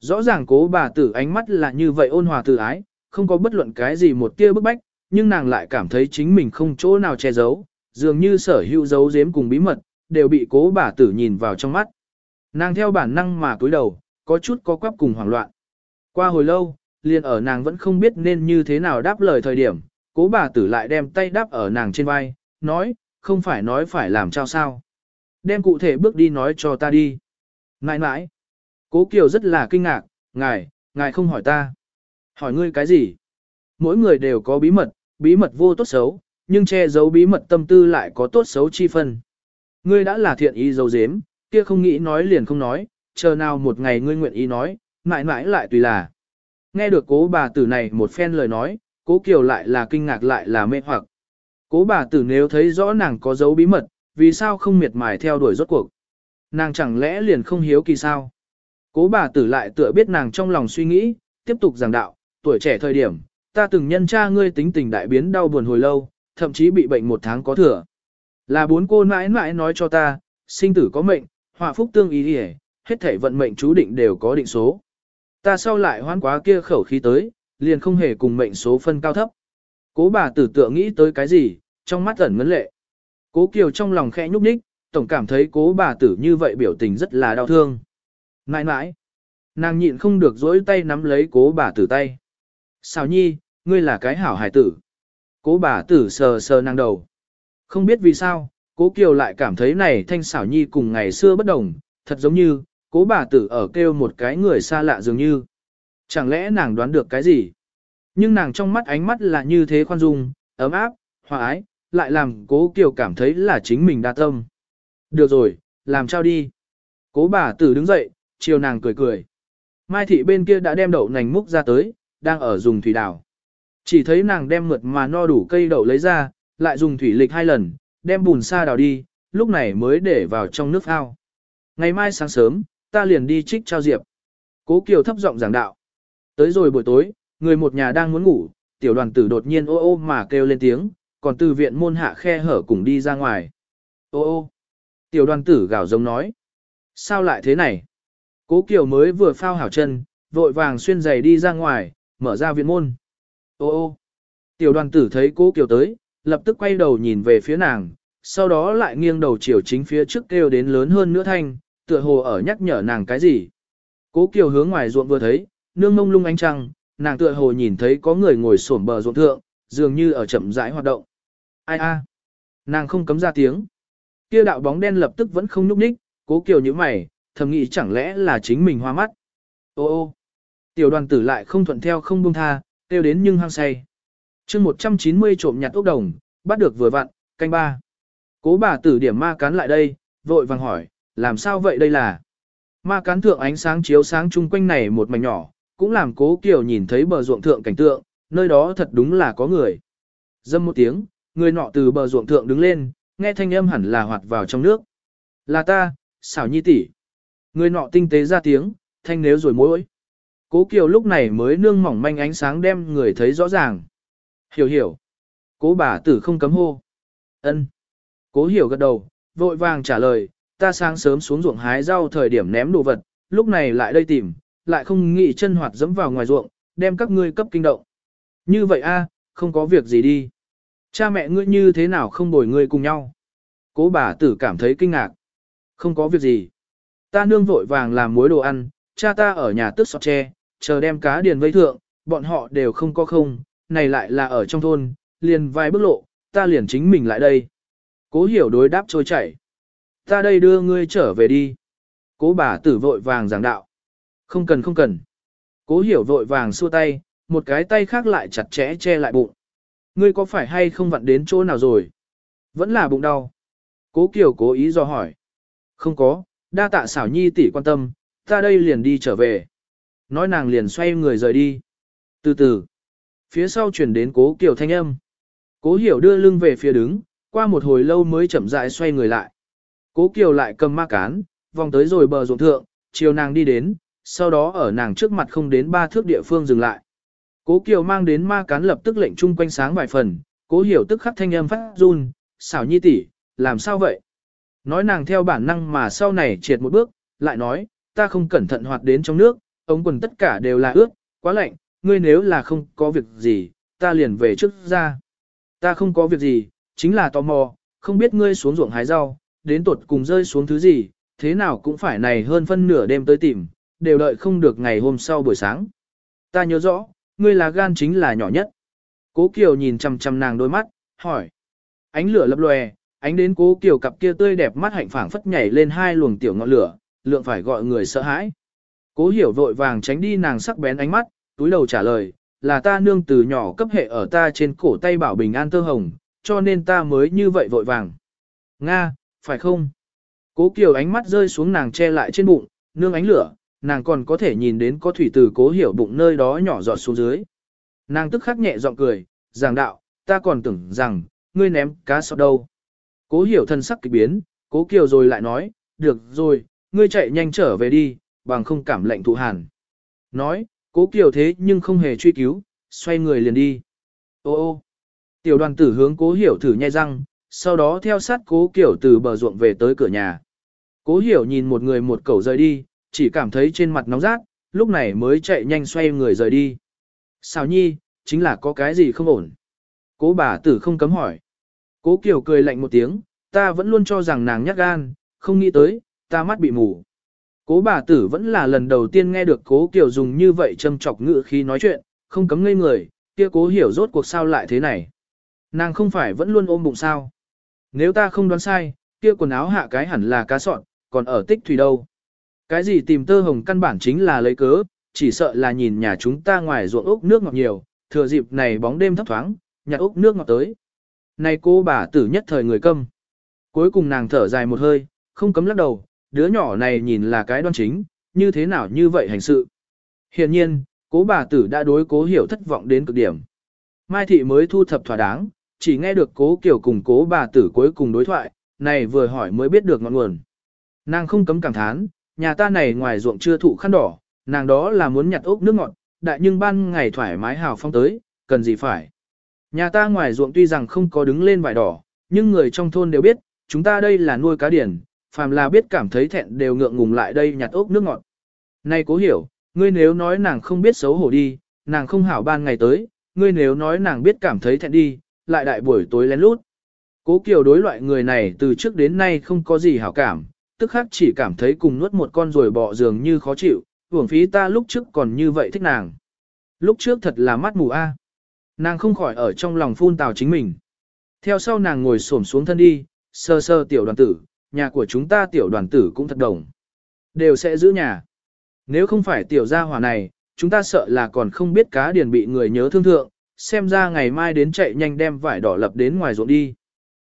Rõ ràng cố bà tử ánh mắt là như vậy ôn hòa từ ái, không có bất luận cái gì một tia bức bách, nhưng nàng lại cảm thấy chính mình không chỗ nào che giấu, dường như sở hữu giấu giếm cùng bí mật, đều bị cố bà tử nhìn vào trong mắt. Nàng theo bản năng mà cúi đầu, có chút có quắp cùng hoảng loạn. Qua hồi lâu, liền ở nàng vẫn không biết nên như thế nào đáp lời thời điểm, cố bà tử lại đem tay đáp ở nàng trên vai, nói, không phải nói phải làm sao sao. Đem cụ thể bước đi nói cho ta đi. Nãi nãi. Cố Kiều rất là kinh ngạc, ngài, ngài không hỏi ta. Hỏi ngươi cái gì? Mỗi người đều có bí mật, bí mật vô tốt xấu, nhưng che giấu bí mật tâm tư lại có tốt xấu chi phân. Ngươi đã là thiện ý dấu dếm, kia không nghĩ nói liền không nói, chờ nào một ngày ngươi nguyện ý nói, mãi mãi lại tùy là. Nghe được cố bà tử này một phen lời nói, cố Kiều lại là kinh ngạc lại là mê hoặc. Cố bà tử nếu thấy rõ nàng có dấu bí mật, vì sao không miệt mài theo đuổi rốt cuộc. Nàng chẳng lẽ liền không hiếu kỳ sao? Cố bà tử lại tựa biết nàng trong lòng suy nghĩ, tiếp tục giảng đạo, tuổi trẻ thời điểm, ta từng nhân tra ngươi tính tình đại biến đau buồn hồi lâu, thậm chí bị bệnh một tháng có thừa. Là bốn cô mãi mãi nói cho ta, sinh tử có mệnh, họa phúc tương ý hề, hết thể vận mệnh chú định đều có định số. Ta sau lại hoán quá kia khẩu khí tới, liền không hề cùng mệnh số phân cao thấp. Cố bà tử tựa nghĩ tới cái gì, trong mắt ẩn ngấn lệ. Cố Kiều trong lòng khẽ nhúc nhích, tổng cảm thấy cố bà tử như vậy biểu tình rất là đau thương. Nãi nãi, nàng nhịn không được dỗi tay nắm lấy cố bà tử tay. Xào nhi, ngươi là cái hảo hải tử. Cố bà tử sờ sờ nàng đầu. Không biết vì sao, cố Kiều lại cảm thấy này thanh xảo nhi cùng ngày xưa bất đồng, thật giống như, cố bà tử ở kêu một cái người xa lạ dường như. Chẳng lẽ nàng đoán được cái gì? Nhưng nàng trong mắt ánh mắt là như thế khoan dung, ấm áp, hòa ái, lại làm cố Kiều cảm thấy là chính mình đa tâm. Được rồi, làm trao đi. Cố bà tử đứng dậy, chiều nàng cười cười. Mai thị bên kia đã đem đậu nành múc ra tới, đang ở dùng thủy đảo Chỉ thấy nàng đem mượt mà no đủ cây đậu lấy ra, lại dùng thủy lịch hai lần, đem bùn sa đào đi, lúc này mới để vào trong nước ao. Ngày mai sáng sớm, ta liền đi trích trao diệp. Cố Kiều thấp giọng giảng đạo. Tới rồi buổi tối, người một nhà đang muốn ngủ, tiểu đoàn tử đột nhiên ô ô mà kêu lên tiếng, còn từ viện môn hạ khe hở cùng đi ra ngoài. Ô ô, tiểu đoàn tử gào giống nói. Sao lại thế này? Cố Kiều mới vừa phao hảo chân, vội vàng xuyên giày đi ra ngoài, mở ra viện môn. Ô ô, tiểu đoàn tử thấy cố Kiều tới, lập tức quay đầu nhìn về phía nàng, sau đó lại nghiêng đầu chiều chính phía trước kêu đến lớn hơn nữa thanh, tựa hồ ở nhắc nhở nàng cái gì. Cố Kiều hướng ngoài ruộng vừa thấy, nương mông lung ánh trăng, nàng tựa hồ nhìn thấy có người ngồi xổm bờ ruộng thượng, dường như ở chậm rãi hoạt động. Ai a? Nàng không cấm ra tiếng. Kia đạo bóng đen lập tức vẫn không nhúc nhích, cố kiều nhíu mày, thầm nghĩ chẳng lẽ là chính mình hoa mắt. Ô ô. Tiểu đoàn tử lại không thuận theo không buông tha, tiêu đến nhưng hăng say. chương 190 trộm nhặt ốc đồng, bắt được vừa vặn, canh ba. Cố bà tử điểm ma cán lại đây, vội vàng hỏi, làm sao vậy đây là? Ma cán thượng ánh sáng chiếu sáng chung quanh này một mảnh nhỏ, cũng làm cố kiều nhìn thấy bờ ruộng thượng cảnh tượng, nơi đó thật đúng là có người. Dâm một tiếng, người nọ từ bờ ruộng thượng đứng lên, nghe thanh âm hẳn là hoạt vào trong nước. Là ta, xảo nhi tỷ. Người nọ tinh tế ra tiếng, thanh nếu rồi mối. Cố Kiều lúc này mới nương mỏng manh ánh sáng đem người thấy rõ ràng. Hiểu hiểu. Cố bà tử không cấm hô. ân Cố hiểu gật đầu, vội vàng trả lời, ta sáng sớm xuống ruộng hái rau thời điểm ném đồ vật, lúc này lại đây tìm, lại không nghĩ chân hoạt dẫm vào ngoài ruộng, đem các ngươi cấp kinh động. Như vậy a, không có việc gì đi. Cha mẹ ngươi như thế nào không bồi ngươi cùng nhau? Cố bà tử cảm thấy kinh ngạc. Không có việc gì. Ta nương vội vàng làm muối đồ ăn, cha ta ở nhà tức sọt tre, chờ đem cá điền vây thượng, bọn họ đều không có không, này lại là ở trong thôn, liền vài bước lộ, ta liền chính mình lại đây. Cố hiểu đối đáp trôi chảy. Ta đây đưa ngươi trở về đi. Cố bà tử vội vàng giảng đạo. Không cần không cần. Cố hiểu vội vàng xua tay, một cái tay khác lại chặt chẽ che lại bụng. Ngươi có phải hay không vặn đến chỗ nào rồi? Vẫn là bụng đau. Cố Kiều cố ý do hỏi. Không có, đa tạ xảo nhi tỷ quan tâm, ta đây liền đi trở về. Nói nàng liền xoay người rời đi. Từ từ, phía sau chuyển đến cố Kiều thanh âm. Cố hiểu đưa lưng về phía đứng, qua một hồi lâu mới chậm rãi xoay người lại. Cố Kiều lại cầm ma cán, vòng tới rồi bờ ruộng thượng, chiều nàng đi đến, sau đó ở nàng trước mặt không đến ba thước địa phương dừng lại. Cố Kiều mang đến ma cán lập tức lệnh chung quanh sáng vài phần, cố hiểu tức khắc thanh âm phát run, xảo nhi tỷ, làm sao vậy? Nói nàng theo bản năng mà sau này triệt một bước, lại nói, ta không cẩn thận hoạt đến trong nước, Ống quần tất cả đều là ướt, quá lạnh, ngươi nếu là không có việc gì, ta liền về trước ra. Ta không có việc gì, chính là tò mò, không biết ngươi xuống ruộng hái rau, đến tột cùng rơi xuống thứ gì, thế nào cũng phải này hơn phân nửa đêm tới tìm, đều đợi không được ngày hôm sau buổi sáng. Ta nhớ rõ, ngươi là gan chính là nhỏ nhất. Cố Kiều nhìn chằm chằm nàng đôi mắt, hỏi. Ánh lửa lập lòe, ánh đến Cố Kiều cặp kia tươi đẹp mắt hạnh phảng phất nhảy lên hai luồng tiểu ngọn lửa, lượng phải gọi người sợ hãi. Cố hiểu vội vàng tránh đi nàng sắc bén ánh mắt, túi đầu trả lời, là ta nương từ nhỏ cấp hệ ở ta trên cổ tay bảo bình an tơ hồng, cho nên ta mới như vậy vội vàng. Nga, phải không? Cố Kiều ánh mắt rơi xuống nàng che lại trên bụng, nương ánh lửa, nàng còn có thể nhìn đến có thủy từ cố hiểu bụng nơi đó nhỏ giọt xuống dưới. Nàng tức khắc nhẹ giọng cười, giảng đạo, ta còn tưởng rằng, ngươi ném cá sọt đâu. Cố hiểu thân sắc kỳ biến, cố Kiều rồi lại nói, được rồi, ngươi chạy nhanh trở về đi, bằng không cảm lệnh thụ hàn. Nói, cố Kiều thế nhưng không hề truy cứu, xoay người liền đi. Ô ô, tiểu đoàn tử hướng cố hiểu thử nhai răng, sau đó theo sát cố Kiều từ bờ ruộng về tới cửa nhà. Cố hiểu nhìn một người một cẩu rời đi, chỉ cảm thấy trên mặt nóng rát, lúc này mới chạy nhanh xoay người rời đi. Sao nhi, chính là có cái gì không ổn. Cố bà tử không cấm hỏi. Cố Kiều cười lạnh một tiếng, ta vẫn luôn cho rằng nàng nhát gan, không nghĩ tới, ta mắt bị mù. Cố bà tử vẫn là lần đầu tiên nghe được cố Kiều dùng như vậy châm chọc ngữ khi nói chuyện, không cấm ngây người, kia cố hiểu rốt cuộc sao lại thế này. Nàng không phải vẫn luôn ôm bụng sao. Nếu ta không đoán sai, kia quần áo hạ cái hẳn là cá sọn, còn ở tích thủy đâu. Cái gì tìm tơ hồng căn bản chính là lấy cớ, chỉ sợ là nhìn nhà chúng ta ngoài ruộng ốc nước ngọt nhiều, thừa dịp này bóng đêm thấp thoáng, nhặt ốc nước ngọt tới nay cô bà tử nhất thời người câm. Cuối cùng nàng thở dài một hơi, không cấm lắc đầu, đứa nhỏ này nhìn là cái đoan chính, như thế nào như vậy hành sự. Hiện nhiên, cố bà tử đã đối cố hiểu thất vọng đến cực điểm. Mai thị mới thu thập thỏa đáng, chỉ nghe được cố kiểu cùng cố bà tử cuối cùng đối thoại, này vừa hỏi mới biết được ngọn nguồn. Nàng không cấm cảm thán, nhà ta này ngoài ruộng chưa thụ khăn đỏ, nàng đó là muốn nhặt ốc nước ngọt, đại nhưng ban ngày thoải mái hào phong tới, cần gì phải. Nhà ta ngoài ruộng tuy rằng không có đứng lên vải đỏ, nhưng người trong thôn đều biết, chúng ta đây là nuôi cá điển, phàm là biết cảm thấy thẹn đều ngượng ngùng lại đây nhặt ốc nước ngọt. Này cố hiểu, ngươi nếu nói nàng không biết xấu hổ đi, nàng không hảo ban ngày tới, ngươi nếu nói nàng biết cảm thấy thẹn đi, lại đại buổi tối lén lút. Cố Kiều đối loại người này từ trước đến nay không có gì hảo cảm, tức khắc chỉ cảm thấy cùng nuốt một con rồi bọ dường như khó chịu, hưởng phí ta lúc trước còn như vậy thích nàng. Lúc trước thật là mắt mù a. Nàng không khỏi ở trong lòng phun tào chính mình. Theo sau nàng ngồi xổm xuống thân đi, sơ sơ tiểu đoàn tử, nhà của chúng ta tiểu đoàn tử cũng thật đồng. Đều sẽ giữ nhà. Nếu không phải tiểu gia hỏa này, chúng ta sợ là còn không biết cá điền bị người nhớ thương thượng, xem ra ngày mai đến chạy nhanh đem vải đỏ lập đến ngoài ruộng đi.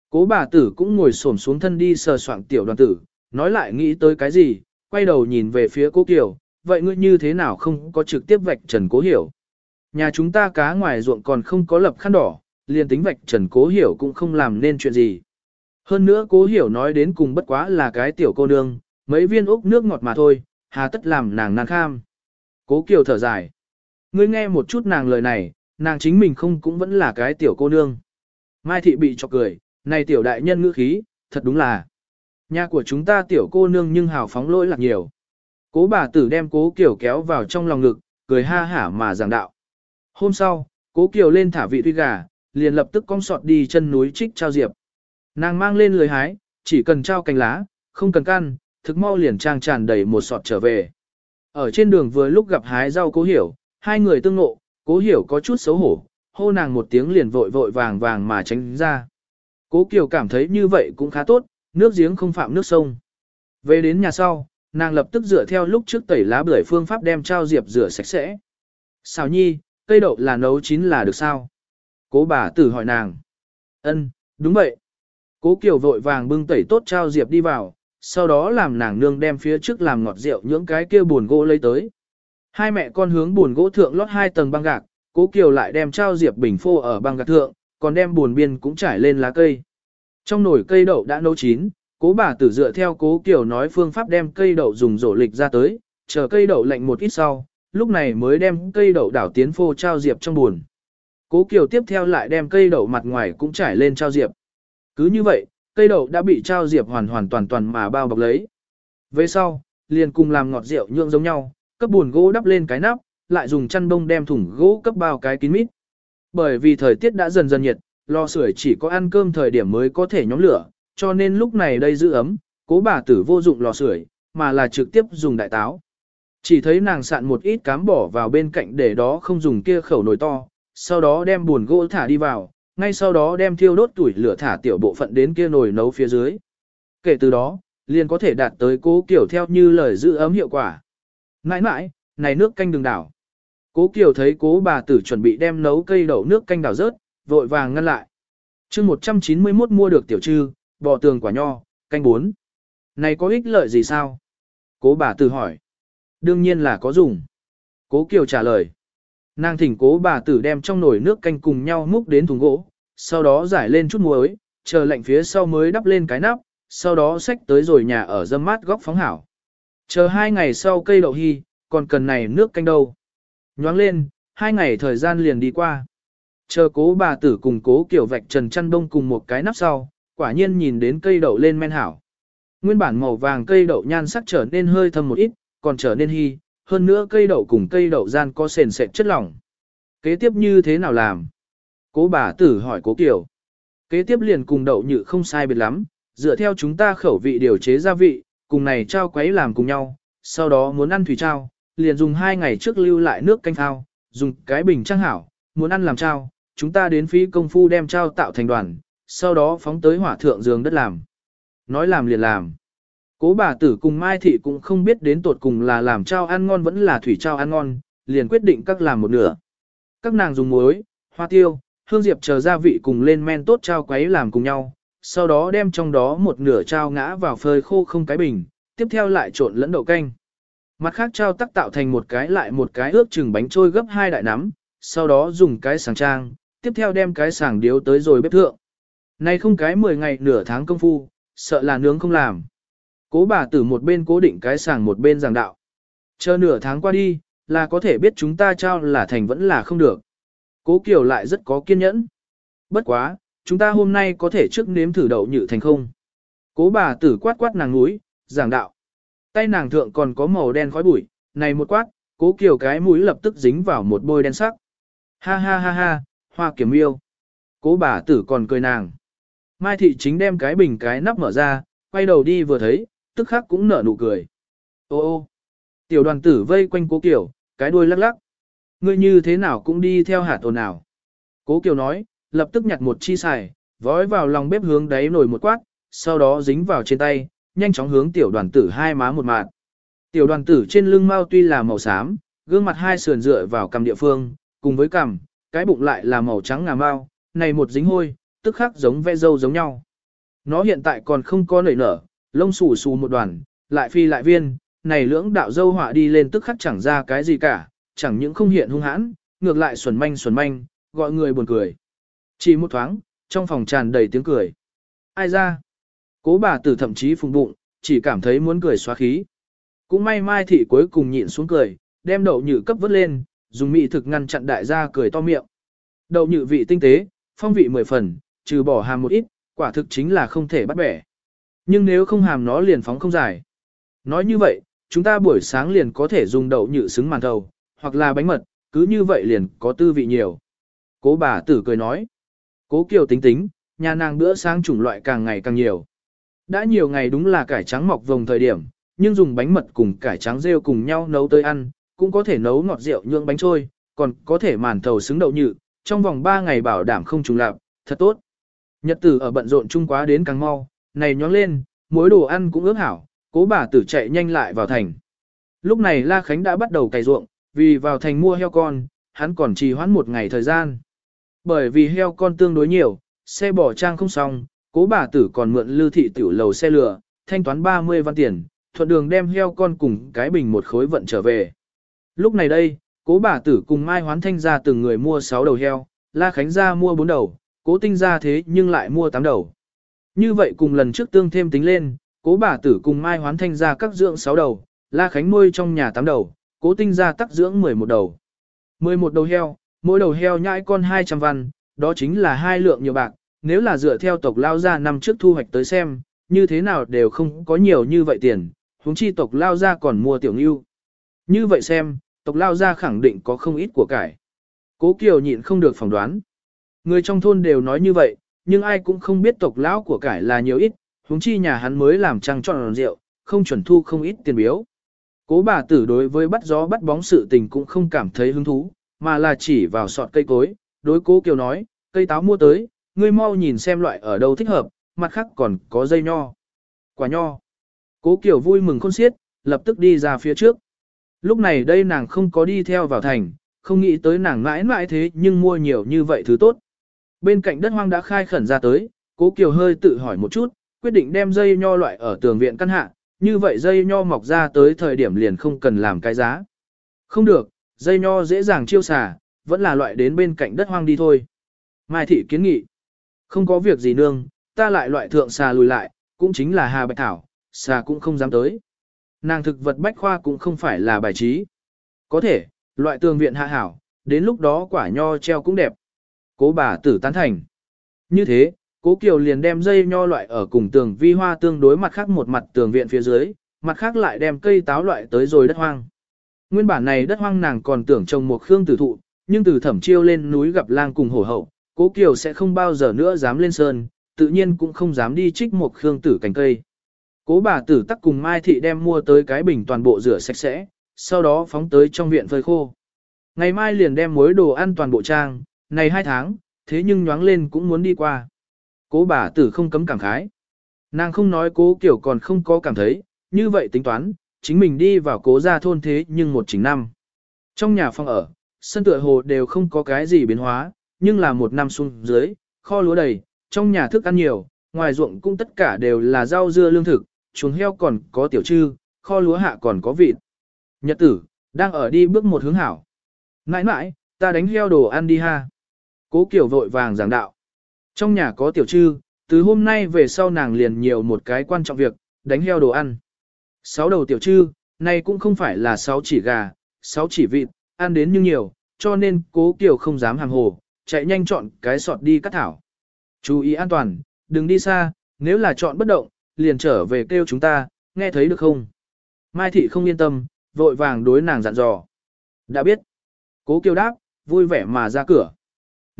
Cố bà tử cũng ngồi xổm xuống thân đi sờ soạn tiểu đoàn tử, nói lại nghĩ tới cái gì, quay đầu nhìn về phía cố Kiều, vậy ngươi như thế nào không có trực tiếp vạch trần cố hiểu. Nhà chúng ta cá ngoài ruộng còn không có lập khăn đỏ, liền tính vạch trần cố hiểu cũng không làm nên chuyện gì. Hơn nữa cố hiểu nói đến cùng bất quá là cái tiểu cô nương, mấy viên ốc nước ngọt mà thôi, hà tất làm nàng nàng kham. Cố Kiều thở dài. Ngươi nghe một chút nàng lời này, nàng chính mình không cũng vẫn là cái tiểu cô nương. Mai thị bị chọc cười, này tiểu đại nhân ngữ khí, thật đúng là. Nhà của chúng ta tiểu cô nương nhưng hào phóng lỗi lạc nhiều. Cố bà tử đem cố Kiều kéo vào trong lòng ngực, cười ha hả mà giảng đạo. Hôm sau, cố Kiều lên thả vị tuy gà, liền lập tức cong sọt đi chân núi trích trao diệp. Nàng mang lên lười hái, chỉ cần trao cành lá, không cần căn, thực mau liền trang tràn đầy một sọt trở về. Ở trên đường vừa lúc gặp hái rau cố hiểu, hai người tương ngộ, cố hiểu có chút xấu hổ, hô nàng một tiếng liền vội vội vàng vàng mà tránh ra. Cố Kiều cảm thấy như vậy cũng khá tốt, nước giếng không phạm nước sông. Về đến nhà sau, nàng lập tức dựa theo lúc trước tẩy lá bưởi phương pháp đem trao diệp rửa sạch sẽ. Xào nhi, cây đậu là nấu chín là được sao? Cố bà tử hỏi nàng. Ân, đúng vậy. Cố Kiều vội vàng bưng tẩy tốt trao diệp đi vào, sau đó làm nàng nương đem phía trước làm ngọt rượu những cái kia buồn gỗ lấy tới. Hai mẹ con hướng buồn gỗ thượng lót hai tầng băng gạc, Cố Kiều lại đem trao diệp bình phô ở băng gạc thượng, còn đem buồn biên cũng trải lên lá cây. Trong nồi cây đậu đã nấu chín, cố bà tử dựa theo cố Kiều nói phương pháp đem cây đậu dùng rổ lịch ra tới, chờ cây đậu lạnh một ít sau, lúc này mới đem cây đậu đảo tiến phô trao diệp trong buồn. Cố Kiều tiếp theo lại đem cây đậu mặt ngoài cũng trải lên trao diệp. Cứ như vậy, cây đậu đã bị trao diệp hoàn hoàn toàn toàn mà bao bọc lấy. Về sau, liền cùng làm ngọt rượu nhượng giống nhau, cấp buồn gỗ đắp lên cái nắp, lại dùng chăn bông đem thùng gỗ cấp bao cái kín mít. Bởi vì thời tiết đã dần dần nhiệt, lò sưởi chỉ có ăn cơm thời điểm mới có thể nhóm lửa, cho nên lúc này đây giữ ấm, cố bà tử vô dụng lò sưởi, mà là trực tiếp dùng đại táo. Chỉ thấy nàng sạn một ít cám bỏ vào bên cạnh để đó không dùng kia khẩu nồi to, sau đó đem buồn gỗ thả đi vào, ngay sau đó đem thiêu đốt tuổi lửa thả tiểu bộ phận đến kia nồi nấu phía dưới. Kể từ đó, liền có thể đạt tới cố kiểu theo như lời giữ ấm hiệu quả. Nãi nãi, này nước canh đường đảo. Cố kiểu thấy cố bà tử chuẩn bị đem nấu cây đậu nước canh đảo rớt, vội vàng ngăn lại. chương 191 mua được tiểu trư, bò tường quả nho, canh bốn. Này có ích lợi gì sao? Cố bà tử hỏi. Đương nhiên là có dùng. Cố Kiều trả lời. Nàng thỉnh cố bà tử đem trong nồi nước canh cùng nhau múc đến thùng gỗ, sau đó giải lên chút muối, chờ lạnh phía sau mới đắp lên cái nắp, sau đó xách tới rồi nhà ở dâm mát góc phóng hảo. Chờ hai ngày sau cây đậu hy, còn cần này nước canh đâu. Nhoáng lên, hai ngày thời gian liền đi qua. Chờ cố bà tử cùng cố kiểu vạch trần chăn đông cùng một cái nắp sau, quả nhiên nhìn đến cây đậu lên men hảo. Nguyên bản màu vàng cây đậu nhan sắc trở nên hơi thâm một ít, còn trở nên hy, hơn nữa cây đậu cùng cây đậu gian có sền sệt chất lỏng. Kế tiếp như thế nào làm? Cố bà tử hỏi cố kiểu. Kế tiếp liền cùng đậu nhự không sai biệt lắm, dựa theo chúng ta khẩu vị điều chế gia vị, cùng này trao quấy làm cùng nhau, sau đó muốn ăn thủy trao, liền dùng hai ngày trước lưu lại nước canh thao, dùng cái bình trang hảo, muốn ăn làm trao, chúng ta đến phí công phu đem trao tạo thành đoàn, sau đó phóng tới hỏa thượng giường đất làm. Nói làm liền làm. Cố bà tử cùng Mai Thị cũng không biết đến tột cùng là làm trao ăn ngon vẫn là thủy trao ăn ngon, liền quyết định các làm một nửa. Các nàng dùng muối, hoa tiêu, hương diệp chờ gia vị cùng lên men tốt trao quấy làm cùng nhau, sau đó đem trong đó một nửa trao ngã vào phơi khô không cái bình, tiếp theo lại trộn lẫn đậu canh. Mặt khác trao tắc tạo thành một cái lại một cái ước chừng bánh trôi gấp hai đại nắm, sau đó dùng cái sàng trang, tiếp theo đem cái sàng điếu tới rồi bếp thượng. Này không cái 10 ngày nửa tháng công phu, sợ là nướng không làm. Cố bà tử một bên cố định cái sàng một bên giảng đạo. Chờ nửa tháng qua đi, là có thể biết chúng ta trao là thành vẫn là không được. Cố Kiều lại rất có kiên nhẫn. Bất quá, chúng ta hôm nay có thể trước nếm thử đậu nhự thành không. Cố bà tử quát quát nàng núi, giảng đạo. Tay nàng thượng còn có màu đen khói bụi, này một quát, cố kiều cái mũi lập tức dính vào một bôi đen sắc. Ha ha ha ha, hoa kiểm yêu. Cố bà tử còn cười nàng. Mai thị chính đem cái bình cái nắp mở ra, quay đầu đi vừa thấy, tức khắc cũng nở nụ cười. Ô ô, tiểu đoàn tử vây quanh cố kiều, cái đuôi lắc lắc. Ngươi như thế nào cũng đi theo hạt ồn nào. Cố kiều nói, lập tức nhặt một chi xài, vói vào lòng bếp hướng đáy nồi một quát, sau đó dính vào trên tay, nhanh chóng hướng tiểu đoàn tử hai má một mạt. Tiểu đoàn tử trên lưng mao tuy là màu xám, gương mặt hai sườn dựa vào cằm địa phương, cùng với cằm, cái bụng lại là màu trắng ngà mao, này một dính hôi, tức khắc giống ve dâu giống nhau. Nó hiện tại còn không có nảy nở, lông xù xù một đoàn, lại phi lại viên, này lưỡng đạo dâu họa đi lên tức khắc chẳng ra cái gì cả, chẳng những không hiện hung hãn, ngược lại xuẩn manh xuẩn manh, gọi người buồn cười. Chỉ một thoáng, trong phòng tràn đầy tiếng cười. Ai ra? Cố bà tử thậm chí phùng bụng, chỉ cảm thấy muốn cười xóa khí. Cũng may mai thị cuối cùng nhịn xuống cười, đem đậu nhự cấp vớt lên, dùng mị thực ngăn chặn đại gia cười to miệng. Đậu nhự vị tinh tế, phong vị mười phần, trừ bỏ hàm một ít, quả thực chính là không thể bắt bẻ. Nhưng nếu không hàm nó liền phóng không dài. Nói như vậy, chúng ta buổi sáng liền có thể dùng đậu nhự xứng màn thầu, hoặc là bánh mật, cứ như vậy liền có tư vị nhiều. Cố bà tử cười nói. Cố kiều tính tính, nhà nàng bữa sáng chủng loại càng ngày càng nhiều. Đã nhiều ngày đúng là cải trắng mọc vồng thời điểm, nhưng dùng bánh mật cùng cải trắng rêu cùng nhau nấu tới ăn, cũng có thể nấu ngọt rượu nhượng bánh trôi, còn có thể màn thầu xứng đậu nhự, trong vòng 3 ngày bảo đảm không trùng lạp, thật tốt. Nhật tử ở bận rộn chung quá đến càng mau, này nhóng lên, mối đồ ăn cũng ước hảo, cố bà tử chạy nhanh lại vào thành. Lúc này La Khánh đã bắt đầu cày ruộng, vì vào thành mua heo con, hắn còn trì hoãn một ngày thời gian. Bởi vì heo con tương đối nhiều, xe bỏ trang không xong, cố bà tử còn mượn lưu thị tiểu lầu xe lửa, thanh toán 30 văn tiền, thuận đường đem heo con cùng cái bình một khối vận trở về. Lúc này đây, cố bà tử cùng Mai Hoán Thanh ra từng người mua 6 đầu heo, La Khánh ra mua 4 đầu, cố tinh ra thế nhưng lại mua 8 đầu. Như vậy cùng lần trước tương thêm tính lên, cố bà tử cùng Mai Hoán Thanh ra các dưỡng 6 đầu, La Khánh nuôi trong nhà 8 đầu, cố tinh ra tắc dưỡng 11 đầu. 11 đầu heo, mỗi đầu heo nhãi con 200 văn, đó chính là hai lượng nhiều bạc, nếu là dựa theo tộc lao gia năm trước thu hoạch tới xem, như thế nào đều không có nhiều như vậy tiền, huống chi tộc lao gia còn mua tiểu ngưu. Như vậy xem, tộc lao ra khẳng định có không ít của cải. Cố Kiều nhịn không được phỏng đoán. Người trong thôn đều nói như vậy, nhưng ai cũng không biết tộc lão của cải là nhiều ít, huống chi nhà hắn mới làm trăng tròn rượu, không chuẩn thu không ít tiền biếu. Cố bà tử đối với bắt gió bắt bóng sự tình cũng không cảm thấy hứng thú, mà là chỉ vào sọt cây cối, đối cố Kiều nói, cây táo mua tới, ngươi mau nhìn xem loại ở đâu thích hợp, mặt khác còn có dây nho. Quả nho. Cố Kiều vui mừng khôn xiết, lập tức đi ra phía trước. Lúc này đây nàng không có đi theo vào thành, không nghĩ tới nàng mãi mãi thế nhưng mua nhiều như vậy thứ tốt. Bên cạnh đất hoang đã khai khẩn ra tới, Cố Kiều hơi tự hỏi một chút, quyết định đem dây nho loại ở tường viện căn hạ, như vậy dây nho mọc ra tới thời điểm liền không cần làm cái giá. Không được, dây nho dễ dàng chiêu xả, vẫn là loại đến bên cạnh đất hoang đi thôi. Mai thị kiến nghị. Không có việc gì nương, ta lại loại thượng xà lùi lại, cũng chính là hà bạch thảo, xà cũng không dám tới. Nàng thực vật bách khoa cũng không phải là bài trí. Có thể, loại tường viện hạ hảo, đến lúc đó quả nho treo cũng đẹp. Cố bà tử tán thành. Như thế, cố Kiều liền đem dây nho loại ở cùng tường vi hoa tương đối mặt khác một mặt tường viện phía dưới, mặt khác lại đem cây táo loại tới rồi đất hoang. Nguyên bản này đất hoang nàng còn tưởng trồng một khương tử thụ, nhưng từ thẩm chiêu lên núi gặp lang cùng hổ hậu, cố Kiều sẽ không bao giờ nữa dám lên sơn, tự nhiên cũng không dám đi trích một khương tử cành cây. Cố bà tử tắc cùng Mai Thị đem mua tới cái bình toàn bộ rửa sạch sẽ, sau đó phóng tới trong viện phơi khô. Ngày mai liền đem muối đồ ăn toàn bộ trang, này hai tháng, thế nhưng nhoáng lên cũng muốn đi qua. Cố bà tử không cấm cảm khái. Nàng không nói cố kiểu còn không có cảm thấy, như vậy tính toán, chính mình đi vào cố gia thôn thế nhưng một chính năm. Trong nhà phòng ở, sân tựa hồ đều không có cái gì biến hóa, nhưng là một năm xuống dưới, kho lúa đầy, trong nhà thức ăn nhiều, ngoài ruộng cũng tất cả đều là rau dưa lương thực, chuồng heo còn có tiểu trư, kho lúa hạ còn có vịt. Nhật tử, đang ở đi bước một hướng hảo. Nãi nãi, ta đánh heo đồ ăn đi ha. Cố kiểu vội vàng giảng đạo. Trong nhà có tiểu trư, từ hôm nay về sau nàng liền nhiều một cái quan trọng việc, đánh heo đồ ăn. Sáu đầu tiểu trư, này cũng không phải là sáu chỉ gà, sáu chỉ vịt, ăn đến nhưng nhiều, cho nên cố kiểu không dám hàng hồ, chạy nhanh chọn cái sọt đi cắt thảo. Chú ý an toàn, đừng đi xa, nếu là chọn bất động, liền trở về kêu chúng ta, nghe thấy được không? Mai thị không yên tâm, vội vàng đối nàng dặn dò. Đã biết. Cố kiều đáp, vui vẻ mà ra cửa.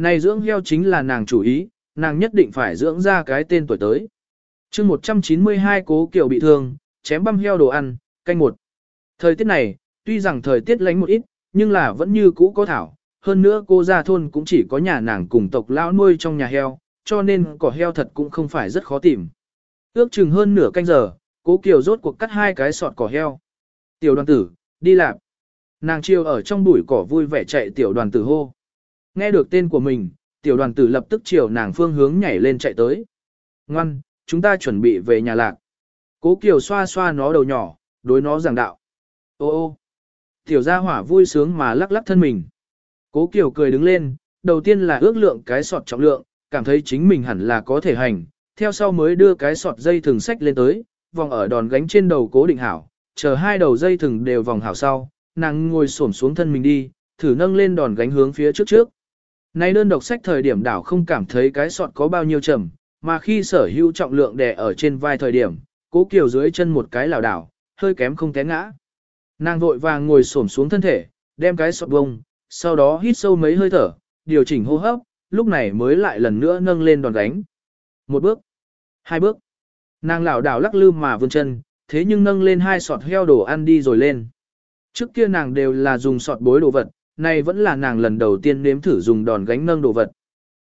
Này dưỡng heo chính là nàng chủ ý, nàng nhất định phải dưỡng ra cái tên tuổi tới. chương 192 cố kiều bị thương, chém băm heo đồ ăn, canh một. Thời tiết này, tuy rằng thời tiết lánh một ít, nhưng là vẫn như cũ có thảo. Hơn nữa cô ra thôn cũng chỉ có nhà nàng cùng tộc lão nuôi trong nhà heo, cho nên cỏ heo thật cũng không phải rất khó tìm. Ước chừng hơn nửa canh giờ, cố kiều rốt cuộc cắt hai cái sọt cỏ heo. Tiểu đoàn tử, đi làm. Nàng chiêu ở trong bụi cỏ vui vẻ chạy tiểu đoàn tử hô. Nghe được tên của mình, tiểu đoàn tử lập tức chiều nàng phương hướng nhảy lên chạy tới. Ngoan, chúng ta chuẩn bị về nhà lạc. Cố Kiều xoa xoa nó đầu nhỏ, đối nó giảng đạo. Ô ô, tiểu gia hỏa vui sướng mà lắc lắc thân mình. Cố Kiều cười đứng lên, đầu tiên là ước lượng cái sọt trọng lượng, cảm thấy chính mình hẳn là có thể hành, theo sau mới đưa cái sọt dây thừng sách lên tới, vòng ở đòn gánh trên đầu cố định hảo, chờ hai đầu dây thừng đều vòng hảo sau, nàng ngồi xổm xuống thân mình đi, thử nâng lên đòn gánh hướng phía trước trước. Nay đơn độc sách thời điểm đảo không cảm thấy cái sọt có bao nhiêu trầm, mà khi sở hữu trọng lượng đè ở trên vai thời điểm, cố kiều dưới chân một cái lảo đảo, hơi kém không té ngã. Nàng vội vàng ngồi xổm xuống thân thể, đem cái sọt bông, sau đó hít sâu mấy hơi thở, điều chỉnh hô hấp, lúc này mới lại lần nữa nâng lên đòn gánh. Một bước, hai bước. Nàng lảo đảo lắc lư mà vươn chân, thế nhưng nâng lên hai sọt heo đồ ăn đi rồi lên. Trước kia nàng đều là dùng sọt bối đồ vật, này vẫn là nàng lần đầu tiên nếm thử dùng đòn gánh nâng đồ vật.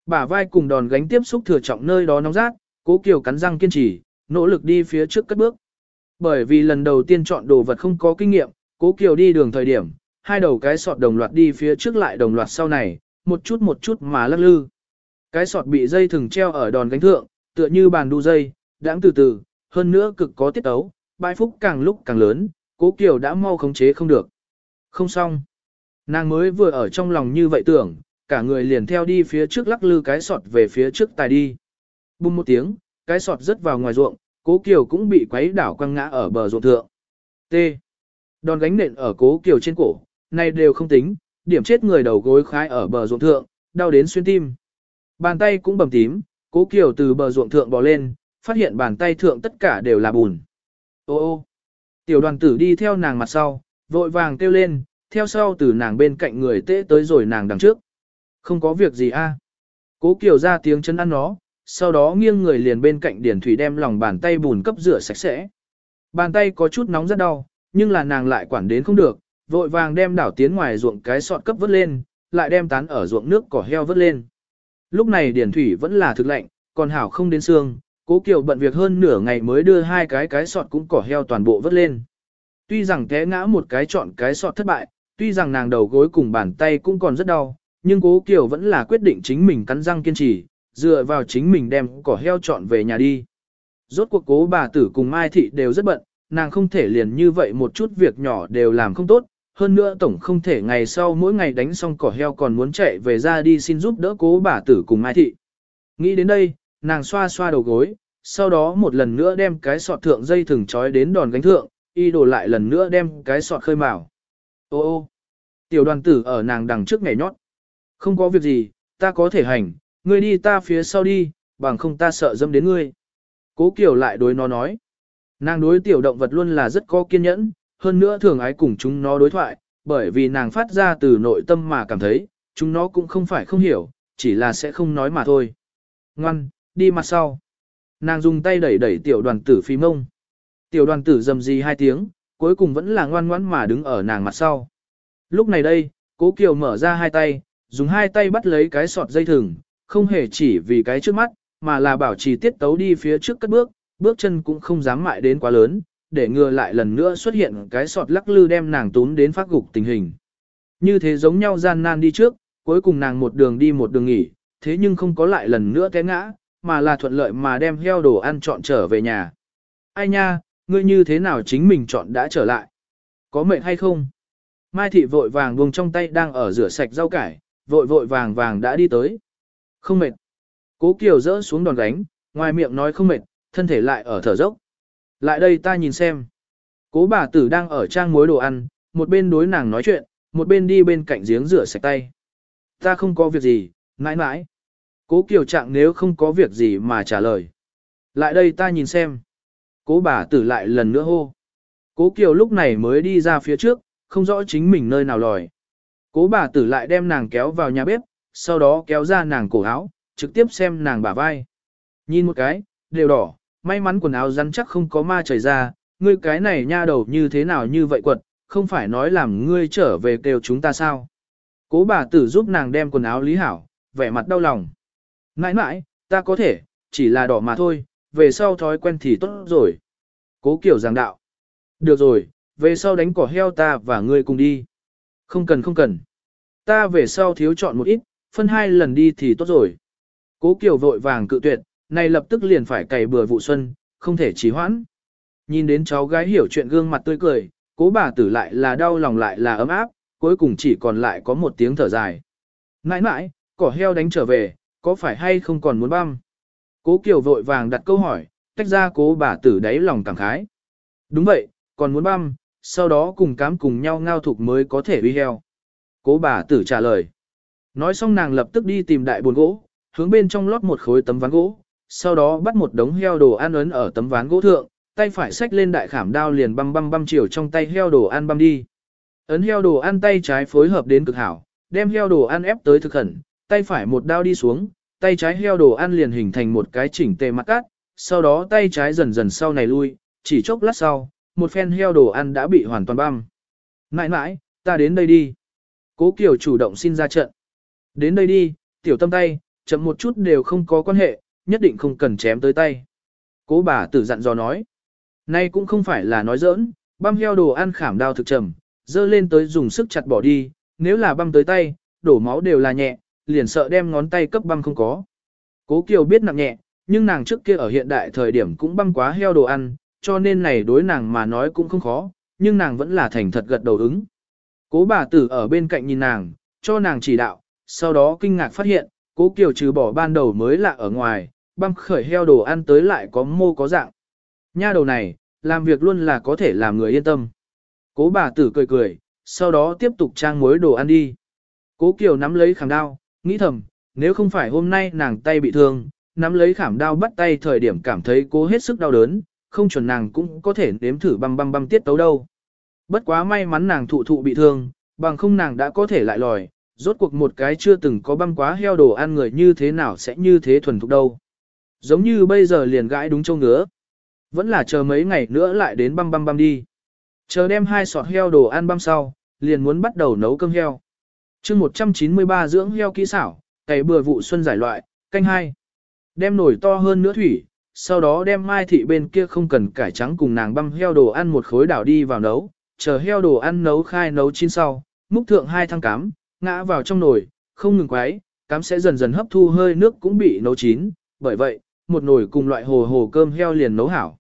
Bả vai cùng đòn gánh tiếp xúc thừa trọng nơi đó nóng rát, cố kiều cắn răng kiên trì, nỗ lực đi phía trước cất bước. Bởi vì lần đầu tiên chọn đồ vật không có kinh nghiệm, cố kiều đi đường thời điểm, hai đầu cái sọt đồng loạt đi phía trước lại đồng loạt sau này, một chút một chút mà lắc lư. Cái sọt bị dây thừng treo ở đòn gánh thượng, tựa như bàn đu dây, đãng từ từ, hơn nữa cực có tiết ấu, bãi phúc càng lúc càng lớn, cố kiều đã mau khống chế không được. Không xong. Nàng mới vừa ở trong lòng như vậy tưởng, cả người liền theo đi phía trước lắc lư cái sọt về phía trước tài đi. Bùm một tiếng, cái sọt rớt vào ngoài ruộng, cố kiều cũng bị quấy đảo quăng ngã ở bờ ruộng thượng. T. Đòn gánh nện ở cố kiều trên cổ, này đều không tính, điểm chết người đầu gối khai ở bờ ruộng thượng, đau đến xuyên tim. Bàn tay cũng bầm tím, cố kiều từ bờ ruộng thượng bò lên, phát hiện bàn tay thượng tất cả đều là bùn. Ô ô. Tiểu đoàn tử đi theo nàng mặt sau, Vội vàng kêu lên, theo sau từ nàng bên cạnh người tễ tới rồi nàng đằng trước. Không có việc gì a. À. Cố Kiều ra tiếng chân ăn nó, sau đó nghiêng người liền bên cạnh Điển Thủy đem lòng bàn tay bùn cấp rửa sạch sẽ. Bàn tay có chút nóng rất đau, nhưng là nàng lại quản đến không được, vội vàng đem đảo tiến ngoài ruộng cái sọt cấp vớt lên, lại đem tán ở ruộng nước cỏ heo vớt lên. Lúc này Điển Thủy vẫn là thực lạnh, còn hảo không đến xương, Cố Kiều bận việc hơn nửa ngày mới đưa hai cái cái sọt cũng cỏ heo toàn bộ vớt lên. Tuy rằng té ngã một cái chọn cái sọt thất bại, tuy rằng nàng đầu gối cùng bàn tay cũng còn rất đau, nhưng Cố Kiều vẫn là quyết định chính mình cắn răng kiên trì, dựa vào chính mình đem cỏ heo chọn về nhà đi. Rốt cuộc cố bà tử cùng Mai Thị đều rất bận, nàng không thể liền như vậy một chút việc nhỏ đều làm không tốt, hơn nữa tổng không thể ngày sau mỗi ngày đánh xong cỏ heo còn muốn chạy về ra đi xin giúp đỡ cố bà tử cùng Mai Thị. Nghĩ đến đây, nàng xoa xoa đầu gối, sau đó một lần nữa đem cái sọt thượng dây thừng trói đến đòn gánh thượng, y đổ lại lần nữa đem cái sọt khơi mào. Ô ô, tiểu đoàn tử ở nàng đằng trước nhảy nhót. Không có việc gì, ta có thể hành, ngươi đi ta phía sau đi, bằng không ta sợ dâm đến ngươi. Cố Kiều lại đối nó nói. Nàng đối tiểu động vật luôn là rất có kiên nhẫn, hơn nữa thường ái cùng chúng nó đối thoại, bởi vì nàng phát ra từ nội tâm mà cảm thấy, chúng nó cũng không phải không hiểu, chỉ là sẽ không nói mà thôi. Ngoan, đi mặt sau. Nàng dùng tay đẩy đẩy tiểu đoàn tử phi mông. Tiểu đoàn tử dầm gì hai tiếng, cuối cùng vẫn là ngoan ngoãn mà đứng ở nàng mặt sau. Lúc này đây, cố kiều mở ra hai tay, dùng hai tay bắt lấy cái sọt dây thừng, không hề chỉ vì cái trước mắt, mà là bảo trì tiết tấu đi phía trước cất bước, bước chân cũng không dám mại đến quá lớn, để ngừa lại lần nữa xuất hiện cái sọt lắc lư đem nàng tốn đến phát gục tình hình. Như thế giống nhau gian nan đi trước, cuối cùng nàng một đường đi một đường nghỉ, thế nhưng không có lại lần nữa té ngã, mà là thuận lợi mà đem heo đồ ăn trọn trở về nhà. Ai nha, ngươi như thế nào chính mình chọn đã trở lại? Có mệt hay không? Mai thị vội vàng buông trong tay đang ở rửa sạch rau cải, vội vội vàng vàng đã đi tới. Không mệt. Cố Kiều rỡ xuống đòn gánh, ngoài miệng nói không mệt, thân thể lại ở thở dốc. Lại đây ta nhìn xem. Cố bà tử đang ở trang muối đồ ăn, một bên đối nàng nói chuyện, một bên đi bên cạnh giếng rửa sạch tay. Ta không có việc gì, mãi mãi. Cố Kiều trạng nếu không có việc gì mà trả lời. Lại đây ta nhìn xem. Cố bà tử lại lần nữa hô. Cố Kiều lúc này mới đi ra phía trước, không rõ chính mình nơi nào lòi. Cố bà tử lại đem nàng kéo vào nhà bếp, sau đó kéo ra nàng cổ áo, trực tiếp xem nàng bả vai. Nhìn một cái, đều đỏ, may mắn quần áo rắn chắc không có ma chảy ra, ngươi cái này nha đầu như thế nào như vậy quật, không phải nói làm ngươi trở về kêu chúng ta sao. Cố bà tử giúp nàng đem quần áo lý hảo, vẻ mặt đau lòng. Nãi nãi, ta có thể, chỉ là đỏ mà thôi, về sau thói quen thì tốt rồi. Cố kiểu giảng đạo. Được rồi, về sau đánh cỏ heo ta và ngươi cùng đi. Không cần không cần. Ta về sau thiếu chọn một ít, phân hai lần đi thì tốt rồi. Cố Kiều vội vàng cự tuyệt, này lập tức liền phải cày bừa vụ xuân, không thể trì hoãn. Nhìn đến cháu gái hiểu chuyện gương mặt tươi cười, cố bà tử lại là đau lòng lại là ấm áp, cuối cùng chỉ còn lại có một tiếng thở dài. Nãi nãi, cỏ heo đánh trở về, có phải hay không còn muốn băm? Cố Kiều vội vàng đặt câu hỏi, tách ra cố bà tử đáy lòng cảm khái. Đúng vậy, còn muốn băm, sau đó cùng cám cùng nhau ngao thục mới có thể uy heo. Cố bà tử trả lời. Nói xong nàng lập tức đi tìm đại buồn gỗ, hướng bên trong lót một khối tấm ván gỗ, sau đó bắt một đống heo đồ ăn ấn ở tấm ván gỗ thượng, tay phải xách lên đại khảm đao liền băm băm băm chiều trong tay heo đồ ăn băm đi. Ấn heo đồ ăn tay trái phối hợp đến cực hảo, đem heo đồ ăn ép tới thực khẩn, tay phải một đao đi xuống, tay trái heo đồ ăn liền hình thành một cái chỉnh tề mặt cát, sau đó tay trái dần dần sau này lui, chỉ chốc lát sau, một phen heo đồ ăn đã bị hoàn toàn băm. Mãi mãi, ta đến đây đi. Cố Kiều chủ động xin ra trận. Đến đây đi, tiểu tâm tay, chậm một chút đều không có quan hệ, nhất định không cần chém tới tay. Cố bà tử dặn dò nói. Nay cũng không phải là nói giỡn, băm heo đồ ăn khảm đao thực trầm, dơ lên tới dùng sức chặt bỏ đi, nếu là băm tới tay, đổ máu đều là nhẹ, liền sợ đem ngón tay cấp băm không có. Cố Kiều biết nặng nhẹ, nhưng nàng trước kia ở hiện đại thời điểm cũng băm quá heo đồ ăn, cho nên này đối nàng mà nói cũng không khó, nhưng nàng vẫn là thành thật gật đầu ứng. Cố bà tử ở bên cạnh nhìn nàng, cho nàng chỉ đạo, sau đó kinh ngạc phát hiện, cố kiều trừ bỏ ban đầu mới lạ ở ngoài, băm khởi heo đồ ăn tới lại có mô có dạng. Nha đầu này, làm việc luôn là có thể làm người yên tâm. Cố bà tử cười cười, sau đó tiếp tục trang mối đồ ăn đi. Cố kiều nắm lấy khảm đao, nghĩ thầm, nếu không phải hôm nay nàng tay bị thương, nắm lấy khảm đao bắt tay thời điểm cảm thấy cố hết sức đau đớn, không chuẩn nàng cũng có thể nếm thử băm băm băm tiết tấu đâu. Bất quá may mắn nàng thụ thụ bị thương, bằng không nàng đã có thể lại lòi, rốt cuộc một cái chưa từng có băm quá heo đồ ăn người như thế nào sẽ như thế thuần thục đâu. Giống như bây giờ liền gãi đúng châu ngứa. Vẫn là chờ mấy ngày nữa lại đến băm băm băm đi. Chờ đem hai sọt heo đồ ăn băm sau, liền muốn bắt đầu nấu cơm heo chương 193 dưỡng heo kỹ xảo, cày bừa vụ xuân giải loại, canh hai. Đem nồi to hơn nữa thủy, sau đó đem mai thị bên kia không cần cải trắng cùng nàng băm heo đồ ăn một khối đảo đi vào nấu, chờ heo đồ ăn nấu khai nấu chín sau, múc thượng hai thăng cám, ngã vào trong nồi, không ngừng quấy, cám sẽ dần dần hấp thu hơi nước cũng bị nấu chín, bởi vậy, một nồi cùng loại hồ hồ cơm heo liền nấu hảo.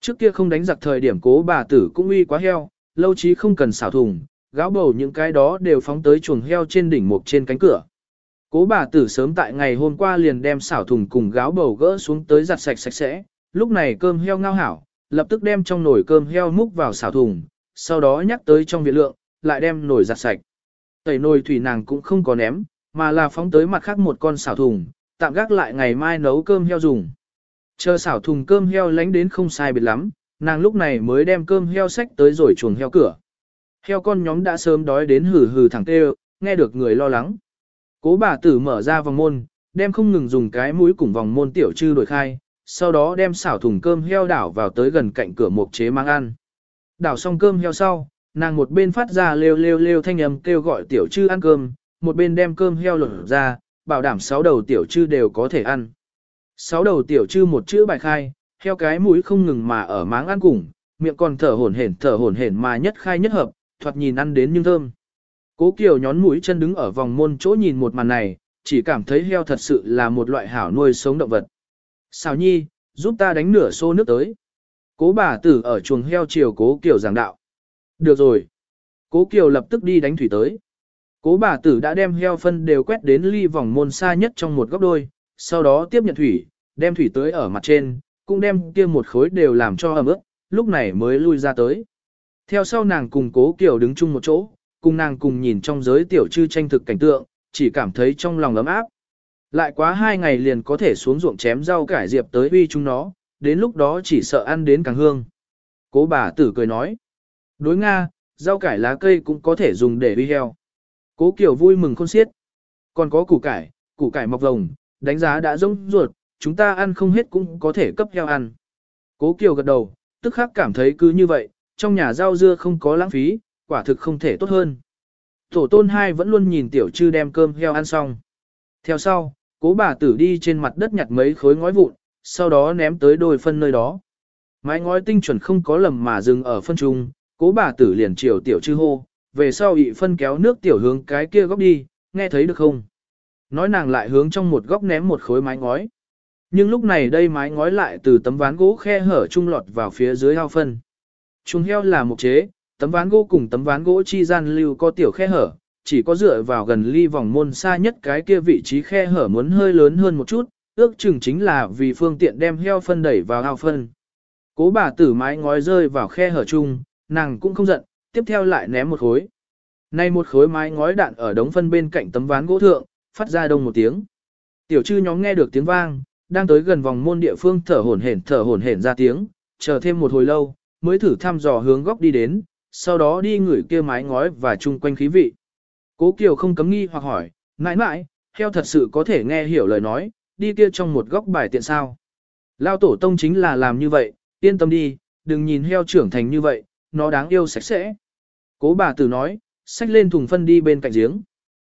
Trước kia không đánh giặc thời điểm cố bà tử cũng uy quá heo, lâu chí không cần xảo thùng, gáo bầu những cái đó đều phóng tới chuồng heo trên đỉnh mục trên cánh cửa. Cố bà tử sớm tại ngày hôm qua liền đem xảo thùng cùng gáo bầu gỡ xuống tới giặt sạch sạch sẽ, lúc này cơm heo ngao hảo, lập tức đem trong nồi cơm heo múc vào xảo thùng, sau đó nhắc tới trong viện lượng, lại đem nồi giặt sạch. Tẩy nồi thủy nàng cũng không có ném, mà là phóng tới mặt khác một con xảo thùng, tạm gác lại ngày mai nấu cơm heo dùng. Chờ xảo thùng cơm heo lánh đến không sai biệt lắm, nàng lúc này mới đem cơm heo sách tới rồi chuồng heo cửa. Heo con nhóm đã sớm đói đến hừ hừ thẳng tê nghe được người lo lắng. Cố bà tử mở ra vòng môn, đem không ngừng dùng cái mũi cùng vòng môn tiểu trư đổi khai, sau đó đem xảo thùng cơm heo đảo vào tới gần cạnh cửa mộc chế mang ăn. Đảo xong cơm heo sau, nàng một bên phát ra lêu lêu lêu thanh âm kêu gọi tiểu trư ăn cơm, một bên đem cơm heo lột ra, bảo đảm sáu đầu tiểu trư đều có thể ăn. Sáu đầu tiểu trư một chữ bài khai, heo cái mũi không ngừng mà ở máng ăn cùng, miệng còn thở hổn hển thở hổn hển mà nhất khai nhất hợp, thoạt nhìn ăn đến nhưng thơm. Cố Kiều nhón mũi chân đứng ở vòng môn chỗ nhìn một màn này, chỉ cảm thấy heo thật sự là một loại hảo nuôi sống động vật. Xào nhi, giúp ta đánh nửa xô nước tới. Cố bà tử ở chuồng heo chiều cố Kiều giảng đạo. Được rồi. Cố Kiều lập tức đi đánh thủy tới. Cố bà tử đã đem heo phân đều quét đến ly vòng môn xa nhất trong một góc đôi, sau đó tiếp nhận thủy, đem thủy tới ở mặt trên, cũng đem kia một khối đều làm cho ẩm ướt, lúc này mới lui ra tới. Theo sau nàng cùng cố Kiều đứng chung một chỗ, cùng nàng cùng nhìn trong giới tiểu trư tranh thực cảnh tượng, chỉ cảm thấy trong lòng ấm áp. Lại quá hai ngày liền có thể xuống ruộng chém rau cải diệp tới uy chúng nó, đến lúc đó chỉ sợ ăn đến càng hương. Cố bà tử cười nói, đối Nga, rau cải lá cây cũng có thể dùng để uy heo. Cố Kiều vui mừng khôn xiết. Còn có củ cải, củ cải mọc rồng, đánh giá đã rỗng ruột, chúng ta ăn không hết cũng có thể cấp heo ăn. Cố Kiều gật đầu, tức khắc cảm thấy cứ như vậy, trong nhà rau dưa không có lãng phí, quả thực không thể tốt hơn. Tổ tôn hai vẫn luôn nhìn tiểu trư đem cơm heo ăn xong. Theo sau, cố bà tử đi trên mặt đất nhặt mấy khối ngói vụn, sau đó ném tới đôi phân nơi đó. Mái ngói tinh chuẩn không có lầm mà dừng ở phân trung, cố bà tử liền chiều tiểu trư hô, về sau ị phân kéo nước tiểu hướng cái kia góc đi, nghe thấy được không? Nói nàng lại hướng trong một góc ném một khối mái ngói. Nhưng lúc này đây mái ngói lại từ tấm ván gỗ khe hở trung lọt vào phía dưới ao phân. Chuồng heo là một chế, tấm ván gỗ cùng tấm ván gỗ chi gian lưu có tiểu khe hở, chỉ có dựa vào gần ly vòng môn xa nhất cái kia vị trí khe hở muốn hơi lớn hơn một chút, ước chừng chính là vì phương tiện đem heo phân đẩy vào ao phân. Cố bà tử mái ngói rơi vào khe hở chung, nàng cũng không giận, tiếp theo lại ném một khối. Nay một khối mái ngói đạn ở đống phân bên cạnh tấm ván gỗ thượng, phát ra đông một tiếng. Tiểu chư nhóm nghe được tiếng vang, đang tới gần vòng môn địa phương thở hổn hển thở hổn hển ra tiếng, chờ thêm một hồi lâu, mới thử thăm dò hướng góc đi đến, sau đó đi ngửi kia mái ngói và chung quanh khí vị. Cố Kiều không cấm nghi hoặc hỏi, mãi mãi, heo thật sự có thể nghe hiểu lời nói, đi kia trong một góc bài tiện sao. Lao tổ tông chính là làm như vậy, yên tâm đi, đừng nhìn heo trưởng thành như vậy, nó đáng yêu sạch sẽ. Cố bà tử nói, xách lên thùng phân đi bên cạnh giếng.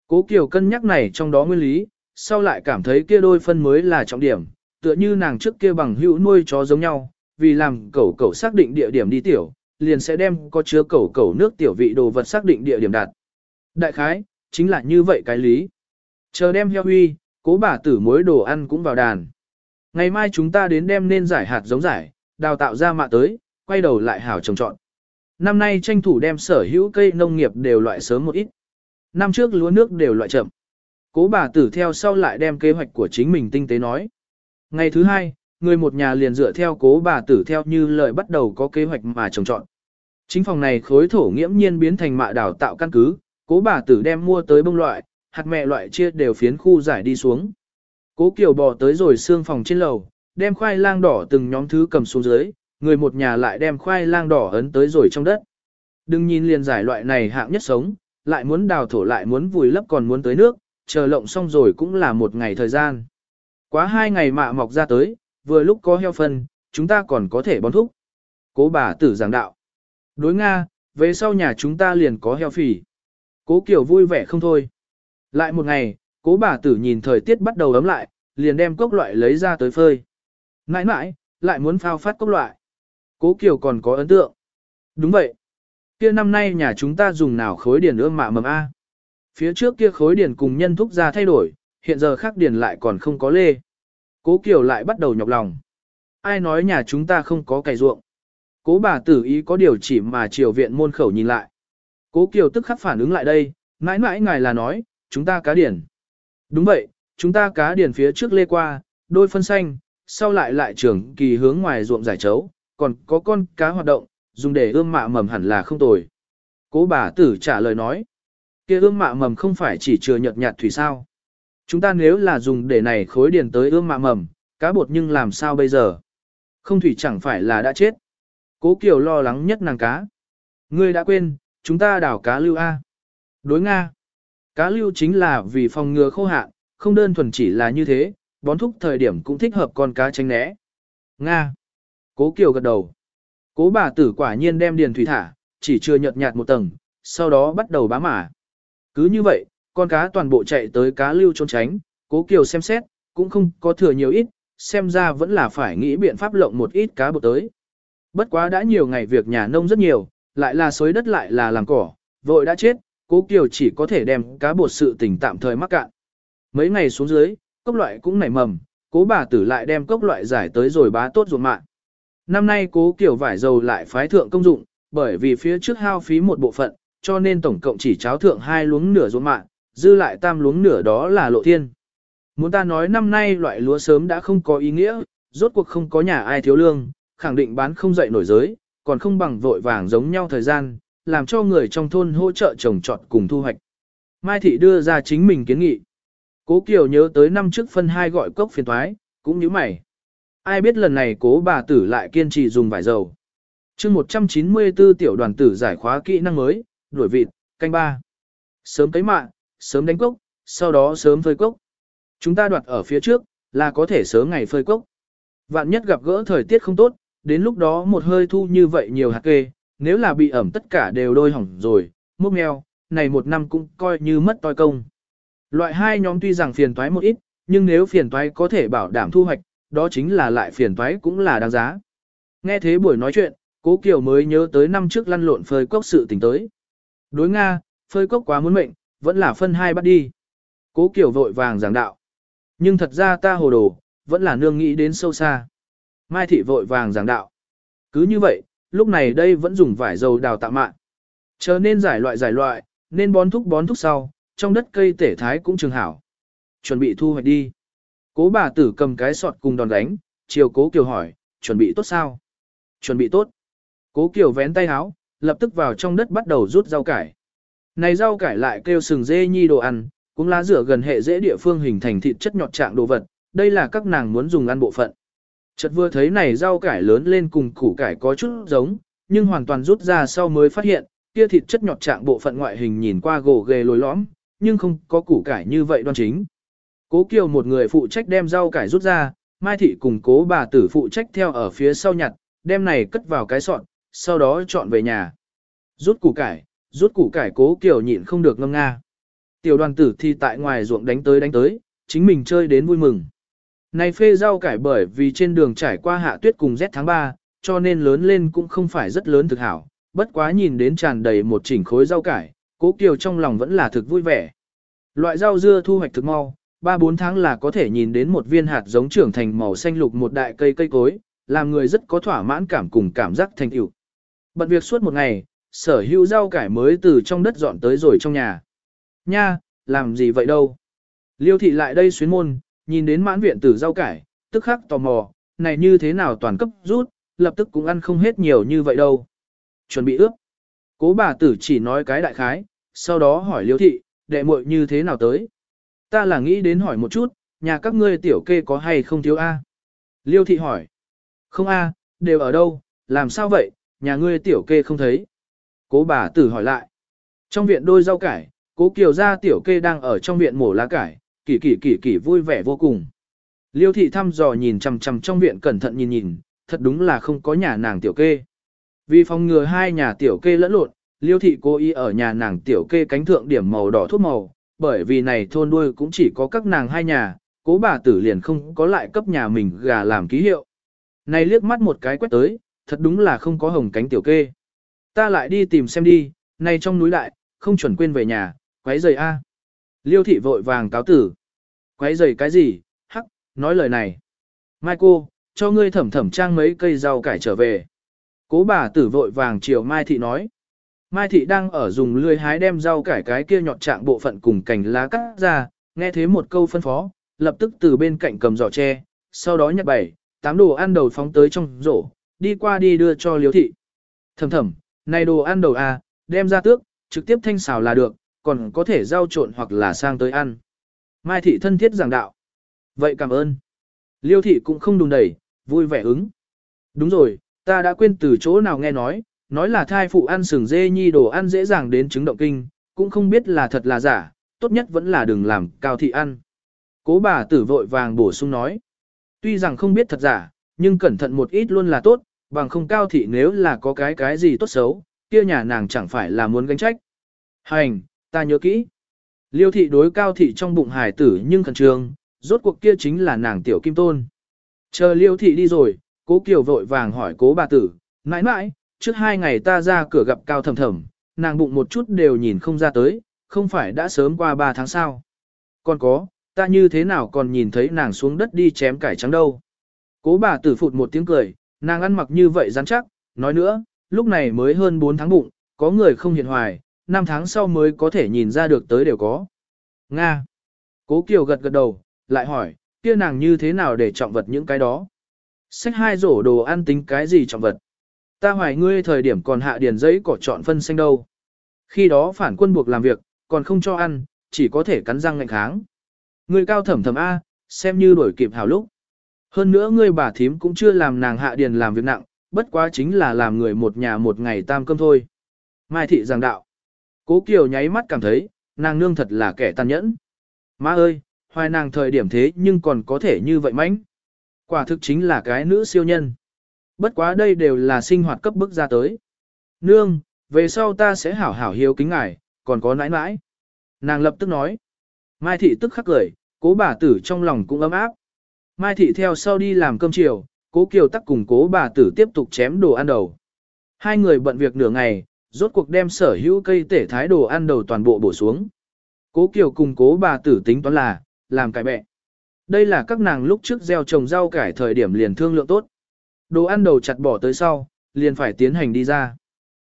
Cố Kiều cân nhắc này trong đó nguyên lý, sau lại cảm thấy kia đôi phân mới là trọng điểm, tựa như nàng trước kia bằng hữu nuôi chó giống nhau, vì làm cẩu cẩu xác định địa điểm đi tiểu, liền sẽ đem có chứa cẩu cẩu nước tiểu vị đồ vật xác định địa điểm đặt. Đại khái, chính là như vậy cái lý. Chờ đem heo huy, cố bà tử mối đồ ăn cũng vào đàn. Ngày mai chúng ta đến đem nên giải hạt giống giải, đào tạo ra mạ tới, quay đầu lại hảo trồng trọn. Năm nay tranh thủ đem sở hữu cây nông nghiệp đều loại sớm một ít. Năm trước lúa nước đều loại chậm. Cố bà tử theo sau lại đem kế hoạch của chính mình tinh tế nói. Ngày thứ hai, người một nhà liền dựa theo cố bà tử theo như lời bắt đầu có kế hoạch mà trồng trọn. Chính phòng này khối thổ nghiễm nhiên biến thành mạ đào tạo căn cứ, cố bà tử đem mua tới bông loại, hạt mẹ loại chia đều phiến khu giải đi xuống. Cố Kiều bò tới rồi xương phòng trên lầu, đem khoai lang đỏ từng nhóm thứ cầm xuống dưới, người một nhà lại đem khoai lang đỏ ấn tới rồi trong đất. Đừng nhìn liền giải loại này hạng nhất sống, lại muốn đào thổ lại muốn vùi lấp còn muốn tới nước, chờ lộng xong rồi cũng là một ngày thời gian. Quá hai ngày mạ mọc ra tới, vừa lúc có heo phân, chúng ta còn có thể bón thúc. Cố bà tử giảng đạo. Đối Nga, về sau nhà chúng ta liền có heo phì. Cố Kiều vui vẻ không thôi. Lại một ngày, cố bà tử nhìn thời tiết bắt đầu ấm lại, liền đem cốc loại lấy ra tới phơi. Nãi nãi, lại muốn phao phát cốc loại. Cố Kiều còn có ấn tượng. Đúng vậy. Kia năm nay nhà chúng ta dùng nào khối điển ương mạ mầm A. Phía trước kia khối điển cùng nhân thúc ra thay đổi, hiện giờ khác điển lại còn không có lê. Cố Kiều lại bắt đầu nhọc lòng. Ai nói nhà chúng ta không có cày ruộng. Cố bà tử ý có điều chỉ mà triều viện môn khẩu nhìn lại. Cố Kiều tức khắc phản ứng lại đây, mãi mãi ngài là nói, chúng ta cá điển. Đúng vậy, chúng ta cá điển phía trước lê qua, đôi phân xanh, sau lại lại trưởng kỳ hướng ngoài ruộng giải chấu, còn có con cá hoạt động, dùng để ươm mạ mầm hẳn là không tồi. Cố bà tử trả lời nói, kia ươm mạ mầm không phải chỉ chừa nhợt nhạt thủy sao. Chúng ta nếu là dùng để này khối điền tới ươm mạ mầm, cá bột nhưng làm sao bây giờ? Không thủy chẳng phải là đã chết. Cố Kiều lo lắng nhất nàng cá. Ngươi đã quên, chúng ta đảo cá lưu A. Đối Nga. Cá lưu chính là vì phòng ngừa khô hạn, không đơn thuần chỉ là như thế, bón thúc thời điểm cũng thích hợp con cá tránh né. Nga. Cố Kiều gật đầu. Cố bà tử quả nhiên đem điền thủy thả, chỉ chưa nhợt nhạt một tầng, sau đó bắt đầu bám mả. Cứ như vậy, con cá toàn bộ chạy tới cá lưu trốn tránh, cố Kiều xem xét, cũng không có thừa nhiều ít, xem ra vẫn là phải nghĩ biện pháp lộng một ít cá bột tới. Bất quá đã nhiều ngày việc nhà nông rất nhiều, lại là xối đất lại là làm cỏ, vội đã chết, cố Kiều chỉ có thể đem cá bột sự tình tạm thời mắc cạn. Mấy ngày xuống dưới, cốc loại cũng nảy mầm, cố bà tử lại đem cốc loại giải tới rồi bá tốt ruộng mạng. Năm nay cố Kiều vải dầu lại phái thượng công dụng, bởi vì phía trước hao phí một bộ phận, cho nên tổng cộng chỉ cháo thượng hai luống nửa ruộng mạng, dư lại tam luống nửa đó là lộ thiên. Muốn ta nói năm nay loại lúa sớm đã không có ý nghĩa, rốt cuộc không có nhà ai thiếu lương, khẳng định bán không dậy nổi giới, còn không bằng vội vàng giống nhau thời gian, làm cho người trong thôn hỗ trợ trồng trọt cùng thu hoạch. Mai Thị đưa ra chính mình kiến nghị. Cố Kiều nhớ tới năm trước phân hai gọi cốc phiền thoái, cũng như mày. Ai biết lần này cố bà tử lại kiên trì dùng vải dầu. chương 194 tiểu đoàn tử giải khóa kỹ năng mới, đuổi vịt, canh ba. Sớm cấy mạ, sớm đánh cốc, sau đó sớm phơi cốc. Chúng ta đoạt ở phía trước, là có thể sớm ngày phơi cốc. Vạn nhất gặp gỡ thời tiết không tốt, đến lúc đó một hơi thu như vậy nhiều hạt kê, nếu là bị ẩm tất cả đều đôi hỏng rồi, múc mèo, này một năm cũng coi như mất toi công. Loại hai nhóm tuy rằng phiền toái một ít, nhưng nếu phiền toái có thể bảo đảm thu hoạch, đó chính là lại phiền toái cũng là đáng giá. Nghe thế buổi nói chuyện, Cố Kiều mới nhớ tới năm trước lăn lộn phơi cốc sự tình tới. Đối Nga, phơi cốc quá muốn mệnh, vẫn là phân hai bắt đi. Cố Kiều vội vàng giảng đạo. Nhưng thật ra ta hồ đồ, vẫn là nương nghĩ đến sâu xa. Mai thị vội vàng giảng đạo. Cứ như vậy, lúc này đây vẫn dùng vải dầu đào tạo mạng. Chờ nên giải loại giải loại, nên bón thúc bón thúc sau, trong đất cây tể thái cũng trường hảo. Chuẩn bị thu hoạch đi. Cố bà tử cầm cái sọt cùng đòn đánh, chiều cố kiều hỏi, chuẩn bị tốt sao? Chuẩn bị tốt. Cố kiều vén tay háo, lập tức vào trong đất bắt đầu rút rau cải. Này rau cải lại kêu sừng dê nhi đồ ăn, cũng lá rửa gần hệ dễ địa phương hình thành thịt chất nhọt trạng đồ vật, đây là các nàng muốn dùng ăn bộ phận. Chợt vừa thấy này rau cải lớn lên cùng củ cải có chút giống, nhưng hoàn toàn rút ra sau mới phát hiện, kia thịt chất nhọt trạng bộ phận ngoại hình nhìn qua gồ ghề lồi lõm, nhưng không có củ cải như vậy đoan chính. Cố Kiều một người phụ trách đem rau cải rút ra, Mai Thị cùng cố bà tử phụ trách theo ở phía sau nhặt, đem này cất vào cái sọt, sau đó chọn về nhà. Rút củ cải, rút củ cải cố kiểu nhịn không được ngâm nga. Tiểu đoàn tử thì tại ngoài ruộng đánh tới đánh tới, chính mình chơi đến vui mừng. Này phê rau cải bởi vì trên đường trải qua hạ tuyết cùng rét tháng 3, cho nên lớn lên cũng không phải rất lớn thực hảo, bất quá nhìn đến tràn đầy một chỉnh khối rau cải, cố kiều trong lòng vẫn là thực vui vẻ. Loại rau dưa thu hoạch thực mau, 3-4 tháng là có thể nhìn đến một viên hạt giống trưởng thành màu xanh lục một đại cây cây cối, làm người rất có thỏa mãn cảm cùng cảm giác thành tựu. Bận việc suốt một ngày, sở hữu rau cải mới từ trong đất dọn tới rồi trong nhà. Nha, làm gì vậy đâu? Liêu thị lại đây xuyến môn, nhìn đến mãn viện tử rau cải, tức khắc tò mò, này như thế nào toàn cấp rút, lập tức cũng ăn không hết nhiều như vậy đâu. Chuẩn bị ướp. Cố bà tử chỉ nói cái đại khái, sau đó hỏi liêu thị, đệ muội như thế nào tới. Ta là nghĩ đến hỏi một chút, nhà các ngươi tiểu kê có hay không thiếu A. Liêu thị hỏi. Không A, đều ở đâu, làm sao vậy, nhà ngươi tiểu kê không thấy. Cố bà tử hỏi lại. Trong viện đôi rau cải, cố kiều gia tiểu kê đang ở trong viện mổ lá cải, kỳ kỳ kỳ kỳ vui vẻ vô cùng. Liêu thị thăm dò nhìn chằm chằm trong viện cẩn thận nhìn nhìn, thật đúng là không có nhà nàng tiểu kê. Vì phòng ngừa hai nhà tiểu kê lẫn lộn, liêu thị cố ý ở nhà nàng tiểu kê cánh thượng điểm màu đỏ thuốc màu, bởi vì này thôn đuôi cũng chỉ có các nàng hai nhà, cố bà tử liền không có lại cấp nhà mình gà làm ký hiệu. Này liếc mắt một cái quét tới, thật đúng là không có hồng cánh tiểu kê. Ta lại đi tìm xem đi, nay trong núi lại, không chuẩn quên về nhà, quấy giày a. Liêu thị vội vàng cáo tử. Quấy giày cái gì, hắc, nói lời này. Mai cô, cho ngươi thẩm thẩm trang mấy cây rau cải trở về. Cố bà tử vội vàng chiều Mai thị nói. Mai thị đang ở dùng lươi hái đem rau cải cái kia nhọt trạng bộ phận cùng cành lá cắt ra, nghe thế một câu phân phó, lập tức từ bên cạnh cầm giỏ tre, sau đó nhặt bảy, tám đồ ăn đầu phóng tới trong rổ, đi qua đi đưa cho liếu thị. Thầm thầm, này đồ ăn đầu à, đem ra tước, trực tiếp thanh xào là được, còn có thể rau trộn hoặc là sang tới ăn. Mai thị thân thiết giảng đạo. Vậy cảm ơn. Liêu thị cũng không đùng đẩy, vui vẻ ứng. Đúng rồi, ta đã quên từ chỗ nào nghe nói, nói là thai phụ ăn sừng dê nhi đồ ăn dễ dàng đến chứng động kinh, cũng không biết là thật là giả, tốt nhất vẫn là đừng làm cao thị ăn. Cố bà tử vội vàng bổ sung nói. Tuy rằng không biết thật giả, nhưng cẩn thận một ít luôn là tốt, bằng không cao thị nếu là có cái cái gì tốt xấu, kia nhà nàng chẳng phải là muốn gánh trách. Hành, ta nhớ kỹ. Liêu thị đối cao thị trong bụng hải tử nhưng khẩn trương, rốt cuộc kia chính là nàng tiểu kim tôn. Chờ liêu thị đi rồi, cố kiều vội vàng hỏi cố bà tử, mãi mãi, trước hai ngày ta ra cửa gặp cao thầm thầm, nàng bụng một chút đều nhìn không ra tới, không phải đã sớm qua ba tháng sao. Còn có, ta như thế nào còn nhìn thấy nàng xuống đất đi chém cải trắng đâu. Cố bà tử phụt một tiếng cười, nàng ăn mặc như vậy rắn chắc, nói nữa, lúc này mới hơn 4 tháng bụng, có người không hiện hoài, 5 tháng sau mới có thể nhìn ra được tới đều có. Nga. Cố Kiều gật gật đầu, lại hỏi, kia nàng như thế nào để trọng vật những cái đó? Xách hai rổ đồ ăn tính cái gì trọng vật? Ta hoài ngươi thời điểm còn hạ điền giấy cỏ chọn phân xanh đâu. Khi đó phản quân buộc làm việc, còn không cho ăn, chỉ có thể cắn răng ngạnh kháng. Ngươi cao thẩm thẩm A, xem như đổi kịp hào lúc. Hơn nữa ngươi bà thím cũng chưa làm nàng hạ điền làm việc nặng, bất quá chính là làm người một nhà một ngày tam cơm thôi. Mai thị giảng đạo. Cố Kiều nháy mắt cảm thấy, nàng nương thật là kẻ tàn nhẫn. Má ơi, hoài nàng thời điểm thế nhưng còn có thể như vậy mánh, Quả thực chính là cái nữ siêu nhân. Bất quá đây đều là sinh hoạt cấp bức ra tới. Nương, về sau ta sẽ hảo hảo hiếu kính ngài, còn có nãi nãi. Nàng lập tức nói. Mai thị tức khắc cười, cố bà tử trong lòng cũng ấm áp. Mai thị theo sau đi làm cơm chiều, cố kiều tắc cùng cố bà tử tiếp tục chém đồ ăn đầu. Hai người bận việc nửa ngày, rốt cuộc đem sở hữu cây tể thái đồ ăn đầu toàn bộ bổ xuống. Cố kiều cùng cố bà tử tính toán là, làm cải bẹ. Đây là các nàng lúc trước gieo trồng rau cải thời điểm liền thương lượng tốt. Đồ ăn đầu chặt bỏ tới sau, liền phải tiến hành đi ra.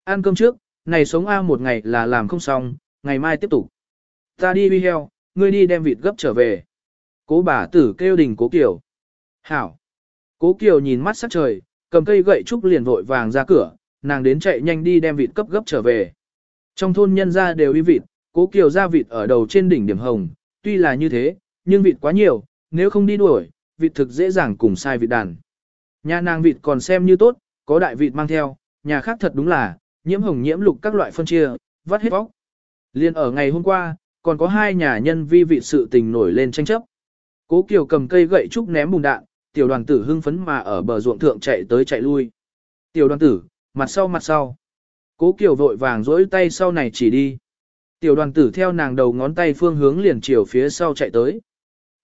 Ăn cơm trước, này sống A một ngày là làm không xong, ngày mai tiếp tục. Ta đi huy heo, ngươi đi đem vịt gấp trở về. Cố bà tử kêu đình cố kiều. Hảo. Cố kiều nhìn mắt sắc trời, cầm cây gậy trúc liền vội vàng ra cửa, nàng đến chạy nhanh đi đem vịt cấp gấp trở về. Trong thôn nhân ra đều y vịt, cố kiều ra vịt ở đầu trên đỉnh điểm hồng, tuy là như thế, nhưng vịt quá nhiều, nếu không đi đuổi, vịt thực dễ dàng cùng sai vịt đàn. Nhà nàng vịt còn xem như tốt, có đại vịt mang theo, nhà khác thật đúng là, nhiễm hồng nhiễm lục các loại phân chia, vắt hết vóc. Liên ở ngày hôm qua, còn có hai nhà nhân vi vị sự tình nổi lên tranh chấp. Cố Kiều cầm cây gậy trúc ném bùn đạn, tiểu đoàn tử hưng phấn mà ở bờ ruộng thượng chạy tới chạy lui. Tiểu đoàn tử, mặt sau mặt sau. Cố Kiều vội vàng dỗi tay sau này chỉ đi. Tiểu đoàn tử theo nàng đầu ngón tay phương hướng liền chiều phía sau chạy tới.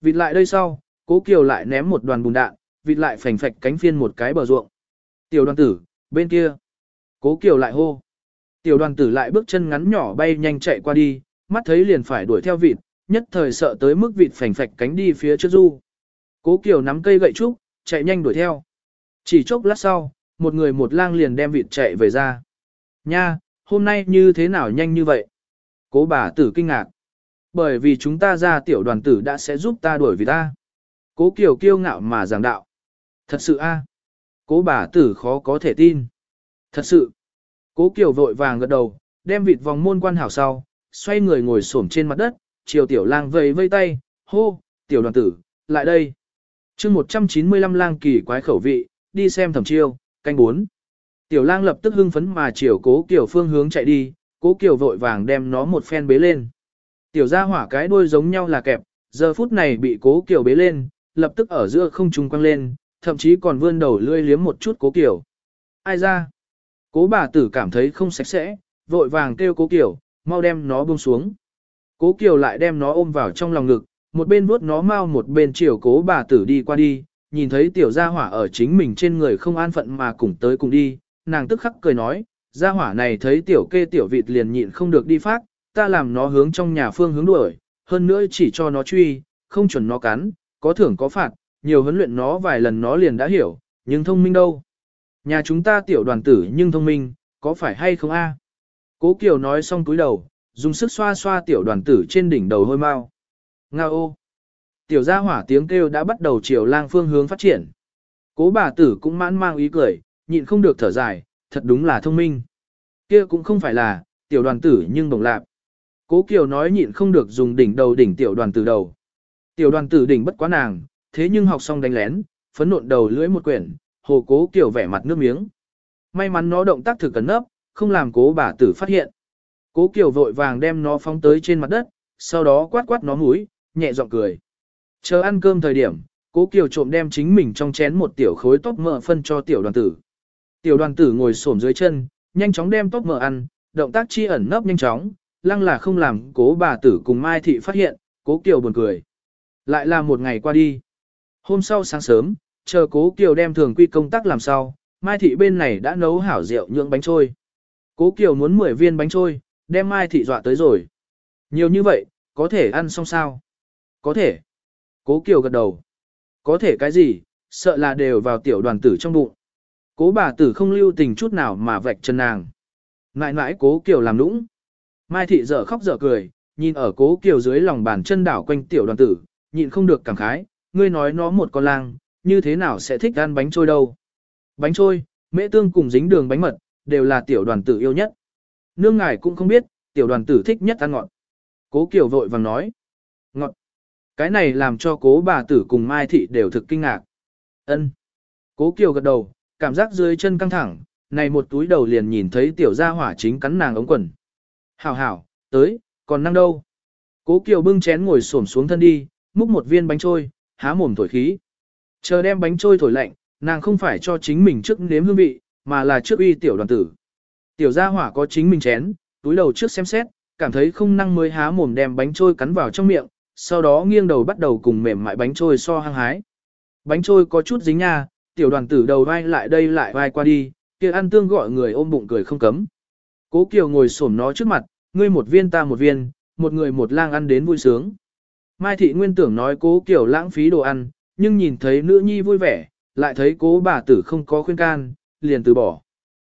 Vịt lại đây sau, Cố Kiều lại ném một đoàn bùn đạn, vịt lại phành phạch cánh phiên một cái bờ ruộng. Tiểu đoàn tử, bên kia. Cố Kiều lại hô. Tiểu đoàn tử lại bước chân ngắn nhỏ bay nhanh chạy qua đi, mắt thấy liền phải đuổi theo vịt, nhất thời sợ tới mức vịt phành phạch cánh đi phía trước du. Cố Kiều nắm cây gậy trúc, chạy nhanh đuổi theo. Chỉ chốc lát sau, một người một lang liền đem vịt chạy về ra. Nha, hôm nay như thế nào nhanh như vậy? Cố bà tử kinh ngạc. Bởi vì chúng ta ra tiểu đoàn tử đã sẽ giúp ta đuổi vịt ta. Cố Kiều kiêu ngạo mà giảng đạo. Thật sự a à? Cố bà tử khó có thể tin. Thật sự. Cố Kiều vội vàng gật đầu, đem vịt vòng môn quan hảo sau, xoay người ngồi xổm trên mặt đất, chiều tiểu lang vây vây tay, hô, tiểu đoàn tử, lại đây. chương 195 lang kỳ quái khẩu vị, đi xem thẩm chiêu, canh bốn. Tiểu lang lập tức hưng phấn mà chiều cố kiểu phương hướng chạy đi, cố kiểu vội vàng đem nó một phen bế lên. Tiểu gia hỏa cái đuôi giống nhau là kẹp, giờ phút này bị cố kiểu bế lên, lập tức ở giữa không trung quăng lên, thậm chí còn vươn đầu lươi liếm một chút cố kiểu. Ai ra? Cố bà tử cảm thấy không sạch sẽ, vội vàng kêu cố kiểu, mau đem nó buông xuống. Cố Kiều lại đem nó ôm vào trong lòng ngực, một bên vuốt nó mau một bên chiều cố bà tử đi qua đi, nhìn thấy tiểu gia hỏa ở chính mình trên người không an phận mà cùng tới cùng đi, nàng tức khắc cười nói, gia hỏa này thấy tiểu kê tiểu vịt liền nhịn không được đi phát, ta làm nó hướng trong nhà phương hướng đuổi, hơn nữa chỉ cho nó truy, không chuẩn nó cắn, có thưởng có phạt, nhiều huấn luyện nó vài lần nó liền đã hiểu, nhưng thông minh đâu. Nhà chúng ta tiểu đoàn tử nhưng thông minh, có phải hay không a? Cố Kiều nói xong túi đầu, dùng sức xoa xoa tiểu đoàn tử trên đỉnh đầu hôi mau. Nga ô! Tiểu gia hỏa tiếng kêu đã bắt đầu chiều lang phương hướng phát triển. Cố bà tử cũng mãn mang ý cười, nhịn không được thở dài, thật đúng là thông minh. Kia cũng không phải là, tiểu đoàn tử nhưng đồng lạp. Cố Kiều nói nhịn không được dùng đỉnh đầu đỉnh tiểu đoàn tử đầu. Tiểu đoàn tử đỉnh bất quá nàng, thế nhưng học xong đánh lén, phấn nộn đầu lưỡi một quyển, hồ cố Kiều vẻ mặt nước miếng. May mắn nó động tác thực cẩn nấp, không làm cố bà tử phát hiện. Cố Kiều vội vàng đem nó phóng tới trên mặt đất, sau đó quát quát nó mũi, nhẹ giọng cười. Chờ ăn cơm thời điểm, cố Kiều trộm đem chính mình trong chén một tiểu khối tóc mỡ phân cho tiểu đoàn tử. Tiểu đoàn tử ngồi xổm dưới chân, nhanh chóng đem tóc mỡ ăn, động tác chi ẩn nấp nhanh chóng, lăng là không làm cố bà tử cùng Mai Thị phát hiện, cố Kiều buồn cười. Lại là một ngày qua đi. Hôm sau sáng sớm, chờ cố Kiều đem thường quy công tác làm sau, Mai Thị bên này đã nấu hảo rượu nhượng bánh trôi. Cố Kiều muốn 10 viên bánh trôi, đem Mai Thị dọa tới rồi. Nhiều như vậy, có thể ăn xong sao? Có thể. Cố Kiều gật đầu. Có thể cái gì, sợ là đều vào tiểu đoàn tử trong bụng. Cố bà tử không lưu tình chút nào mà vạch chân nàng. Ngại ngại cố Kiều làm nũng. Mai thị dở khóc dở cười, nhìn ở cố Kiều dưới lòng bàn chân đảo quanh tiểu đoàn tử, nhịn không được cảm khái, ngươi nói nó một con lang, như thế nào sẽ thích ăn bánh trôi đâu. Bánh trôi, mễ tương cùng dính đường bánh mật, đều là tiểu đoàn tử yêu nhất. Nương ngài cũng không biết, tiểu đoàn tử thích nhất ăn ngọt. Cố Kiều vội vàng nói. Ngọt. Cái này làm cho cố bà tử cùng Mai Thị đều thực kinh ngạc. ân Cố Kiều gật đầu, cảm giác dưới chân căng thẳng, này một túi đầu liền nhìn thấy tiểu gia hỏa chính cắn nàng ống quần. Hảo hảo, tới, còn năng đâu. Cố Kiều bưng chén ngồi xổm xuống thân đi, múc một viên bánh trôi, há mồm thổi khí. Chờ đem bánh trôi thổi lạnh, nàng không phải cho chính mình trước nếm hương vị, mà là trước uy tiểu đoàn tử. Tiểu gia hỏa có chính mình chén, túi đầu trước xem xét, cảm thấy không năng mới há mồm đem bánh trôi cắn vào trong miệng, sau đó nghiêng đầu bắt đầu cùng mềm mại bánh trôi so hăng hái. Bánh trôi có chút dính nha, tiểu đoàn tử đầu vai lại đây lại vai qua đi, kia ăn tương gọi người ôm bụng cười không cấm. Cố Kiều ngồi xổm nó trước mặt, ngươi một viên ta một viên, một người một lang ăn đến vui sướng. Mai thị nguyên tưởng nói cố Kiều lãng phí đồ ăn, nhưng nhìn thấy nữ nhi vui vẻ, lại thấy cố bà tử không có khuyên can, liền từ bỏ.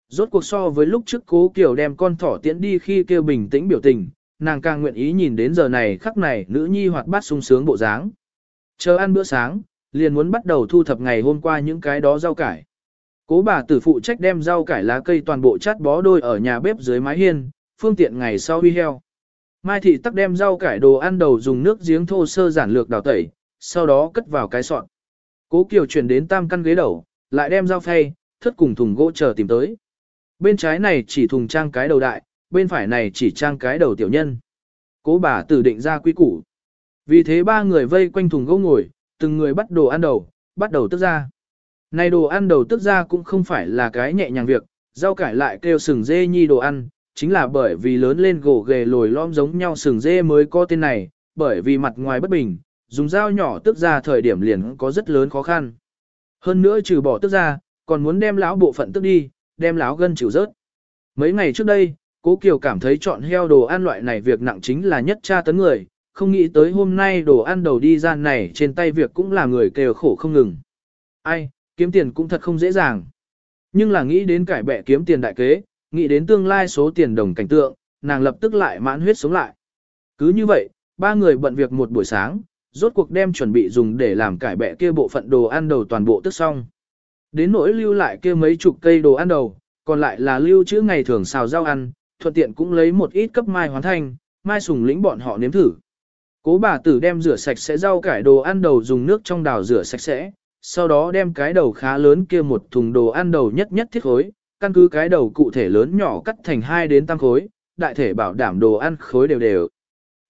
Rốt cuộc so với lúc trước cố Kiều đem con thỏ tiễn đi khi kêu bình tĩnh biểu tình, nàng càng nguyện ý nhìn đến giờ này khắc này nữ nhi hoạt bát sung sướng bộ dáng. Chờ ăn bữa sáng, liền muốn bắt đầu thu thập ngày hôm qua những cái đó rau cải. Cố bà tử phụ trách đem rau cải lá cây toàn bộ chát bó đôi ở nhà bếp dưới mái hiên, phương tiện ngày sau huy heo. Mai thị tắc đem rau cải đồ ăn đầu dùng nước giếng thô sơ giản lược đào tẩy, sau đó cất vào cái sọt. Cố Kiều chuyển đến tam căn ghế đầu, lại đem dao phay, thất cùng thùng gỗ chờ tìm tới. Bên trái này chỉ thùng trang cái đầu đại, bên phải này chỉ trang cái đầu tiểu nhân. Cố bà tử định ra quy củ. Vì thế ba người vây quanh thùng gỗ ngồi, từng người bắt đồ ăn đầu, bắt đầu tức ra. Này đồ ăn đầu tức ra cũng không phải là cái nhẹ nhàng việc, rau cải lại kêu sừng dê nhi đồ ăn, chính là bởi vì lớn lên gỗ ghề lồi lõm giống nhau sừng dê mới có tên này, bởi vì mặt ngoài bất bình, dùng dao nhỏ tức ra thời điểm liền có rất lớn khó khăn. Hơn nữa trừ bỏ tức ra, còn muốn đem lão bộ phận tức đi, đem láo gân chịu rớt. Mấy ngày trước đây, Cố Kiều cảm thấy chọn heo đồ ăn loại này việc nặng chính là nhất tra tấn người, không nghĩ tới hôm nay đồ ăn đầu đi ra này trên tay việc cũng là người kêu khổ không ngừng. Ai, kiếm tiền cũng thật không dễ dàng. Nhưng là nghĩ đến cải bẻ kiếm tiền đại kế, nghĩ đến tương lai số tiền đồng cảnh tượng, nàng lập tức lại mãn huyết sống lại. Cứ như vậy, ba người bận việc một buổi sáng, rốt cuộc đem chuẩn bị dùng để làm cải bẻ kia bộ phận đồ ăn đầu toàn bộ tức xong. Đến nỗi lưu lại kia mấy chục cây đồ ăn đầu, còn lại là lưu trữ ngày thường xào rau ăn, thuận tiện cũng lấy một ít cấp mai hoàn thành, mai sùng lĩnh bọn họ nếm thử. Cố bà tử đem rửa sạch sẽ rau cải đồ ăn đầu dùng nước trong đào rửa sạch sẽ, sau đó đem cái đầu khá lớn kia một thùng đồ ăn đầu nhất nhất thiết khối, căn cứ cái đầu cụ thể lớn nhỏ cắt thành 2 đến tam khối, đại thể bảo đảm đồ ăn khối đều đều.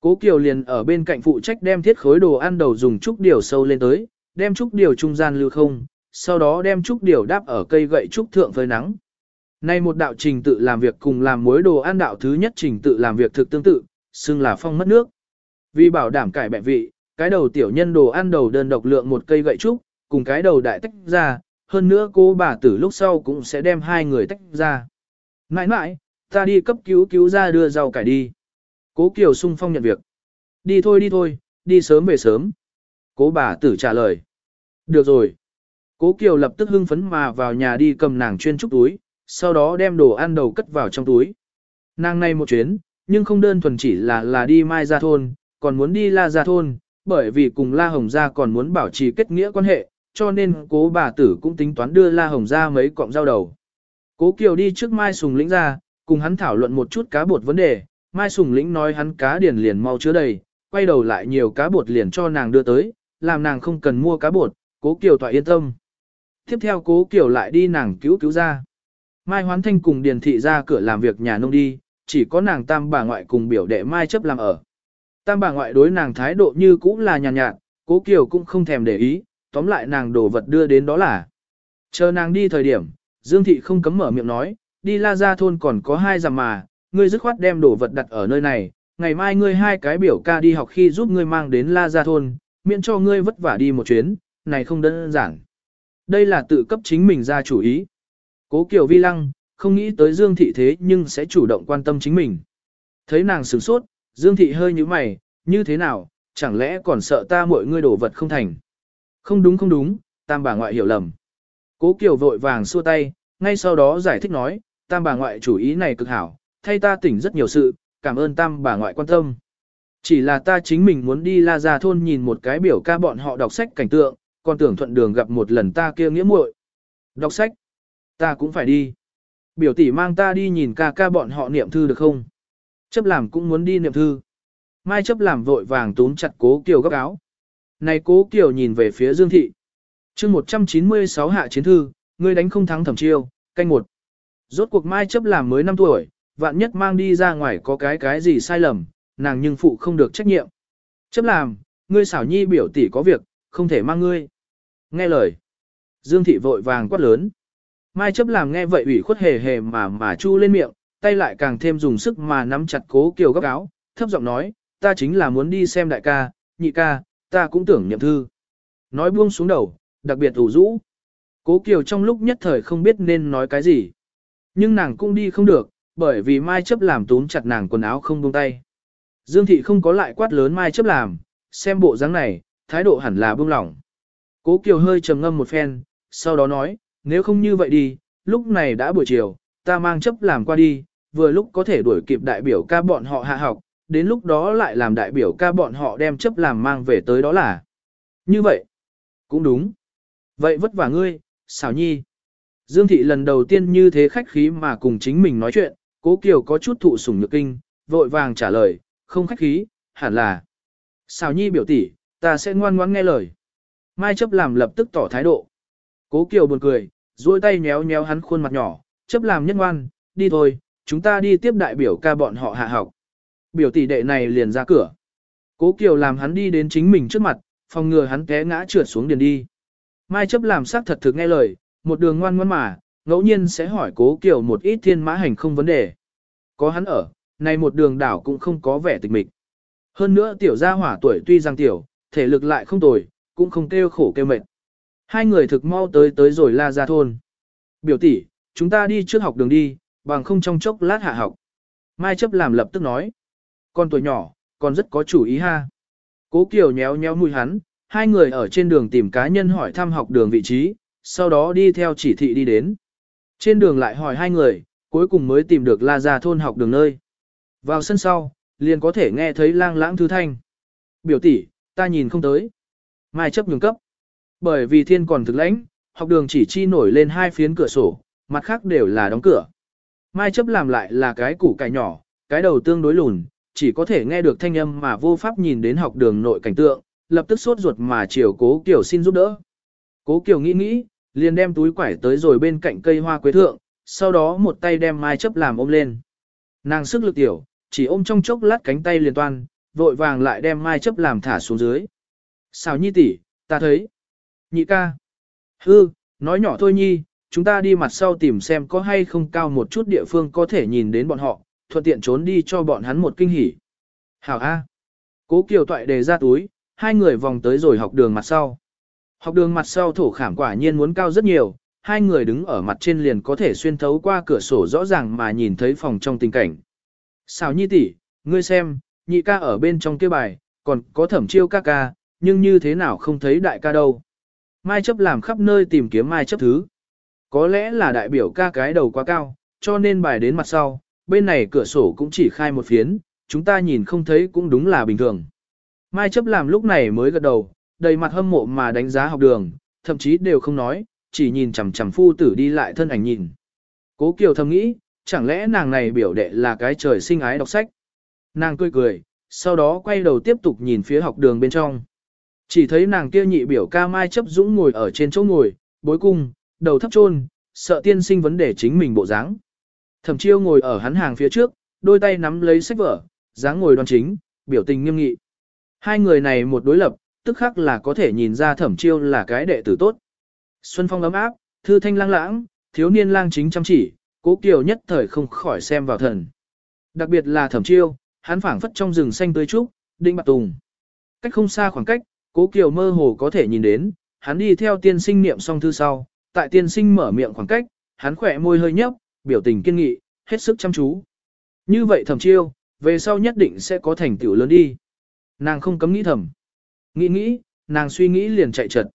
Cố Kiều liền ở bên cạnh phụ trách đem thiết khối đồ ăn đầu dùng chút điều sâu lên tới, đem chút điều trung gian lưu không, sau đó đem trúc điều đáp ở cây gậy trúc thượng với nắng. Nay một đạo trình tự làm việc cùng làm muối đồ ăn đạo thứ nhất trình tự làm việc thực tương tự, xưng là phong mất nước. Vì bảo đảm cải bẹ vị, cái đầu tiểu nhân đồ ăn đầu đơn độc lượng một cây gậy trúc, cùng cái đầu đại tách ra, hơn nữa cô bà tử lúc sau cũng sẽ đem hai người tách ra. Mãi mãi, ta đi cấp cứu cứu ra đưa rau cải đi. Cố Kiều sung phong nhận việc. Đi thôi đi thôi, đi sớm về sớm. Cố bà tử trả lời. Được rồi. Cố Kiều lập tức hưng phấn mà vào nhà đi cầm nàng chuyên trúc túi, sau đó đem đồ ăn đầu cất vào trong túi. Nàng này một chuyến, nhưng không đơn thuần chỉ là là đi mai ra thôn, còn muốn đi la ra thôn, bởi vì cùng la hồng gia còn muốn bảo trì kết nghĩa quan hệ, cho nên cố bà tử cũng tính toán đưa la hồng gia mấy cọng rau đầu. Cố Kiều đi trước mai sùng lĩnh ra, cùng hắn thảo luận một chút cá bột vấn đề, mai sùng lĩnh nói hắn cá điển liền mau chứa đầy, quay đầu lại nhiều cá bột liền cho nàng đưa tới, làm nàng không cần mua cá bột, cố Kiều tỏa yên tâm. Tiếp theo cố Kiều lại đi nàng cứu cứu ra. Mai Hoán Thanh cùng Điền Thị ra cửa làm việc nhà nông đi, chỉ có nàng tam bà ngoại cùng biểu đệ Mai chấp làm ở. Tam bà ngoại đối nàng thái độ như cũng là nhàn nhạt, nhạt, cố Kiều cũng không thèm để ý, tóm lại nàng đồ vật đưa đến đó là. Chờ nàng đi thời điểm, Dương Thị không cấm mở miệng nói, đi la ra thôn còn có hai dặm mà, ngươi dứt khoát đem đồ vật đặt ở nơi này, ngày mai ngươi hai cái biểu ca đi học khi giúp ngươi mang đến la ra thôn, miễn cho ngươi vất vả đi một chuyến, này không đơn giản. Đây là tự cấp chính mình ra chủ ý. Cố Kiều Vi lăng, không nghĩ tới Dương Thị thế nhưng sẽ chủ động quan tâm chính mình. Thấy nàng sửng sốt, Dương Thị hơi như mày, như thế nào, chẳng lẽ còn sợ ta mọi ngươi đổ vật không thành. Không đúng không đúng, tam bà ngoại hiểu lầm. Cố Kiều vội vàng xua tay, ngay sau đó giải thích nói, tam bà ngoại chủ ý này cực hảo, thay ta tỉnh rất nhiều sự, cảm ơn tam bà ngoại quan tâm. Chỉ là ta chính mình muốn đi la ra thôn nhìn một cái biểu ca bọn họ đọc sách cảnh tượng, còn tưởng thuận đường gặp một lần ta kia nghĩa muội. Đọc sách. Ta cũng phải đi. Biểu tỷ mang ta đi nhìn ca ca bọn họ niệm thư được không? Chấp làm cũng muốn đi niệm thư. Mai chấp làm vội vàng túm chặt cố kiều góc áo. Này cố kiều nhìn về phía Dương Thị. chương 196 hạ chiến thư, ngươi đánh không thắng thẩm chiêu, canh một. Rốt cuộc Mai chấp làm mới 5 tuổi, vạn nhất mang đi ra ngoài có cái cái gì sai lầm, nàng nhưng phụ không được trách nhiệm. Chấp làm, ngươi xảo nhi biểu tỷ có việc, không thể mang ngươi. Nghe lời. Dương Thị vội vàng quát lớn. Mai chấp làm nghe vậy ủy khuất hề hề mà mà chu lên miệng, tay lại càng thêm dùng sức mà nắm chặt cố kiều góc áo, thấp giọng nói, ta chính là muốn đi xem đại ca, nhị ca, ta cũng tưởng nhậm thư. Nói buông xuống đầu, đặc biệt ủ rũ. Cố kiều trong lúc nhất thời không biết nên nói cái gì. Nhưng nàng cũng đi không được, bởi vì Mai chấp làm túm chặt nàng quần áo không buông tay. Dương thị không có lại quát lớn Mai chấp làm, xem bộ dáng này, thái độ hẳn là buông lỏng. Cố kiều hơi trầm ngâm một phen, sau đó nói, nếu không như vậy đi, lúc này đã buổi chiều, ta mang chấp làm qua đi, vừa lúc có thể đuổi kịp đại biểu ca bọn họ hạ học, đến lúc đó lại làm đại biểu ca bọn họ đem chấp làm mang về tới đó là. Như vậy, cũng đúng. Vậy vất vả ngươi, xảo nhi. Dương thị lần đầu tiên như thế khách khí mà cùng chính mình nói chuyện, cố kiều có chút thụ sủng nhược kinh, vội vàng trả lời, không khách khí, hẳn là. Xảo nhi biểu tỷ, ta sẽ ngoan ngoãn nghe lời. Mai chấp làm lập tức tỏ thái độ. Cố kiều buồn cười, duỗi tay nhéo nhéo hắn khuôn mặt nhỏ, chấp làm nhất ngoan, đi thôi, chúng ta đi tiếp đại biểu ca bọn họ hạ học. Biểu tỷ đệ này liền ra cửa. Cố Kiều làm hắn đi đến chính mình trước mặt, phòng ngừa hắn té ngã trượt xuống điền đi. Mai chấp làm xác thật thực nghe lời, một đường ngoan ngoan mà, ngẫu nhiên sẽ hỏi Cố Kiều một ít thiên mã hành không vấn đề. Có hắn ở, này một đường đảo cũng không có vẻ tịch mịch. Hơn nữa tiểu gia hỏa tuổi tuy rằng tiểu, thể lực lại không tồi, cũng không kêu khổ kêu mệt. Hai người thực mau tới tới rồi la ra thôn. Biểu tỷ, chúng ta đi trước học đường đi, bằng không trong chốc lát hạ học. Mai chấp làm lập tức nói. Con tuổi nhỏ, còn rất có chủ ý ha. Cố Kiều nhéo nhéo mũi hắn, hai người ở trên đường tìm cá nhân hỏi thăm học đường vị trí, sau đó đi theo chỉ thị đi đến. Trên đường lại hỏi hai người, cuối cùng mới tìm được La Gia thôn học đường nơi. Vào sân sau, liền có thể nghe thấy lang lãng thư thanh. Biểu tỷ, ta nhìn không tới. Mai chấp nhường cấp. Bởi vì thiên còn thực lãnh, học đường chỉ chi nổi lên hai phiến cửa sổ, mặt khác đều là đóng cửa. Mai chấp làm lại là cái củ cải nhỏ, cái đầu tương đối lùn, chỉ có thể nghe được thanh âm mà vô pháp nhìn đến học đường nội cảnh tượng, lập tức sốt ruột mà chiều cố Kiều xin giúp đỡ. Cố Kiều nghĩ nghĩ, liền đem túi quải tới rồi bên cạnh cây hoa quế thượng, sau đó một tay đem Mai chấp làm ôm lên. Nàng sức lực tiểu, chỉ ôm trong chốc lát cánh tay liền toan, vội vàng lại đem Mai chấp làm thả xuống dưới. Sao nhi tỷ, ta thấy. Nhị ca. Hư, nói nhỏ thôi nhi, chúng ta đi mặt sau tìm xem có hay không cao một chút địa phương có thể nhìn đến bọn họ, thuận tiện trốn đi cho bọn hắn một kinh hỉ. Hảo A. Cố Kiều Toại đề ra túi, hai người vòng tới rồi học đường mặt sau. Học đường mặt sau thổ khảm quả nhiên muốn cao rất nhiều, hai người đứng ở mặt trên liền có thể xuyên thấu qua cửa sổ rõ ràng mà nhìn thấy phòng trong tình cảnh. Xào nhi tỷ, ngươi xem, nhị ca ở bên trong kia bài, còn có thẩm chiêu ca ca, nhưng như thế nào không thấy đại ca đâu. Mai chấp làm khắp nơi tìm kiếm mai chấp thứ. Có lẽ là đại biểu ca cái đầu quá cao, cho nên bài đến mặt sau, bên này cửa sổ cũng chỉ khai một phiến, chúng ta nhìn không thấy cũng đúng là bình thường. Mai chấp làm lúc này mới gật đầu, đầy mặt hâm mộ mà đánh giá học đường, thậm chí đều không nói, chỉ nhìn chằm chằm phu tử đi lại thân ảnh nhìn. Cố Kiều thầm nghĩ, chẳng lẽ nàng này biểu đệ là cái trời sinh ái đọc sách. Nàng cười cười, sau đó quay đầu tiếp tục nhìn phía học đường bên trong. Chỉ thấy nàng kia nhị biểu ca Mai chấp dũng ngồi ở trên chỗ ngồi, bối cung, đầu thấp chôn, sợ tiên sinh vấn đề chính mình bộ dáng. Thẩm chiêu ngồi ở hắn hàng phía trước, đôi tay nắm lấy sách vở, dáng ngồi đoan chính, biểu tình nghiêm nghị. Hai người này một đối lập, tức khắc là có thể nhìn ra thẩm chiêu là cái đệ tử tốt. Xuân phong ấm áp, thư thanh lang lãng, thiếu niên lang chính chăm chỉ, cố kiều nhất thời không khỏi xem vào thần. Đặc biệt là thẩm chiêu, hắn phảng phất trong rừng xanh tươi trúc, đinh bạc tùng. Cách không xa khoảng cách, cố kiều mơ hồ có thể nhìn đến, hắn đi theo tiên sinh niệm xong thư sau, tại tiên sinh mở miệng khoảng cách, hắn khỏe môi hơi nhấp, biểu tình kiên nghị, hết sức chăm chú. Như vậy thẩm chiêu, về sau nhất định sẽ có thành tựu lớn đi. Nàng không cấm nghĩ thầm. Nghĩ nghĩ, nàng suy nghĩ liền chạy trật.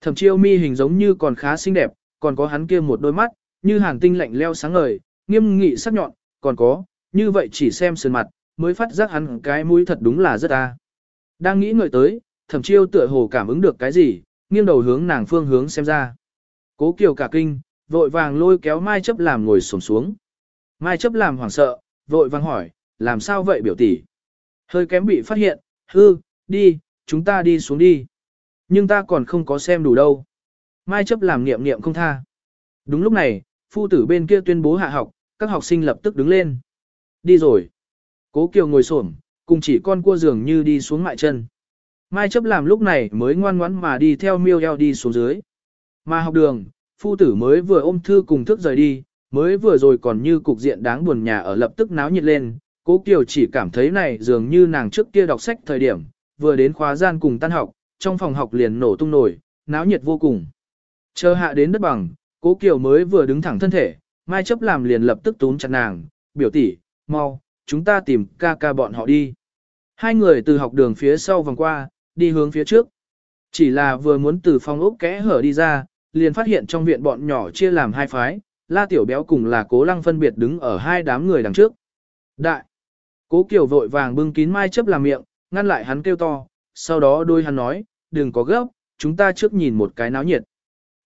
Thẩm chiêu mi hình giống như còn khá xinh đẹp, còn có hắn kia một đôi mắt, như hàng tinh lạnh leo sáng ngời, nghiêm nghị sắc nhọn, còn có, như vậy chỉ xem sườn mặt, mới phát giác hắn cái mũi thật đúng là rất a. Đang nghĩ ngợi tới, thẩm chiêu tựa hồ cảm ứng được cái gì, nghiêng đầu hướng nàng phương hướng xem ra. Cố kiều cả kinh, vội vàng lôi kéo Mai chấp làm ngồi xổm xuống. Mai chấp làm hoảng sợ, vội vàng hỏi, làm sao vậy biểu tỷ? Hơi kém bị phát hiện, hư, đi, chúng ta đi xuống đi. Nhưng ta còn không có xem đủ đâu. Mai chấp làm niệm niệm không tha. Đúng lúc này, phu tử bên kia tuyên bố hạ học, các học sinh lập tức đứng lên. Đi rồi. Cố Kiều ngồi xổm, cùng chỉ con cua giường như đi xuống mại chân. Mai chấp làm lúc này mới ngoan ngoãn mà đi theo miêu eo đi xuống dưới. Mà học đường, phu tử mới vừa ôm thư cùng thức rời đi, mới vừa rồi còn như cục diện đáng buồn nhà ở lập tức náo nhiệt lên. Cố Kiều chỉ cảm thấy này dường như nàng trước kia đọc sách thời điểm, vừa đến khóa gian cùng tan học, trong phòng học liền nổ tung nổi, náo nhiệt vô cùng. Chờ hạ đến đất bằng, Cố Kiều mới vừa đứng thẳng thân thể, Mai chấp làm liền lập tức túm chặt nàng, biểu tỷ, mau, chúng ta tìm ca ca bọn họ đi. Hai người từ học đường phía sau vòng qua, đi hướng phía trước. Chỉ là vừa muốn từ phòng ốc kẽ hở đi ra, liền phát hiện trong viện bọn nhỏ chia làm hai phái, La Tiểu Béo cùng là Cố Lăng phân biệt đứng ở hai đám người đằng trước. Đại! Cố Kiều vội vàng bưng kín Mai chấp làm miệng, ngăn lại hắn kêu to, sau đó đôi hắn nói, đừng có gấp, chúng ta trước nhìn một cái náo nhiệt.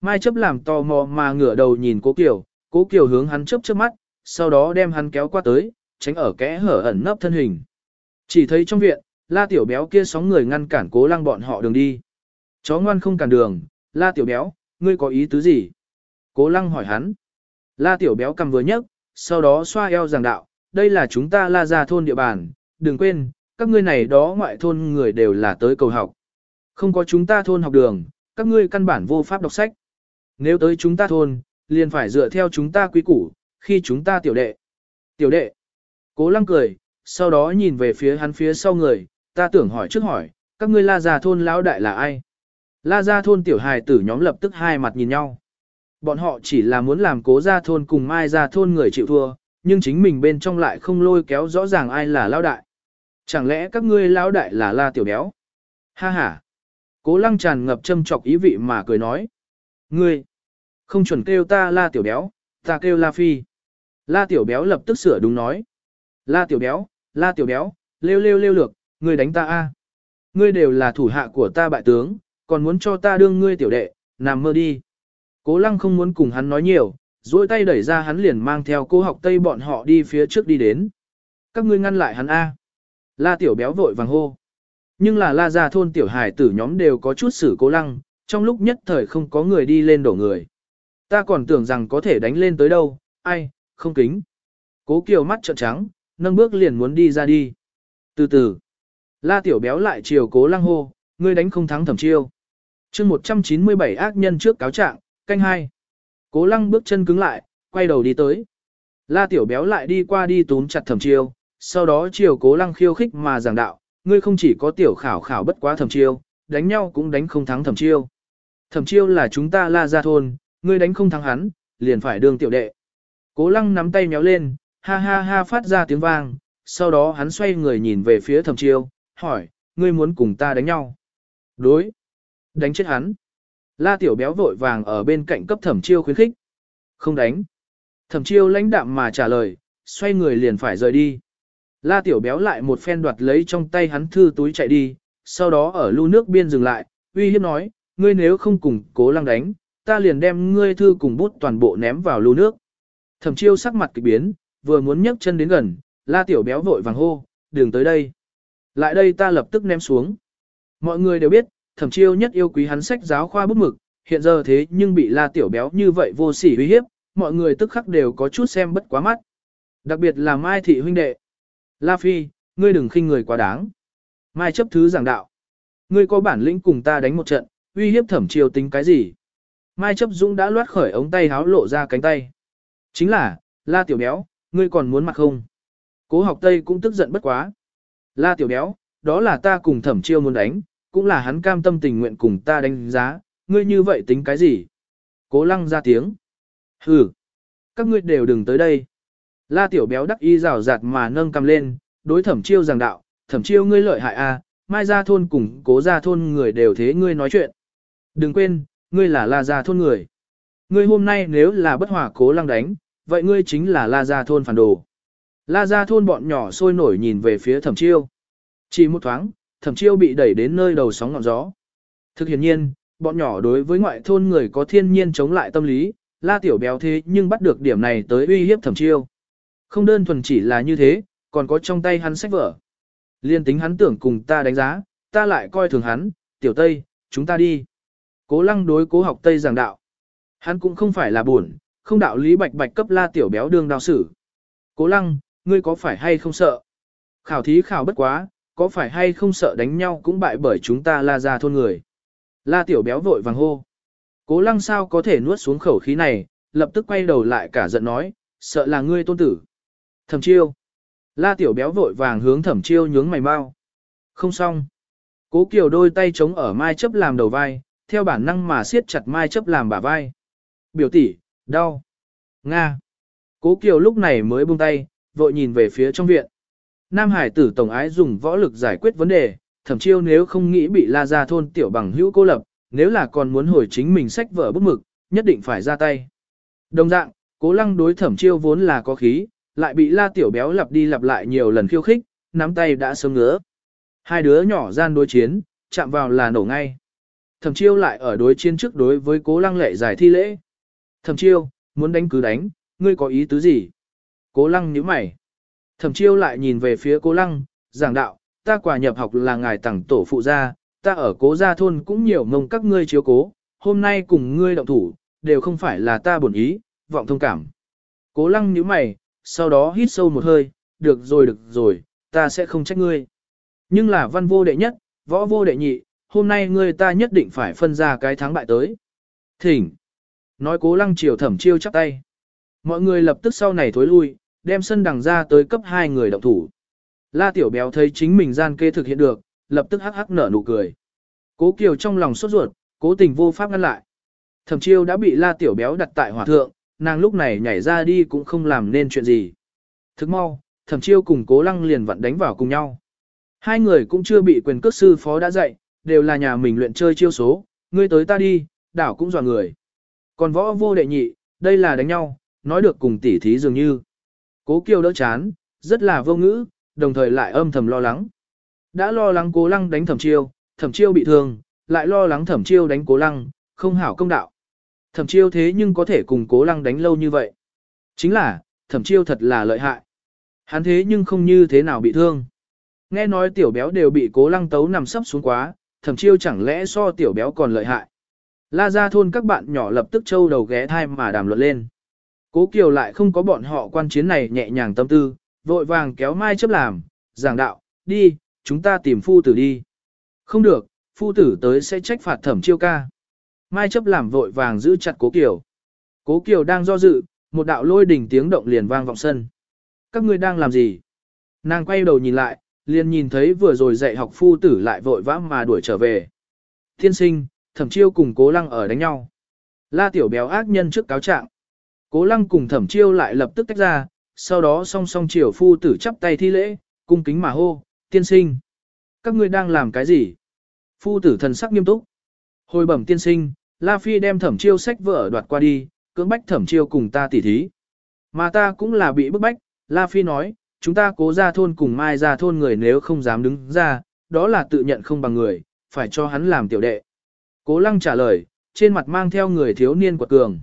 Mai chấp làm tò mò mà ngửa đầu nhìn cố Kiều, cố Kiều hướng hắn chớp chớp mắt, sau đó đem hắn kéo qua tới, tránh ở kẽ hở ẩn nấp thân hình. Chỉ thấy trong viện, la tiểu béo kia sóng người ngăn cản cố lăng bọn họ đường đi. Chó ngoan không cản đường, la tiểu béo, ngươi có ý tứ gì? Cố lăng hỏi hắn. La tiểu béo cầm vừa nhấc, sau đó xoa eo giảng đạo, đây là chúng ta la ra thôn địa bàn, đừng quên, các ngươi này đó ngoại thôn người đều là tới cầu học. Không có chúng ta thôn học đường, các ngươi căn bản vô pháp đọc sách. Nếu tới chúng ta thôn, liền phải dựa theo chúng ta quý củ, khi chúng ta tiểu đệ. Tiểu đệ. Cố lăng cười, sau đó nhìn về phía hắn phía sau người, ta tưởng hỏi trước hỏi, các ngươi la gia thôn lão đại là ai? La gia thôn tiểu hài tử nhóm lập tức hai mặt nhìn nhau. Bọn họ chỉ là muốn làm cố gia thôn cùng mai gia thôn người chịu thua, nhưng chính mình bên trong lại không lôi kéo rõ ràng ai là lão đại. Chẳng lẽ các ngươi lão đại là la tiểu béo? Ha ha. Cố lăng tràn ngập châm chọc ý vị mà cười nói. Ngươi, không chuẩn kêu ta la tiểu béo, ta kêu la phi. La tiểu béo lập tức sửa đúng nói. La tiểu béo, la tiểu béo, lêu lêu lêu lược, ngươi đánh ta a. Ngươi đều là thủ hạ của ta bại tướng, còn muốn cho ta đương ngươi tiểu đệ, nằm mơ đi. Cố lăng không muốn cùng hắn nói nhiều, duỗi tay đẩy ra hắn liền mang theo cô học tây bọn họ đi phía trước đi đến. Các ngươi ngăn lại hắn a. La tiểu béo vội vàng hô. Nhưng là la ra thôn tiểu hải tử nhóm đều có chút xử cố lăng, trong lúc nhất thời không có người đi lên đổ người. Ta còn tưởng rằng có thể đánh lên tới đâu, ai, không kính. Cố Kiều mắt trợn trắng, nâng bước liền muốn đi ra đi. Từ từ, la tiểu béo lại chiều cố lăng hô, ngươi đánh không thắng thẩm chiêu. chương 197 ác nhân trước cáo trạng, canh hai. Cố lăng bước chân cứng lại, quay đầu đi tới. La tiểu béo lại đi qua đi túm chặt thẩm chiêu, sau đó chiều cố lăng khiêu khích mà giảng đạo, ngươi không chỉ có tiểu khảo khảo bất quá thẩm chiêu, đánh nhau cũng đánh không thắng thẩm chiêu. Thẩm chiêu là chúng ta la ra thôn, ngươi đánh không thắng hắn, liền phải đương tiểu đệ. Cố lăng nắm tay méo lên, ha ha ha phát ra tiếng vang, sau đó hắn xoay người nhìn về phía thẩm chiêu, hỏi, ngươi muốn cùng ta đánh nhau? Đối. Đánh chết hắn. La tiểu béo vội vàng ở bên cạnh cấp thẩm chiêu khuyến khích. Không đánh. Thẩm chiêu lãnh đạm mà trả lời, xoay người liền phải rời đi. La tiểu béo lại một phen đoạt lấy trong tay hắn thư túi chạy đi, sau đó ở lưu nước biên dừng lại, uy hiếp nói, ngươi nếu không cùng cố lăng đánh, ta liền đem ngươi thư cùng bút toàn bộ ném vào lưu nước. Thẩm chiêu sắc mặt kỳ biến, vừa muốn nhấc chân đến gần, la tiểu béo vội vàng hô, đừng tới đây. Lại đây ta lập tức ném xuống. Mọi người đều biết, thẩm chiêu nhất yêu quý hắn sách giáo khoa bút mực, hiện giờ thế nhưng bị la tiểu béo như vậy vô sỉ uy hiếp, mọi người tức khắc đều có chút xem bất quá mắt. Đặc biệt là Mai thị huynh đệ. La Phi, ngươi đừng khinh người quá đáng. Mai chấp thứ giảng đạo. Ngươi có bản lĩnh cùng ta đánh một trận, uy hiếp thẩm chiêu tính cái gì? Mai chấp dũng đã loát khởi ống tay háo lộ ra cánh tay. Chính là, la tiểu béo, ngươi còn muốn mặt không? Cố học tây cũng tức giận bất quá. La tiểu béo, đó là ta cùng thẩm chiêu muốn đánh, cũng là hắn cam tâm tình nguyện cùng ta đánh giá, ngươi như vậy tính cái gì? Cố lăng ra tiếng. Hừ, các ngươi đều đừng tới đây. La tiểu béo đắc y rào rạt mà nâng cầm lên, đối thẩm chiêu giảng đạo, thẩm chiêu ngươi lợi hại a, à, mai ra thôn cùng cố ra thôn người đều thế ngươi nói chuyện. Đừng quên, ngươi là la gia thôn người. Ngươi hôm nay nếu là bất hòa cố lăng đánh, vậy ngươi chính là la gia thôn phản đồ. La gia thôn bọn nhỏ sôi nổi nhìn về phía thẩm chiêu. Chỉ một thoáng, thẩm chiêu bị đẩy đến nơi đầu sóng ngọn gió. Thực hiện nhiên, bọn nhỏ đối với ngoại thôn người có thiên nhiên chống lại tâm lý, la tiểu béo thế nhưng bắt được điểm này tới uy hiếp thẩm chiêu. Không đơn thuần chỉ là như thế, còn có trong tay hắn sách vở. Liên tính hắn tưởng cùng ta đánh giá, ta lại coi thường hắn, tiểu tây, chúng ta đi. Cố lăng đối cố học tây giảng đạo. Hắn cũng không phải là buồn, không đạo lý bạch bạch cấp la tiểu béo đương đạo sử. Cố lăng, ngươi có phải hay không sợ? Khảo thí khảo bất quá, có phải hay không sợ đánh nhau cũng bại bởi chúng ta la ra thôn người. La tiểu béo vội vàng hô. Cố lăng sao có thể nuốt xuống khẩu khí này, lập tức quay đầu lại cả giận nói, sợ là ngươi tôn tử. Thẩm chiêu. La tiểu béo vội vàng hướng thẩm chiêu nhướng mày mau. Không xong. Cố kiều đôi tay chống ở mai chấp làm đầu vai, theo bản năng mà siết chặt mai chấp làm bả vai. Biểu tỷ, đau. Nga. Cố kiều lúc này mới buông tay, vội nhìn về phía trong viện. Nam Hải tử tổng ái dùng võ lực giải quyết vấn đề, thẩm chiêu nếu không nghĩ bị la ra thôn tiểu bằng hữu cô lập, nếu là còn muốn hồi chính mình sách vở bút mực, nhất định phải ra tay. Đồng dạng, cố lăng đối thẩm chiêu vốn là có khí, lại bị la tiểu béo lặp đi lặp lại nhiều lần khiêu khích, nắm tay đã sớm ngứa. Hai đứa nhỏ gian đối chiến, chạm vào là nổ ngay. Thẩm chiêu lại ở đối chiến trước đối với cố lăng lệ giải thi lễ. Thẩm chiêu, muốn đánh cứ đánh, ngươi có ý tứ gì? Cố lăng nhíu mày. Thẩm chiêu lại nhìn về phía cố lăng, giảng đạo, ta quả nhập học là ngài tặng tổ phụ gia, ta ở cố gia thôn cũng nhiều mông các ngươi chiếu cố, hôm nay cùng ngươi động thủ, đều không phải là ta bổn ý, vọng thông cảm. Cố lăng nhíu mày, sau đó hít sâu một hơi, được rồi được rồi, ta sẽ không trách ngươi. Nhưng là văn vô đệ nhất, võ vô đệ nhị, hôm nay ngươi ta nhất định phải phân ra cái thắng bại tới. Thỉnh. Nói cố lăng chiều thẩm chiêu chắp tay. Mọi người lập tức sau này thối lui, đem sân đằng ra tới cấp hai người động thủ. La tiểu béo thấy chính mình gian kê thực hiện được, lập tức hắc hắc nở nụ cười. Cố kiều trong lòng sốt ruột, cố tình vô pháp ngăn lại. Thẩm chiêu đã bị la tiểu béo đặt tại hỏa thượng, nàng lúc này nhảy ra đi cũng không làm nên chuyện gì. Thức mau, thẩm chiêu cùng cố lăng liền vặn đánh vào cùng nhau. Hai người cũng chưa bị quyền cước sư phó đã dạy, đều là nhà mình luyện chơi chiêu số, ngươi tới ta đi, đảo cũng dò người. Còn võ vô đệ nhị, đây là đánh nhau, nói được cùng tỉ thí dường như. Cố kiêu đỡ chán, rất là vô ngữ, đồng thời lại âm thầm lo lắng. Đã lo lắng cố lăng đánh thẩm chiêu, thẩm chiêu bị thương, lại lo lắng thẩm chiêu đánh cố lăng, không hảo công đạo. Thẩm chiêu thế nhưng có thể cùng cố lăng đánh lâu như vậy. Chính là, thẩm chiêu thật là lợi hại. Hắn thế nhưng không như thế nào bị thương. Nghe nói tiểu béo đều bị cố lăng tấu nằm sấp xuống quá, thẩm chiêu chẳng lẽ so tiểu béo còn lợi hại. La ra thôn các bạn nhỏ lập tức trâu đầu ghé thai mà đàm luận lên. Cố Kiều lại không có bọn họ quan chiến này nhẹ nhàng tâm tư, vội vàng kéo Mai chấp làm, giảng đạo, đi, chúng ta tìm phu tử đi. Không được, phu tử tới sẽ trách phạt thẩm chiêu ca. Mai chấp làm vội vàng giữ chặt Cố Kiều. Cố Kiều đang do dự, một đạo lôi đỉnh tiếng động liền vang vọng sân. Các ngươi đang làm gì? Nàng quay đầu nhìn lại, liền nhìn thấy vừa rồi dạy học phu tử lại vội vã mà đuổi trở về. Thiên sinh, thẩm chiêu cùng cố lăng ở đánh nhau. La tiểu béo ác nhân trước cáo trạng. Cố lăng cùng thẩm chiêu lại lập tức tách ra, sau đó song song chiều phu tử chắp tay thi lễ, cung kính mà hô, tiên sinh. Các ngươi đang làm cái gì? Phu tử thần sắc nghiêm túc. Hồi bẩm tiên sinh, La Phi đem thẩm chiêu sách vở đoạt qua đi, cưỡng bách thẩm chiêu cùng ta tỉ thí. Mà ta cũng là bị bức bách, La Phi nói, chúng ta cố ra thôn cùng mai ra thôn người nếu không dám đứng ra, đó là tự nhận không bằng người, phải cho hắn làm tiểu đệ. Cố lăng trả lời, trên mặt mang theo người thiếu niên quật cường.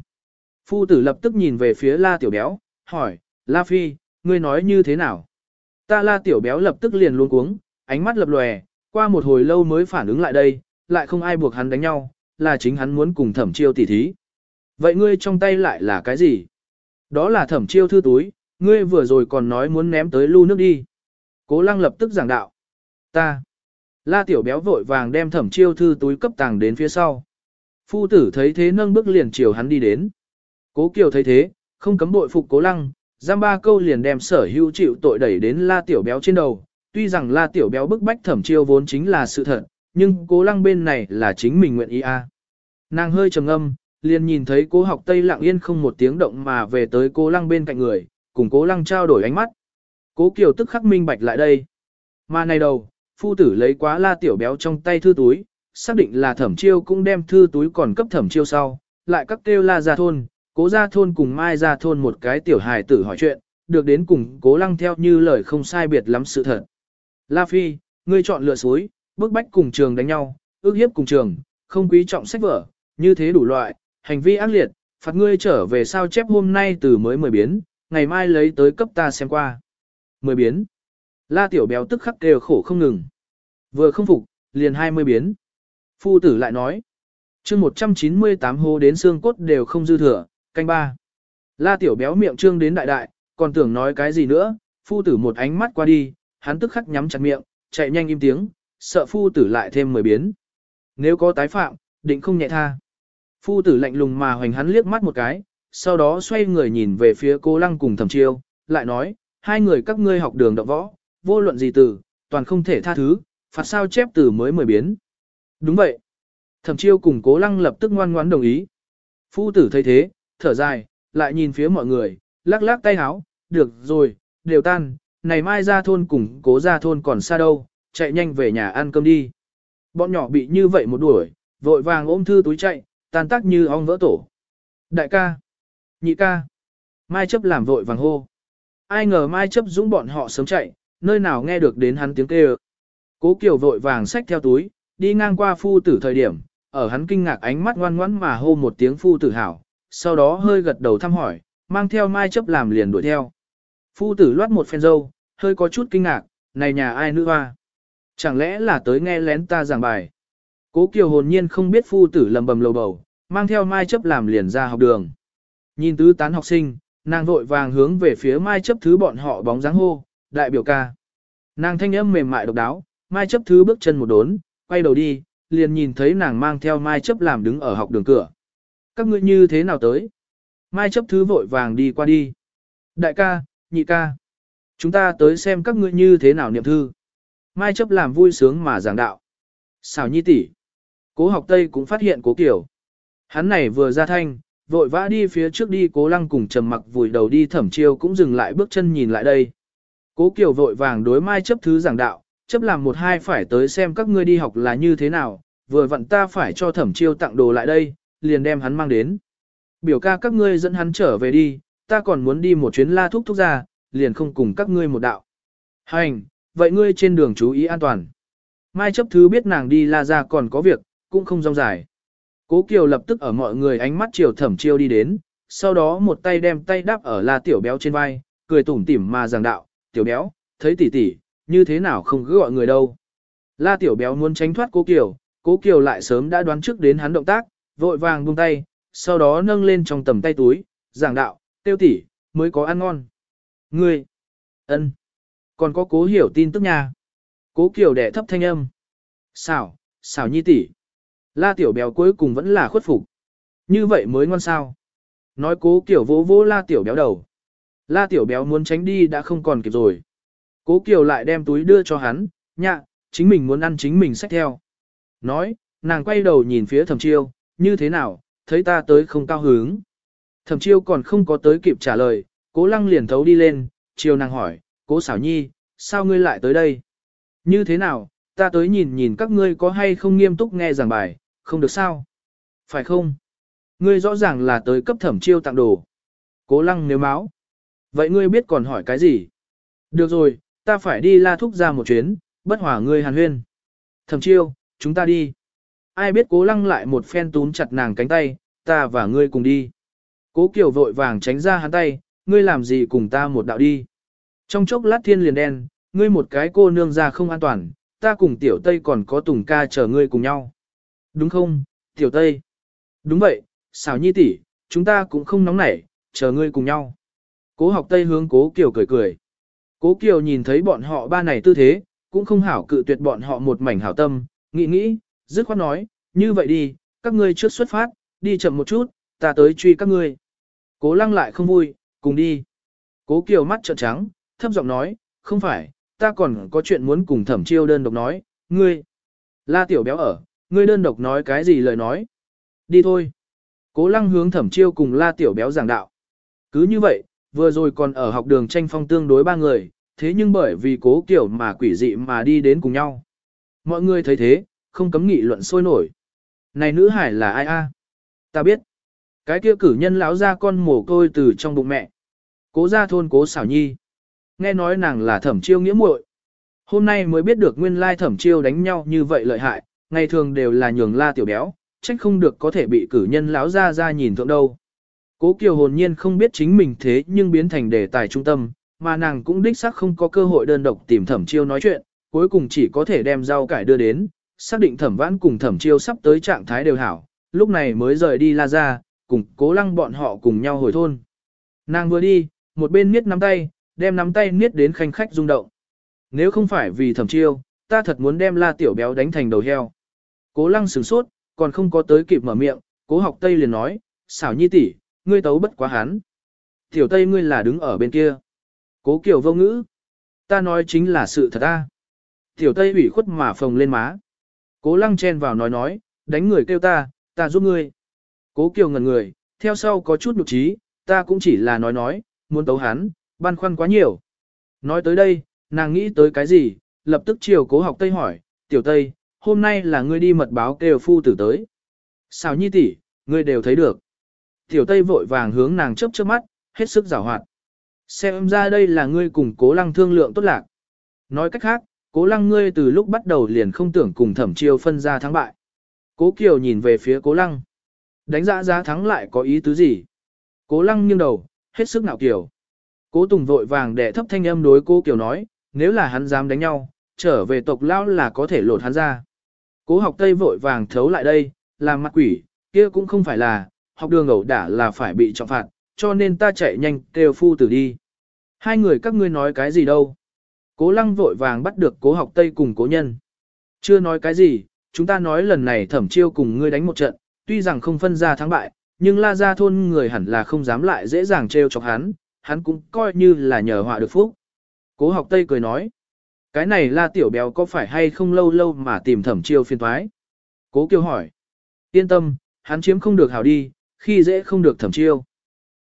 Phu tử lập tức nhìn về phía la tiểu béo, hỏi, La Phi, ngươi nói như thế nào? Ta la tiểu béo lập tức liền luôn cuống, ánh mắt lập lòe, qua một hồi lâu mới phản ứng lại đây, lại không ai buộc hắn đánh nhau, là chính hắn muốn cùng thẩm chiêu tỉ thí. Vậy ngươi trong tay lại là cái gì? Đó là thẩm chiêu thư túi, ngươi vừa rồi còn nói muốn ném tới lưu nước đi. Cố lăng lập tức giảng đạo. Ta. La tiểu béo vội vàng đem thẩm chiêu thư túi cấp tàng đến phía sau. Phu tử thấy thế nâng bước liền chiều hắn đi đến. Cố kiều thấy thế, không cấm bội phục cố lăng, giam ba câu liền đem sở hữu chịu tội đẩy đến la tiểu béo trên đầu. Tuy rằng la tiểu béo bức bách thẩm chiêu vốn chính là sự thật, nhưng cố lăng bên này là chính mình nguyện ý a. Nàng hơi trầm âm, liền nhìn thấy cố học tây lặng yên không một tiếng động mà về tới cố lăng bên cạnh người, cùng cố lăng trao đổi ánh mắt. Cố kiều tức khắc minh bạch lại đây. Mà này đầu, phu tử lấy quá la tiểu béo trong tay thư túi, xác định là thẩm chiêu cũng đem thư túi còn cấp thẩm chiêu sau, lại các kêu la ra thôn, cố ra thôn cùng mai ra thôn một cái tiểu hài tử hỏi chuyện, được đến cùng cố lăng theo như lời không sai biệt lắm sự thật. La Phi, ngươi chọn lựa suối, bước bách cùng trường đánh nhau, ước hiếp cùng trường, không quý trọng sách vở, như thế đủ loại, hành vi ác liệt, phạt ngươi trở về sao chép hôm nay từ mới mười biến, ngày mai lấy tới cấp ta xem qua. Mười biến. La tiểu béo tức khắc đều khổ không ngừng. Vừa không phục, liền hai mươi biến. Phu tử lại nói. chương 198 hô đến xương cốt đều không dư thừa, canh ba. La tiểu béo miệng trương đến đại đại, còn tưởng nói cái gì nữa, phu tử một ánh mắt qua đi, hắn tức khắc nhắm chặt miệng, chạy nhanh im tiếng, sợ phu tử lại thêm mười biến. Nếu có tái phạm, định không nhẹ tha. Phu tử lạnh lùng mà hoành hắn liếc mắt một cái, sau đó xoay người nhìn về phía cô lăng cùng thẩm chiêu, lại nói, hai người các ngươi học đường đọc võ, vô luận gì từ, toàn không thể tha thứ, phạt sao chép từ mới mười biến. Đúng vậy. Thẩm chiêu cùng cố lăng lập tức ngoan ngoãn đồng ý. Phu tử thấy thế, thở dài, lại nhìn phía mọi người, lắc lắc tay háo, được rồi, đều tan, này mai ra thôn cùng cố ra thôn còn xa đâu, chạy nhanh về nhà ăn cơm đi. Bọn nhỏ bị như vậy một đuổi, vội vàng ôm thư túi chạy, tan tác như ong vỡ tổ. Đại ca, nhị ca, mai chấp làm vội vàng hô. Ai ngờ mai chấp dũng bọn họ sớm chạy, nơi nào nghe được đến hắn tiếng kêu. Cố Kiều vội vàng xách theo túi, đi ngang qua phu tử thời điểm, ở hắn kinh ngạc ánh mắt ngoan ngoãn mà hô một tiếng phu tử hảo, sau đó hơi gật đầu thăm hỏi, mang theo mai chấp làm liền đuổi theo. Phu tử loát một phen dâu, hơi có chút kinh ngạc, này nhà ai nữ hoa? Chẳng lẽ là tới nghe lén ta giảng bài? Cố Kiều hồn nhiên không biết phu tử lầm bầm lầu bầu, mang theo mai chấp làm liền ra học đường. Nhìn tứ tán học sinh, nàng vội vàng hướng về phía mai chấp thứ bọn họ bóng dáng hô, đại biểu ca. Nàng thanh âm mềm mại độc đáo, mai chấp thứ bước chân một đốn, quay đầu đi, liền nhìn thấy nàng mang theo mai chấp làm đứng ở học đường cửa. Các ngươi như thế nào tới? Mai chấp thứ vội vàng đi qua đi. Đại ca, nhị ca. Chúng ta tới xem các ngươi như thế nào niệm thư. Mai chấp làm vui sướng mà giảng đạo. Xảo nhi tỷ. Cố học Tây cũng phát hiện cố kiểu. Hắn này vừa ra thanh, vội vã đi phía trước đi cố lăng cùng trầm mặc vùi đầu đi thẩm chiêu cũng dừng lại bước chân nhìn lại đây. Cố Kiều vội vàng đối mai chấp thứ giảng đạo, chấp làm một hai phải tới xem các ngươi đi học là như thế nào, vừa vặn ta phải cho thẩm chiêu tặng đồ lại đây, liền đem hắn mang đến. Biểu ca các ngươi dẫn hắn trở về đi, ta còn muốn đi một chuyến la thúc thúc ra, liền không cùng các ngươi một đạo. Hành, vậy ngươi trên đường chú ý an toàn. Mai chấp thứ biết nàng đi la ra còn có việc, cũng không rong dài. Cố Kiều lập tức ở mọi người ánh mắt chiều thẩm chiêu đi đến, sau đó một tay đem tay đắp ở la tiểu béo trên vai, cười tủm tỉm mà giảng đạo, tiểu béo, thấy tỷ tỷ, như thế nào không cứ gọi người đâu. La tiểu béo muốn tránh thoát cố Kiều, cố Kiều lại sớm đã đoán trước đến hắn động tác, vội vàng buông tay, sau đó nâng lên trong tầm tay túi, giảng đạo, tiêu tỷ, mới có ăn ngon. Ngươi, ân, còn có cố hiểu tin tức nha. Cố Kiều đẻ thấp thanh âm. Xảo, xảo nhi tỷ. La tiểu béo cuối cùng vẫn là khuất phục. Như vậy mới ngon sao. Nói cố Kiều vỗ vỗ la tiểu béo đầu. La tiểu béo muốn tránh đi đã không còn kịp rồi. Cố Kiều lại đem túi đưa cho hắn, nhạ, chính mình muốn ăn chính mình xách theo. Nói, nàng quay đầu nhìn phía thẩm chiêu, như thế nào, thấy ta tới không cao hứng. Thẩm chiêu còn không có tới kịp trả lời, cố lăng liền thấu đi lên, chiều nàng hỏi, cố xảo nhi, sao ngươi lại tới đây? Như thế nào, ta tới nhìn nhìn các ngươi có hay không nghiêm túc nghe giảng bài, không được sao? Phải không? Ngươi rõ ràng là tới cấp thẩm chiêu tặng đồ. Cố lăng nếu máu. Vậy ngươi biết còn hỏi cái gì? Được rồi, ta phải đi la thúc ra một chuyến, bất hòa ngươi hàn huyên. Thẩm chiêu, chúng ta đi. Ai biết cố lăng lại một phen túm chặt nàng cánh tay, ta và ngươi cùng đi. Cố Kiều vội vàng tránh ra hắn tay, ngươi làm gì cùng ta một đạo đi. Trong chốc lát thiên liền đen, ngươi một cái cô nương ra không an toàn, ta cùng tiểu Tây còn có Tùng ca chờ ngươi cùng nhau. Đúng không, tiểu Tây? Đúng vậy, xảo nhi tỷ, chúng ta cũng không nóng nảy, chờ ngươi cùng nhau. Cố học Tây hướng cố Kiều cười cười. Cố Kiều nhìn thấy bọn họ ba này tư thế, cũng không hảo cự tuyệt bọn họ một mảnh hảo tâm, nghĩ nghĩ, dứt khoát nói, như vậy đi, các ngươi trước xuất phát, đi chậm một chút, ta tới truy các ngươi. Cố lăng lại không vui, cùng đi. Cố Kiều mắt trợn trắng, thấp giọng nói, không phải, ta còn có chuyện muốn cùng thẩm chiêu đơn độc nói, ngươi. La tiểu béo ở, ngươi đơn độc nói cái gì lời nói. Đi thôi. Cố lăng hướng thẩm chiêu cùng la tiểu béo giảng đạo. Cứ như vậy, vừa rồi còn ở học đường tranh phong tương đối ba người, thế nhưng bởi vì cố kiểu mà quỷ dị mà đi đến cùng nhau. Mọi người thấy thế, không cấm nghị luận sôi nổi. Này nữ hải là ai a? Ta biết. Cái kia cử nhân lão ra con mồ côi từ trong bụng mẹ. Cố ra thôn cố xảo nhi. Nghe nói nàng là thẩm chiêu nghĩa muội. Hôm nay mới biết được nguyên lai thẩm chiêu đánh nhau như vậy lợi hại, ngày thường đều là nhường la tiểu béo, trách không được có thể bị cử nhân lão ra ra nhìn thượng đâu. Cố Kiều hồn nhiên không biết chính mình thế nhưng biến thành đề tài trung tâm, mà nàng cũng đích xác không có cơ hội đơn độc tìm thẩm chiêu nói chuyện, cuối cùng chỉ có thể đem rau cải đưa đến, xác định thẩm vãn cùng thẩm chiêu sắp tới trạng thái đều hảo, lúc này mới rời đi la ra, cùng cố lăng bọn họ cùng nhau hồi thôn. Nàng vừa đi, một bên niết nắm tay, đem nắm tay niết đến khanh khách rung động. Nếu không phải vì thẩm chiêu, ta thật muốn đem la tiểu béo đánh thành đầu heo. Cố lăng sửng sốt, còn không có tới kịp mở miệng, cố học tây liền nói, xảo nhi tỷ, ngươi tấu bất quá hắn. Tiểu tây ngươi là đứng ở bên kia. Cố kiểu vô ngữ. Ta nói chính là sự thật ta. Tiểu tây ủy khuất mà phồng lên má. Cố lăng chen vào nói nói, đánh người kêu ta, ta giúp ngươi. Cố kiều ngẩn người, theo sau có chút nhục trí, ta cũng chỉ là nói nói, muốn tấu hắn, băn khoăn quá nhiều. Nói tới đây, nàng nghĩ tới cái gì, lập tức chiều cố học Tây hỏi, tiểu Tây, hôm nay là ngươi đi mật báo kêu phu tử tới. Sao nhi tỷ, ngươi đều thấy được. Tiểu Tây vội vàng hướng nàng chớp chớp mắt, hết sức giảo hoạt. Xem ra đây là ngươi cùng cố lăng thương lượng tốt lạc. Nói cách khác, cố lăng ngươi từ lúc bắt đầu liền không tưởng cùng thẩm chiêu phân ra thắng bại. Cố Kiều nhìn về phía cố lăng. Đánh giá giá thắng lại có ý tứ gì? Cố lăng nghiêng đầu, hết sức nạo kiều. Cố Tùng vội vàng để thấp thanh âm đối cố Kiều nói, nếu là hắn dám đánh nhau, trở về tộc lao là có thể lột hắn ra. Cố học Tây vội vàng thấu lại đây, làm mặt quỷ, kia cũng không phải là, học đường ẩu đả là phải bị trọng phạt, cho nên ta chạy nhanh kêu phu tử đi. Hai người các ngươi nói cái gì đâu. Cố lăng vội vàng bắt được cố học Tây cùng cố nhân. Chưa nói cái gì, chúng ta nói lần này thẩm chiêu cùng ngươi đánh một trận, tuy rằng không phân ra thắng bại, nhưng la ra thôn người hẳn là không dám lại dễ dàng trêu chọc hắn, hắn cũng coi như là nhờ họa được phúc. Cố học Tây cười nói, cái này la tiểu béo có phải hay không lâu lâu mà tìm thẩm chiêu phiên thoái? Cố kêu hỏi, yên tâm, hắn chiếm không được hảo đi, khi dễ không được thẩm chiêu.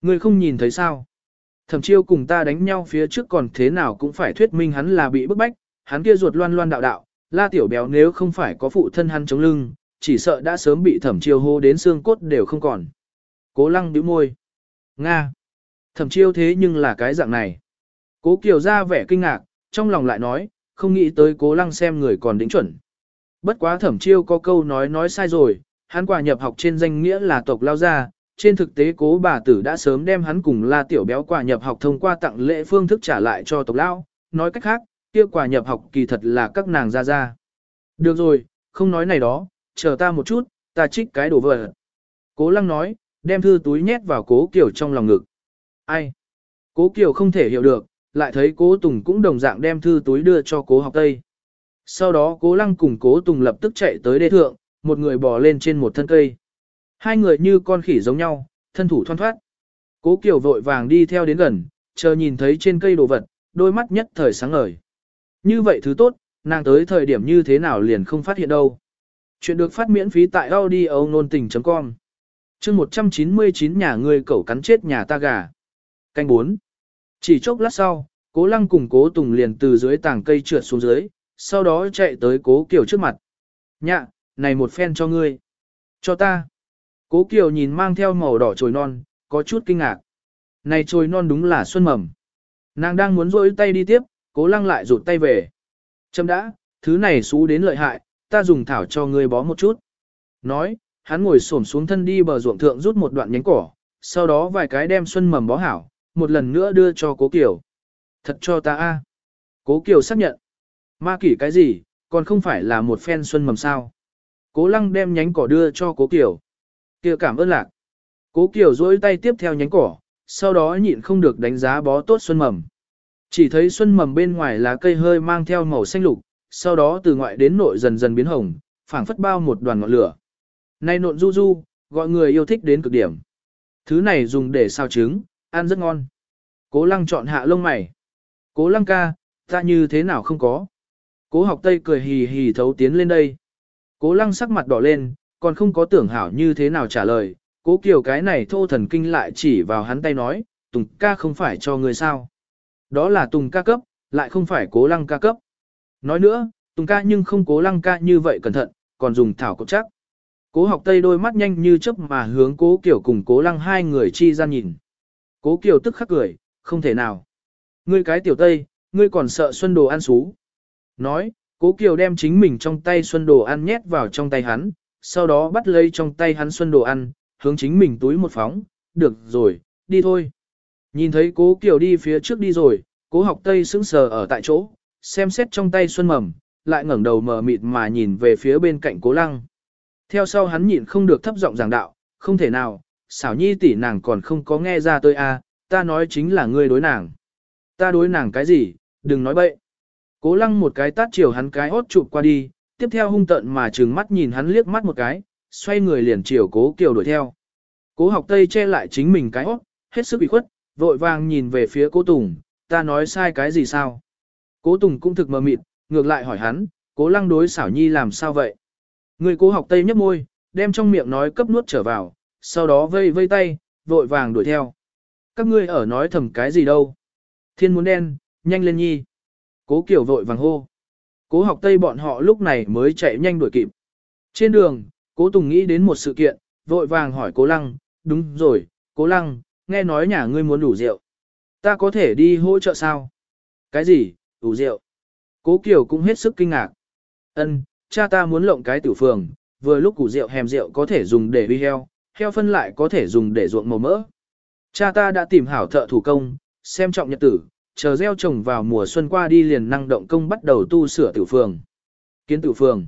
Người không nhìn thấy sao? Thẩm chiêu cùng ta đánh nhau phía trước còn thế nào cũng phải thuyết minh hắn là bị bức bách, hắn kia ruột loan loan đạo đạo, la tiểu béo nếu không phải có phụ thân hắn chống lưng, chỉ sợ đã sớm bị thẩm chiêu hô đến xương cốt đều không còn. Cố lăng bĩu môi. Nga. Thẩm chiêu thế nhưng là cái dạng này. Cố Kiều ra vẻ kinh ngạc, trong lòng lại nói, không nghĩ tới cố lăng xem người còn đính chuẩn. Bất quá thẩm chiêu có câu nói nói sai rồi, hắn quả nhập học trên danh nghĩa là tộc lao gia, trên thực tế cố bà tử đã sớm đem hắn cùng la tiểu béo quả nhập học thông qua tặng lễ phương thức trả lại cho tộc lão nói cách khác, kia quả nhập học kỳ thật là các nàng ra ra. Được rồi, không nói này đó, chờ ta một chút, ta trích cái đồ vật. Cố lăng nói, đem thư túi nhét vào cố kiểu trong lòng ngực. Ai? Cố Kiều không thể hiểu được, lại thấy cố Tùng cũng đồng dạng đem thư túi đưa cho cố học Tây. Sau đó cố lăng cùng cố Tùng lập tức chạy tới đê thượng, một người bò lên trên một thân cây. Hai người như con khỉ giống nhau, thân thủ thoăn thoát. Cố Kiều vội vàng đi theo đến gần, chờ nhìn thấy trên cây đồ vật, đôi mắt nhất thời sáng ngời. Như vậy thứ tốt, nàng tới thời điểm như thế nào liền không phát hiện đâu. Chuyện được phát miễn phí tại audio nôn tình.com chương 199 nhà người cẩu cắn chết nhà ta gà. Canh 4. Chỉ chốc lát sau, cố lăng cùng cố tùng liền từ dưới tảng cây trượt xuống dưới, sau đó chạy tới cố kiều trước mặt. Nhạ, này một phen cho ngươi. Cho ta. Cố kiều nhìn mang theo màu đỏ trồi non, có chút kinh ngạc. Này trồi non đúng là xuân mầm. Nàng đang muốn rỗi tay đi tiếp, cố lăng lại rụt tay về. Châm đã, thứ này xú đến lợi hại, ta dùng thảo cho ngươi bó một chút. Nói, hắn ngồi xổm xuống thân đi bờ ruộng thượng rút một đoạn nhánh cỏ, sau đó vài cái đem xuân mầm bó hảo, một lần nữa đưa cho cố Kiều. Thật cho ta a. Cố Kiều xác nhận. Ma kỷ cái gì, còn không phải là một phen xuân mầm sao. Cố lăng đem nhánh cỏ đưa cho cố Kiều kia cảm ơn lạc. Cố Kiều duỗi tay tiếp theo nhánh cỏ, sau đó nhịn không được đánh giá bó tốt xuân mầm. Chỉ thấy xuân mầm bên ngoài lá cây hơi mang theo màu xanh lục, sau đó từ ngoại đến nội dần dần biến hồng, phảng phất bao một đoàn ngọn lửa. Nay nộn du du, gọi người yêu thích đến cực điểm. Thứ này dùng để sao trứng, ăn rất ngon. Cố lăng chọn hạ lông mày. Cố lăng ca, ta như thế nào không có. Cố học tây cười hì hì thấu tiến lên đây. Cố lăng sắc mặt đỏ lên, còn không có tưởng hảo như thế nào trả lời. Cố kiều cái này thô thần kinh lại chỉ vào hắn tay nói, Tùng ca không phải cho người sao. Đó là Tùng ca cấp, lại không phải cố lăng ca cấp. Nói nữa, Tùng ca nhưng không cố lăng ca như vậy cẩn thận, còn dùng thảo cốc chắc. Cố học tây đôi mắt nhanh như chớp mà hướng cố kiểu cùng cố lăng hai người chi ra nhìn. Cố kiểu tức khắc cười, không thể nào. Ngươi cái tiểu tây, ngươi còn sợ xuân đồ ăn xú. Nói, cố kiều đem chính mình trong tay xuân đồ ăn nhét vào trong tay hắn, sau đó bắt lấy trong tay hắn xuân đồ ăn, hướng chính mình túi một phóng, được rồi, đi thôi. Nhìn thấy cố kiều đi phía trước đi rồi, cố học tây sững sờ ở tại chỗ, xem xét trong tay xuân mầm, lại ngẩng đầu mờ mịt mà nhìn về phía bên cạnh cố lăng. Theo sau hắn nhịn không được thấp giọng giảng đạo, không thể nào, xảo nhi tỷ nàng còn không có nghe ra tôi a, ta nói chính là ngươi đối nàng. Ta đối nàng cái gì, đừng nói bậy. Cố lăng một cái tát chiều hắn cái hốt chụp qua đi, tiếp theo hung tận mà trừng mắt nhìn hắn liếc mắt một cái, xoay người liền chiều cố kiều đuổi theo. Cố học tây che lại chính mình cái hốt, hết sức bị khuất, vội vàng nhìn về phía cố Tùng, ta nói sai cái gì sao? Cố Tùng cũng thực mờ mịt, ngược lại hỏi hắn, cố lăng đối xảo nhi làm sao vậy? Người cố học tây nhấp môi, đem trong miệng nói cấp nuốt trở vào, sau đó vây vây tay, vội vàng đuổi theo. Các ngươi ở nói thầm cái gì đâu? Thiên muốn đen, nhanh lên nhi. Cố kiểu vội vàng hô. Cố học tây bọn họ lúc này mới chạy nhanh đuổi kịp. Trên đường, cố Tùng nghĩ đến một sự kiện, vội vàng hỏi cố lăng, đúng rồi, cố lăng, nghe nói nhà ngươi muốn đủ rượu. Ta có thể đi hỗ trợ sao? Cái gì, đủ rượu? Cố Kiều cũng hết sức kinh ngạc. Ân, cha ta muốn lộng cái tử phường, vừa lúc củ rượu hèm rượu có thể dùng để uy heo, heo phân lại có thể dùng để ruộng màu mỡ. Cha ta đã tìm hảo thợ thủ công, xem trọng nhật tử, chờ gieo trồng vào mùa xuân qua đi liền năng động công bắt đầu tu sửa tiểu phường. Kiến tiểu phường.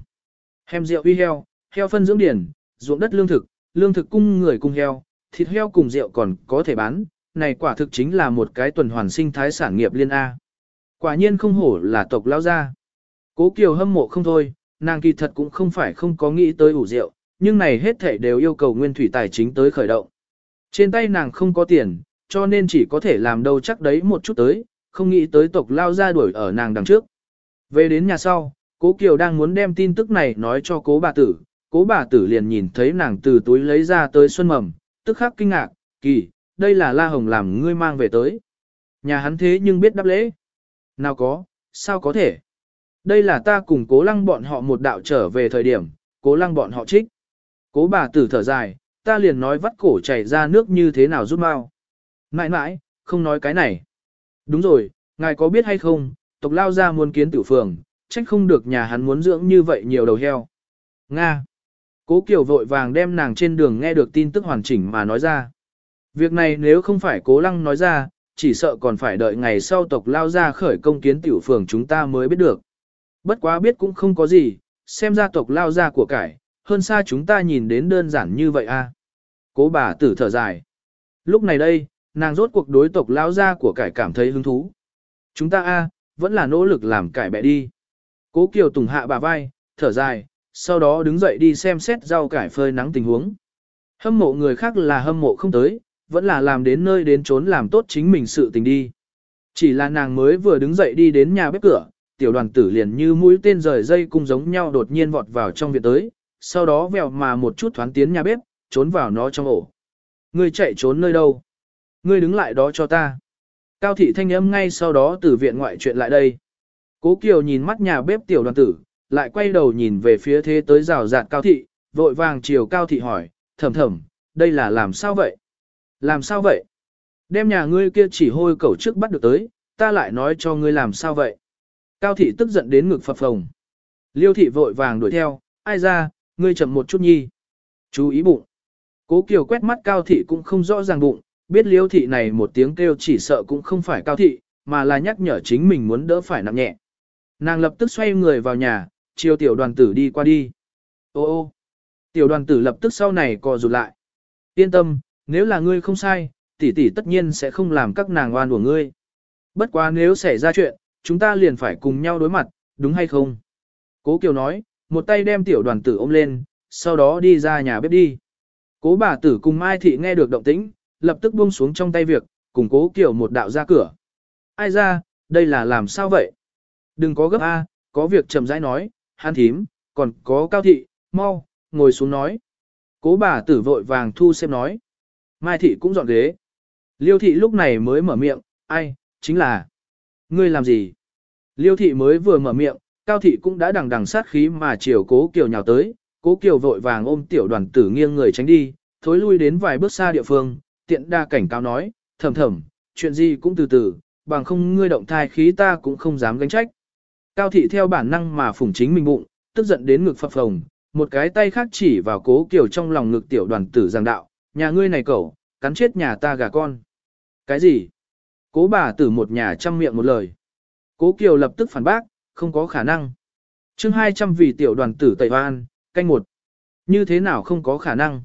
hem rượu uy heo, heo phân dưỡng điển, ruộng đất lương thực, lương thực cung người cung heo, thịt heo cùng rượu còn có thể bán, này quả thực chính là một cái tuần hoàn sinh thái sản nghiệp liên A. Quả nhiên không hổ là tộc lao gia. Cố Kiều hâm mộ không thôi, nàng kỳ thật cũng không phải không có nghĩ tới ủ rượu, nhưng này hết thể đều yêu cầu nguyên thủy tài chính tới khởi động. Trên tay nàng không có tiền, cho nên chỉ có thể làm đâu chắc đấy một chút tới, không nghĩ tới tộc lao ra đuổi ở nàng đằng trước. Về đến nhà sau, cố Kiều đang muốn đem tin tức này nói cho cố bà tử, cố bà tử liền nhìn thấy nàng từ túi lấy ra tới xuân mầm, tức khắc kinh ngạc, kỳ, đây là La Hồng làm ngươi mang về tới. Nhà hắn thế nhưng biết đáp lễ. Nào có, sao có thể? Đây là ta cùng cố lăng bọn họ một đạo trở về thời điểm, cố lăng bọn họ trích. Cố bà tử thở dài, ta liền nói vắt cổ chảy ra nước như thế nào giúp mau. Mãi mãi, không nói cái này. Đúng rồi, ngài có biết hay không, tộc lao ra muốn kiến tử phường, trách không được nhà hắn muốn dưỡng như vậy nhiều đầu heo. Nga. Cố Kiều vội vàng đem nàng trên đường nghe được tin tức hoàn chỉnh mà nói ra. Việc này nếu không phải cố lăng nói ra, chỉ sợ còn phải đợi ngày sau tộc lao ra khởi công kiến tiểu phường chúng ta mới biết được. Bất quá biết cũng không có gì, xem ra tộc lao ra của cải, hơn xa chúng ta nhìn đến đơn giản như vậy a. Cố bà tử thở dài. Lúc này đây, nàng rốt cuộc đối tộc lão gia của cải cảm thấy hứng thú. Chúng ta a vẫn là nỗ lực làm cải bẹ đi. Cố Kiều Tùng hạ bà vai, thở dài, sau đó đứng dậy đi xem xét rau cải phơi nắng tình huống. Hâm mộ người khác là hâm mộ không tới, vẫn là làm đến nơi đến trốn làm tốt chính mình sự tình đi. Chỉ là nàng mới vừa đứng dậy đi đến nhà bếp cửa, tiểu đoàn tử liền như mũi tên rời dây cung giống nhau đột nhiên vọt vào trong viện tới, sau đó vèo mà một chút thoáng tiến nhà bếp, trốn vào nó trong ổ. người chạy trốn nơi đâu? Ngươi đứng lại đó cho ta. Cao thị thanh âm ngay sau đó từ viện ngoại chuyện lại đây. Cố Kiều nhìn mắt nhà bếp tiểu đoàn tử, lại quay đầu nhìn về phía thế tới rào rạt Cao thị, vội vàng chiều Cao thị hỏi, thầm thầm, đây là làm sao vậy? Làm sao vậy? Đem nhà ngươi kia chỉ hôi cẩu trước bắt được tới, ta lại nói cho ngươi làm sao vậy? Cao thị tức giận đến ngực phập phồng. Liêu thị vội vàng đuổi theo, ai ra, ngươi chậm một chút nhi. Chú ý bụng. Cố Kiều quét mắt Cao thị cũng không rõ ràng bụng, biết liêu thị này một tiếng kêu chỉ sợ cũng không phải Cao thị, mà là nhắc nhở chính mình muốn đỡ phải nặng nhẹ. Nàng lập tức xoay người vào nhà, chiều tiểu đoàn tử đi qua đi. Ô ô, tiểu đoàn tử lập tức sau này co rụt lại. Yên tâm, nếu là ngươi không sai, tỷ tỷ tất nhiên sẽ không làm các nàng oan của ngươi. Bất quá nếu xảy ra chuyện, chúng ta liền phải cùng nhau đối mặt, đúng hay không? Cố Kiều nói, một tay đem tiểu đoàn tử ôm lên, sau đó đi ra nhà bếp đi. Cố bà tử cùng Mai Thị nghe được động tĩnh, lập tức buông xuống trong tay việc, cùng cố kiểu một đạo ra cửa. Ai ra, đây là làm sao vậy? Đừng có gấp A, có việc chậm rãi nói, han thím, còn có cao thị, mau, ngồi xuống nói. Cố bà tử vội vàng thu xem nói. Mai thị cũng dọn ghế. Liêu thị lúc này mới mở miệng, ai, chính là. Ngươi làm gì? Liêu thị mới vừa mở miệng, cao thị cũng đã đằng đằng sát khí mà chiều cố kiều nhào tới. Cố kiều vội vàng ôm tiểu đoàn tử nghiêng người tránh đi, thối lui đến vài bước xa địa phương, tiện đa cảnh cáo nói, thầm thầm, chuyện gì cũng từ từ, bằng không ngươi động thai khí ta cũng không dám gánh trách. Cao thị theo bản năng mà phủng chính mình bụng, tức giận đến ngực phập phồng, một cái tay khác chỉ vào cố kiều trong lòng ngực tiểu đoàn tử giảng đạo, nhà ngươi này cẩu, cắn chết nhà ta gà con. Cái gì? Cố bà tử một nhà chăm miệng một lời. Cố kiều lập tức phản bác, không có khả năng. chương 200 vì tiểu đoàn tử tẩy hoan, canh một. Như thế nào không có khả năng?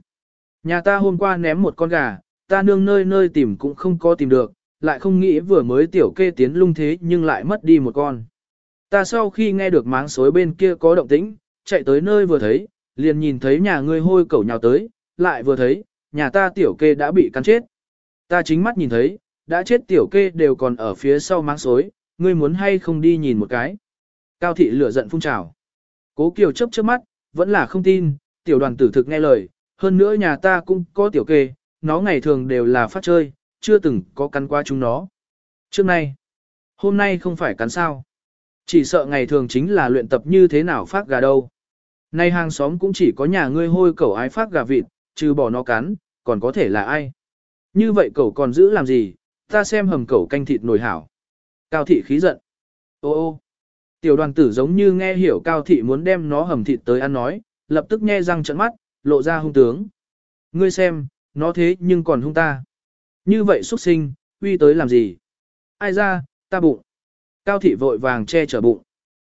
Nhà ta hôm qua ném một con gà, ta nương nơi nơi tìm cũng không có tìm được, lại không nghĩ vừa mới tiểu kê tiến lung thế nhưng lại mất đi một con. Ta sau khi nghe được máng xối bên kia có động tĩnh, chạy tới nơi vừa thấy, liền nhìn thấy nhà ngươi hôi cẩu nhào tới, lại vừa thấy, nhà ta tiểu kê đã bị cắn chết. Ta chính mắt nhìn thấy, đã chết tiểu kê đều còn ở phía sau máng xối, ngươi muốn hay không đi nhìn một cái. Cao thị lửa giận phun trào. Cố Kiều chấp trước mắt, vẫn là không tin, tiểu đoàn tử thực nghe lời, hơn nữa nhà ta cũng có tiểu kê, nó ngày thường đều là phát chơi, chưa từng có cắn qua chúng nó. Trước nay, hôm nay không phải cắn sao. Chỉ sợ ngày thường chính là luyện tập như thế nào phát gà đâu. Nay hàng xóm cũng chỉ có nhà ngươi hôi cẩu ái phát gà vịt, trừ bỏ nó cắn, còn có thể là ai. Như vậy cẩu còn giữ làm gì, ta xem hầm cẩu canh thịt nồi hảo. Cao thị khí giận. Ô ô, tiểu đoàn tử giống như nghe hiểu cao thị muốn đem nó hầm thịt tới ăn nói, lập tức nghe răng trận mắt, lộ ra hung tướng. Ngươi xem, nó thế nhưng còn hung ta. Như vậy xuất sinh, uy tới làm gì? Ai ra, ta bụng. Cao thị vội vàng che chở bụng.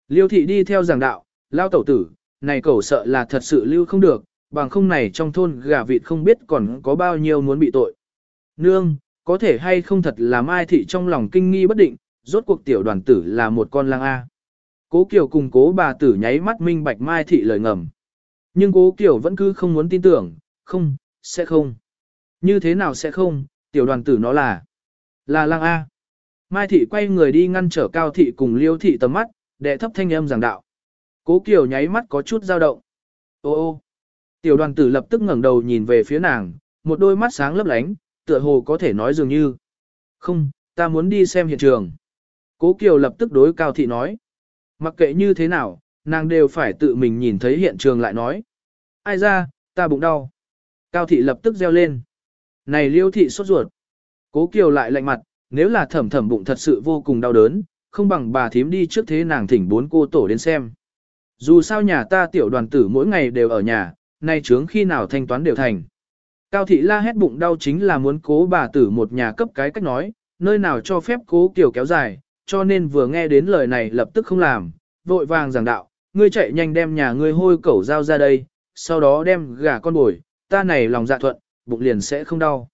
Liêu thị đi theo giảng đạo, lao tẩu tử, này cẩu sợ là thật sự lưu không được, bằng không này trong thôn gà vịt không biết còn có bao nhiêu muốn bị tội. Nương, có thể hay không thật là mai thị trong lòng kinh nghi bất định, rốt cuộc tiểu đoàn tử là một con lang A. Cố Kiều cùng cố bà tử nháy mắt minh bạch mai thị lời ngầm. Nhưng cố Kiều vẫn cứ không muốn tin tưởng, không, sẽ không. Như thế nào sẽ không, tiểu đoàn tử nó là, là lang A. Mai thị quay người đi ngăn trở cao thị cùng liêu thị tầm mắt, đệ thấp thanh âm giảng đạo. Cố Kiều nháy mắt có chút dao động. Ô ô. Tiểu đoàn tử lập tức ngẩng đầu nhìn về phía nàng, một đôi mắt sáng lấp lánh, tựa hồ có thể nói dường như. Không, ta muốn đi xem hiện trường. Cố Kiều lập tức đối cao thị nói. Mặc kệ như thế nào, nàng đều phải tự mình nhìn thấy hiện trường lại nói. Ai ra, ta bụng đau. Cao thị lập tức reo lên. Này liêu thị sốt ruột. Cố Kiều lại lạnh mặt, nếu là thẩm thẩm bụng thật sự vô cùng đau đớn, không bằng bà thím đi trước thế nàng thỉnh bốn cô tổ đến xem. Dù sao nhà ta tiểu đoàn tử mỗi ngày đều ở nhà, nay trướng khi nào thanh toán đều thành. Cao thị la hét bụng đau chính là muốn cố bà tử một nhà cấp cái cách nói, nơi nào cho phép cố kiều kéo dài, cho nên vừa nghe đến lời này lập tức không làm, vội vàng giảng đạo, ngươi chạy nhanh đem nhà ngươi hôi cẩu dao ra đây, sau đó đem gà con bồi, ta này lòng dạ thuận, bụng liền sẽ không đau.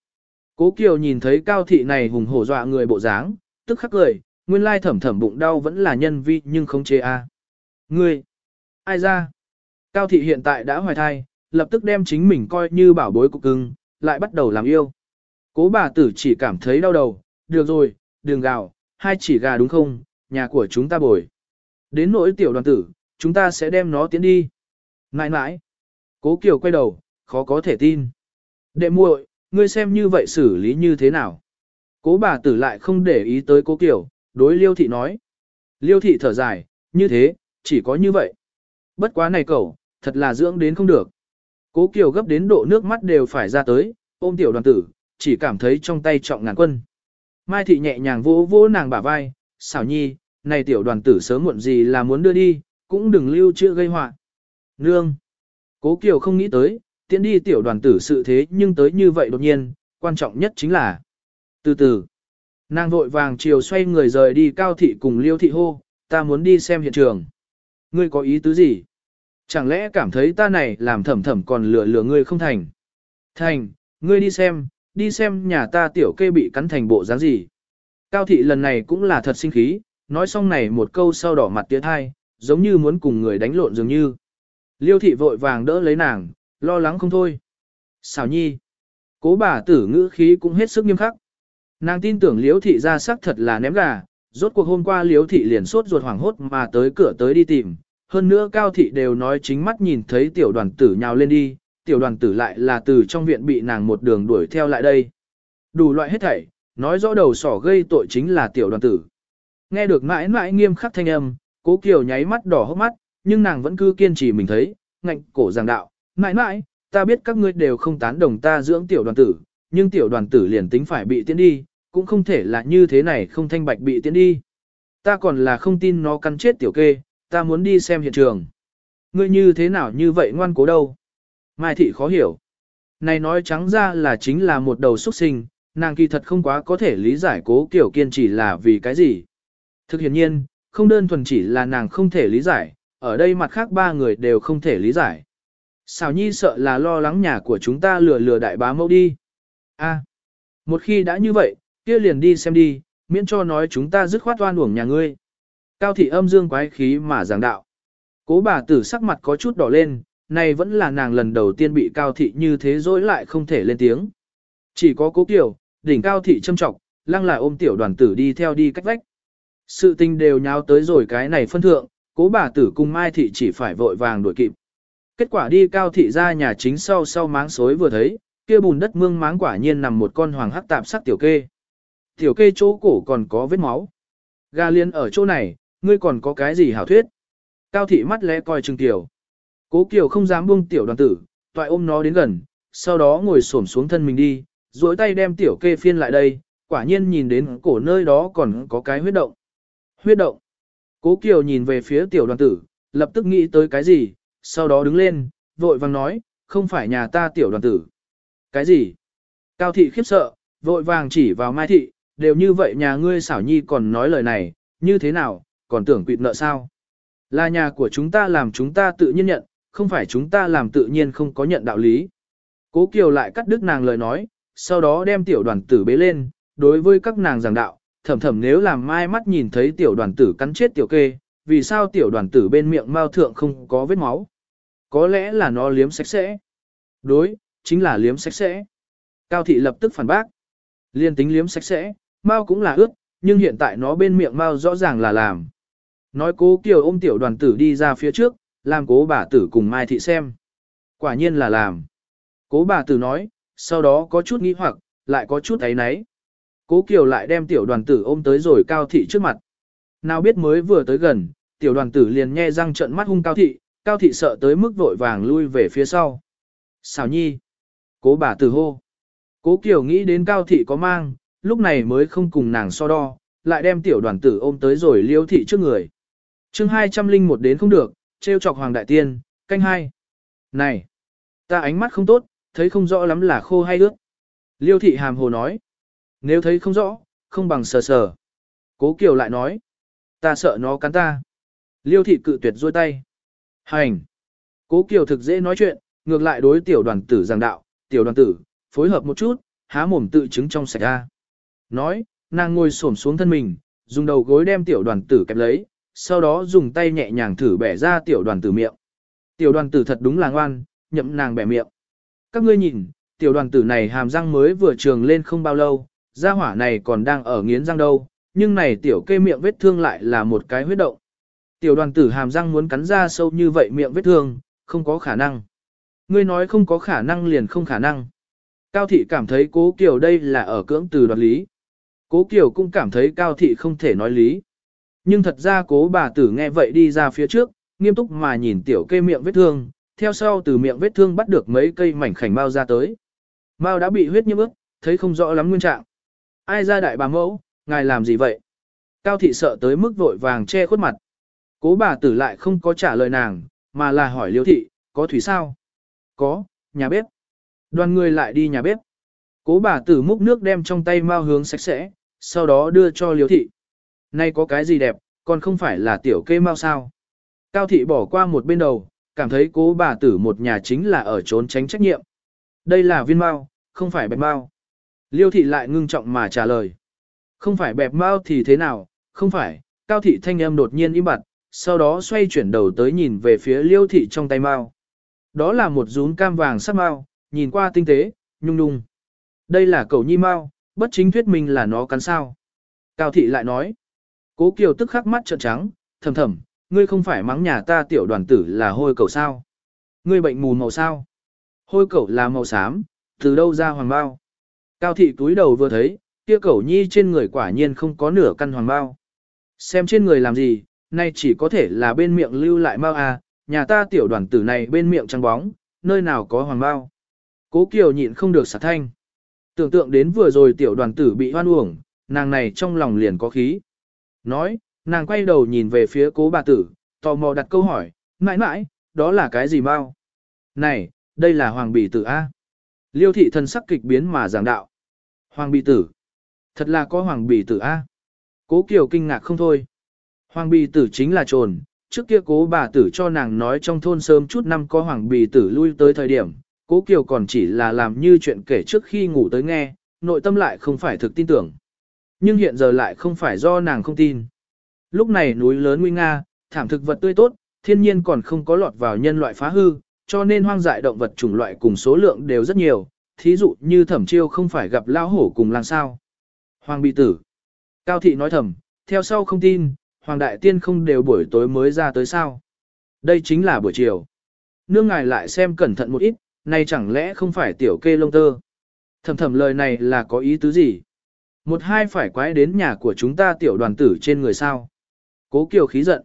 Cố Kiều nhìn thấy cao thị này hùng hổ dọa người bộ dáng, tức khắc cười, nguyên lai thẩm thẩm bụng đau vẫn là nhân vi nhưng không chế a. Ngươi, ai ra? Cao thị hiện tại đã hoài thai, lập tức đem chính mình coi như bảo bối cục cưng, lại bắt đầu làm yêu. Cố bà tử chỉ cảm thấy đau đầu, được rồi, đường gạo, hai chỉ gà đúng không, nhà của chúng ta bồi. Đến nỗi tiểu đoàn tử, chúng ta sẽ đem nó tiến đi. Nãi nãi. Cố Kiều quay đầu, khó có thể tin. Đệ muội, ngươi xem như vậy xử lý như thế nào? Cố bà tử lại không để ý tới cố kiểu, đối liêu thị nói. Liêu thị thở dài, như thế, chỉ có như vậy. Bất quá này cậu, thật là dưỡng đến không được. Cố Kiều gấp đến độ nước mắt đều phải ra tới, ôm tiểu đoàn tử, chỉ cảm thấy trong tay trọng ngàn quân. Mai thị nhẹ nhàng vỗ vỗ nàng bả vai, xảo nhi, này tiểu đoàn tử sớm muộn gì là muốn đưa đi, cũng đừng lưu chưa gây họa. Nương! Cố Kiều không nghĩ tới, tiễn đi tiểu đoàn tử sự thế nhưng tới như vậy đột nhiên, quan trọng nhất chính là từ từ. Nàng vội vàng chiều xoay người rời đi cao thị cùng liêu thị hô, ta muốn đi xem hiện trường. Ngươi có ý tứ gì? Chẳng lẽ cảm thấy ta này làm thầm thầm còn lừa lừa ngươi không thành? Thành, ngươi đi xem, đi xem nhà ta tiểu kê bị cắn thành bộ dáng gì. Cao thị lần này cũng là thật sinh khí, nói xong này một câu sau đỏ mặt tiết hai, giống như muốn cùng người đánh lộn dường như. Liêu thị vội vàng đỡ lấy nàng, lo lắng không thôi. Xảo nhi. Cố bà tử ngữ khí cũng hết sức nghiêm khắc. Nàng tin tưởng liếu thị ra sắc thật là ném gà, rốt cuộc hôm qua liếu thị liền sốt ruột hoảng hốt mà tới cửa tới đi tìm. Hơn nữa cao thị đều nói chính mắt nhìn thấy tiểu đoàn tử nhào lên đi, tiểu đoàn tử lại là từ trong viện bị nàng một đường đuổi theo lại đây. Đủ loại hết thảy, nói rõ đầu sỏ gây tội chính là tiểu đoàn tử. Nghe được mãi mãi nghiêm khắc thanh âm, cố kiều nháy mắt đỏ hốc mắt, nhưng nàng vẫn cứ kiên trì mình thấy, ngạnh cổ giảng đạo, mãi mãi, ta biết các ngươi đều không tán đồng ta dưỡng tiểu đoàn tử, nhưng tiểu đoàn tử liền tính phải bị tiễn đi, cũng không thể là như thế này không thanh bạch bị tiễn đi. Ta còn là không tin nó cắn chết tiểu kê, ta muốn đi xem hiện trường. Ngươi như thế nào như vậy ngoan cố đâu? Mai thị khó hiểu. Này nói trắng ra là chính là một đầu xuất sinh, nàng kỳ thật không quá có thể lý giải cố kiểu kiên chỉ là vì cái gì. Thực hiện nhiên, không đơn thuần chỉ là nàng không thể lý giải, ở đây mặt khác ba người đều không thể lý giải. Xảo nhi sợ là lo lắng nhà của chúng ta lừa lừa đại bá mẫu đi. a một khi đã như vậy, kia liền đi xem đi, miễn cho nói chúng ta dứt khoát oan uổng nhà ngươi. Cao thị âm dương quái khí mà giảng đạo. Cố bà tử sắc mặt có chút đỏ lên, này vẫn là nàng lần đầu tiên bị cao thị như thế dối lại không thể lên tiếng. Chỉ có cố kiểu, đỉnh cao thị châm trọng, lăng lại ôm tiểu đoàn tử đi theo đi cách vách. Sự tình đều nháo tới rồi cái này phân thượng, cố bà tử cùng Mai thị chỉ phải vội vàng đuổi kịp. Kết quả đi cao thị ra nhà chính sau sau máng xối vừa thấy, kia bùn đất mương máng quả nhiên nằm một con hoàng hắc tạp sắc tiểu kê. Tiểu kê chỗ cổ còn có vết máu. Gà liên ở chỗ này, ngươi còn có cái gì hảo thuyết? Cao thị mắt lẽ coi trừng tiểu. Cố Kiều không dám buông tiểu đoàn tử, toại ôm nó đến gần, sau đó ngồi xổm xuống thân mình đi, duỗi tay đem tiểu kê phiên lại đây, quả nhiên nhìn đến cổ nơi đó còn có cái huyết động. Huyết động. Cố Kiều nhìn về phía tiểu đoàn tử, lập tức nghĩ tới cái gì, sau đó đứng lên, vội vàng nói, không phải nhà ta tiểu đoàn tử. Cái gì? Cao thị khiếp sợ, vội vàng chỉ vào mai thị, đều như vậy nhà ngươi xảo nhi còn nói lời này, như thế nào, còn tưởng quỵt nợ sao? Là nhà của chúng ta làm chúng ta tự nhiên nhận, không phải chúng ta làm tự nhiên không có nhận đạo lý. Cố Kiều lại cắt đứt nàng lời nói, sau đó đem tiểu đoàn tử bế lên, đối với các nàng giảng đạo, thầm thầm nếu làm mai mắt nhìn thấy tiểu đoàn tử cắn chết tiểu kê, vì sao tiểu đoàn tử bên miệng mao thượng không có vết máu? Có lẽ là nó liếm sạch sẽ. Đối, chính là liếm sạch sẽ. Cao thị lập tức phản bác. Liên tính liếm sạch sẽ, mao cũng là ướt, nhưng hiện tại nó bên miệng mao rõ ràng là làm. Nói cố Kiều ôm tiểu đoàn tử đi ra phía trước, làm cố bà tử cùng Mai Thị xem. Quả nhiên là làm. Cố bà tử nói, sau đó có chút nghi hoặc, lại có chút ấy náy. Cố Kiều lại đem tiểu đoàn tử ôm tới rồi Cao Thị trước mặt. Nào biết mới vừa tới gần, tiểu đoàn tử liền nhe răng trận mắt hung Cao Thị, Cao Thị sợ tới mức vội vàng lui về phía sau. Xảo nhi. Cố bà tử hô. Cố Kiều nghĩ đến Cao Thị có mang, lúc này mới không cùng nàng so đo, lại đem tiểu đoàn tử ôm tới rồi liêu thị trước người. chương 201 đến không được, trêu chọc Hoàng Đại Tiên, canh hai. Này, ta ánh mắt không tốt, thấy không rõ lắm là khô hay ướt. Liêu thị hàm hồ nói, nếu thấy không rõ, không bằng sờ sờ. Cố Kiều lại nói, ta sợ nó cắn ta. Liêu thị cự tuyệt dôi tay. Hành. Cố Kiều thực dễ nói chuyện, ngược lại đối tiểu đoàn tử giảng đạo, tiểu đoàn tử, phối hợp một chút, há mồm tự chứng trong sạch ra. Nói, nàng ngồi xổm xuống thân mình, dùng đầu gối đem tiểu đoàn tử kẹp lấy, sau đó dùng tay nhẹ nhàng thử bẻ ra tiểu đoàn tử miệng. Tiểu đoàn tử thật đúng là ngoan, nhậm nàng bẻ miệng. Các ngươi nhìn, tiểu đoàn tử này hàm răng mới vừa trường lên không bao lâu, da hỏa này còn đang ở nghiến răng đâu, nhưng này tiểu kê miệng vết thương lại là một cái huyết động. Tiểu đoàn tử hàm răng muốn cắn ra sâu như vậy miệng vết thương, không có khả năng. Ngươi nói không có khả năng liền không khả năng. Cao thị cảm thấy cố kiều đây là ở cưỡng từ đoạt lý. Cố kiều cũng cảm thấy cao thị không thể nói lý. Nhưng thật ra cố bà tử nghe vậy đi ra phía trước, nghiêm túc mà nhìn tiểu kê miệng vết thương, theo sau từ miệng vết thương bắt được mấy cây mảnh khảnh mau ra tới. Mau đã bị huyết nhiễm ướt, thấy không rõ lắm nguyên trạng. Ai ra đại bà mẫu, ngài làm gì vậy? Cao thị sợ tới mức vội vàng che khuất mặt. Cố bà tử lại không có trả lời nàng, mà là hỏi liêu thị, có thủy sao? Có, nhà bếp. Đoàn người lại đi nhà bếp. Cố bà tử múc nước đem trong tay mau hướng sạch sẽ, sau đó đưa cho liêu thị. Nay có cái gì đẹp, còn không phải là tiểu kê mau sao? Cao thị bỏ qua một bên đầu, cảm thấy cố bà tử một nhà chính là ở trốn tránh trách nhiệm. Đây là viên mau, không phải bẹp mau. Liêu thị lại ngưng trọng mà trả lời. Không phải bẹp mau thì thế nào, không phải, cao thị thanh âm đột nhiên im bặt, sau đó xoay chuyển đầu tới nhìn về phía liêu thị trong tay mao, Đó là một rún cam vàng sắc mao, nhìn qua tinh tế, nhung nhung. Đây là cầu nhi mao, bất chính thuyết minh là nó cắn sao. Cao thị lại nói. Cố Kiều tức khắc mắt trợn trắng, thầm thầm, ngươi không phải mắng nhà ta tiểu đoàn tử là hôi cầu sao. Ngươi bệnh mù màu sao. Hôi cầu là màu xám, từ đâu ra hoàng bao. Cao thị túi đầu vừa thấy, kia cầu nhi trên người quả nhiên không có nửa căn hoàng bao. Xem trên người làm gì, nay chỉ có thể là bên miệng lưu lại mau à, nhà ta tiểu đoàn tử này bên miệng trắng bóng, nơi nào có hoàng bao. Cố Kiều nhịn không được xả thanh. Tưởng tượng đến vừa rồi tiểu đoàn tử bị hoan uổng, nàng này trong lòng liền có khí. Nói, nàng quay đầu nhìn về phía cố bà tử, tò mò đặt câu hỏi, mãi mãi, đó là cái gì mau? Này, đây là hoàng bì tử A. Liêu thị thần sắc kịch biến mà giảng đạo. Hoàng bì tử. Thật là có hoàng bì tử A. Cố Kiều kinh ngạc không thôi. Hoàng bì tử chính là trồn, trước kia cố bà tử cho nàng nói trong thôn sớm chút năm có hoàng bì tử lui tới thời điểm, cố Kiều còn chỉ là làm như chuyện kể trước khi ngủ tới nghe, nội tâm lại không phải thực tin tưởng. Nhưng hiện giờ lại không phải do nàng không tin. Lúc này núi lớn nguy nga, thảm thực vật tươi tốt, thiên nhiên còn không có lọt vào nhân loại phá hư, cho nên hoang dại động vật chủng loại cùng số lượng đều rất nhiều, thí dụ như thẩm chiêu không phải gặp lao hổ cùng làng sao. Hoàng bị tử. Cao thị nói thầm, theo sau không tin, Hoàng đại tiên không đều buổi tối mới ra tới sao. Đây chính là buổi chiều. Nương ngài lại xem cẩn thận một ít, này chẳng lẽ không phải tiểu kê lông tơ. Thầm thầm lời này là có ý tứ gì? Một hai phải quái đến nhà của chúng ta tiểu đoàn tử trên người sao. Cố Kiều khí giận.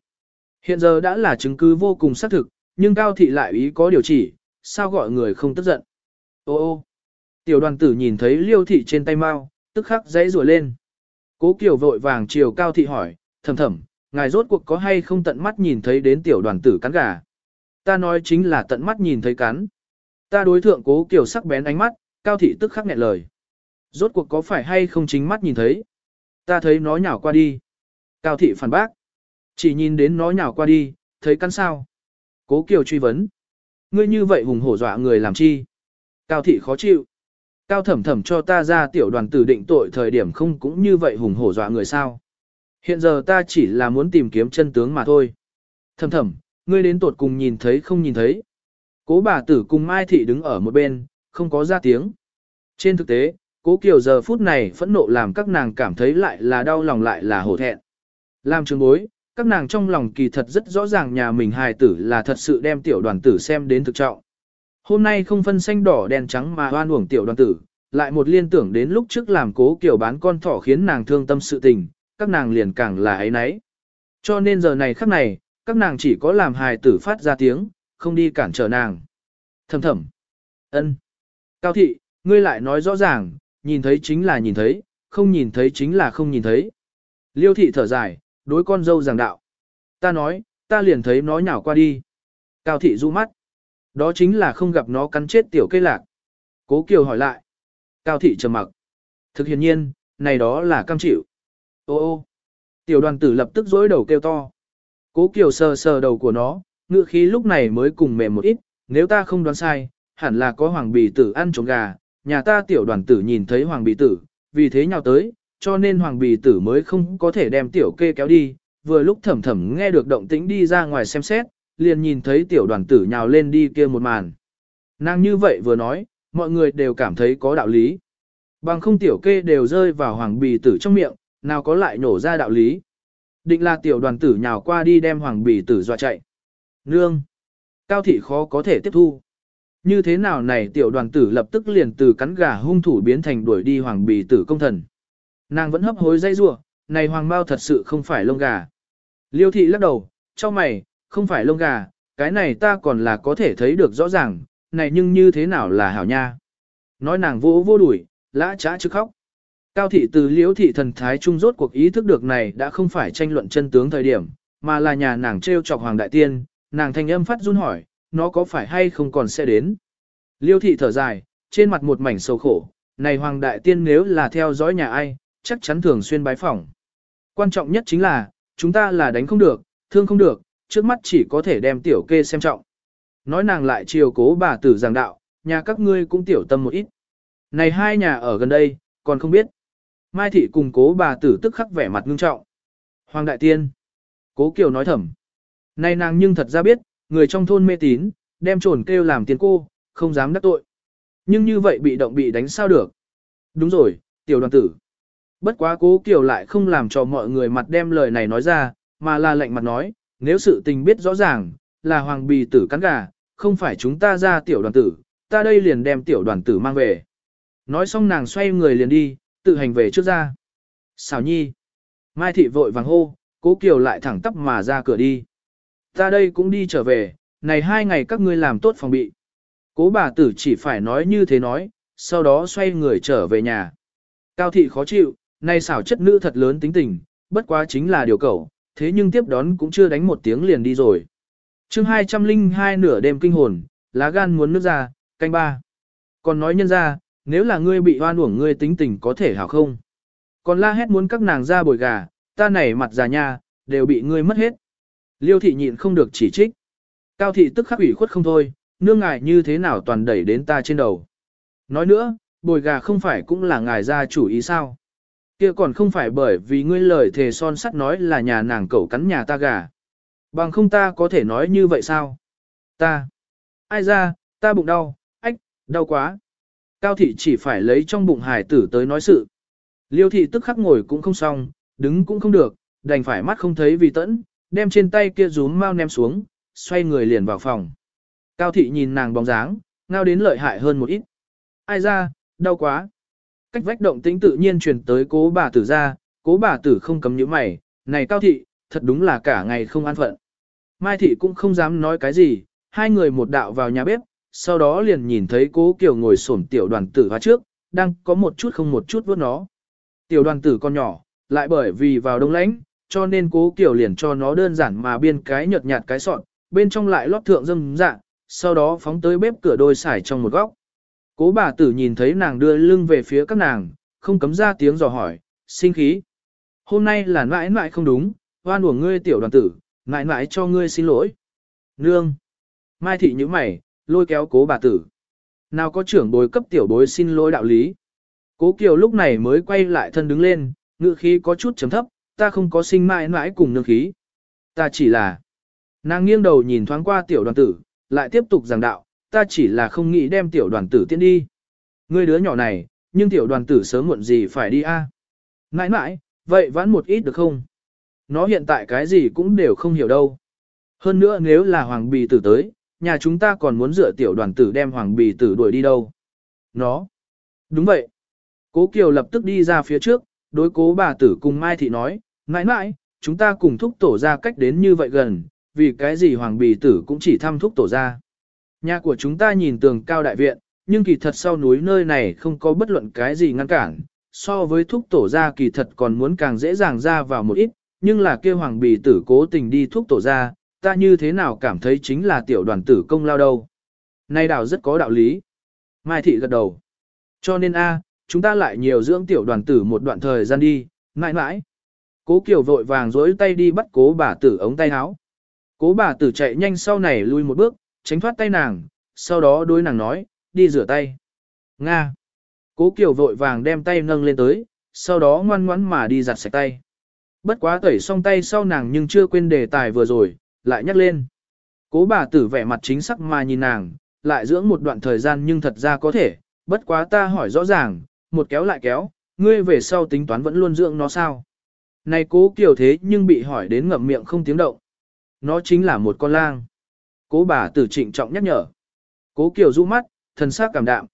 Hiện giờ đã là chứng cứ vô cùng xác thực, nhưng Cao Thị lại ý có điều chỉ, sao gọi người không tức giận. Ô ô tiểu đoàn tử nhìn thấy liêu thị trên tay mau, tức khắc dãy rùa lên. Cố Kiều vội vàng chiều Cao Thị hỏi, thầm thầm, ngài rốt cuộc có hay không tận mắt nhìn thấy đến tiểu đoàn tử cắn gà. Ta nói chính là tận mắt nhìn thấy cắn. Ta đối thượng Cố Kiều sắc bén ánh mắt, Cao Thị tức khắc nghẹn lời. Rốt cuộc có phải hay không chính mắt nhìn thấy? Ta thấy nó nhào qua đi. Cao Thị phản bác. Chỉ nhìn đến nó nhào qua đi, thấy cắn sao. Cố Kiều truy vấn. Ngươi như vậy hùng hổ dọa người làm chi? Cao thị khó chịu. Cao thẩm thẩm cho ta ra tiểu đoàn tử định tội thời điểm không cũng như vậy hùng hổ dọa người sao. Hiện giờ ta chỉ là muốn tìm kiếm chân tướng mà thôi. Thầm thầm, ngươi đến tột cùng nhìn thấy không nhìn thấy. Cố bà tử cùng Mai Thị đứng ở một bên, không có ra tiếng. Trên thực tế, cố kiều giờ phút này phẫn nộ làm các nàng cảm thấy lại là đau lòng lại là hổ thẹn. Làm trường bối, các nàng trong lòng kỳ thật rất rõ ràng nhà mình hài tử là thật sự đem tiểu đoàn tử xem đến thực trọng. Hôm nay không phân xanh đỏ đen trắng mà hoan uổng tiểu đoàn tử, lại một liên tưởng đến lúc trước làm cố kiểu bán con thỏ khiến nàng thương tâm sự tình, các nàng liền càng là ấy nấy. Cho nên giờ này khắc này, các nàng chỉ có làm hài tử phát ra tiếng, không đi cản trở nàng. Thầm thầm. ân, Cao thị, ngươi lại nói rõ ràng, nhìn thấy chính là nhìn thấy, không nhìn thấy chính là không nhìn thấy. Liêu thị thở dài, đối con dâu giảng đạo. Ta nói, ta liền thấy nó nhào qua đi. Cao thị du mắt. Đó chính là không gặp nó cắn chết tiểu cây lạc. Cố Kiều hỏi lại. Cao thị trầm mặc. Thực hiện nhiên, này đó là cam chịu. Ô ô. Tiểu đoàn tử lập tức dối đầu kêu to. Cố Kiều sờ sờ đầu của nó, ngựa khí lúc này mới cùng mềm một ít. Nếu ta không đoán sai, hẳn là có hoàng bì tử ăn trống gà. nhà ta tiểu đoàn tử nhìn thấy hoàng bì tử, vì thế nhào tới, cho nên hoàng bì tử mới không có thể đem tiểu kê kéo đi, vừa lúc thẩm thẩm nghe được động tĩnh đi ra ngoài xem xét, liền nhìn thấy tiểu đoàn tử nhào lên đi kia một màn. Nàng như vậy vừa nói, mọi người đều cảm thấy có đạo lý. Bằng không tiểu kê đều rơi vào hoàng bì tử trong miệng, nào có lại nổ ra đạo lý. Định là tiểu đoàn tử nhào qua đi đem hoàng bì tử dọa chạy. Nương! Cao thị khó có thể tiếp thu. Như thế nào này tiểu đoàn tử lập tức liền từ cắn gà hung thủ biến thành đuổi đi hoàng bì tử công thần. Nàng vẫn hấp hối dây rua, này hoàng bao thật sự không phải lông gà. Liêu thị lắc đầu, cho mày, không phải lông gà, cái này ta còn là có thể thấy được rõ ràng, này nhưng như thế nào là hảo nha. Nói nàng vô vô đuổi, lã trá chứ khóc. Cao thị từ liễu thị thần thái trung rốt cuộc ý thức được này đã không phải tranh luận chân tướng thời điểm, mà là nhà nàng treo chọc hoàng đại tiên, nàng thanh âm phát run hỏi, nó có phải hay không còn sẽ đến. Liêu thị thở dài, trên mặt một mảnh sầu khổ, này hoàng đại tiên nếu là theo dõi nhà ai, chắc chắn thường xuyên bái phỏng. Quan trọng nhất chính là, chúng ta là đánh không được, thương không được, trước mắt chỉ có thể đem tiểu kê xem trọng. Nói nàng lại chiều cố bà tử giảng đạo, nhà các ngươi cũng tiểu tâm một ít. Này hai nhà ở gần đây, còn không biết. Mai thị cùng cố bà tử tức khắc vẻ mặt ngưng trọng. Hoàng đại tiên. Cố Kiều nói thầm. Này nàng nhưng thật ra biết, người trong thôn mê tín, đem trồn kêu làm tiền cô, không dám đắc tội. Nhưng như vậy bị động bị đánh sao được. Đúng rồi, tiểu đoàn tử. Bất quá cố Kiều lại không làm cho mọi người mặt đem lời này nói ra, mà là lệnh mặt nói, nếu sự tình biết rõ ràng, là hoàng bì tử cắn gà, không phải chúng ta ra tiểu đoàn tử, ta đây liền đem tiểu đoàn tử mang về. Nói xong nàng xoay người liền đi, tự hành về trước ra. Xảo nhi. Mai thị vội vàng hô, cố Kiều lại thẳng tắp mà ra cửa đi. Ta đây cũng đi trở về, này hai ngày các ngươi làm tốt phòng bị. Cố bà tử chỉ phải nói như thế nói, sau đó xoay người trở về nhà. Cao thị khó chịu, này xảo chất nữ thật lớn tính tình, bất quá chính là điều cầu, thế nhưng tiếp đón cũng chưa đánh một tiếng liền đi rồi. chương 202 nửa đêm kinh hồn, lá gan muốn nước ra, canh ba. Còn nói nhân ra, nếu là ngươi bị oan uổng ngươi tính tình có thể hảo không? Còn la hét muốn các nàng ra bồi gà, ta này mặt già nha, đều bị ngươi mất hết. Liêu thị nhịn không được chỉ trích. Cao thị tức khắc ủy khuất không thôi, nương ngài như thế nào toàn đẩy đến ta trên đầu. Nói nữa, bồi gà không phải cũng là ngài ra chủ ý sao? kia còn không phải bởi vì ngươi lời thề son sắt nói là nhà nàng cẩu cắn nhà ta gà. Bằng không ta có thể nói như vậy sao? Ta. Ai ra, ta bụng đau, ách, đau quá. Cao thị chỉ phải lấy trong bụng hải tử tới nói sự. Liêu thị tức khắc ngồi cũng không xong, đứng cũng không được, đành phải mắt không thấy vì tẫn, đem trên tay kia rúm mau ném xuống, xoay người liền vào phòng. Cao thị nhìn nàng bóng dáng, ngao đến lợi hại hơn một ít. Ai ra, đau quá. Cách vách động tĩnh tự nhiên truyền tới cố bà tử ra, cố bà tử không cấm những mày, này cao thị, thật đúng là cả ngày không an phận. Mai thị cũng không dám nói cái gì, hai người một đạo vào nhà bếp, sau đó liền nhìn thấy cố Kiều ngồi xổm tiểu đoàn tử hóa trước, đang có một chút không một chút vuốt nó. Tiểu đoàn tử con nhỏ, lại bởi vì vào đông lãnh, cho nên cố Kiều liền cho nó đơn giản mà biên cái nhợt nhạt cái sọn, bên trong lại lót thượng dâm dạ, sau đó phóng tới bếp cửa đôi xài trong một góc. Cố bà tử nhìn thấy nàng đưa lưng về phía các nàng, không cấm ra tiếng dò hỏi, sinh khí. Hôm nay là mãi mãi không đúng, hoan uổng ngươi tiểu đoàn tử, mãi mãi cho ngươi xin lỗi. Nương. Mai thị như mày, lôi kéo cố bà tử. Nào có trưởng bối cấp tiểu bối xin lỗi đạo lý. Cố Kiều lúc này mới quay lại thân đứng lên, ngự khí có chút chấm thấp, ta không có sinh mãi mãi cùng nương khí. Ta chỉ là... Nàng nghiêng đầu nhìn thoáng qua tiểu đoàn tử, lại tiếp tục giảng đạo, ta chỉ là không nghĩ đem tiểu đoàn tử tiến đi. Ngươi đứa nhỏ này, nhưng tiểu đoàn tử sớm muộn gì phải đi a? À? Nãi nãi, vậy vãn một ít được không? Nó hiện tại cái gì cũng đều không hiểu đâu. Hơn nữa nếu là hoàng bì tử tới, nhà chúng ta còn muốn dựa tiểu đoàn tử đem hoàng bì tử đuổi đi đâu. Nó. Đúng vậy. Cố Kiều lập tức đi ra phía trước, đối cố bà tử cùng Mai Thị nói, mãi mãi, chúng ta cùng thúc tổ ra cách đến như vậy gần, vì cái gì hoàng bì tử cũng chỉ thăm thúc tổ ra. Nhà của chúng ta nhìn tường cao đại viện, nhưng kỳ thật sau núi nơi này không có bất luận cái gì ngăn cản, so với thúc tổ ra kỳ thật còn muốn càng dễ dàng ra vào một ít, nhưng là kia hoàng bì tử cố tình đi thúc tổ ra, ta như thế nào cảm thấy chính là tiểu đoàn tử công lao đâu. Nay đảo rất có đạo lý. Mai thị gật đầu. Cho nên a, chúng ta lại nhiều dưỡng tiểu đoàn tử một đoạn thời gian đi, mãi mãi. Cố Kiều vội vàng dối tay đi bắt cố bà tử ống tay áo. Cố bà tử chạy nhanh sau này lui một bước, tránh thoát tay nàng, sau đó đối nàng nói, đi rửa tay. Nga. Cố Kiều vội vàng đem tay nâng lên tới, sau đó ngoan ngoãn mà đi giặt sạch tay. Bất quá tẩy xong tay sau nàng nhưng chưa quên đề tài vừa rồi, lại nhắc lên. Cố bà tử vẻ mặt chính xác mà nhìn nàng, lại dưỡng một đoạn thời gian nhưng thật ra có thể, bất quá ta hỏi rõ ràng, một kéo lại kéo, ngươi về sau tính toán vẫn luôn dưỡng nó sao. Này cố Kiều thế nhưng bị hỏi đến ngậm miệng không tiếng động. Nó chính là một con lang. Cố bà tử trịnh trọng nhắc nhở. Cố Kiều rũ mắt, thần sắc cảm đạm.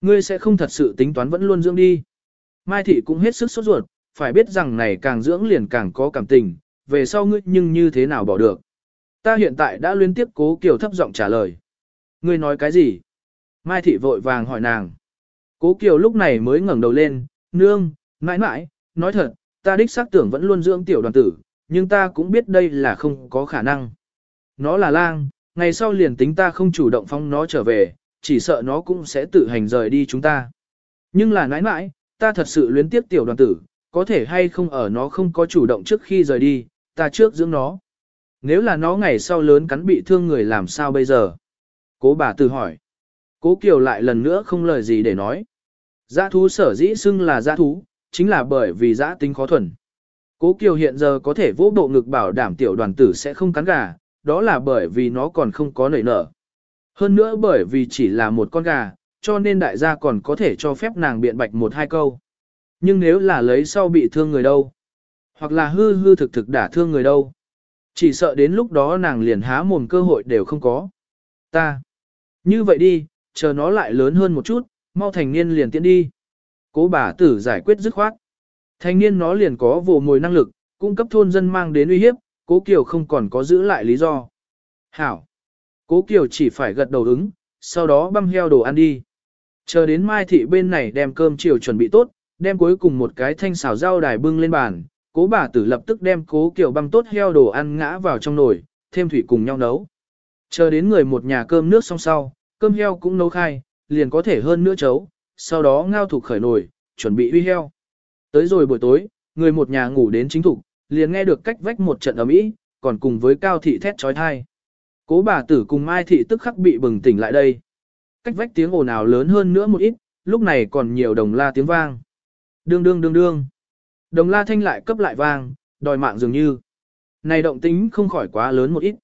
Ngươi sẽ không thật sự tính toán vẫn luôn dưỡng đi. Mai thị cũng hết sức sốt ruột, phải biết rằng này càng dưỡng liền càng có cảm tình, về sau ngươi nhưng như thế nào bỏ được. Ta hiện tại đã liên tiếp cố Kiều thấp giọng trả lời. Ngươi nói cái gì? Mai thị vội vàng hỏi nàng. Cố Kiều lúc này mới ngẩng đầu lên, nương, mãi mãi, nói thật, ta đích xác tưởng vẫn luôn dưỡng tiểu đoàn tử, nhưng ta cũng biết đây là không có khả năng. Nó là lang, ngày sau liền tính ta không chủ động phong nó trở về, chỉ sợ nó cũng sẽ tự hành rời đi chúng ta. Nhưng là nãi nãi, ta thật sự luyến tiếp tiểu đoàn tử, có thể hay không ở nó không có chủ động trước khi rời đi, ta trước dưỡng nó. Nếu là nó ngày sau lớn cắn bị thương người làm sao bây giờ? Cố bà tử hỏi. Cố Kiều lại lần nữa không lời gì để nói. Giã thú sở dĩ xưng là giã thú, chính là bởi vì giã tính khó thuần. Cố Kiều hiện giờ có thể vỗ bộ ngực bảo đảm tiểu đoàn tử sẽ không cắn gà, đó là bởi vì nó còn không có nảy nở. Hơn nữa bởi vì chỉ là một con gà, cho nên đại gia còn có thể cho phép nàng biện bạch một hai câu. Nhưng nếu là lấy sau bị thương người đâu, hoặc là hư hư thực thực đả thương người đâu, chỉ sợ đến lúc đó nàng liền há mồm cơ hội đều không có. Ta. Như vậy đi, chờ nó lại lớn hơn một chút, mau thành niên liền tiến đi. Cố bà tử giải quyết dứt khoát. Thành niên nó liền có vồ mồi năng lực, cung cấp thôn dân mang đến uy hiếp, cố Kiều không còn có giữ lại lý do. Hảo. Cố Kiều chỉ phải gật đầu ứng, sau đó băm heo đồ ăn đi. Chờ đến Mai Thị bên này đem cơm chiều chuẩn bị tốt, đem cuối cùng một cái thanh xào rau đài bưng lên bàn, cố bà tử lập tức đem cố Kiều băm tốt heo đồ ăn ngã vào trong nồi, thêm thủy cùng nhau nấu. Chờ đến người một nhà cơm nước xong sau, cơm heo cũng nấu khai, liền có thể hơn nữa chấu, sau đó ngao thủ khởi nồi, chuẩn bị uy heo. Tới rồi buổi tối, người một nhà ngủ đến chính thủ, liền nghe được cách vách một trận ầm ĩ, còn cùng với cao thị thét trói thai. Cố bà tử cùng Mai thị tức khắc bị bừng tỉnh lại đây. Cách vách tiếng ồn ào lớn hơn nữa một ít, lúc này còn nhiều đồng la tiếng vang. Đương đương đương đương. Đồng la thanh lại cấp lại vang, đòi mạng dường như. Này động tính không khỏi quá lớn một ít.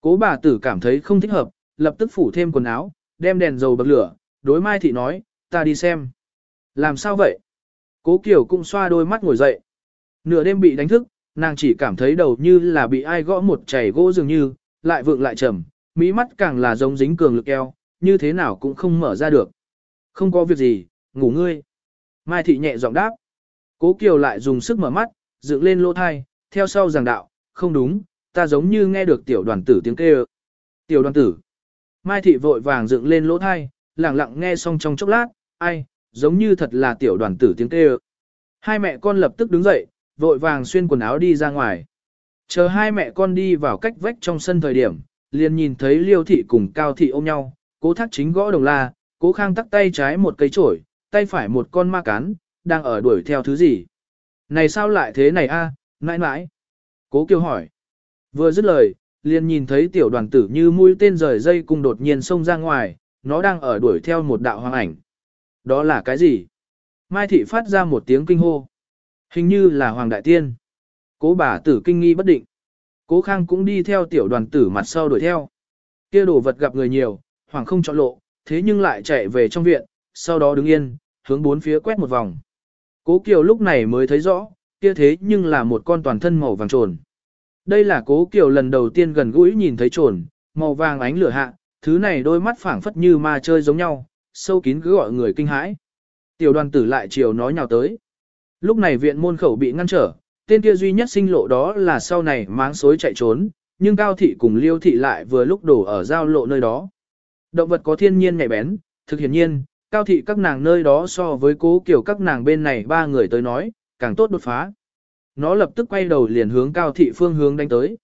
Cố bà tử cảm thấy không thích hợp, lập tức phủ thêm quần áo, đem đèn dầu bật lửa, đối Mai thị nói, ta đi xem. Làm sao vậy? Cố Kiều cũng xoa đôi mắt ngồi dậy. Nửa đêm bị đánh thức, nàng chỉ cảm thấy đầu như là bị ai gõ một chảy gỗ dường như, lại vượng lại trầm, mỹ mắt càng là giống dính cường lực eo, như thế nào cũng không mở ra được. Không có việc gì, ngủ ngươi. Mai thị nhẹ giọng đáp. Cố Kiều lại dùng sức mở mắt, dựng lên lỗ thai, theo sau giảng đạo, không đúng, ta giống như nghe được tiểu đoàn tử tiếng kêu. Tiểu đoàn tử. Mai thị vội vàng dựng lên lỗ thai, lặng lặng nghe xong trong chốc lát, ai, giống như thật là tiểu đoàn tử tiếng kêu. Hai mẹ con lập tức đứng dậy, vội vàng xuyên quần áo đi ra ngoài. Chờ hai mẹ con đi vào cách vách trong sân thời điểm, liền nhìn thấy liêu thị cùng cao thị ôm nhau, cố thác chính gõ đồng la, cố khang tắt tay trái một cây chổi, tay phải một con ma cán, đang ở đuổi theo thứ gì. Này sao lại thế này a? À? mãi mãi. Cố kêu hỏi. Vừa dứt lời, liền nhìn thấy tiểu đoàn tử như mũi tên rời dây cùng đột nhiên xông ra ngoài, nó đang ở đuổi theo một đạo hoàng ảnh. Đó là cái gì? Mai thị phát ra một tiếng kinh hô. Hình như là hoàng đại tiên. Cố bà tử kinh nghi bất định. Cố khang cũng đi theo tiểu đoàn tử mặt sau đuổi theo. Kia đồ vật gặp người nhiều, hoàng không chọn lộ, thế nhưng lại chạy về trong viện, sau đó đứng yên, hướng bốn phía quét một vòng. Cố Kiều lúc này mới thấy rõ, kia thế nhưng là một con toàn thân màu vàng trồn. Đây là Cố Kiều lần đầu tiên gần gũi nhìn thấy trồn, màu vàng ánh lửa hạ, thứ này đôi mắt phảng phất như ma chơi giống nhau, sâu kín cứ gọi người kinh hãi. Tiểu đoàn tử lại chiều nói nhào tới. Lúc này viện môn khẩu bị ngăn trở, tên kia duy nhất sinh lộ đó là sau này máng xối chạy trốn, nhưng Cao Thị cùng Liêu Thị lại vừa lúc đổ ở giao lộ nơi đó. Động vật có thiên nhiên nhạy bén, thực hiển nhiên, Cao Thị các nàng nơi đó so với cố kiểu các nàng bên này ba người tới nói, càng tốt đột phá. Nó lập tức quay đầu liền hướng Cao Thị phương hướng đánh tới.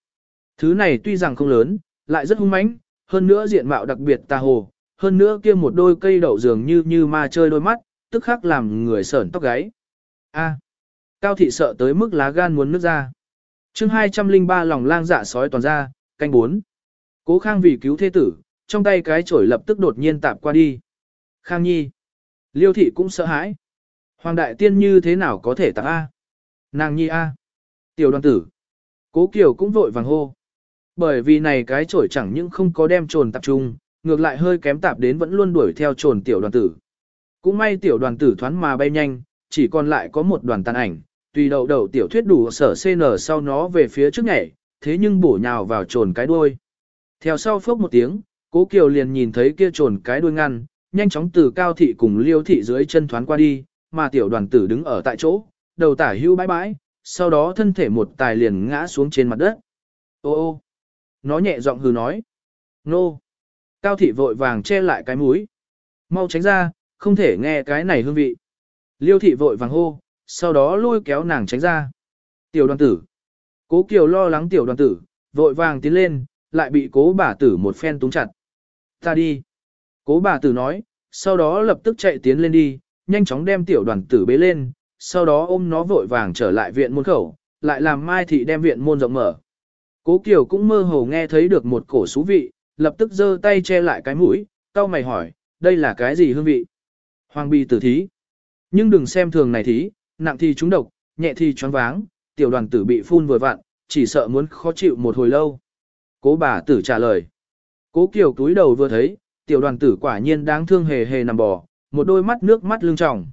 Thứ này tuy rằng không lớn, lại rất hung mãnh, hơn nữa diện mạo đặc biệt tà hồ, hơn nữa kia một đôi cây đậu dường như như ma chơi đôi mắt, tức khắc làm người sởn tóc gáy. A. Cao thị sợ tới mức lá gan muốn nước ra. chương 203 lòng lang dạ sói toàn ra, canh 4. Cố Khang vì cứu thế tử, trong tay cái chổi lập tức đột nhiên tạp qua đi. Khang Nhi. Liêu thị cũng sợ hãi. Hoàng đại tiên như thế nào có thể tặng A? Nàng nhi A. Tiểu đoàn tử. Cố Kiều cũng vội vàng hô. Bởi vì này cái chổi chẳng những không có đem trồn tập trung, ngược lại hơi kém tạp đến vẫn luôn đuổi theo trồn tiểu đoàn tử. Cũng may tiểu đoàn tử thoán mà bay nhanh, chỉ còn lại có một đoàn tàn ảnh, tùy đầu đầu tiểu thuyết đủ sở CN sau nó về phía trước nhảy, thế nhưng bổ nhào vào trồn cái đuôi. Theo sau phốc một tiếng, cố kiều liền nhìn thấy kia trồn cái đuôi ngăn, nhanh chóng từ cao thị cùng liêu thị dưới chân thoán qua đi, mà tiểu đoàn tử đứng ở tại chỗ, đầu tả hưu bãi bãi, sau đó thân thể một tài liền ngã xuống trên mặt đất. Ô ô, nó nhẹ giọng hừ nói. Nô. Cao thị vội vàng che lại cái mũi. Mau tránh ra, không thể nghe cái này hương vị. Liêu thị vội vàng hô, sau đó lôi kéo nàng tránh ra. Tiểu đoàn tử. Cố Kiều lo lắng tiểu đoàn tử, vội vàng tiến lên, lại bị cố bà tử một phen túng chặt. Ta đi. Cố bà tử nói, sau đó lập tức chạy tiến lên đi, nhanh chóng đem tiểu đoàn tử bế lên, sau đó ôm nó vội vàng trở lại viện môn khẩu, lại làm Mai Thị đem viện môn rộng mở. Cố Kiều cũng mơ hồ nghe thấy được một cổ xú vị, lập tức giơ tay che lại cái mũi, cau mày hỏi, đây là cái gì hương vị? Hoàng bì tử thí. Nhưng đừng xem thường này thí, nặng thì trúng độc, nhẹ thì choáng váng, tiểu đoàn tử bị phun vừa vặn, chỉ sợ muốn khó chịu một hồi lâu. Cố bà tử trả lời. Cố Kiều túi đầu vừa thấy, tiểu đoàn tử quả nhiên đáng thương hề hề nằm bò, một đôi mắt nước mắt lưng tròng.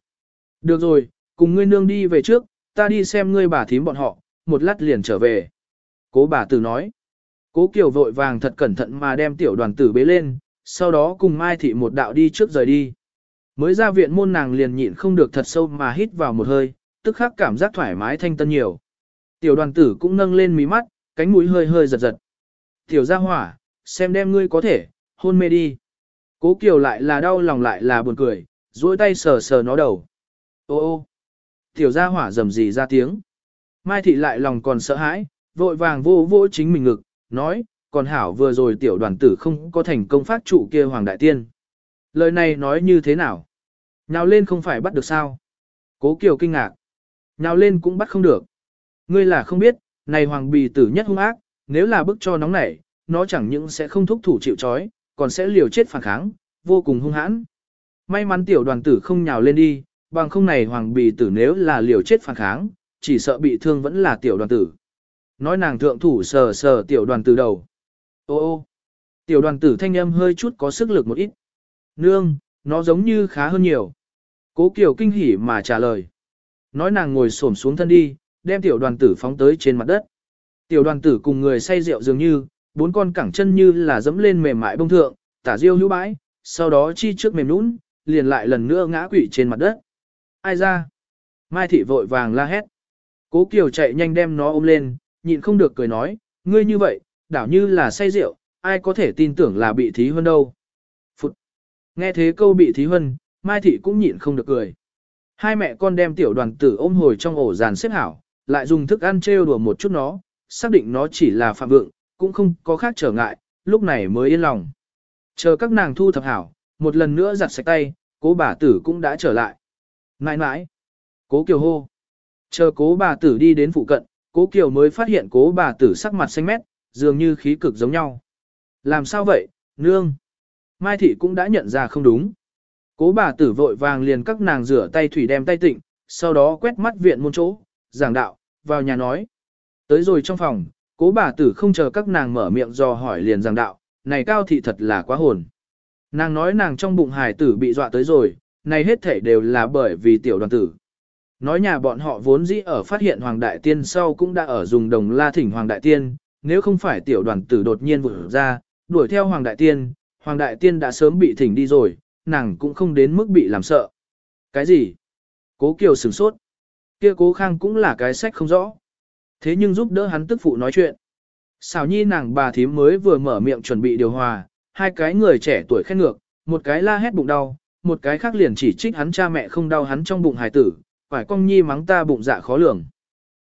Được rồi, cùng ngươi nương đi về trước, ta đi xem ngươi bà thím bọn họ, một lát liền trở về. Cố bà tử nói. Cố Kiều vội vàng thật cẩn thận mà đem tiểu đoàn tử bế lên, sau đó cùng Mai Thị một đạo đi trước rời đi. Mới ra viện môn nàng liền nhịn không được thật sâu mà hít vào một hơi, tức khắc cảm giác thoải mái thanh tân nhiều. Tiểu đoàn tử cũng nâng lên mí mắt, cánh mũi hơi hơi giật giật. Tiểu gia hỏa, xem đem ngươi có thể, hôn mê đi. Cố Kiều lại là đau lòng lại là buồn cười, duỗi tay sờ sờ nó đầu. Ô ô, tiểu gia hỏa rầm gì ra tiếng. Mai thị lại lòng còn sợ hãi, vội vàng vô vô chính mình ngực, nói, còn hảo vừa rồi tiểu đoàn tử không có thành công phát trụ kia hoàng đại tiên. Lời này nói như thế nào? Nhào lên không phải bắt được sao? Cố Kiều kinh ngạc. Nhào lên cũng bắt không được. Ngươi là không biết, này hoàng bì tử nhất hung ác, nếu là bức cho nóng nảy, nó chẳng những sẽ không thúc thủ chịu chói còn sẽ liều chết phản kháng, vô cùng hung hãn. May mắn tiểu đoàn tử không nhào lên đi, bằng không này hoàng bì tử nếu là liều chết phản kháng, chỉ sợ bị thương vẫn là tiểu đoàn tử. Nói nàng thượng thủ sờ sờ tiểu đoàn tử đầu. Ô ô, tiểu đoàn tử thanh âm hơi chút có sức lực một ít. Nương, nó giống như khá hơn nhiều. Cố Kiều kinh hỉ mà trả lời. Nói nàng ngồi xổm xuống thân đi, đem tiểu đoàn tử phóng tới trên mặt đất. Tiểu đoàn tử cùng người say rượu dường như, bốn con cẳng chân như là dẫm lên mềm mại bông thượng, tả diêu hữu bãi, sau đó chi trước mềm nũng, liền lại lần nữa ngã quỵ trên mặt đất. Ai ra? Mai thị vội vàng la hét. Cố Kiều chạy nhanh đem nó ôm lên, nhịn không được cười nói, ngươi như vậy, đảo như là say rượu, ai có thể tin tưởng là bị thí hơn đâu. Phụt! Nghe thế câu bị thí hơn, Mai thị cũng nhịn không được cười. Hai mẹ con đem tiểu đoàn tử ôm hồi trong ổ giàn xếp hảo, lại dùng thức ăn trêu đùa một chút nó, xác định nó chỉ là phạm vượng, cũng không có khác trở ngại, lúc này mới yên lòng. Chờ các nàng thu thập hảo, một lần nữa giặt sạch tay, cố bà tử cũng đã trở lại. Nãi nãi, cố kiều hô. Chờ cố bà tử đi đến phụ cận, cố kiều mới phát hiện cố bà tử sắc mặt xanh mét, dường như khí cực giống nhau. Làm sao vậy, nương? Mai thị cũng đã nhận ra không đúng. Cố bà tử vội vàng liền các nàng rửa tay thủy đem tay tịnh, sau đó quét mắt viện môn chỗ, giảng đạo, vào nhà nói. Tới rồi trong phòng, cố bà tử không chờ các nàng mở miệng dò hỏi liền giảng đạo, này cao thị thật là quá hồn. Nàng nói nàng trong bụng hài tử bị dọa tới rồi, này hết thể đều là bởi vì tiểu đoàn tử. Nói nhà bọn họ vốn dĩ ở phát hiện Hoàng Đại Tiên sau cũng đã ở dùng đồng la thỉnh Hoàng Đại Tiên, nếu không phải tiểu đoàn tử đột nhiên vụt ra, đuổi theo Hoàng Đại Tiên, Hoàng Đại Tiên đã sớm bị thỉnh đi rồi, nàng cũng không đến mức bị làm sợ. Cái gì? Cố Kiều sửng sốt. Kia cố khang cũng là cái sách không rõ. Thế nhưng giúp đỡ hắn tức phụ nói chuyện. Xào nhi nàng bà thím mới vừa mở miệng chuẩn bị điều hòa, hai cái người trẻ tuổi khen ngược, một cái la hét bụng đau, một cái khác liền chỉ trích hắn cha mẹ không đau hắn trong bụng hài tử, phải cong nhi mắng ta bụng dạ khó lường.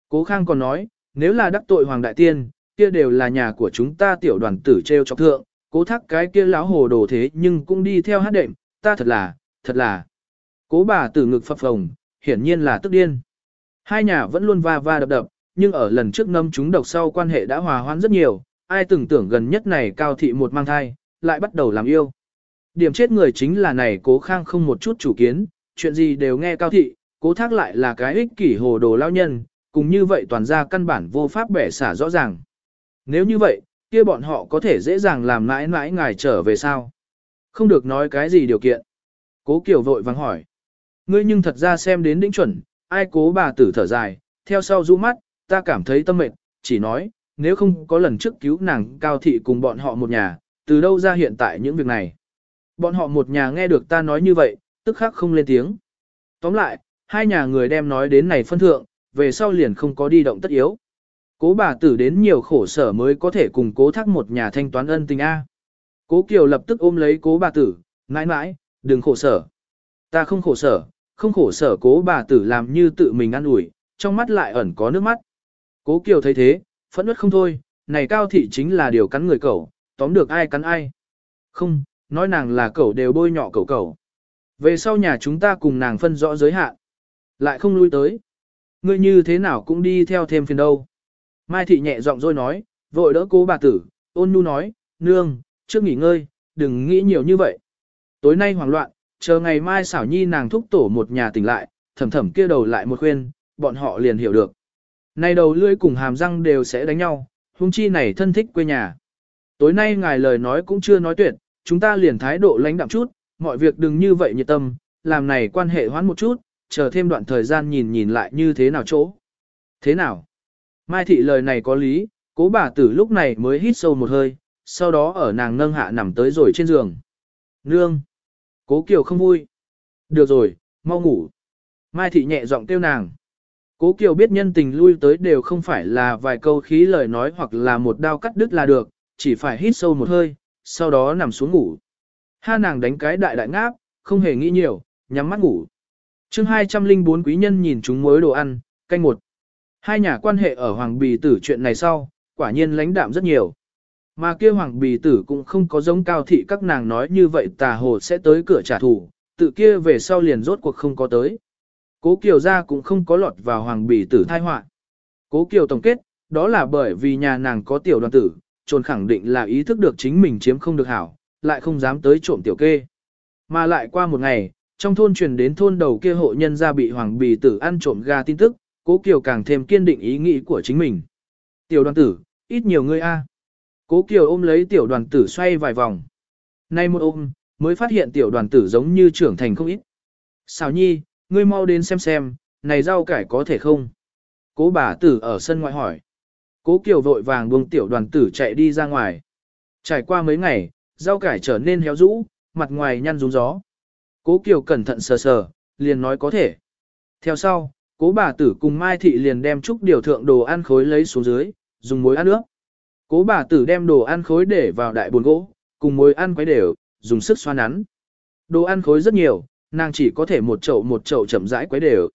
Cố khang còn nói, nếu là đắc tội hoàng đại tiên, kia đều là nhà của chúng ta tiểu đoàn tử treo chọc thượng, cố thắc cái kia láo hồ đồ thế nhưng cũng đi theo hát đệm, ta thật là, thật là. Cố bà tử ngực phập phồng, hiển nhiên là tức điên. Hai nhà vẫn luôn va va đập đập, nhưng ở lần trước ngâm chúng độc sau quan hệ đã hòa hoãn rất nhiều, ai từng tưởng gần nhất này cao thị một mang thai, lại bắt đầu làm yêu. Điểm chết người chính là này cố khang không một chút chủ kiến, chuyện gì đều nghe cao thị, cố thác lại là cái ích kỷ hồ đồ lao nhân, cùng như vậy toàn ra căn bản vô pháp bẻ xả rõ ràng. Nếu như vậy, kia bọn họ có thể dễ dàng làm mãi mãi ngài trở về sao? Không được nói cái gì điều kiện. Cố Kiều vội vắng hỏi. Ngươi nhưng thật ra xem đến đỉnh chuẩn, ai cố bà tử thở dài, theo sau rũ mắt, ta cảm thấy tâm mệt, chỉ nói, nếu không có lần trước cứu nàng cao thị cùng bọn họ một nhà, từ đâu ra hiện tại những việc này. Bọn họ một nhà nghe được ta nói như vậy, tức khắc không lên tiếng. Tóm lại, hai nhà người đem nói đến này phân thượng, về sau liền không có đi động tất yếu. Cố bà tử đến nhiều khổ sở mới có thể cùng cố thác một nhà thanh toán ân tình A. Cố Kiều lập tức ôm lấy cố bà tử, mãi mãi, đừng khổ sở. Ta không khổ sở, không khổ sở cố bà tử làm như tự mình ăn ủi, trong mắt lại ẩn có nước mắt. Cố Kiều thấy thế, phẫn nứt không thôi, này cao thị chính là điều cắn người cẩu, tóm được ai cắn ai. Không, nói nàng là cẩu đều bôi nhọ cẩu cẩu. Về sau nhà chúng ta cùng nàng phân rõ giới hạn. Lại không lui tới. Ngươi như thế nào cũng đi theo thêm phiền đâu. Mai thị nhẹ giọng rồi nói, vội đỡ cố bà tử, ôn nhu nói, nương, trước nghỉ ngơi, đừng nghĩ nhiều như vậy. Tối nay hoảng loạn, chờ ngày mai xảo nhi nàng thúc tổ một nhà tỉnh lại, thầm thầm kia đầu lại một khuyên, bọn họ liền hiểu được. Này đầu lưỡi cùng hàm răng đều sẽ đánh nhau, huống chi này thân thích quê nhà. Tối nay ngài lời nói cũng chưa nói tuyệt, chúng ta liền thái độ lãnh đạm chút, mọi việc đừng như vậy nhiệt tâm, làm này quan hệ hoãn một chút, chờ thêm đoạn thời gian nhìn nhìn lại như thế nào chỗ. Thế nào? Mai thị lời này có lý, cố bà tử lúc này mới hít sâu một hơi, sau đó ở nàng nâng hạ nằm tới rồi trên giường. Nương! Cố Kiều không vui. Được rồi, mau ngủ. Mai thị nhẹ giọng kêu nàng. Cố Kiều biết nhân tình lui tới đều không phải là vài câu khí lời nói hoặc là một đao cắt đứt là được, chỉ phải hít sâu một hơi, sau đó nằm xuống ngủ. Ha nàng đánh cái đại đại ngáp, không hề nghĩ nhiều, nhắm mắt ngủ. chương 204 quý nhân nhìn chúng mối đồ ăn, canh một. Hai nhà quan hệ ở Hoàng Bì Tử chuyện này sau, quả nhiên lãnh đạm rất nhiều. Mà kia Hoàng Bì Tử cũng không có giống cao thị các nàng nói như vậy tà hồ sẽ tới cửa trả thù, tự kia về sau liền rốt cuộc không có tới. Cố Kiều gia cũng không có lọt vào Hoàng Bì Tử thai họa. Cố Kiều tổng kết, đó là bởi vì nhà nàng có tiểu đoàn tử, trồn khẳng định là ý thức được chính mình chiếm không được hảo, lại không dám tới trộm tiểu kê. Mà lại qua một ngày, trong thôn truyền đến thôn đầu kia hộ nhân gia bị Hoàng Bì Tử ăn trộm gà tin tức, Cố Kiều càng thêm kiên định ý nghĩ của chính mình. Tiểu đoàn tử, ít nhiều ngươi a. Cố Kiều ôm lấy tiểu đoàn tử xoay vài vòng. Nay một ôm, mới phát hiện tiểu đoàn tử giống như trưởng thành không ít. Xào nhi, ngươi mau đến xem xem, này rau cải có thể không? Cố bà tử ở sân ngoại hỏi. Cố Kiều vội vàng buông tiểu đoàn tử chạy đi ra ngoài. Trải qua mấy ngày, rau cải trở nên héo rũ, mặt ngoài nhăn rúng gió. Cố Kiều cẩn thận sờ sờ, liền nói có thể. Theo sau, Cố bà tử cùng Mai Thị liền đem chút điều thượng đồ ăn khối lấy xuống dưới, dùng muối ăn nước. Cố bà tử đem đồ ăn khối để vào đại buồn gỗ, cùng muối ăn quấy đều, dùng sức xoa nắn. Đồ ăn khối rất nhiều, nàng chỉ có thể một chậu một chậu chậm rãi quấy đều.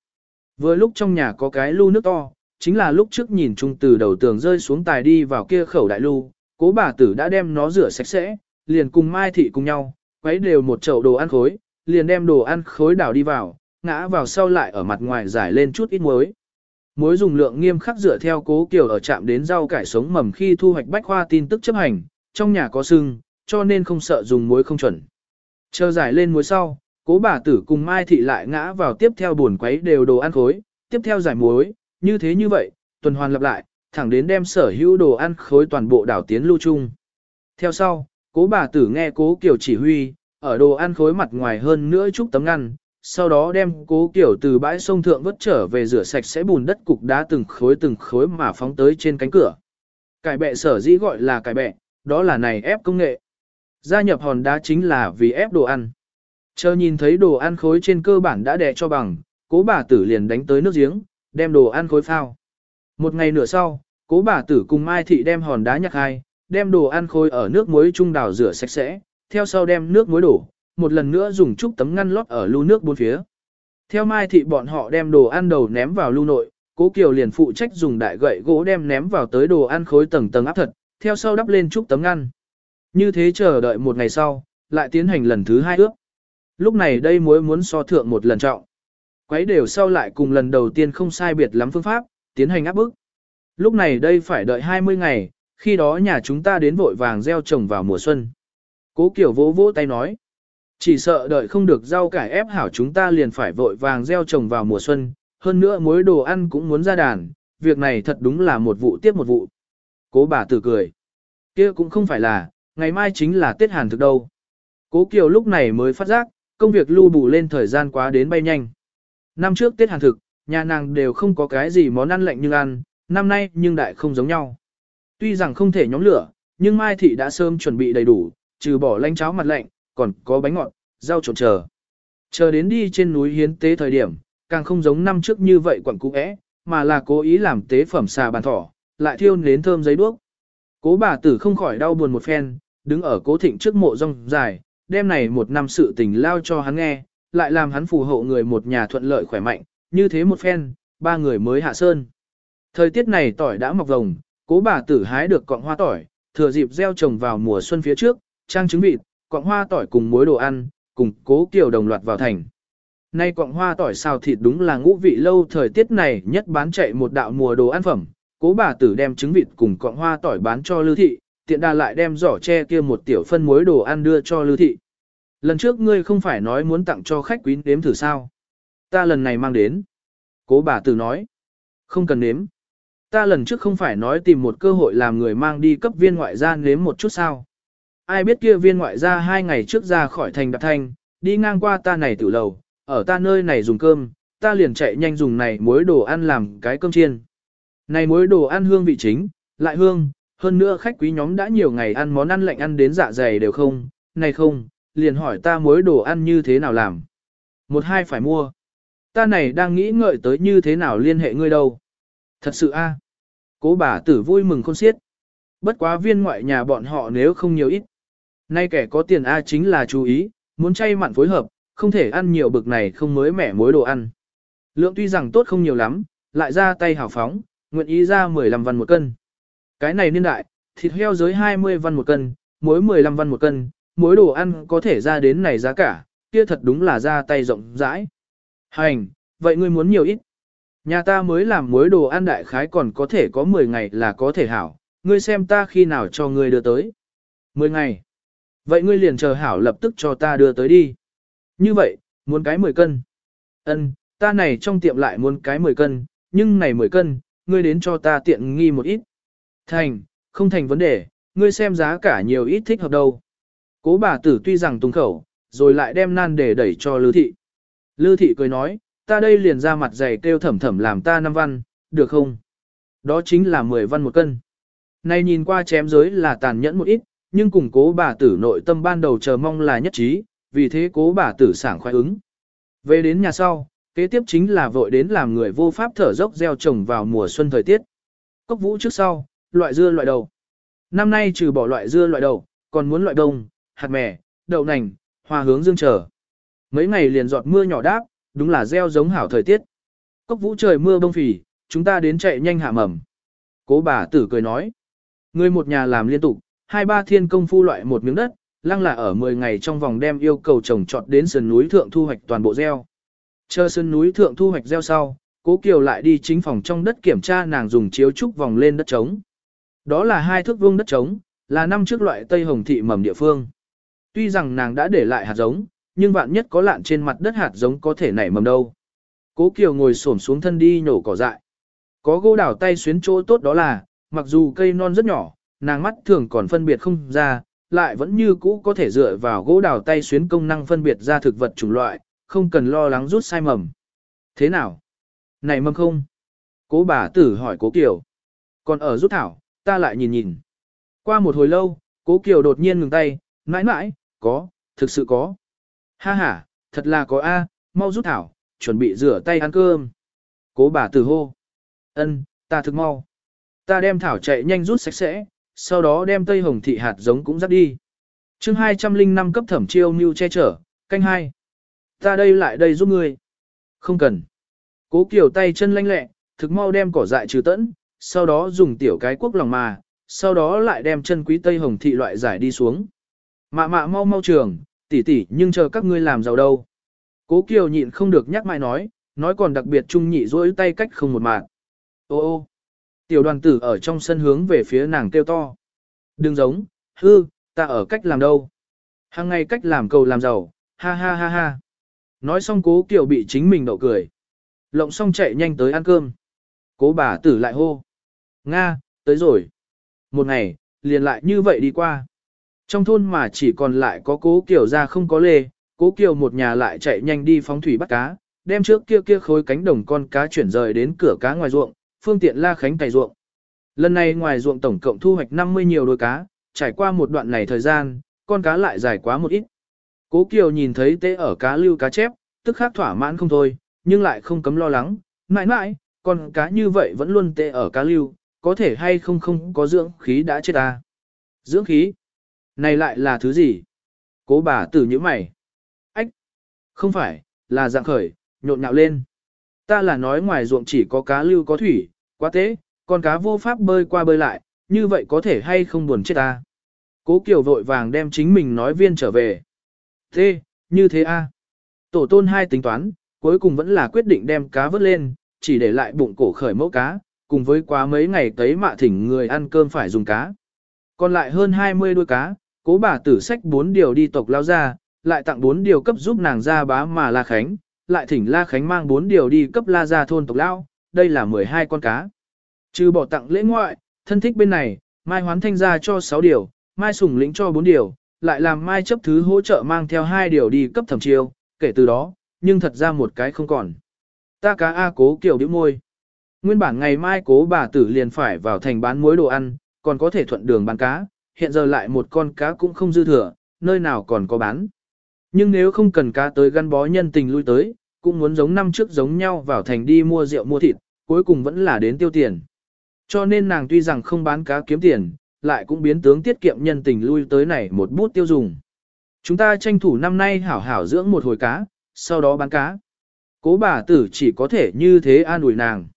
Vừa lúc trong nhà có cái lu nước to, chính là lúc trước nhìn chung từ đầu tường rơi xuống tài đi vào kia khẩu đại lu, cố bà tử đã đem nó rửa sạch sẽ, liền cùng Mai Thị cùng nhau, quấy đều một chậu đồ ăn khối, liền đem đồ ăn khối đảo đi vào, ngã vào sau lại ở mặt ngoài giải lên chút ít muối. Muối dùng lượng nghiêm khắc dựa theo cố kiểu ở chạm đến rau cải sống mầm khi thu hoạch bách khoa tin tức chấp hành, trong nhà có sưng, cho nên không sợ dùng muối không chuẩn. Chờ giải lên muối sau, cố bà tử cùng Mai Thị lại ngã vào tiếp theo buồn quấy đều đồ ăn khối, tiếp theo giải muối, như thế như vậy, tuần hoàn lặp lại, thẳng đến đem sở hữu đồ ăn khối toàn bộ đảo tiến lưu chung. Theo sau, cố bà tử nghe cố kiểu chỉ huy, ở đồ ăn khối mặt ngoài hơn nữa chút tấm ngăn, sau đó đem cố kiểu từ bãi sông thượng vớt trở về rửa sạch sẽ bùn đất cục đá từng khối từng khối mà phóng tới trên cánh cửa. Cải bẹ sở dĩ gọi là cải bẹ, đó là này ép công nghệ. Gia nhập hòn đá chính là vì ép đồ ăn. Chờ nhìn thấy đồ ăn khối trên cơ bản đã đè cho bằng, cố bà tử liền đánh tới nước giếng, đem đồ ăn khối phao. Một ngày nửa sau, cố bà tử cùng Mai Thị đem hòn đá nhặt hai, đem đồ ăn khối ở nước muối trung đảo rửa sạch sẽ, theo sau đem nước muối đổ, một lần nữa dùng chút tấm ngăn lót ở lưu nước bốn phía. Theo Mai Thị bọn họ đem đồ ăn đầu ném vào lưu nội, Cố Kiều liền phụ trách dùng đại gậy gỗ đem ném vào tới đồ ăn khối tầng tầng áp thật, theo sau đắp lên chút tấm ngăn. Như thế chờ đợi một ngày sau, lại tiến hành lần thứ hai ước. Lúc này đây muối muốn so thượng một lần trọng. Quấy đều sau lại cùng lần đầu tiên không sai biệt lắm phương pháp, tiến hành áp bức. Lúc này đây phải đợi 20 ngày, khi đó nhà chúng ta đến vội vàng gieo trồng vào mùa xuân. Cố Kiều vỗ vỗ tay nói. Chỉ sợ đợi không được rau cải ép hảo chúng ta liền phải vội vàng gieo trồng vào mùa xuân, hơn nữa mối đồ ăn cũng muốn ra đàn, việc này thật đúng là một vụ tiếp một vụ. Cố bà tử cười. kia cũng không phải là, ngày mai chính là Tết Hàn thực đâu. Cố Kiều lúc này mới phát giác, công việc lưu bù lên thời gian quá đến bay nhanh. Năm trước Tết Hàn thực, nhà nàng đều không có cái gì món ăn lạnh nhưng ăn, năm nay nhưng đại không giống nhau. Tuy rằng không thể nhóm lửa, nhưng Mai Thị đã sớm chuẩn bị đầy đủ, trừ bỏ lanh cháo mặt lạnh, còn có bánh ngọt, rau trộn chờ. Chờ đến đi trên núi hiến tế thời điểm, càng không giống năm trước như vậy quẩn cũ ẽ, mà là cố ý làm tế phẩm xà bàn thỏ, lại thiêu nến thơm giấy đuốc. Cố bà tử không khỏi đau buồn một phen, đứng ở cố thịnh trước mộ rong dài, đêm này một năm sự tình lao cho hắn nghe, lại làm hắn phù hộ người một nhà thuận lợi khỏe mạnh, như thế một phen, ba người mới hạ sơn. Thời tiết này tỏi đã mọc rồng, cố bà tử hái được cọng hoa tỏi, thừa dịp gieo trồng vào mùa xuân phía trước, trang trứng vịt, cọng hoa tỏi cùng muối đồ ăn, cùng cố kiều đồng loạt vào thành. Nay cọng hoa tỏi xào thịt đúng là ngũ vị lâu thời tiết này nhất bán chạy một đạo mùa đồ ăn phẩm, cố bà tử đem trứng vịt cùng cọng hoa tỏi bán cho lưu thị, tiện đà lại đem giỏ tre kia một tiểu phân muối đồ ăn đưa cho lưu thị. Lần trước ngươi không phải nói muốn tặng cho khách quý nếm thử sao? Ta lần này mang đến. Cố bà tử nói. Không cần nếm. Ta lần trước không phải nói tìm một cơ hội làm người mang đi cấp viên ngoại gia nếm một chút sao. Ai biết kia viên ngoại gia hai ngày trước ra khỏi thành đạp thanh, đi ngang qua ta này tử lầu, ở ta nơi này dùng cơm, ta liền chạy nhanh dùng này muối đồ ăn làm cái cơm chiên. Này muối đồ ăn hương vị chính, lại hương, hơn nữa khách quý nhóm đã nhiều ngày ăn món ăn lạnh ăn đến dạ dày đều không, này không, liền hỏi ta muối đồ ăn như thế nào làm. Một hai phải mua. Ta này đang nghĩ ngợi tới như thế nào liên hệ ngươi đâu. Thật sự a Cố bà tử vui mừng khôn xiết. Bất quá viên ngoại nhà bọn họ nếu không nhiều ít. Nay kẻ có tiền A chính là chú ý, muốn chay mặn phối hợp, không thể ăn nhiều bực này không mới mẻ mối đồ ăn. Lượng tuy rằng tốt không nhiều lắm, lại ra tay hào phóng, nguyện ý ra 15 văn một cân. Cái này niên đại, thịt heo dưới 20 văn một cân, muối 15 văn một cân, muối đồ ăn có thể ra đến này giá cả, kia thật đúng là ra tay rộng rãi. Hành, vậy ngươi muốn nhiều ít? Nhà ta mới làm muối đồ ăn đại khái còn có thể có 10 ngày là có thể hảo, ngươi xem ta khi nào cho ngươi đưa tới. 10 ngày. Vậy ngươi liền chờ hảo lập tức cho ta đưa tới đi. Như vậy, muốn cái 10 cân. Ân, ta này trong tiệm lại muốn cái 10 cân, nhưng này 10 cân, ngươi đến cho ta tiện nghi một ít. Thành, không thành vấn đề, ngươi xem giá cả nhiều ít thích hợp đâu. Cố bà tử tuy rằng tung khẩu, rồi lại đem nan để đẩy cho Lư Thị. Lư Thị cười nói, ta đây liền ra mặt dày kêu thẩm thẩm làm ta năm văn, được không? Đó chính là 10 văn một cân. Này nhìn qua chém giới là tàn nhẫn một ít, nhưng cùng cố bà tử nội tâm ban đầu chờ mong là nhất trí, vì thế cố bà tử sảng khoái ứng. Về đến nhà sau, kế tiếp chính là vội đến làm người vô pháp thở dốc gieo trồng vào mùa xuân thời tiết. Cốc vũ trước sau, loại dưa loại đầu. Năm nay trừ bỏ loại dưa loại đầu, còn muốn loại đông, hạt mè, đậu nành, hoa hướng dương trở. Mấy ngày liền giọt mưa nhỏ đáp, đúng là gieo giống hảo thời tiết. Cốc vũ trời mưa bông phì, chúng ta đến chạy nhanh hạ mầm. Cố bà tử cười nói. Người một nhà làm liên tục, hai ba thiên công phu loại một miếng đất, lăng là ở 10 ngày trong vòng đem yêu cầu trồng trọt đến sườn núi thượng thu hoạch toàn bộ gieo. Chờ sườn núi thượng thu hoạch gieo sau, cố kiều lại đi chính phòng trong đất kiểm tra nàng dùng chiếu trúc vòng lên đất trống. Đó là hai thước vuông đất trống, là năm trước loại Tây Hồng thị mầm địa phương. Tuy rằng nàng đã để lại hạt giống, nhưng vạn nhất có lạn trên mặt đất hạt giống có thể nảy mầm đâu. Cố Kiều ngồi xổm xuống thân đi nhổ cỏ dại. Có gỗ đảo tay xuyến chỗ tốt đó là, mặc dù cây non rất nhỏ, nàng mắt thường còn phân biệt không ra, lại vẫn như cũ có thể dựa vào gỗ đào tay xuyến công năng phân biệt ra thực vật chủng loại, không cần lo lắng rút sai mầm. Thế nào? Này mầm không? Cố bà tử hỏi cố Kiều. Còn ở rút thảo, ta lại nhìn nhìn. Qua một hồi lâu, cố Kiều đột nhiên ngừng tay, mãi mãi, có, thực sự có. Ha ha, thật là có A, mau rút thảo, chuẩn bị rửa tay ăn cơm. Cố bà tử hô. ân, ta thực mau. Ta đem thảo chạy nhanh rút sạch sẽ, sau đó đem tây hồng thị hạt giống cũng dắt đi. chương 205 cấp thẩm chiêu mưu che chở, canh hai. Ta đây lại đây giúp ngươi. Không cần. Cố kiểu tay chân lanh lẹ, thực mau đem cỏ dại trừ tẫn, sau đó dùng tiểu cái quốc lòng mà, sau đó lại đem chân quý tây hồng thị loại giải đi xuống. Mạ mạ mau mau trường, tỷ tỷ nhưng chờ các ngươi làm giàu đâu. Cố Kiều nhịn không được nhắc mai nói, nói còn đặc biệt trung nhị rỗi tay cách không một mạng. Ô ô, tiểu đoàn tử ở trong sân hướng về phía nàng kêu to. Đừng giống, hư, ta ở cách làm đâu. Hàng ngày cách làm cầu làm giàu, ha ha ha ha. Nói xong cố kiều bị chính mình đậu cười. Lộng xong chạy nhanh tới ăn cơm. Cố bà tử lại hô. Nga, tới rồi. Một ngày, liền lại như vậy đi qua. Trong thôn mà chỉ còn lại có cố kiều ra không có lê, cố kiều một nhà lại chạy nhanh đi phóng thủy bắt cá, đem trước kia kia khối cánh đồng con cá chuyển rời đến cửa cá ngoài ruộng, phương tiện la khánh cày ruộng. Lần này ngoài ruộng tổng cộng thu hoạch 50 nhiều đôi cá, trải qua một đoạn này thời gian, con cá lại dài quá một ít. Cố Kiều nhìn thấy tế ở cá lưu cá chép, tức khắc thỏa mãn không thôi, nhưng lại không cấm lo lắng, mãi mãi, con cá như vậy vẫn luôn tế ở cá lưu, có thể hay không không có dưỡng khí đã chết ta. Dưỡng khí? Này lại là thứ gì? Cố bà tử như mày. Ách! Không phải, là dạng khởi, nhộn nhạo lên. Ta là nói ngoài ruộng chỉ có cá lưu có thủy, quá tế, con cá vô pháp bơi qua bơi lại, như vậy có thể hay không buồn chết ta. Cố Kiều vội vàng đem chính mình nói viên trở về. Thế, như thế a Tổ tôn hai tính toán, cuối cùng vẫn là quyết định đem cá vớt lên, chỉ để lại bụng cổ khởi mẫu cá, cùng với quá mấy ngày tới mạ thỉnh người ăn cơm phải dùng cá. Còn lại hơn 20 đuôi cá, cố bà tử sách 4 điều đi tộc lao ra, lại tặng 4 điều cấp giúp nàng ra bá mà La Khánh, lại thỉnh La Khánh mang 4 điều đi cấp la ra thôn tộc lao, đây là 12 con cá. Trừ bỏ tặng lễ ngoại, thân thích bên này, Mai Hoán Thanh ra cho 6 điều, Mai Sùng lĩnh cho 4 điều, lại làm Mai chấp thứ hỗ trợ mang theo 2 điều đi cấp thẩm chiêu, kể từ đó, nhưng thật ra một cái không còn. Ta cá A cố kiểu điểm môi. Nguyên bản ngày mai cố bà tử liền phải vào thành bán muối đồ ăn, còn có thể thuận đường bán cá, hiện giờ lại một con cá cũng không dư thừa, nơi nào còn có bán. Nhưng nếu không cần cá tới gắn bó nhân tình lui tới, cũng muốn giống năm trước giống nhau vào thành đi mua rượu mua thịt, cuối cùng vẫn là đến tiêu tiền. Cho nên nàng tuy rằng không bán cá kiếm tiền, lại cũng biến tướng tiết kiệm nhân tình lui tới này một bút tiêu dùng. Chúng ta tranh thủ năm nay hảo hảo dưỡng một hồi cá, sau đó bán cá. Cố bà tử chỉ có thể như thế an ủi nàng.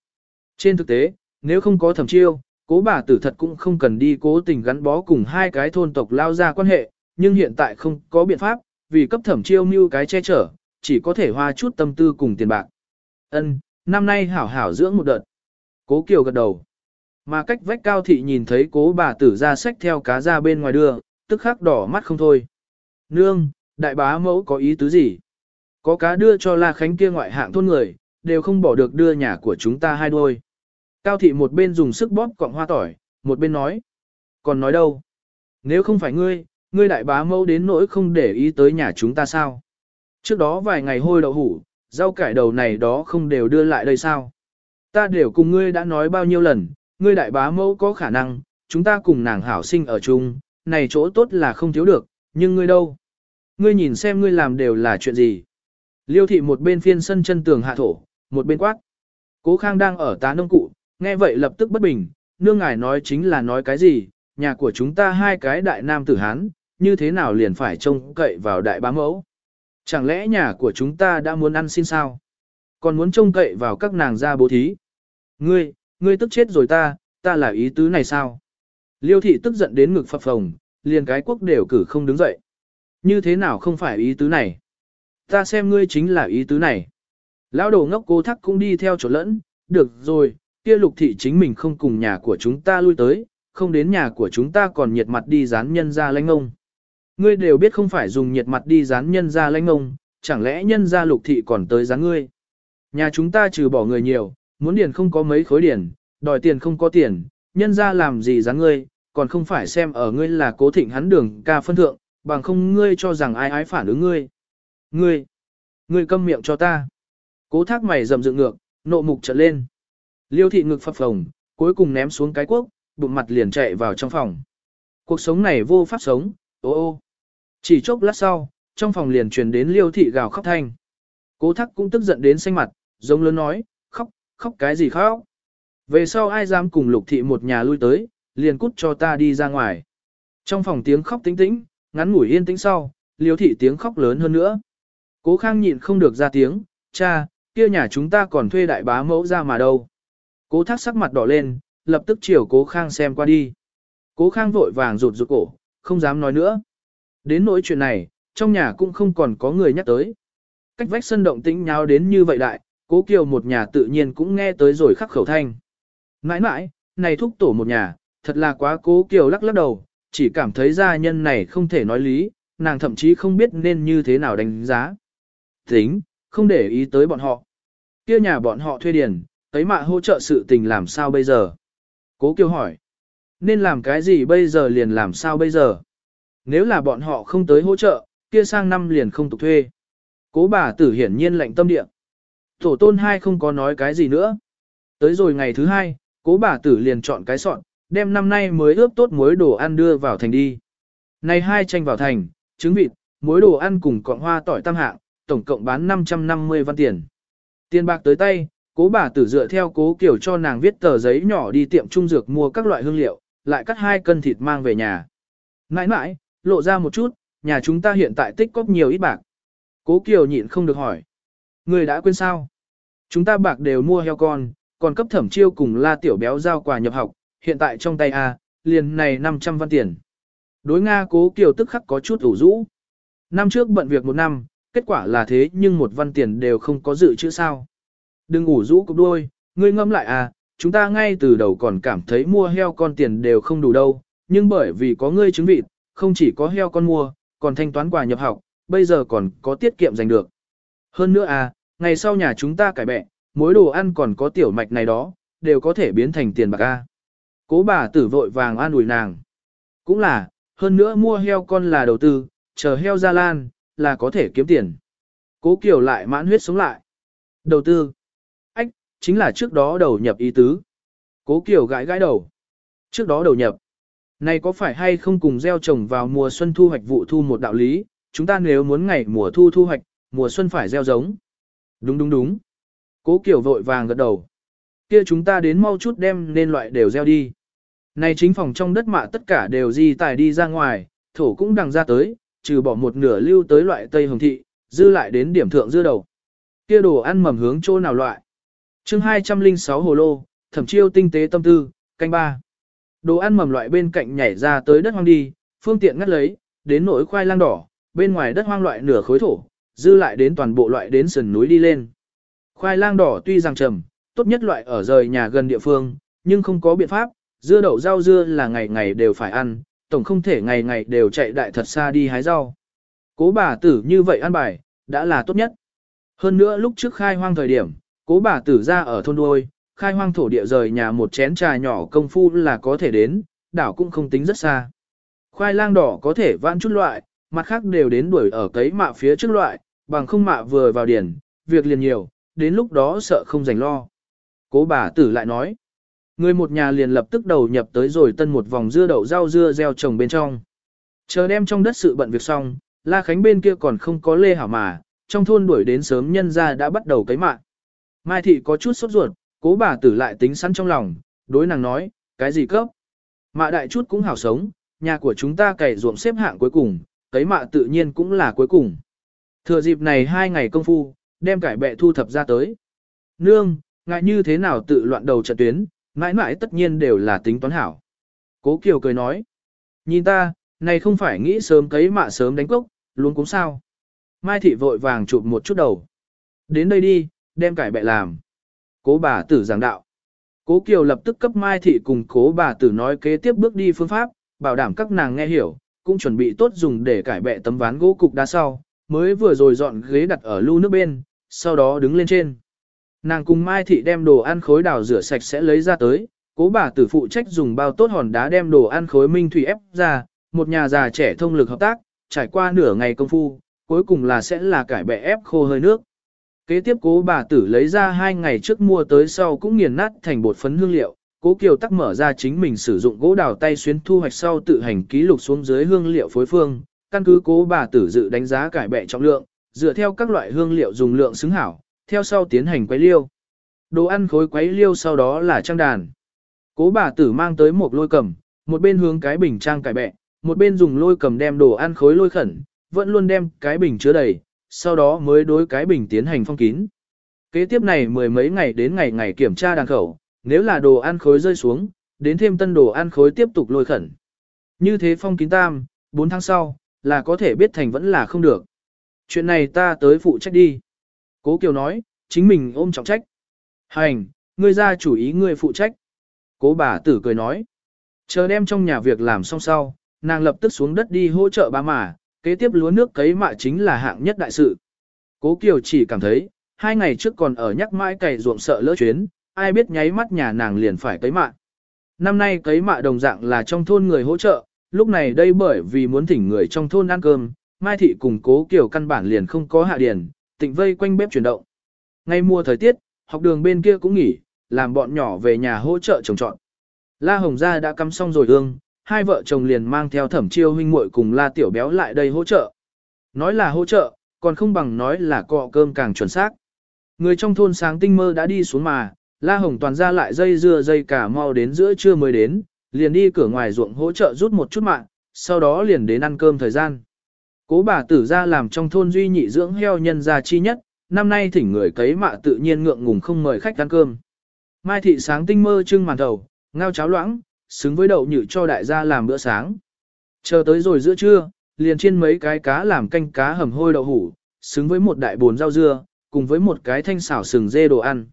Trên thực tế, nếu không có thẩm chiêu, cố bà tử thật cũng không cần đi cố tình gắn bó cùng hai cái thôn tộc lao ra quan hệ, nhưng hiện tại không có biện pháp, vì cấp thẩm chiêu mưu cái che chở, chỉ có thể hoa chút tâm tư cùng tiền bạc. Ân, năm nay hảo hảo dưỡng một đợt. Cố Kiều gật đầu. Mà cách vách cao thị nhìn thấy cố bà tử ra sách theo cá ra bên ngoài đưa, tức khắc đỏ mắt không thôi. Nương, đại bá mẫu có ý tứ gì? Có cá đưa cho La Khánh kia ngoại hạng thôn người, đều không bỏ được đưa nhà của chúng ta hai đôi. Cao thị một bên dùng sức bóp cọng hoa tỏi, một bên nói. Còn nói đâu? Nếu không phải ngươi, ngươi đại bá mẫu đến nỗi không để ý tới nhà chúng ta sao? Trước đó vài ngày hôi đậu hủ, rau cải đầu này đó không đều đưa lại đây sao? Ta đều cùng ngươi đã nói bao nhiêu lần, ngươi đại bá mẫu có khả năng, chúng ta cùng nàng hảo sinh ở chung, này chỗ tốt là không thiếu được, nhưng ngươi đâu? Ngươi nhìn xem ngươi làm đều là chuyện gì? Liêu thị một bên phiên sân chân tường hạ thổ, một bên quát. Cố khang đang ở tá nông cụ, nghe vậy lập tức bất bình, nương ngài nói chính là nói cái gì, nhà của chúng ta hai cái đại nam tử Hán, như thế nào liền phải trông cậy vào đại bá mẫu. Chẳng lẽ nhà của chúng ta đã muốn ăn xin sao? Còn muốn trông cậy vào các nàng gia bố thí? Ngươi, ngươi tức chết rồi ta, ta là ý tứ này sao? Liêu thị tức giận đến ngực phập phồng, liền cái quốc đều cử không đứng dậy. Như thế nào không phải ý tứ này? Ta xem ngươi chính là ý tứ này. Lão đồ ngốc cố thắc cũng đi theo chỗ lẫn, được rồi, kia lục thị chính mình không cùng nhà của chúng ta lui tới, không đến nhà của chúng ta còn nhiệt mặt đi dán nhân ra lãnh ông. Ngươi đều biết không phải dùng nhiệt mặt đi dán nhân ra lãnh ông, chẳng lẽ nhân ra lục thị còn tới dán ngươi. Nhà chúng ta trừ bỏ người nhiều, muốn điền không có mấy khối điền, đòi tiền không có tiền, nhân ra làm gì dán ngươi, còn không phải xem ở ngươi là cố thịnh hắn đường ca phân thượng, bằng không ngươi cho rằng ai ái phản ứng ngươi. Ngươi, ngươi câm miệng cho ta. Cố thác mày rầm dựng ngược, nộ mục trở lên. Liêu thị ngực phập phồng, cuối cùng ném xuống cái cuốc, bụng mặt liền chạy vào trong phòng. Cuộc sống này vô pháp sống, ô ô. Chỉ chốc lát sau, trong phòng liền truyền đến liêu thị gào khóc thanh. Cố thắc cũng tức giận đến xanh mặt, giống lớn nói, khóc, khóc cái gì khóc. Về sau ai dám cùng lục thị một nhà lui tới, liền cút cho ta đi ra ngoài. Trong phòng tiếng khóc tĩnh tĩnh, ngắn ngủi yên tĩnh sau, liêu thị tiếng khóc lớn hơn nữa. Cố khang nhịn không được ra tiếng, cha, kia nhà chúng ta còn thuê đại bá mẫu ra mà đâu. Cố thác sắc mặt đỏ lên, lập tức chiều cố khang xem qua đi. Cố khang vội vàng rụt rụt cổ, không dám nói nữa. Đến nỗi chuyện này, trong nhà cũng không còn có người nhắc tới. Cách vách sân động tĩnh nháo đến như vậy đại, cố kiều một nhà tự nhiên cũng nghe tới rồi khắc khẩu thanh. Mãi mãi, này thúc tổ một nhà, thật là quá cố kiều lắc lắc đầu, chỉ cảm thấy gia nhân này không thể nói lý, nàng thậm chí không biết nên như thế nào đánh giá. Tính, không để ý tới bọn họ. kia nhà bọn họ thuê điền, tới mạ hỗ trợ sự tình làm sao bây giờ? Cố Kiều hỏi. Nên làm cái gì bây giờ liền làm sao bây giờ? Nếu là bọn họ không tới hỗ trợ, kia sang năm liền không tục thuê. Cố bà tử hiển nhiên lệnh tâm địa. Tổ tôn hai không có nói cái gì nữa. Tới rồi ngày thứ hai, cố bà tử liền chọn cái sọn, đem năm nay mới ướp tốt muối đồ ăn đưa vào thành đi. Này hai tranh vào thành, trứng vịt, muối đồ ăn cùng cọng hoa tỏi tam hạng, tổng cộng bán 550 văn tiền. Tiền bạc tới tay, cố bà tử dựa theo cố kiểu cho nàng viết tờ giấy nhỏ đi tiệm trung dược mua các loại hương liệu, lại cắt hai cân thịt mang về nhà. Nãi nãi, lộ ra một chút, nhà chúng ta hiện tại tích cóp nhiều ít bạc. Cố Kiều nhịn không được hỏi. Người đã quên sao? Chúng ta bạc đều mua heo con, còn cấp thẩm chiêu cùng la tiểu béo giao quà nhập học, hiện tại trong tay A, liền này 500 văn tiền. Đối Nga cố Kiều tức khắc có chút ủ rũ. Năm trước bận việc một năm, kết quả là thế nhưng một văn tiền đều không có dự chữ sao. Đừng ủ rũ cục đuôi, ngươi ngâm lại à, chúng ta ngay từ đầu còn cảm thấy mua heo con tiền đều không đủ đâu, nhưng bởi vì có ngươi chứng vịt, không chỉ có heo con mua, còn thanh toán quà nhập học, bây giờ còn có tiết kiệm giành được. Hơn nữa à, ngày sau nhà chúng ta cải bẹ, mối đồ ăn còn có tiểu mạch này đó, đều có thể biến thành tiền bạc a. Cố bà tử vội vàng an ủi nàng. Cũng là, hơn nữa mua heo con là đầu tư, chờ heo ra lan, là có thể kiếm tiền. Cố Kiều lại mãn huyết sống lại. Đầu tư. Chính là trước đó đầu nhập ý tứ. Cố Kiều gãi gãi đầu. Trước đó đầu nhập. Này có phải hay không cùng gieo trồng vào mùa xuân thu hoạch vụ thu một đạo lý, chúng ta nếu muốn ngày mùa thu thu hoạch, mùa xuân phải gieo giống. Đúng đúng đúng. Cố Kiều vội vàng gật đầu. Kia chúng ta đến mau chút đem nên loại đều gieo đi. Này chính phòng trong đất mạ tất cả đều di tải đi ra ngoài, thổ cũng đằng ra tới, trừ bỏ một nửa lưu tới loại Tây Hồng Thị, dư lại đến điểm thượng dưa đầu. Kia đồ ăn mầm hướng chỗ nào loại chương 206 hồ lô, thẩm chiêu tinh tế tâm tư, canh ba. Đồ ăn mầm loại bên cạnh nhảy ra tới đất hoang đi, phương tiện ngắt lấy, đến nỗi khoai lang đỏ, bên ngoài đất hoang loại nửa khối thổ, dư lại đến toàn bộ loại đến sườn núi đi lên. Khoai lang đỏ tuy rằng trầm, tốt nhất loại ở rời nhà gần địa phương, nhưng không có biện pháp, dưa đậu rau dưa là ngày ngày đều phải ăn, tổng không thể ngày ngày đều chạy đại thật xa đi hái rau. Cố bà tử như vậy ăn bài, đã là tốt nhất. Hơn nữa lúc trước khai hoang thời điểm, cố bà tử ra ở thôn đuôi, khai hoang thổ địa rời nhà một chén trà nhỏ công phu là có thể đến, đảo cũng không tính rất xa. Khoai lang đỏ có thể vãn chút loại, mặt khác đều đến đuổi ở cấy mạ phía trước loại, bằng không mạ vừa vào điển, việc liền nhiều, đến lúc đó sợ không dành lo. Cố bà tử lại nói, người một nhà liền lập tức đầu nhập tới rồi tân một vòng dưa đậu rau dưa gieo trồng bên trong. Chờ đem trong đất sự bận việc xong, La Khánh bên kia còn không có lê hảo mà, trong thôn đuổi đến sớm nhân ra đã bắt đầu cấy mạ. Mai thị có chút sốt ruột, cố bà tử lại tính sẵn trong lòng, đối nàng nói, cái gì cấp? Mạ đại chút cũng hảo sống, nhà của chúng ta cày ruộng xếp hạng cuối cùng, cấy mạ tự nhiên cũng là cuối cùng. Thừa dịp này hai ngày công phu, đem cải bẹ thu thập ra tới. Nương, ngại như thế nào tự loạn đầu trận tuyến, mãi mãi tất nhiên đều là tính toán hảo. Cố Kiều cười nói, nhìn ta, này không phải nghĩ sớm cấy mạ sớm đánh cốc, luôn cũng sao. Mai thị vội vàng chụp một chút đầu. Đến đây đi, đem cải bẹ làm. Cố bà tử giảng đạo. Cố Kiều lập tức cấp Mai thị cùng cố bà tử nói kế tiếp bước đi phương pháp, bảo đảm các nàng nghe hiểu, cũng chuẩn bị tốt dùng để cải bẹ tấm ván gỗ cục đá sau, mới vừa rồi dọn ghế đặt ở lưu nước bên, sau đó đứng lên trên. Nàng cùng Mai Thị đem đồ ăn khối đào rửa sạch sẽ lấy ra tới, cố bà tử phụ trách dùng bao tốt hòn đá đem đồ ăn khối minh thủy ép ra, một nhà già trẻ thông lực hợp tác, trải qua nửa ngày công phu, cuối cùng là sẽ là cải bẹ ép khô hơi nước. Kế tiếp cố bà tử lấy ra hai ngày trước mua tới sau cũng nghiền nát thành bột phấn hương liệu, cố kiều tắc mở ra chính mình sử dụng gỗ đào tay xuyến thu hoạch sau tự hành ký lục xuống dưới hương liệu phối phương, căn cứ cố bà tử dự đánh giá cải bẹ trọng lượng, dựa theo các loại hương liệu dùng lượng xứng hảo, theo sau tiến hành quấy liêu. Đồ ăn khối quấy liêu sau đó là trang đàn. Cố bà tử mang tới một lôi cầm, một bên hướng cái bình trang cải bẹ, một bên dùng lôi cầm đem đồ ăn khối lôi khẩn, vẫn luôn đem cái bình chứa đầy, sau đó mới đối cái bình tiến hành phong kín. Kế tiếp này mười mấy ngày đến ngày ngày kiểm tra đàn khẩu, nếu là đồ ăn khối rơi xuống, đến thêm tân đồ ăn khối tiếp tục lôi khẩn. Như thế phong kín tam, 4 tháng sau, là có thể biết thành vẫn là không được. Chuyện này ta tới phụ trách đi. Cố Kiều nói, chính mình ôm trọng trách. Hành, ngươi ra chủ ý ngươi phụ trách. Cố bà tử cười nói. Chờ đem trong nhà việc làm xong sau, nàng lập tức xuống đất đi hỗ trợ bà mà, kế tiếp lúa nước cấy mạ chính là hạng nhất đại sự. Cố Kiều chỉ cảm thấy, hai ngày trước còn ở nhắc mãi cày ruộng sợ lỡ chuyến, ai biết nháy mắt nhà nàng liền phải cấy mạ. Năm nay cấy mạ đồng dạng là trong thôn người hỗ trợ, lúc này đây bởi vì muốn thỉnh người trong thôn ăn cơm, Mai Thị cùng Cố Kiều căn bản liền không có hạ điền, tịnh vây quanh bếp chuyển động. Ngay mùa thời tiết, học đường bên kia cũng nghỉ, làm bọn nhỏ về nhà hỗ trợ trồng trọt. La Hồng Gia đã cắm xong rồi ương, hai vợ chồng liền mang theo thẩm chiêu huynh muội cùng La Tiểu Béo lại đây hỗ trợ. Nói là hỗ trợ, còn không bằng nói là cọ cơm càng chuẩn xác. Người trong thôn sáng tinh mơ đã đi xuống mà, La Hồng toàn ra lại dây dưa dây cả mau đến giữa trưa mới đến, liền đi cửa ngoài ruộng hỗ trợ rút một chút mạng, sau đó liền đến ăn cơm thời gian. Cố bà tử ra làm trong thôn duy nhị dưỡng heo nhân gia chi nhất, năm nay thỉnh người cấy mạ tự nhiên ngượng ngùng không mời khách ăn cơm. Mai thị sáng tinh mơ trưng màn đầu, ngao cháo loãng, xứng với đậu nhự cho đại gia làm bữa sáng. Chờ tới rồi giữa trưa, liền chiên mấy cái cá làm canh cá hầm hôi đậu hủ, xứng với một đại bồn rau dưa, cùng với một cái thanh xảo sừng dê đồ ăn.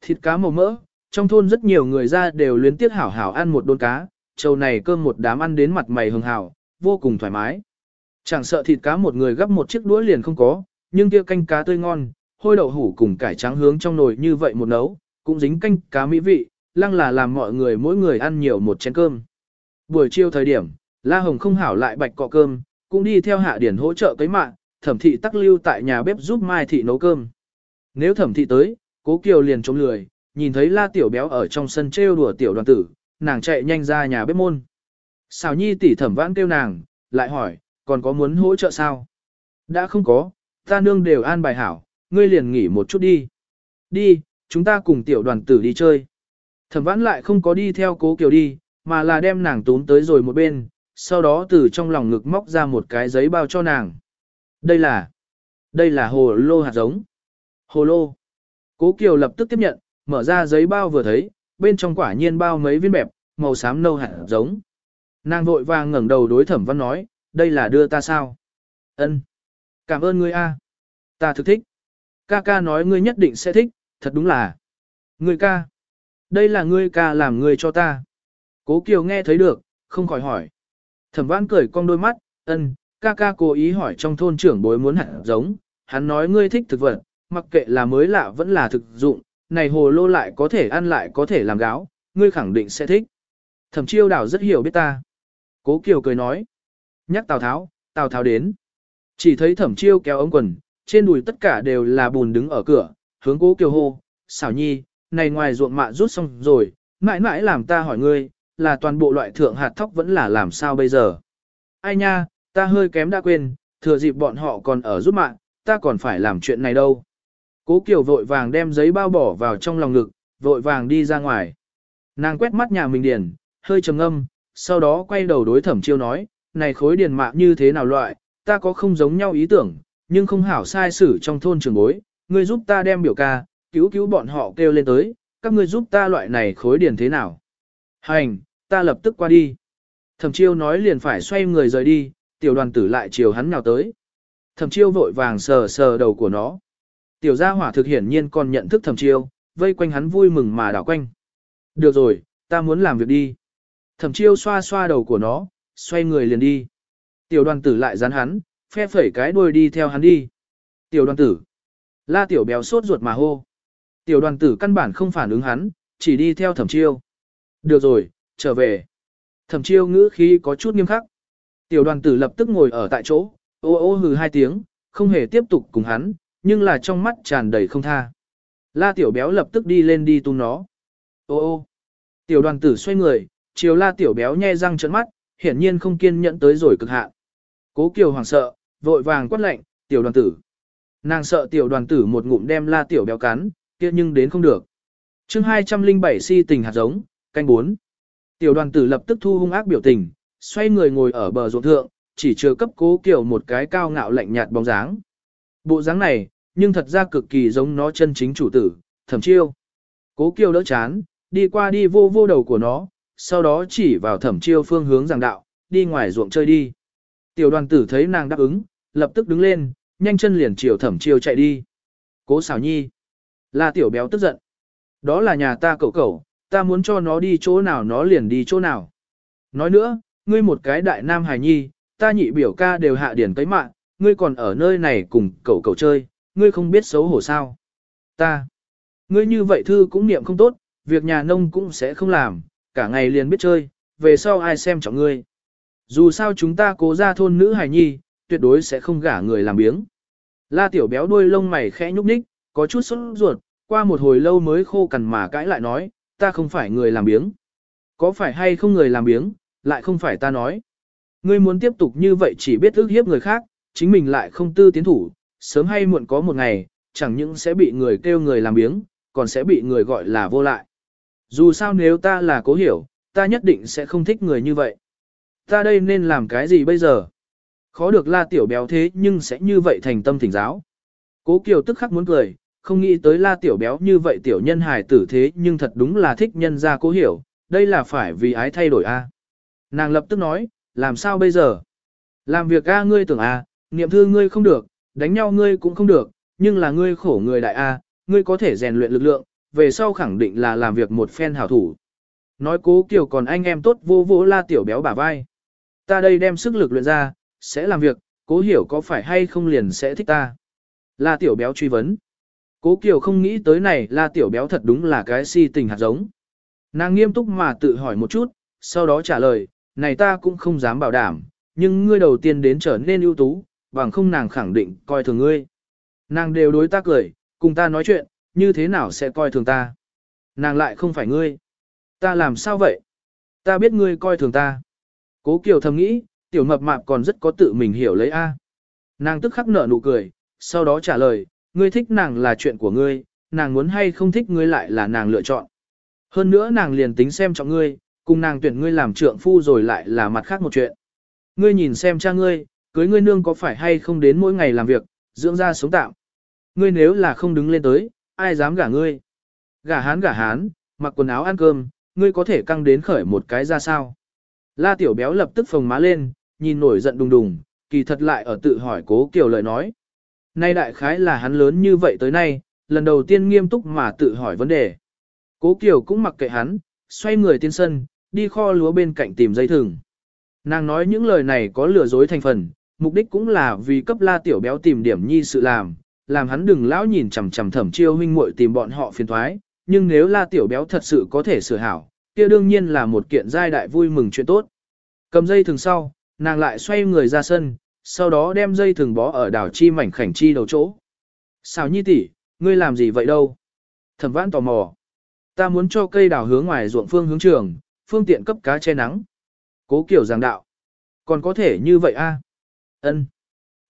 Thịt cá màu mỡ, trong thôn rất nhiều người ra đều luyến tiếc hảo hảo ăn một đốn cá, trầu này cơm một đám ăn đến mặt mày hường hảo, vô cùng thoải mái. Chẳng sợ thịt cá một người gấp một chiếc đũa liền không có, nhưng kia canh cá tươi ngon, hôi đậu hủ cùng cải trắng hướng trong nồi như vậy một nấu, cũng dính canh cá mỹ vị, lăng là làm mọi người mỗi người ăn nhiều một chén cơm. Buổi chiều thời điểm, La Hồng không hảo lại bạch cọ cơm, cũng đi theo hạ điển hỗ trợ cấy mạng, thẩm thị tắc lưu tại nhà bếp giúp Mai thị nấu cơm. Nếu thẩm thị tới, cố kiều liền chống lười, nhìn thấy La Tiểu Béo ở trong sân trêu đùa tiểu đoàn tử, nàng chạy nhanh ra nhà bếp môn. Xào nhi tỷ thẩm vãn kêu nàng, lại hỏi, còn có muốn hỗ trợ sao? Đã không có, ta nương đều an bài hảo, ngươi liền nghỉ một chút đi. Đi, chúng ta cùng tiểu đoàn tử đi chơi. Thẩm vãn lại không có đi theo cố kiều đi, mà là đem nàng tún tới rồi một bên, sau đó từ trong lòng ngực móc ra một cái giấy bao cho nàng. Đây là, đây là hồ lô hạt giống. Hồ lô. Cố kiều lập tức tiếp nhận, mở ra giấy bao vừa thấy, bên trong quả nhiên bao mấy viên bẹp, màu xám nâu hạt giống. Nàng vội vàng ngẩng đầu đối thẩm văn nói, đây là đưa ta sao? Ân, Cảm ơn ngươi a. Ta thực thích. Ca ca nói ngươi nhất định sẽ thích, thật đúng là. Ngươi ca. Đây là ngươi ca làm ngươi cho ta. Cố Kiều nghe thấy được, không khỏi hỏi. Thẩm Vãn cười cong đôi mắt, ân, ca ca cố ý hỏi trong thôn trưởng bối muốn hạt giống, hắn nói ngươi thích thực vật, mặc kệ là mới lạ vẫn là thực dụng, này hồ lô lại có thể ăn lại có thể làm gáo, ngươi khẳng định sẽ thích. Thẩm chiêu đảo rất hiểu biết ta. Cố Kiều cười nói. Nhắc Tào Tháo, Tào Tháo đến. Chỉ thấy thẩm chiêu kéo ống quần, trên đùi tất cả đều là bùn đứng ở cửa, hướng cố Kiều hô, xảo nhi, này ngoài ruộng mạ rút xong rồi, mãi mãi làm ta hỏi ngươi, là toàn bộ loại thượng hạt thóc vẫn là làm sao bây giờ. Ai nha, ta hơi kém đã quên, thừa dịp bọn họ còn ở rút mạ, ta còn phải làm chuyện này đâu. Cố Kiều vội vàng đem giấy bao bỏ vào trong lòng ngực, vội vàng đi ra ngoài. Nàng quét mắt nhà mình điền, hơi trầm ngâm, sau đó quay đầu đối thẩm chiêu nói, này khối điền mạ như thế nào loại, ta có không giống nhau ý tưởng, nhưng không hảo sai xử trong thôn trường bối, ngươi giúp ta đem biểu ca, cứu cứu bọn họ kêu lên tới, các ngươi giúp ta loại này khối điền thế nào. Hành, ta lập tức qua đi. Thẩm chiêu nói liền phải xoay người rời đi, tiểu đoàn tử lại chiều hắn nào tới. Thẩm chiêu vội vàng sờ sờ đầu của nó. Tiểu gia hỏa thực hiển nhiên còn nhận thức thẩm chiêu, vây quanh hắn vui mừng mà đảo quanh. Được rồi, ta muốn làm việc đi. Thẩm chiêu xoa xoa đầu của nó, xoay người liền đi. Tiểu đoàn tử lại dán hắn, phe phẩy cái đuôi đi theo hắn đi. Tiểu đoàn tử. La tiểu béo sốt ruột mà hô. Tiểu đoàn tử căn bản không phản ứng hắn, chỉ đi theo thẩm chiêu. Được rồi, trở về. Thẩm chiêu ngữ khí có chút nghiêm khắc. Tiểu đoàn tử lập tức ngồi ở tại chỗ, ô ô hừ hai tiếng, không hề tiếp tục cùng hắn, nhưng là trong mắt tràn đầy không tha. La tiểu béo lập tức đi lên đi tung nó. Ô ô. Tiểu đoàn tử xoay người, chiều la tiểu béo nhe răng trợn mắt, hiển nhiên không kiên nhẫn tới rồi cực hạn. Cố Kiều hoảng sợ, vội vàng quát lệnh, tiểu đoàn tử. Nàng sợ tiểu đoàn tử một ngụm đem la tiểu béo cắn, kia nhưng đến không được. chương 207 si tình hạt giống, canh 4. Tiểu đoàn tử lập tức thu hung ác biểu tình, xoay người ngồi ở bờ ruộng thượng, chỉ chờ cấp cố Kiều một cái cao ngạo lạnh nhạt bóng dáng. Bộ dáng này, nhưng thật ra cực kỳ giống nó chân chính chủ tử, thẩm chiêu. Cố Kiều đỡ chán, đi qua đi vô vô đầu của nó, sau đó chỉ vào thẩm chiêu phương hướng giảng đạo, đi ngoài ruộng chơi đi. Tiểu đoàn tử thấy nàng đáp ứng, lập tức đứng lên, nhanh chân liền chiều thẩm chiêu chạy đi. Cố xảo nhi. La tiểu béo tức giận. Đó là nhà ta cậu cậu, ta muốn cho nó đi chỗ nào nó liền đi chỗ nào. Nói nữa, ngươi một cái đại nam hài nhi, ta nhị biểu ca đều hạ điển tới mạng, ngươi còn ở nơi này cùng cậu cậu chơi, ngươi không biết xấu hổ sao. Ta, ngươi như vậy thư cũng niệm không tốt, việc nhà nông cũng sẽ không làm, cả ngày liền biết chơi, về sau ai xem trọng ngươi. Dù sao chúng ta cố ra thôn nữ hài nhi, tuyệt đối sẽ không gả người làm biếng. La tiểu béo đuôi lông mày khẽ nhúc nhích, có chút sốt ruột, qua một hồi lâu mới khô cằn mà cãi lại nói, ta không phải người làm biếng. Có phải hay không người làm biếng, lại không phải ta nói. Ngươi muốn tiếp tục như vậy chỉ biết ước hiếp người khác, chính mình lại không tư tiến thủ, sớm hay muộn có một ngày, chẳng những sẽ bị người kêu người làm biếng, còn sẽ bị người gọi là vô lại. Dù sao nếu ta là cố hiểu, ta nhất định sẽ không thích người như vậy. Ta đây nên làm cái gì bây giờ? Khó được la tiểu béo thế nhưng sẽ như vậy thành tâm thỉnh giáo. Cố Kiều tức khắc muốn cười, không nghĩ tới la tiểu béo như vậy tiểu nhân hài tử thế nhưng thật đúng là thích nhân ra cố hiểu, đây là phải vì ái thay đổi a. Nàng lập tức nói, làm sao bây giờ? Làm việc a ngươi tưởng a, niệm thư ngươi không được, đánh nhau ngươi cũng không được, nhưng là ngươi khổ người đại a, ngươi có thể rèn luyện lực lượng, về sau khẳng định là làm việc một phen hảo thủ. Nói cố Kiều còn anh em tốt vô vô la tiểu béo bả vai. Ta đây đem sức lực luyện ra, sẽ làm việc, cố hiểu có phải hay không liền sẽ thích ta. La tiểu béo truy vấn. Cố Kiều không nghĩ tới này là tiểu béo thật đúng là cái si tình hạt giống. Nàng nghiêm túc mà tự hỏi một chút, sau đó trả lời, này ta cũng không dám bảo đảm, nhưng ngươi đầu tiên đến trở nên ưu tú, bằng không nàng khẳng định coi thường ngươi. Nàng đều đối ta cười, cùng ta nói chuyện, như thế nào sẽ coi thường ta. Nàng lại không phải ngươi. Ta làm sao vậy? Ta biết ngươi coi thường ta. Cố Kiều thầm nghĩ, tiểu mập mạp còn rất có tự mình hiểu lấy A. Nàng tức khắc nở nụ cười, sau đó trả lời, ngươi thích nàng là chuyện của ngươi, nàng muốn hay không thích ngươi lại là nàng lựa chọn. Hơn nữa nàng liền tính xem trọng ngươi, cùng nàng tuyển ngươi làm trượng phu rồi lại là mặt khác một chuyện. Ngươi nhìn xem cha ngươi, cưới ngươi nương có phải hay không đến mỗi ngày làm việc, dưỡng ra sống tạm. Ngươi nếu là không đứng lên tới, ai dám gả ngươi. Gả hán gả hán, mặc quần áo ăn cơm, ngươi có thể căng đến khởi một cái ra sao. La tiểu béo lập tức phồng má lên, nhìn nổi giận đùng đùng, kỳ thật lại ở tự hỏi cố kiều lời nói. Nay đại khái là hắn lớn như vậy tới nay, lần đầu tiên nghiêm túc mà tự hỏi vấn đề. Cố kiều cũng mặc kệ hắn, xoay người tiến sân, đi kho lúa bên cạnh tìm dây thừng. Nàng nói những lời này có lừa dối thành phần, mục đích cũng là vì cấp la tiểu béo tìm điểm nhi sự làm, làm hắn đừng lão nhìn chằm chằm thẩm chiêu huynh muội tìm bọn họ phiền thoái, nhưng nếu la tiểu béo thật sự có thể sửa hảo, kia đương nhiên là một kiện giai đại vui mừng chuyện tốt. Cầm dây thừng sau, nàng lại xoay người ra sân, sau đó đem dây thừng bó ở đảo chi mảnh khảnh chi đầu chỗ. Sao nhi tỷ, ngươi làm gì vậy đâu? Thẩm vãn tò mò. Ta muốn cho cây đào hướng ngoài ruộng phương hướng trường, phương tiện cấp cá che nắng. Cố Kiều giảng đạo. Còn có thể như vậy a? Ân.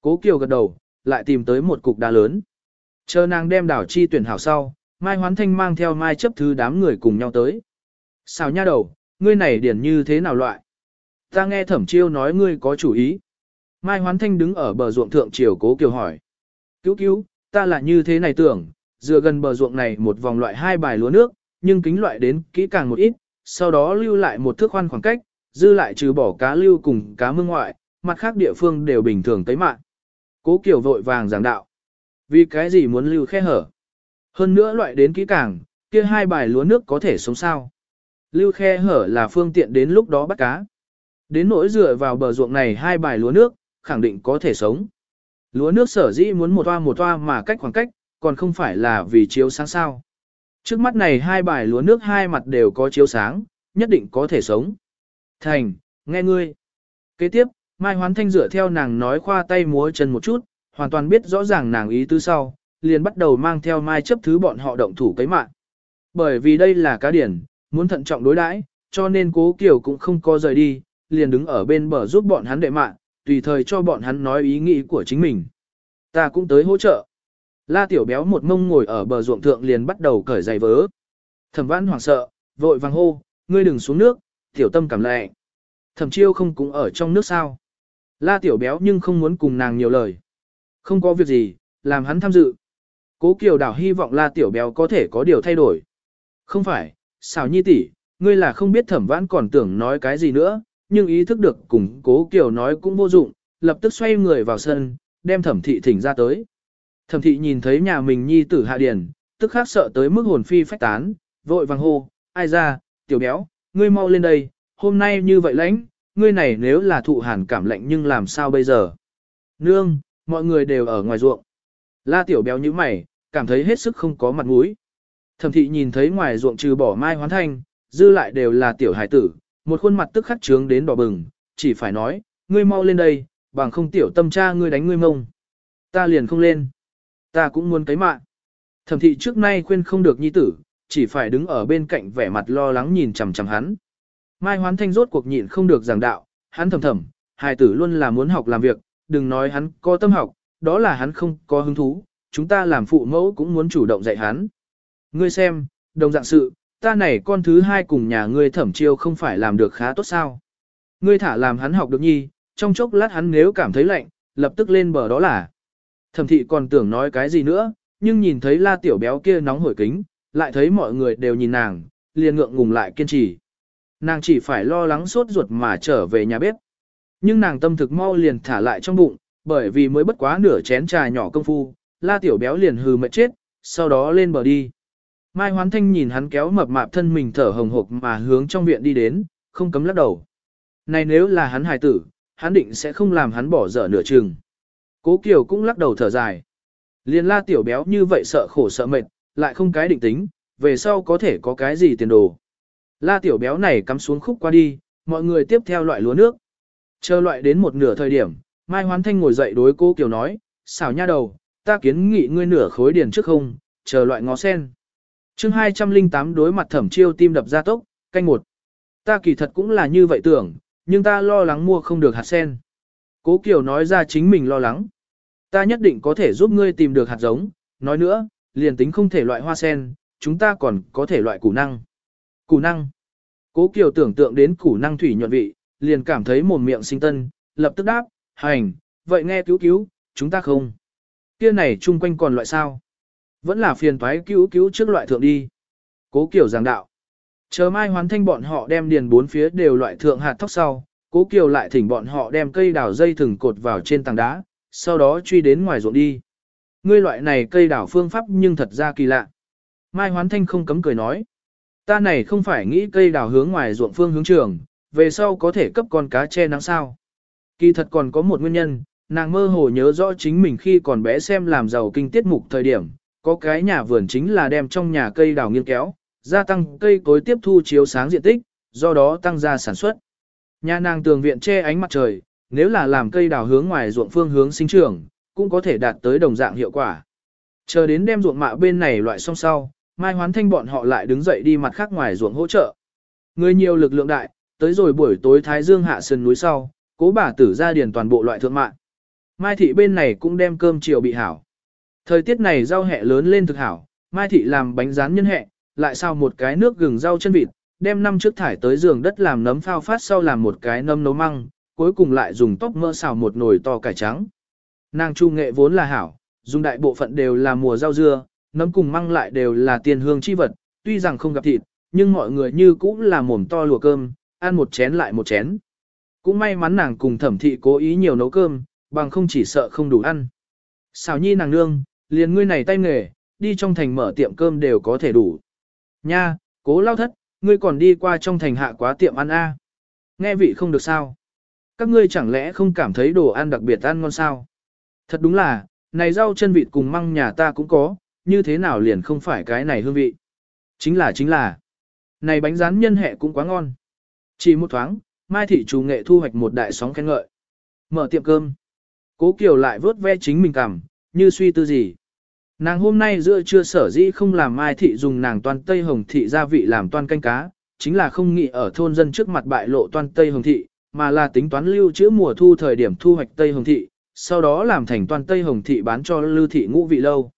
Cố Kiều gật đầu, lại tìm tới một cục đá lớn. Chờ nàng đem đảo chi tuyển hảo sau, Mai Hoán Thanh mang theo Mai chấp thứ đám người cùng nhau tới. Sao nha đầu, ngươi này điển như thế nào loại? Ta nghe thẩm chiêu nói ngươi có chủ ý. Mai Hoán Thanh đứng ở bờ ruộng thượng triều cố kiều hỏi. Cứu cứu, ta là như thế này tưởng, dựa gần bờ ruộng này một vòng loại hai bài lúa nước, nhưng kính loại đến kỹ càng một ít, sau đó lưu lại một thước khoan khoảng cách, dư lại trừ bỏ cá lưu cùng cá mương ngoại, mặt khác địa phương đều bình thường tới mạng. Cố Kiều vội vàng giảng đạo. Vì cái gì muốn lưu khe hở? Hơn nữa loại đến kỹ càng, kia hai bài lúa nước có thể sống sao? Lưu khe hở là phương tiện đến lúc đó bắt cá. Đến nỗi dựa vào bờ ruộng này hai bài lúa nước, khẳng định có thể sống. Lúa nước sở dĩ muốn một toa một toa mà cách khoảng cách, còn không phải là vì chiếu sáng sao. Trước mắt này hai bài lúa nước hai mặt đều có chiếu sáng, nhất định có thể sống. Thành, nghe ngươi. Kế tiếp, Mai Hoán Thanh dựa theo nàng nói khoa tay múa chân một chút, hoàn toàn biết rõ ràng nàng ý tứ sau, liền bắt đầu mang theo Mai chấp thứ bọn họ động thủ cấy mạng. Bởi vì đây là cá điển, muốn thận trọng đối đãi, cho nên cố Kiều cũng không có rời đi, liền đứng ở bên bờ giúp bọn hắn đệ mạng, tùy thời cho bọn hắn nói ý nghĩ của chính mình. Ta cũng tới hỗ trợ. La tiểu béo một mông ngồi ở bờ ruộng thượng liền bắt đầu cởi giày vớ. Thẩm vãn hoảng sợ, vội vàng hô, ngươi đừng xuống nước, tiểu tâm cảm lệ. Thẩm chiêu không cũng ở trong nước sao. La tiểu béo nhưng không muốn cùng nàng nhiều lời. Không có việc gì, làm hắn tham dự. Cố Kiều Đảo hy vọng La tiểu béo có thể có điều thay đổi. Không phải, xảo nhi tỷ, ngươi là không biết thẩm vãn còn tưởng nói cái gì nữa, nhưng ý thức được cùng cố Kiều nói cũng vô dụng, lập tức xoay người vào sân, đem thẩm thị thỉnh ra tới. Thẩm thị nhìn thấy nhà mình nhi tử hạ điền, tức khắc sợ tới mức hồn phi phách tán, vội vàng hô, ai ra, tiểu béo, ngươi mau lên đây, hôm nay như vậy lãnh, ngươi này nếu là thụ hàn cảm lạnh nhưng làm sao bây giờ? Nương, mọi người đều ở ngoài ruộng. La tiểu béo như mày, cảm thấy hết sức không có mặt mũi. Thẩm thị nhìn thấy ngoài ruộng trừ bỏ mai hoán thanh, dư lại đều là tiểu hải tử, một khuôn mặt tức khắc trướng đến đỏ bừng, chỉ phải nói, ngươi mau lên đây, bằng không tiểu tâm cha ngươi đánh ngươi mông. Ta liền không lên. Ta cũng muốn cấy mạng. Thẩm thị trước nay khuyên không được nhi tử, chỉ phải đứng ở bên cạnh vẻ mặt lo lắng nhìn chằm chằm hắn. Mai hoán thanh rốt cuộc nhịn không được giảng đạo, hắn thầm thầm, hài tử luôn là muốn học làm việc, đừng nói hắn có tâm học, đó là hắn không có hứng thú, chúng ta làm phụ mẫu cũng muốn chủ động dạy hắn. Ngươi xem, đồng dạng sự, ta này con thứ hai cùng nhà ngươi thẩm chiêu không phải làm được khá tốt sao. Ngươi thả làm hắn học được nhi, trong chốc lát hắn nếu cảm thấy lạnh, lập tức lên bờ đó là. Thẩm thị còn tưởng nói cái gì nữa, nhưng nhìn thấy la tiểu béo kia nóng hổi kính, lại thấy mọi người đều nhìn nàng, liền ngượng ngùng lại kiên trì. Nàng chỉ phải lo lắng sốt ruột mà trở về nhà bếp. Nhưng nàng tâm thực mau liền thả lại trong bụng, bởi vì mới bất quá nửa chén trà nhỏ công phu, la tiểu béo liền hừ mệt chết, sau đó lên bờ đi. Mai Hoán Thanh nhìn hắn kéo mập mạp thân mình thở hồng hộc mà hướng trong viện đi đến, không cấm lắc đầu. Này nếu là hắn hài tử, hắn định sẽ không làm hắn bỏ dở nửa chừng. Cố Kiều cũng lắc đầu thở dài. Liên la tiểu béo như vậy sợ khổ sợ mệt, lại không cái định tính, về sau có thể có cái gì tiền đồ. La tiểu béo này cắm xuống khúc qua đi, mọi người tiếp theo loại lúa nước. Chờ loại đến một nửa thời điểm, Mai Hoán Thanh ngồi dậy đối cô Kiều nói, xảo nha đầu, ta kiến nghị ngươi nửa khối điền trước không, chờ loại ngó sen chương 208 đối mặt thẩm chiêu tim đập ra tốc, canh một. Ta kỳ thật cũng là như vậy tưởng, nhưng ta lo lắng mua không được hạt sen. Cố Kiều nói ra chính mình lo lắng. Ta nhất định có thể giúp ngươi tìm được hạt giống, nói nữa, liền tính không thể loại hoa sen, chúng ta còn có thể loại củ năng. Củ năng. Cố Kiều tưởng tượng đến củ năng thủy nhuận vị, liền cảm thấy mồm miệng sinh tân, lập tức đáp, hành, vậy nghe cứu cứu, chúng ta không. Kia này chung quanh còn loại sao? Vẫn là phiền toái cứu cứu trước loại thượng đi. Cố Kiều giảng đạo. Chờ mai hoán thanh bọn họ đem điền bốn phía đều loại thượng hạt thóc sau, Cố Kiều lại thỉnh bọn họ đem cây đào dây thừng cột vào trên tảng đá, sau đó truy đến ngoài ruộng đi. Ngươi loại này cây đào phương pháp nhưng thật ra kỳ lạ. Mai Hoán Thanh không cấm cười nói. Ta này không phải nghĩ cây đào hướng ngoài ruộng phương hướng trường, về sau có thể cấp con cá che nắng sao. Kỳ thật còn có một nguyên nhân, nàng mơ hồ nhớ rõ chính mình khi còn bé xem làm giàu kinh tiết mục thời điểm, có cái nhà vườn chính là đem trong nhà cây đào nghiên kéo, gia tăng cây cối tiếp thu chiếu sáng diện tích, do đó tăng ra sản xuất. Nhà nàng tường viện che ánh mặt trời, nếu là làm cây đào hướng ngoài ruộng phương hướng sinh trưởng, cũng có thể đạt tới đồng dạng hiệu quả. Chờ đến đem ruộng mạ bên này loại xong sau, Mai Hoán Thanh bọn họ lại đứng dậy đi mặt khác ngoài ruộng hỗ trợ. Người nhiều lực lượng đại, tới rồi buổi tối Thái Dương hạ sườn núi sau, cố bà tử ra điền toàn bộ loại thượng mạ. Mai thị bên này cũng đem cơm chiều bị hảo. Thời tiết này rau hẹ lớn lên thực hảo, Mai thị làm bánh rán nhân hẹ, lại sao một cái nước gừng rau chân vịt, đem năm trước thải tới giường đất làm nấm phao phát sau làm một cái nấm nấu măng, cuối cùng lại dùng tóc mỡ xào một nồi to cải trắng. Nàng chu nghệ vốn là hảo, dùng đại bộ phận đều là mùa rau dưa, nấm cùng măng lại đều là tiền hương chi vật, tuy rằng không gặp thịt, nhưng mọi người như cũng là mồm to lùa cơm, ăn một chén lại một chén. Cũng may mắn nàng cùng thẩm thị cố ý nhiều nấu cơm, bằng không chỉ sợ không đủ ăn. Xào nhi nàng nương, liền ngươi này tay nghề, đi trong thành mở tiệm cơm đều có thể đủ. Nha, cố lao thất, ngươi còn đi qua trong thành hạ quá tiệm ăn a Nghe vị không được sao? Các ngươi chẳng lẽ không cảm thấy đồ ăn đặc biệt ăn ngon sao? Thật đúng là, này rau chân vịt cùng măng nhà ta cũng có, như thế nào liền không phải cái này hương vị? Chính là chính là, này bánh rán nhân hẹ cũng quá ngon. Chỉ một thoáng, Mai Thị chủ nghệ thu hoạch một đại sóng khen ngợi. Mở tiệm cơm. Cố Kiều lại vớt ve chính mình cảm, như suy tư gì. Nàng hôm nay giữa trưa sở dĩ không làm Mai Thị dùng nàng toàn Tây Hồng Thị gia vị làm toàn canh cá, chính là không nghĩ ở thôn dân trước mặt bại lộ toàn Tây Hồng Thị, mà là tính toán lưu trữ mùa thu thời điểm thu hoạch Tây Hồng Thị, sau đó làm thành toàn Tây Hồng Thị bán cho lưu thị ngũ vị lâu.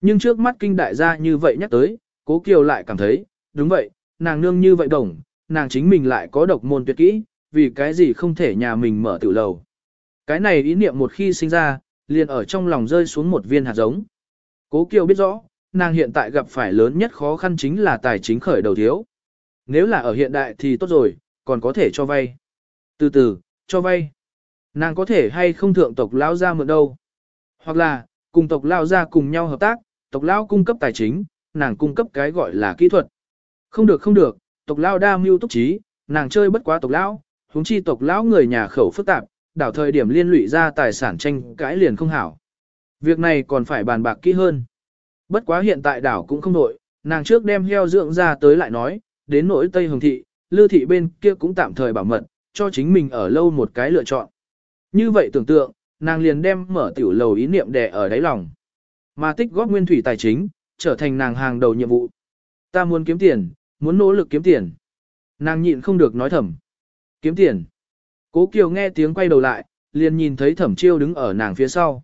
Nhưng trước mắt kinh đại gia như vậy nhắc tới, cố Kiều lại cảm thấy, đúng vậy, nàng nương như vậy đồng, nàng chính mình lại có độc môn tuyệt kỹ, vì cái gì không thể nhà mình mở tiểu lầu. Cái này ý niệm một khi sinh ra, liền ở trong lòng rơi xuống một viên hạt giống. Cố Kiều biết rõ, nàng hiện tại gặp phải lớn nhất khó khăn chính là tài chính khởi đầu thiếu. Nếu là ở hiện đại thì tốt rồi, còn có thể cho vay. Từ từ, cho vay. Nàng có thể hay không thượng tộc lao ra mượn đâu. Hoặc là, cùng tộc lao ra cùng nhau hợp tác, tộc lao cung cấp tài chính, nàng cung cấp cái gọi là kỹ thuật. Không được không được, tộc lao đa mưu túc trí, nàng chơi bất quá tộc lao, huống chi tộc lão người nhà khẩu phức tạp, đảo thời điểm liên lụy ra tài sản tranh cãi liền không hảo. Việc này còn phải bàn bạc kỹ hơn. Bất quá hiện tại đảo cũng không nội, nàng trước đem heo dưỡng ra tới lại nói, đến nỗi Tây Hồng Thị, Lư Thị bên kia cũng tạm thời bảo mật, cho chính mình ở lâu một cái lựa chọn. Như vậy tưởng tượng, nàng liền đem mở tiểu lầu ý niệm đè ở đáy lòng. Mà tích góp nguyên thủy tài chính, trở thành nàng hàng đầu nhiệm vụ. Ta muốn kiếm tiền, muốn nỗ lực kiếm tiền. Nàng nhịn không được nói thầm. Kiếm tiền. Cố Kiều nghe tiếng quay đầu lại, liền nhìn thấy thẩm chiêu đứng ở nàng phía sau.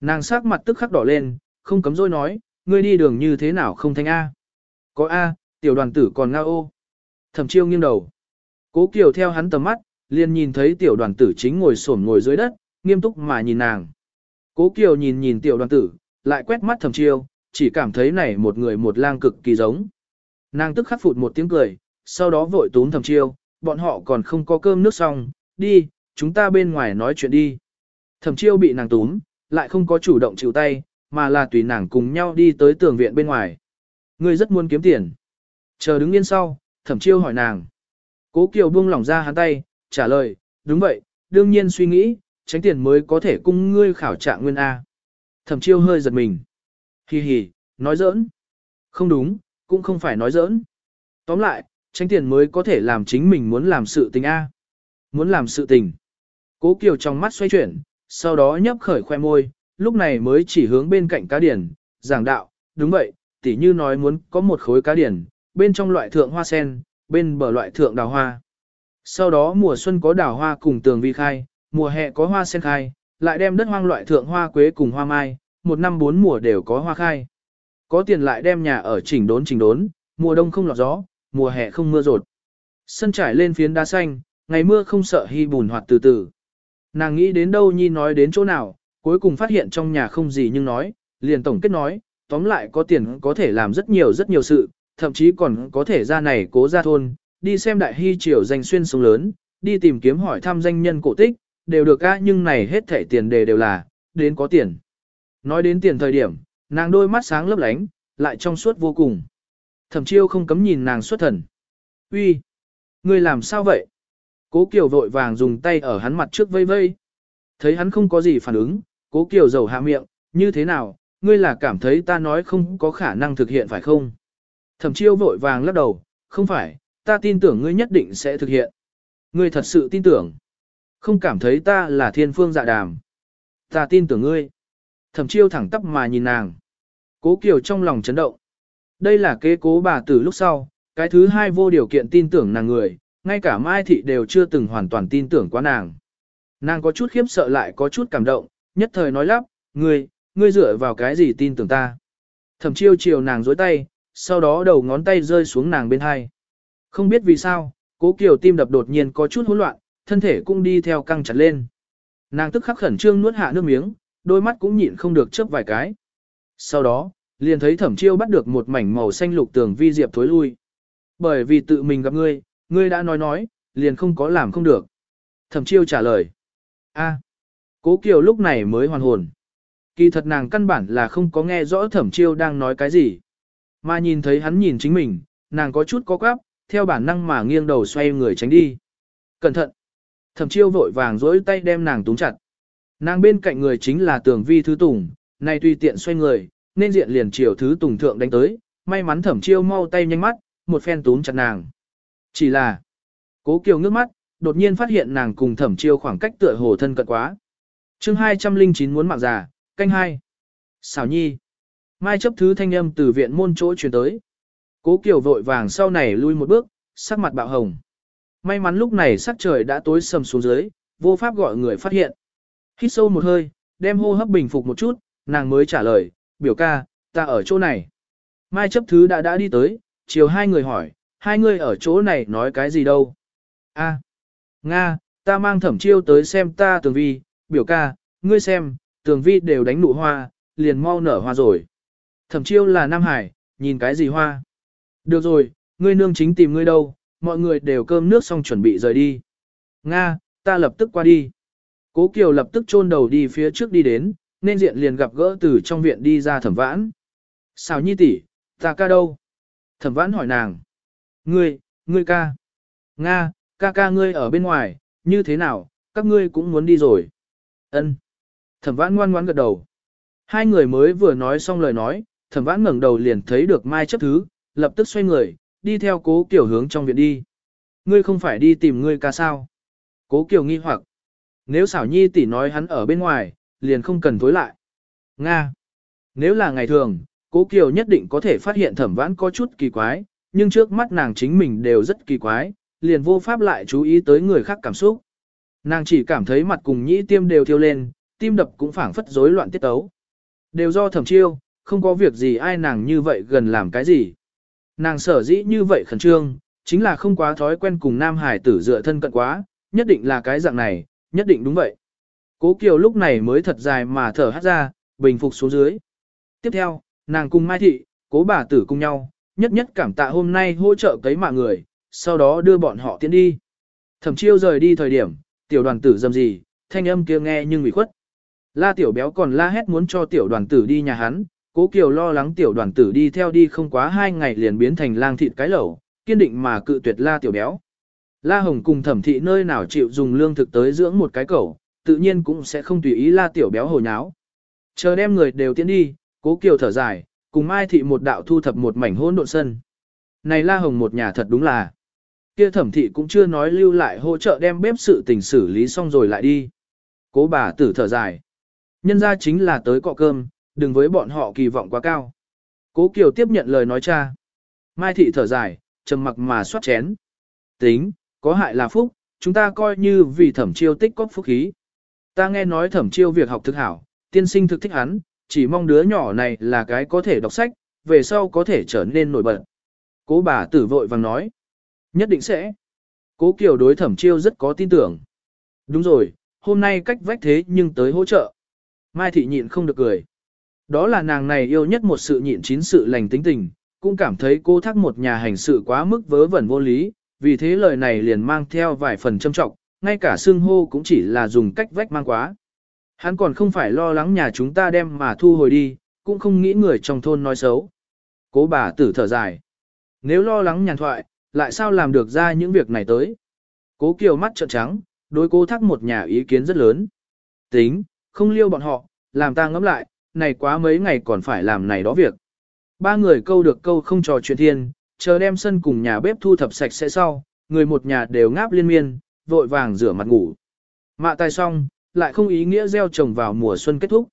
Nàng sắc mặt tức khắc đỏ lên, không cấm dối nói, ngươi đi đường như thế nào không thanh A. Có A, tiểu đoàn tử còn ngao ô. Thẩm chiêu nghiêng đầu. Cố Kiều theo hắn tầm mắt, liền nhìn thấy tiểu đoàn tử chính ngồi xổm ngồi dưới đất, nghiêm túc mà nhìn nàng. Cố Kiều nhìn nhìn tiểu đoàn tử, lại quét mắt thẩm chiêu, chỉ cảm thấy này một người một lang cực kỳ giống. Nàng tức khắc phụt một tiếng cười, sau đó vội túm thẩm chiêu, bọn họ còn không có cơm nước xong, đi, chúng ta bên ngoài nói chuyện đi. Thẩm chiêu bị nàng túm, lại không có chủ động chịu tay, mà là tùy nàng cùng nhau đi tới tường viện bên ngoài. Ngươi rất muốn kiếm tiền. Chờ đứng yên sau, thẩm chiêu hỏi nàng. Cố Kiều buông lỏng ra hắn tay, trả lời, đúng vậy, đương nhiên suy nghĩ, tránh tiền mới có thể cung ngươi khảo trạng nguyên A. Thẩm chiêu hơi giật mình. Hi hi, nói giỡn. Không đúng, cũng không phải nói giỡn. Tóm lại, tránh tiền mới có thể làm chính mình muốn làm sự tình A. Muốn làm sự tình. Cố Kiều trong mắt xoay chuyển, sau đó nhấp khởi khoe môi, lúc này mới chỉ hướng bên cạnh cá điển, giảng đạo, đúng vậy, tỉ như nói muốn có một khối cá điển, bên trong loại thượng hoa sen, bên bờ loại thượng đào hoa. Sau đó mùa xuân có đào hoa cùng tường vi khai, mùa hè có hoa sen khai, lại đem đất hoang loại thượng hoa quế cùng hoa mai, một năm bốn mùa đều có hoa khai. Có tiền lại đem nhà ở chỉnh đốn chỉnh đốn, mùa đông không lọt gió, mùa hè không mưa rột. Sân trải lên phiến đá xanh, ngày mưa không sợ hy bùn hoạt từ từ. Nàng nghĩ đến đâu nhi nói đến chỗ nào, cuối cùng phát hiện trong nhà không gì nhưng nói, liền tổng kết nói, tóm lại có tiền có thể làm rất nhiều rất nhiều sự, thậm chí còn có thể ra này cố ra thôn, đi xem đại hy triều danh xuyên sông lớn, đi tìm kiếm hỏi thăm danh nhân cổ tích, đều được ca nhưng này hết thẻ tiền đề đều là, đến có tiền. Nói đến tiền thời điểm, nàng đôi mắt sáng lấp lánh, lại trong suốt vô cùng. Thẩm chiêu không cấm nhìn nàng xuất thần. uy, ngươi làm sao vậy? Cố Kiều vội vàng dùng tay ở hắn mặt trước vây vây. Thấy hắn không có gì phản ứng, Cố Kiều dầu hạ miệng, như thế nào, ngươi là cảm thấy ta nói không có khả năng thực hiện phải không? Thẩm chiêu vội vàng lắc đầu, không phải, ta tin tưởng ngươi nhất định sẽ thực hiện. Ngươi thật sự tin tưởng. Không cảm thấy ta là thiên phương dạ đàm. Ta tin tưởng ngươi. Thẩm chiêu thẳng tắp mà nhìn nàng. Cố Kiều trong lòng chấn động. Đây là kế cố bà tử lúc sau, cái thứ hai vô điều kiện tin tưởng nàng người, ngay cả Mai Thị đều chưa từng hoàn toàn tin tưởng quá nàng. Nàng có chút khiếp sợ lại có chút cảm động, nhất thời nói lắp, ngươi, ngươi dựa vào cái gì tin tưởng ta. Thẩm chiêu chiều nàng dối tay, sau đó đầu ngón tay rơi xuống nàng bên hai. Không biết vì sao, cố kiều tim đập đột nhiên có chút hỗn loạn, thân thể cũng đi theo căng chặt lên. Nàng tức khắc khẩn trương nuốt hạ nước miếng, đôi mắt cũng nhịn không được chớp vài cái. Sau đó, liền thấy thẩm chiêu bắt được một mảnh màu xanh lục tường vi diệp thối lui. Bởi vì tự mình gặp ngươi, ngươi đã nói nói, liền không có làm không được. Thẩm chiêu trả lời. a cố kiều lúc này mới hoàn hồn. Kỳ thật nàng căn bản là không có nghe rõ thẩm chiêu đang nói cái gì. Mà nhìn thấy hắn nhìn chính mình, nàng có chút có quáp, theo bản năng mà nghiêng đầu xoay người tránh đi. Cẩn thận! Thẩm chiêu vội vàng dối tay đem nàng túng chặt. Nàng bên cạnh người chính là tường vi thứ tùng, này tùy tiện xoay người, nên diện liền chiều thứ tùng thượng đánh tới, may mắn thẩm chiêu mau tay nhanh mắt, một phen túm chặt nàng. Chỉ là, cố kiều ngước mắt, đột nhiên phát hiện nàng cùng thẩm chiêu khoảng cách tựa hồ thân cận quá. chương 209 muốn mạng già, canh hai. Xảo nhi. Mai chấp thứ thanh âm từ viện môn chỗ truyền tới. Cố kiều vội vàng sau này lui một bước, sắc mặt bạo hồng. May mắn lúc này sắc trời đã tối sầm xuống dưới, vô pháp gọi người phát hiện. Hít sâu một hơi, đem hô hấp bình phục một chút, nàng mới trả lời, biểu ca, ta ở chỗ này. Mai chấp thứ đã đã đi tới, chiều hai người hỏi, hai người ở chỗ này nói cái gì đâu. A, Nga, ta mang thẩm chiêu tới xem ta tường vi, biểu ca, ngươi xem, tường vi đều đánh nụ hoa, liền mau nở hoa rồi. Thẩm chiêu là Nam Hải, nhìn cái gì hoa. Được rồi, ngươi nương chính tìm ngươi đâu, mọi người đều cơm nước xong chuẩn bị rời đi. Nga, ta lập tức qua đi. Cố Kiều lập tức chôn đầu đi phía trước đi đến, nên diện liền gặp gỡ từ trong viện đi ra thẩm vãn. Sao nhi tỷ, ta ca đâu? Thẩm vãn hỏi nàng. Ngươi, ngươi ca. Nga, ca ca ngươi ở bên ngoài, như thế nào, các ngươi cũng muốn đi rồi. Ân. Thẩm vãn ngoan ngoan gật đầu. Hai người mới vừa nói xong lời nói, thẩm vãn ngẩng đầu liền thấy được Mai chấp thứ, lập tức xoay người, đi theo cố kiểu hướng trong viện đi. Ngươi không phải đi tìm ngươi ca sao? Cố kiểu nghi hoặc. Nếu xảo nhi tỷ nói hắn ở bên ngoài, liền không cần tối lại. Nga. Nếu là ngày thường, cố kiều nhất định có thể phát hiện thẩm vãn có chút kỳ quái, nhưng trước mắt nàng chính mình đều rất kỳ quái, liền vô pháp lại chú ý tới người khác cảm xúc. Nàng chỉ cảm thấy mặt cùng nhĩ tiêm đều thiêu lên, tim đập cũng phảng phất rối loạn tiết tấu. Đều do thẩm chiêu, không có việc gì ai nàng như vậy gần làm cái gì. Nàng sở dĩ như vậy khẩn trương, chính là không quá thói quen cùng nam hải tử dựa thân cận quá, nhất định là cái dạng này, nhất định đúng vậy. Cố Kiều lúc này mới thật dài mà thở hát ra, bình phục xuống dưới. Tiếp theo, nàng cùng Mai Thị, cố bà tử cùng nhau, nhất nhất cảm tạ hôm nay hỗ trợ cấy mạng người, sau đó đưa bọn họ tiến đi. Thẩm chiêu rời đi thời điểm, tiểu đoàn tử dầm gì, thanh âm kia nghe nhưng bị khuất. La tiểu béo còn la hét muốn cho tiểu đoàn tử đi nhà hắn, cố kiều lo lắng tiểu đoàn tử đi theo đi không quá hai ngày liền biến thành lang thịt cái lẩu, kiên định mà cự tuyệt la tiểu béo. La hồng cùng thẩm thị nơi nào chịu dùng lương thực tới dưỡng một cái cẩu, tự nhiên cũng sẽ không tùy ý la tiểu béo hồi nháo. Chờ đem người đều tiến đi, cố kiều thở dài, cùng mai thị một đạo thu thập một mảnh hỗn độn sân. Này la hồng một nhà thật đúng là. Kia thẩm thị cũng chưa nói lưu lại hỗ trợ đem bếp sự tình xử lý xong rồi lại đi. Cố bà tử thở dài. Nhân ra chính là tới cọ cơm, đừng với bọn họ kỳ vọng quá cao. Cố Kiều tiếp nhận lời nói cha. Mai thị thở dài, trầm mặc mà soát chén. Tính, có hại là phúc, chúng ta coi như vì thẩm chiêu tích có phúc khí. Ta nghe nói thẩm chiêu việc học thực hảo, tiên sinh thực thích hắn, chỉ mong đứa nhỏ này là cái có thể đọc sách, về sau có thể trở nên nổi bật. Cố bà tử vội vàng nói. Nhất định sẽ. Cố Kiều đối thẩm chiêu rất có tin tưởng. Đúng rồi, hôm nay cách vách thế nhưng tới hỗ trợ. Mai thị nhịn không được cười. Đó là nàng này yêu nhất một sự nhịn chín sự lành tính tình, cũng cảm thấy cô thác một nhà hành sự quá mức vớ vẩn vô lý, vì thế lời này liền mang theo vài phần châm trọng, ngay cả xương hô cũng chỉ là dùng cách vách mang quá. Hắn còn không phải lo lắng nhà chúng ta đem mà thu hồi đi, cũng không nghĩ người trong thôn nói xấu. Cố bà tử thở dài. Nếu lo lắng nhàn thoại, lại sao làm được ra những việc này tới? Cố Kiều mắt trợn trắng, đối cố thắc một nhà ý kiến rất lớn. Tính, không liêu bọn họ, làm ta ngẫm lại, này quá mấy ngày còn phải làm này đó việc. Ba người câu được câu không trò chuyện thiên, chờ đem sân cùng nhà bếp thu thập sạch sẽ sau, người một nhà đều ngáp liên miên, vội vàng rửa mặt ngủ. Mạ tài xong, lại không ý nghĩa gieo trồng vào mùa xuân kết thúc.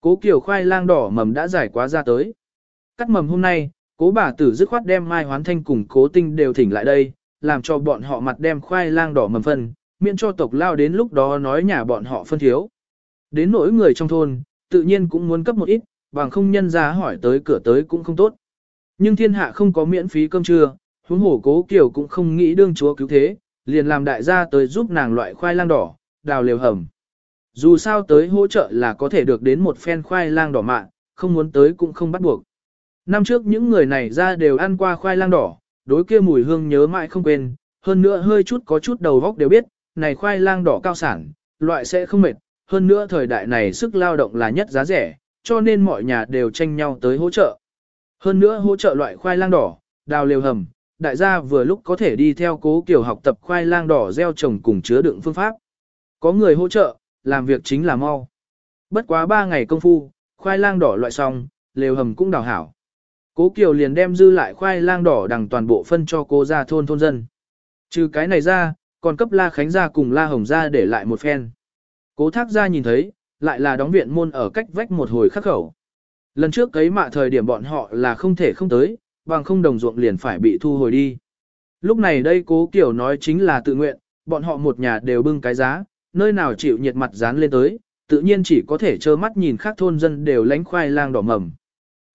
Cố kiểu khoai lang đỏ mầm đã giải quá ra tới. Cắt mầm hôm nay, cố bà tử dứt khoát đem mai hoán thanh cùng cố tinh đều thỉnh lại đây, làm cho bọn họ mặt đem khoai lang đỏ mầm phân, miễn cho tộc lao đến lúc đó nói nhà bọn họ phân thiếu. Đến nỗi người trong thôn, tự nhiên cũng muốn cấp một ít, bằng không nhân ra hỏi tới cửa tới cũng không tốt. Nhưng thiên hạ không có miễn phí cơm trưa, huống hổ cố kiểu cũng không nghĩ đương chúa cứu thế, liền làm đại gia tới giúp nàng loại khoai lang đỏ, đào liều hầm. Dù sao tới hỗ trợ là có thể được đến một phen khoai lang đỏ mạng, không muốn tới cũng không bắt buộc. Năm trước những người này ra đều ăn qua khoai lang đỏ, đối kia mùi hương nhớ mãi không quên, hơn nữa hơi chút có chút đầu vóc đều biết, này khoai lang đỏ cao sản, loại sẽ không mệt, hơn nữa thời đại này sức lao động là nhất giá rẻ, cho nên mọi nhà đều tranh nhau tới hỗ trợ. Hơn nữa hỗ trợ loại khoai lang đỏ, đào liều hầm, đại gia vừa lúc có thể đi theo cố kiểu học tập khoai lang đỏ gieo trồng cùng chứa đựng phương pháp. Có người hỗ trợ, làm việc chính là mau. Bất quá 3 ngày công phu, khoai lang đỏ loại xong, lều hầm cũng đào hảo. Cố Kiều liền đem dư lại khoai lang đỏ đằng toàn bộ phân cho cô ra thôn thôn dân. Trừ cái này ra, còn cấp La Khánh ra cùng La Hồng ra để lại một phen. Cố thác ra nhìn thấy, lại là đóng viện môn ở cách vách một hồi khắc khẩu. Lần trước cấy mạ thời điểm bọn họ là không thể không tới, bằng không đồng ruộng liền phải bị thu hồi đi. Lúc này đây cố kiểu nói chính là tự nguyện, bọn họ một nhà đều bưng cái giá, nơi nào chịu nhiệt mặt dán lên tới, tự nhiên chỉ có thể trơ mắt nhìn khác thôn dân đều lánh khoai lang đỏ mầm.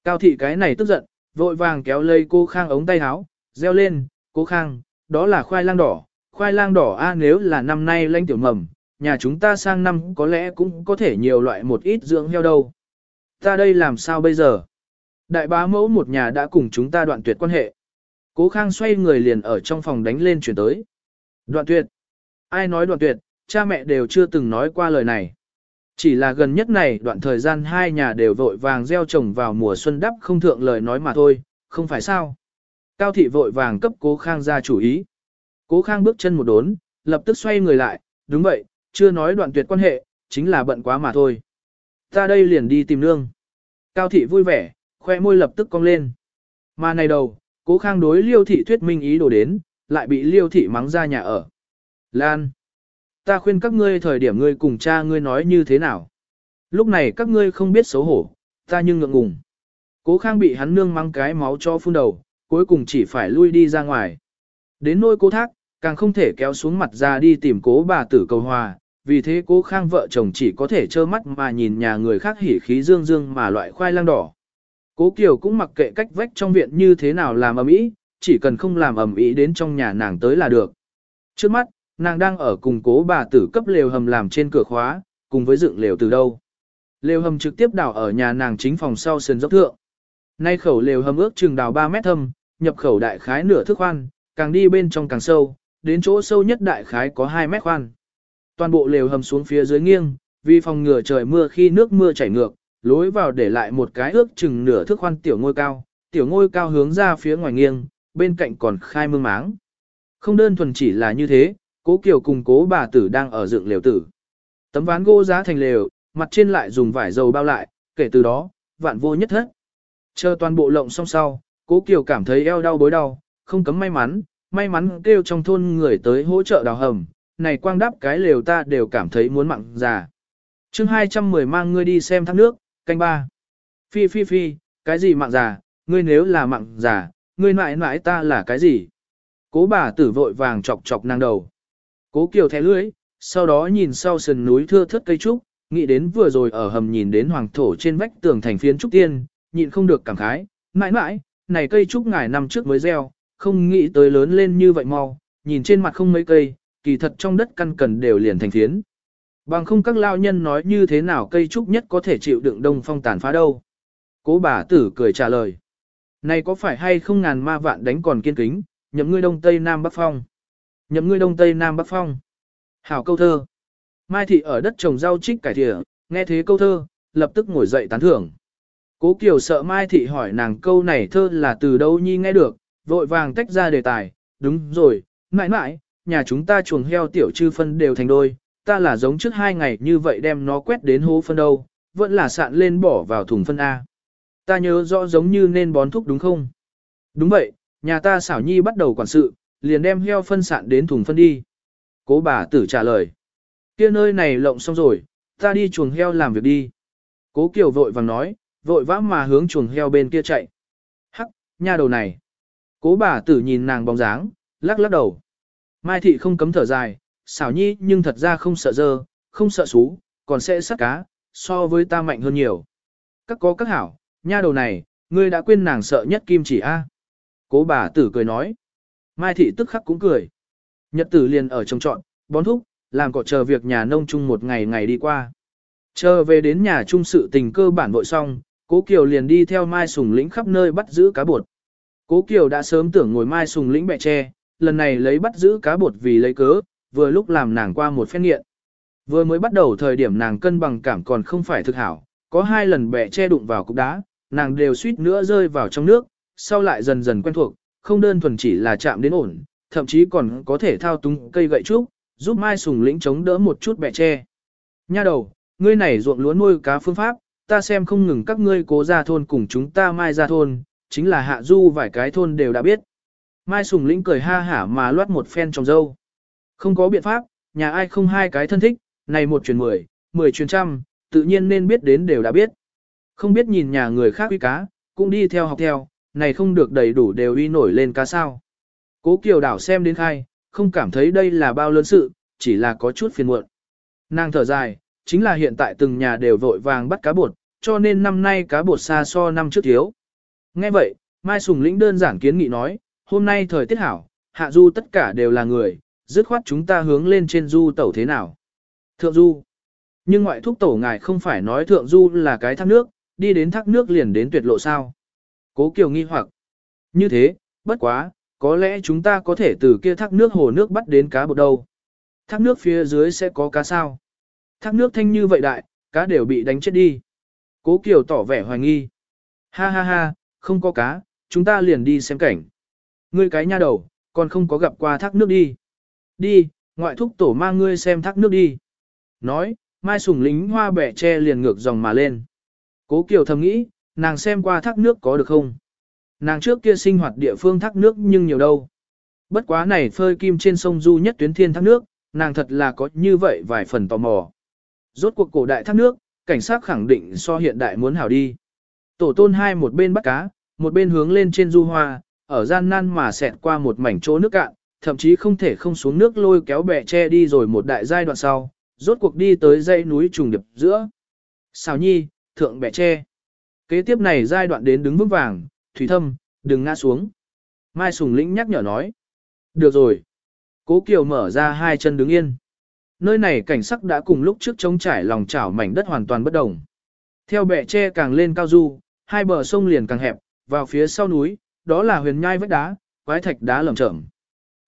Cao thị cái này tức giận, vội vàng kéo lây cô Khang ống tay áo, reo lên, cô Khang, đó là khoai lang đỏ, khoai lang đỏ a nếu là năm nay lanh tiểu mầm, nhà chúng ta sang năm có lẽ cũng có thể nhiều loại một ít dưỡng heo đâu. Ta đây làm sao bây giờ? Đại bá mẫu một nhà đã cùng chúng ta đoạn tuyệt quan hệ. Cố Khang xoay người liền ở trong phòng đánh lên chuyển tới. Đoạn tuyệt? Ai nói đoạn tuyệt, cha mẹ đều chưa từng nói qua lời này. Chỉ là gần nhất này đoạn thời gian hai nhà đều vội vàng gieo trồng vào mùa xuân đắp không thượng lời nói mà thôi, không phải sao. Cao thị vội vàng cấp cố khang ra chủ ý. Cố khang bước chân một đốn, lập tức xoay người lại, đúng vậy, chưa nói đoạn tuyệt quan hệ, chính là bận quá mà thôi. Ta đây liền đi tìm nương. Cao thị vui vẻ, khoe môi lập tức cong lên. Mà này đầu, cố khang đối liêu thị thuyết minh ý đồ đến, lại bị liêu thị mắng ra nhà ở. Lan! Ta khuyên các ngươi thời điểm ngươi cùng cha ngươi nói như thế nào. Lúc này các ngươi không biết xấu hổ, ta nhưng ngượng ngùng. Cố khang bị hắn nương mang cái máu cho phun đầu, cuối cùng chỉ phải lui đi ra ngoài. Đến nôi cố thác, càng không thể kéo xuống mặt ra đi tìm cố bà tử cầu hòa, vì thế cố khang vợ chồng chỉ có thể trơ mắt mà nhìn nhà người khác hỉ khí dương dương mà loại khoai lang đỏ. Cố Kiều cũng mặc kệ cách vách trong viện như thế nào làm ầm ĩ, chỉ cần không làm ầm ĩ đến trong nhà nàng tới là được. Trước mắt, nàng đang ở cùng cố bà tử cấp lều hầm làm trên cửa khóa, cùng với dựng lều từ đâu. Lều hầm trực tiếp đào ở nhà nàng chính phòng sau sườn dốc thượng. Nay khẩu lều hầm ước chừng đào 3 mét thâm, nhập khẩu đại khái nửa thước khoan, càng đi bên trong càng sâu, đến chỗ sâu nhất đại khái có 2 mét khoan. Toàn bộ lều hầm xuống phía dưới nghiêng, vì phòng ngừa trời mưa khi nước mưa chảy ngược, lối vào để lại một cái ước chừng nửa thước khoan tiểu ngôi cao, tiểu ngôi cao hướng ra phía ngoài nghiêng, bên cạnh còn khai mương máng. Không đơn thuần chỉ là như thế, cố kiều cùng cố bà tử đang ở dựng lều tử. Tấm ván gỗ giá thành lều, mặt trên lại dùng vải dầu bao lại, kể từ đó, vạn vô nhất thất. Chờ toàn bộ lộng xong sau, cố kiều cảm thấy eo đau bối đau, không cấm may mắn, may mắn kêu trong thôn người tới hỗ trợ đào hầm, này quang đắp cái lều ta đều cảm thấy muốn mặn già. chương 210 mang ngươi đi xem thác nước, canh ba. Phi phi phi, cái gì mặn già, ngươi nếu là mặn già, ngươi mãi mãi ta là cái gì? Cố bà tử vội vàng chọc chọc nàng đầu. Cố kiều thẻ lưỡi, sau đó nhìn sau sườn núi thưa thất cây trúc, nghĩ đến vừa rồi ở hầm nhìn đến hoàng thổ trên vách tường thành phiến trúc tiên, nhịn không được cảm khái, mãi mãi, này cây trúc ngài năm trước mới gieo, không nghĩ tới lớn lên như vậy mau, nhìn trên mặt không mấy cây, kỳ thật trong đất căn cần đều liền thành phiến. Bằng không các lao nhân nói như thế nào cây trúc nhất có thể chịu đựng đông phong tàn phá đâu. Cố bà tử cười trả lời. Này có phải hay không ngàn ma vạn đánh còn kiên kính, nhậm ngươi đông tây nam bắc phong. Nhậm ngươi đông tây nam bắc phong. Hảo câu thơ. Mai thị ở đất trồng rau trích cải thìa, nghe thế câu thơ, lập tức ngồi dậy tán thưởng. Cố Kiều sợ Mai thị hỏi nàng câu này thơ là từ đâu nhi nghe được, vội vàng tách ra đề tài, đúng rồi, mãi mãi, nhà chúng ta chuồng heo tiểu chư phân đều thành đôi, ta là giống trước hai ngày như vậy đem nó quét đến hố phân đâu, vẫn là sạn lên bỏ vào thùng phân A. Ta nhớ rõ giống như nên bón thuốc đúng không? Đúng vậy, nhà ta xảo nhi bắt đầu quản sự, liền đem heo phân sạn đến thùng phân đi. Cố bà tử trả lời. kia nơi này lộng xong rồi, ta đi chuồng heo làm việc đi. Cố Kiều vội vàng nói, vội vã mà hướng chuồng heo bên kia chạy. Hắc, nha đầu này. Cố bà tử nhìn nàng bóng dáng, lắc lắc đầu. Mai thị không cấm thở dài, xảo nhi nhưng thật ra không sợ dơ, không sợ xú, còn sẽ sắt cá, so với ta mạnh hơn nhiều. Các có các hảo, nha đầu này, ngươi đã quên nàng sợ nhất kim chỉ a. Cố bà tử cười nói. Mai thị tức khắc cũng cười. Nhật tử liền ở trong trọn, bón thúc, làm cọ chờ việc nhà nông chung một ngày ngày đi qua. Chờ về đến nhà chung sự tình cơ bản vội xong, Cố Kiều liền đi theo Mai Sùng Lĩnh khắp nơi bắt giữ cá bột. Cố Kiều đã sớm tưởng ngồi Mai Sùng Lĩnh bẹ tre, lần này lấy bắt giữ cá bột vì lấy cớ, vừa lúc làm nàng qua một phen nghiện. Vừa mới bắt đầu thời điểm nàng cân bằng cảm còn không phải thực hảo, có hai lần bẹ che đụng vào cục đá, nàng đều suýt nữa rơi vào trong nước, sau lại dần dần quen thuộc, không đơn thuần chỉ là chạm đến ổn, thậm chí còn có thể thao túng cây gậy trúc, giúp Mai Sùng Lĩnh chống đỡ một chút bẻ tre. Nha đầu, ngươi này ruộng lúa nuôi cá phương pháp, ta xem không ngừng các ngươi cố ra thôn cùng chúng ta Mai ra thôn, chính là hạ du vài cái thôn đều đã biết. Mai Sùng Lĩnh cười ha hả mà loát một phen trong dâu. Không có biện pháp, nhà ai không hai cái thân thích, này một truyền mười, mười truyền trăm, tự nhiên nên biết đến đều đã biết. Không biết nhìn nhà người khác uy cá, cũng đi theo học theo, này không được đầy đủ đều uy nổi lên cá sao. Cố Kiều đảo xem đến khai, không cảm thấy đây là bao lớn sự, chỉ là có chút phiền muộn. Nàng thở dài, chính là hiện tại từng nhà đều vội vàng bắt cá bột, cho nên năm nay cá bột xa so năm trước thiếu. Nghe vậy, Mai Sùng Lĩnh đơn giản kiến nghị nói, hôm nay thời tiết hảo, hạ du tất cả đều là người, dứt khoát chúng ta hướng lên trên du tẩu thế nào. Thượng du. Nhưng ngoại thúc tổ ngài không phải nói thượng du là cái thác nước, đi đến thác nước liền đến tuyệt lộ sao. Cố Kiều nghi hoặc. Như thế, bất quá, có lẽ chúng ta có thể từ kia thác nước hồ nước bắt đến cá bột đâu. Thác nước phía dưới sẽ có cá sao. Thác nước thanh như vậy đại, cá đều bị đánh chết đi. Cố Kiều tỏ vẻ hoài nghi. Ha ha ha, không có cá, chúng ta liền đi xem cảnh. Ngươi cái nha đầu, còn không có gặp qua thác nước đi. Đi, ngoại thúc tổ mang ngươi xem thác nước đi. Nói, Mai Sùng lính hoa bẻ che liền ngược dòng mà lên. Cố Kiều thầm nghĩ, nàng xem qua thác nước có được không? Nàng trước kia sinh hoạt địa phương thác nước nhưng nhiều đâu. Bất quá này phơi kim trên sông Du nhất tuyến thiên thác nước, nàng thật là có như vậy vài phần tò mò. Rốt cuộc cổ đại thác nước, cảnh sát khẳng định so hiện đại muốn hảo đi. Tổ tôn hai một bên bắt cá, một bên hướng lên trên du hoa, ở gian nan mà xẹt qua một mảnh chỗ nước cạn, thậm chí không thể không xuống nước lôi kéo bè che đi rồi một đại giai đoạn sau, rốt cuộc đi tới dãy núi trùng điệp giữa. Xào nhi, thượng bè che. Kế tiếp này giai đoạn đến đứng vững vàng, thủy thâm, đừng ngã xuống. Mai Sùng Lĩnh nhắc nhở nói. Được rồi. Cố Kiều mở ra hai chân đứng yên. Nơi này cảnh sắc đã cùng lúc trước trống trải lòng chảo mảnh đất hoàn toàn bất đồng. Theo bệ tre càng lên cao du, hai bờ sông liền càng hẹp, vào phía sau núi, đó là huyền nhai vách đá, quái thạch đá lởm chởm.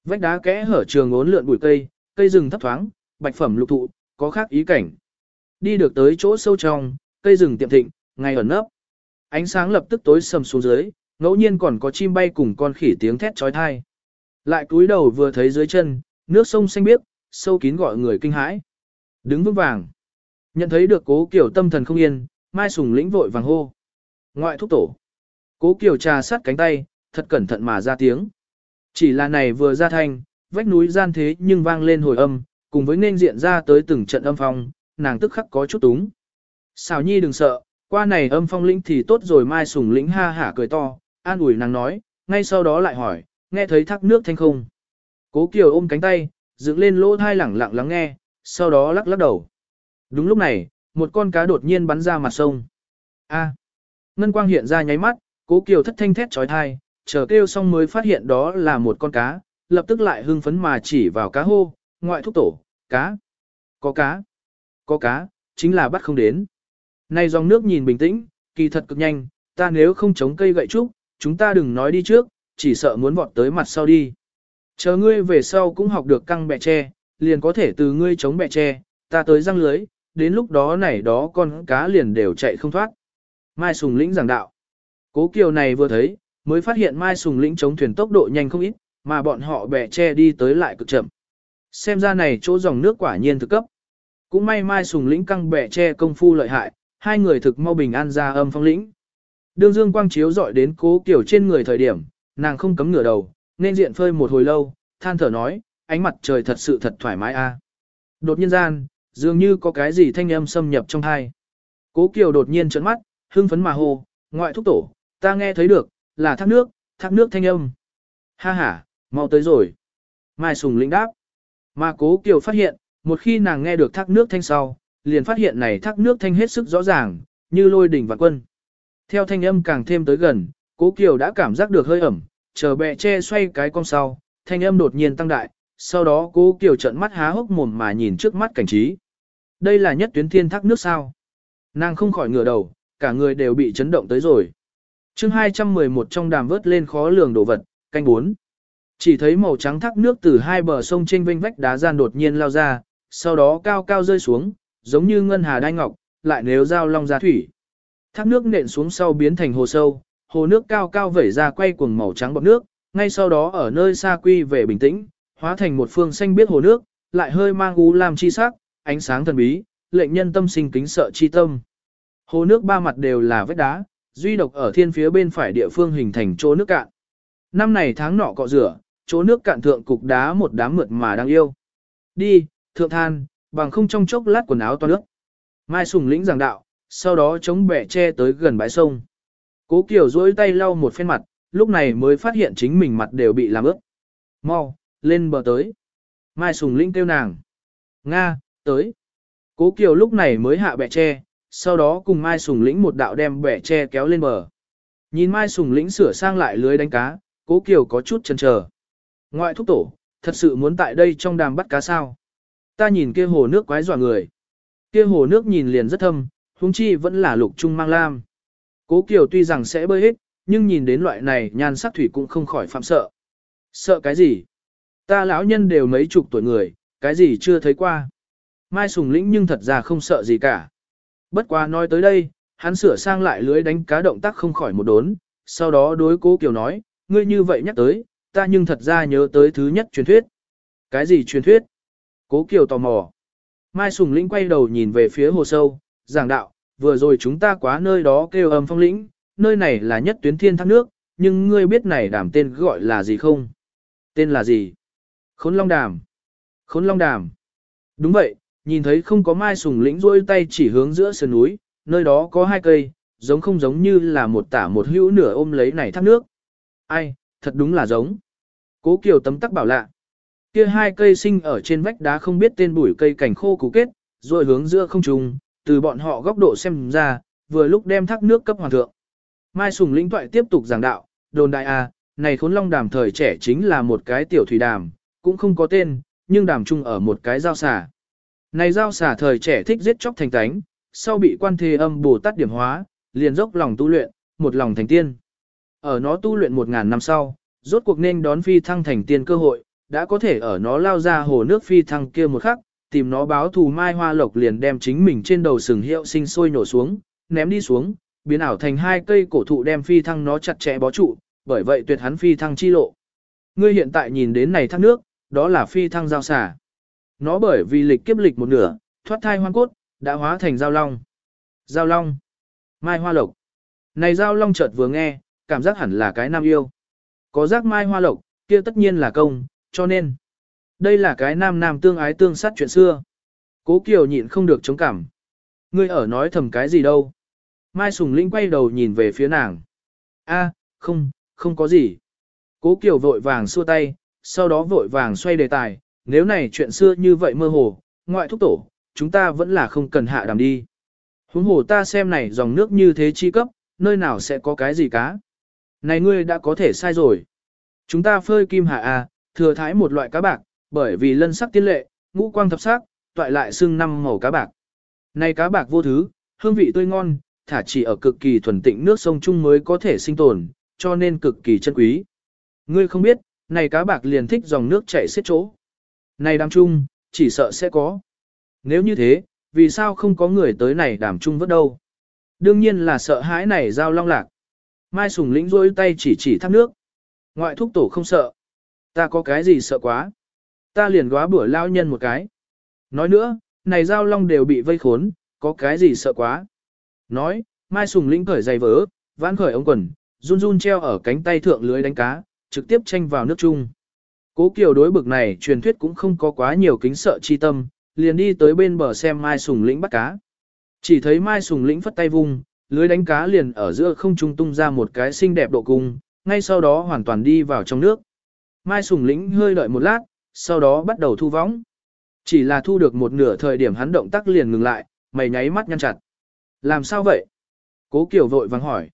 Vách đá kẽ hở trường ốn lượn bụi cây, cây rừng thấp thoáng, bạch phẩm lục thụ, có khác ý cảnh. Đi được tới chỗ sâu trong, cây rừng tiệm thịnh, ngay ẩn nấp. Ánh sáng lập tức tối sầm xuống dưới, ngẫu nhiên còn có chim bay cùng con khỉ tiếng thét trói thai. Lại cúi đầu vừa thấy dưới chân, nước sông xanh biếc, sâu kín gọi người kinh hãi. Đứng vững vàng. Nhận thấy được cố kiểu tâm thần không yên, Mai Sùng lĩnh vội vàng hô. Ngoại thúc tổ. Cố kiểu trà sát cánh tay, thật cẩn thận mà ra tiếng. Chỉ là này vừa ra thanh, vách núi gian thế nhưng vang lên hồi âm, cùng với nên diện ra tới từng trận âm phong, nàng tức khắc có chút túng. Xào nhi đừng sợ, qua này âm phong lĩnh thì tốt rồi Mai Sùng lĩnh ha hả cười to, an ủi nàng nói, ngay sau đó lại hỏi, nghe thấy thác nước thanh không. Cố Kiều ôm cánh tay, dựng lên lỗ thai lẳng lặng lắng nghe, sau đó lắc lắc đầu. Đúng lúc này, một con cá đột nhiên bắn ra mặt sông. A. Ngân quang hiện ra nháy mắt, Cố Kiều thất thanh thét trói thai, chờ kêu xong mới phát hiện đó là một con cá, lập tức lại hưng phấn mà chỉ vào cá hô, ngoại thúc tổ, cá. Có cá. Có cá, chính là bắt không đến. Này dòng nước nhìn bình tĩnh, kỳ thật cực nhanh, ta nếu không chống cây gậy trúc, chúng ta đừng nói đi trước, chỉ sợ muốn vọt tới mặt sau đi. Chờ ngươi về sau cũng học được căng bẹ tre, liền có thể từ ngươi chống bẹ tre, ta tới răng lưới, đến lúc đó này đó con cá liền đều chạy không thoát. Mai Sùng Lĩnh giảng đạo. Cố Kiều này vừa thấy, mới phát hiện Mai Sùng Lĩnh chống thuyền tốc độ nhanh không ít, mà bọn họ bẹ tre đi tới lại cực chậm. Xem ra này chỗ dòng nước quả nhiên thực cấp. Cũng may Mai Sùng Lĩnh căng bẹ tre công phu lợi hại, hai người thực mau bình an ra âm phong lĩnh. Đương dương quang chiếu dọi đến cố Kiều trên người thời điểm, nàng không cấm ngửa đầu, nên diện phơi một hồi lâu, than thở nói, ánh mặt trời thật sự thật thoải mái a. Đột nhiên gian, dường như có cái gì thanh âm xâm nhập trong hai Cố Kiều đột nhiên trợn mắt, hưng phấn mà hô, ngoại thúc tổ, ta nghe thấy được, là thác nước, thác nước thanh âm. Ha ha, mau tới rồi. Mai Sùng lĩnh đáp. Mà Cố Kiều phát hiện, một khi nàng nghe được thác nước thanh sau, liền phát hiện này thác nước thanh hết sức rõ ràng, như lôi đỉnh vạn quân. Theo thanh âm càng thêm tới gần, Cố Kiều đã cảm giác được hơi ẩm, chờ bẹ che xoay cái con sau, thanh âm đột nhiên tăng đại, sau đó Cố Kiều trợn mắt há hốc mồm mà nhìn trước mắt cảnh trí. Đây là nhất tuyến thiên thác nước sao? Nàng không khỏi ngửa đầu, cả người đều bị chấn động tới rồi. chương 211 trong đàm vớt lên khó lường đồ vật, canh 4. Chỉ thấy màu trắng thác nước từ hai bờ sông trên vênh vách đá gian đột nhiên lao ra, sau đó cao cao rơi xuống, giống như ngân hà đai ngọc, lại nếu giao long ra thủy. Thác nước nện xuống sau biến thành hồ sâu, hồ nước cao cao vẩy ra quay cuồng màu trắng bọt nước, ngay sau đó ở nơi xa quy về bình tĩnh, hóa thành một phương xanh biết hồ nước, lại hơi mang u lam chi sắc, ánh sáng thần bí, lệnh nhân tâm sinh kính sợ chi tâm. Hồ nước ba mặt đều là vết đá, duy độc ở thiên phía bên phải địa phương hình thành chỗ nước cạn. Năm này tháng nọ cọ rửa, chỗ nước cạn thượng cục đá một đám mượt mà đang yêu. Đi, thượng than, bằng không trong chốc lát quần áo toan nước. Mai Sùng lĩnh giảng đạo, sau đó chống bẻ che tới gần bãi sông. Cố Kiều duỗi tay lau một phen mặt, lúc này mới phát hiện chính mình mặt đều bị làm ướt. Mau, lên bờ tới. Mai Sùng lĩnh kêu nàng. Nga, tới. Cố Kiều lúc này mới hạ bẻ tre, sau đó cùng Mai Sùng Lĩnh một đạo đem bẻ tre kéo lên bờ. Nhìn Mai Sùng Lĩnh sửa sang lại lưới đánh cá, Cố Kiều có chút chần chờ. Ngoại thúc tổ, thật sự muốn tại đây trong đàm bắt cá sao? Ta nhìn kia hồ nước quái dọa người. Kia hồ nước nhìn liền rất thâm, huống chi vẫn là lục trung mang lam. Cố Kiều tuy rằng sẽ bơi hết, nhưng nhìn đến loại này nhan sắc thủy cũng không khỏi phạm sợ. Sợ cái gì? Ta lão nhân đều mấy chục tuổi người, cái gì chưa thấy qua. Mai Sùng Lĩnh nhưng thật ra không sợ gì cả. Bất quá nói tới đây, hắn sửa sang lại lưới đánh cá động tác không khỏi một đốn, sau đó đối cố Kiều nói, ngươi như vậy nhắc tới, ta nhưng thật ra nhớ tới thứ nhất truyền thuyết. Cái gì truyền thuyết? Cố Kiều tò mò. Mai Sùng Lĩnh quay đầu nhìn về phía hồ sâu, giảng đạo, vừa rồi chúng ta quá nơi đó kêu âm phong lĩnh, nơi này là nhất tuyến thiên thác nước, nhưng ngươi biết này đàm tên gọi là gì không? Tên là gì? Khốn Long Đàm. Khốn Long Đàm. Đúng vậy, nhìn thấy không có Mai Sùng Lĩnh rôi tay chỉ hướng giữa sườn núi, nơi đó có hai cây, giống không giống như là một tả một hữu nửa ôm lấy này thác nước. Ai, thật đúng là giống. Cố Kiều tấm tắc bảo lạ. Kia hai cây sinh ở trên vách đá không biết tên bụi cây cảnh khô cú kết, rồi hướng giữa không trung. từ bọn họ góc độ xem ra, vừa lúc đem thác nước cấp hoàng thượng. Mai Sùng lĩnh thoại tiếp tục giảng đạo, đồn đại a, này khốn long đàm thời trẻ chính là một cái tiểu thủy đàm, cũng không có tên, nhưng đàm chung ở một cái giao xả. Này giao xả thời trẻ thích giết chóc thành tánh, sau bị quan thế âm bồ tát điểm hóa, liền dốc lòng tu luyện, một lòng thành tiên. Ở nó tu luyện một ngàn năm sau, rốt cuộc nên đón phi thăng thành tiên cơ hội, đã có thể ở nó lao ra hồ nước phi thăng kia một khắc, tìm nó báo thù mai hoa lộc liền đem chính mình trên đầu sừng hiệu sinh sôi nổ xuống, ném đi xuống, biến ảo thành hai cây cổ thụ đem phi thăng nó chặt chẽ bó trụ, bởi vậy tuyệt hắn phi thăng chi lộ. Ngươi hiện tại nhìn đến này thác nước, đó là phi thăng giao xả. Nó bởi vì lịch kiếp lịch một nửa, thoát thai hoang cốt, đã hóa thành giao long. Giao long. Mai hoa lộc. Này giao long chợt vừa nghe, cảm giác hẳn là cái nam yêu. Có giác mai hoa lộc, kia tất nhiên là công, cho nên. Đây là cái nam nam tương ái tương sát chuyện xưa. Cố Kiều nhịn không được chống cảm. Ngươi ở nói thầm cái gì đâu. Mai Sùng Linh quay đầu nhìn về phía nàng. A, không, không có gì. Cố Kiều vội vàng xua tay, sau đó vội vàng xoay đề tài. Nếu này chuyện xưa như vậy mơ hồ, ngoại thúc tổ, chúng ta vẫn là không cần hạ đàm đi. Huống hồ ta xem này dòng nước như thế chi cấp, nơi nào sẽ có cái gì cá. Này ngươi đã có thể sai rồi. Chúng ta phơi kim hạ a, thừa thái một loại cá bạc, bởi vì lân sắc tiên lệ, ngũ quang thập sắc, toại lại xưng năm màu cá bạc. Này cá bạc vô thứ, hương vị tươi ngon, thả chỉ ở cực kỳ thuần tịnh nước sông chung mới có thể sinh tồn, cho nên cực kỳ chân quý. Ngươi không biết, này cá bạc liền thích dòng nước chảy xiết chỗ. Này đàm trung, chỉ sợ sẽ có. Nếu như thế, vì sao không có người tới này đàm trung vớt đâu? Đương nhiên là sợ hãi này giao long lạc. Mai Sùng lĩnh rôi tay chỉ chỉ thác nước. Ngoại thúc tổ không sợ. Ta có cái gì sợ quá. Ta liền góa bữa lao nhân một cái. Nói nữa, này giao long đều bị vây khốn, có cái gì sợ quá. Nói, Mai Sùng lĩnh cởi giày vỡ, vãn khởi ống quần, run run treo ở cánh tay thượng lưới đánh cá, trực tiếp tranh vào nước chung. Cố Kiều đối bực này truyền thuyết cũng không có quá nhiều kính sợ chi tâm, liền đi tới bên bờ xem Mai Sùng lĩnh bắt cá. Chỉ thấy Mai Sùng lĩnh phất tay vung, lưới đánh cá liền ở giữa không trung tung ra một cái xinh đẹp độ cung, ngay sau đó hoàn toàn đi vào trong nước. Mai Sùng lĩnh hơi đợi một lát, sau đó bắt đầu thu võng. Chỉ là thu được một nửa thời điểm hắn động tác liền ngừng lại, mày nháy mắt nhăn chặt. Làm sao vậy? Cố Kiều vội vàng hỏi.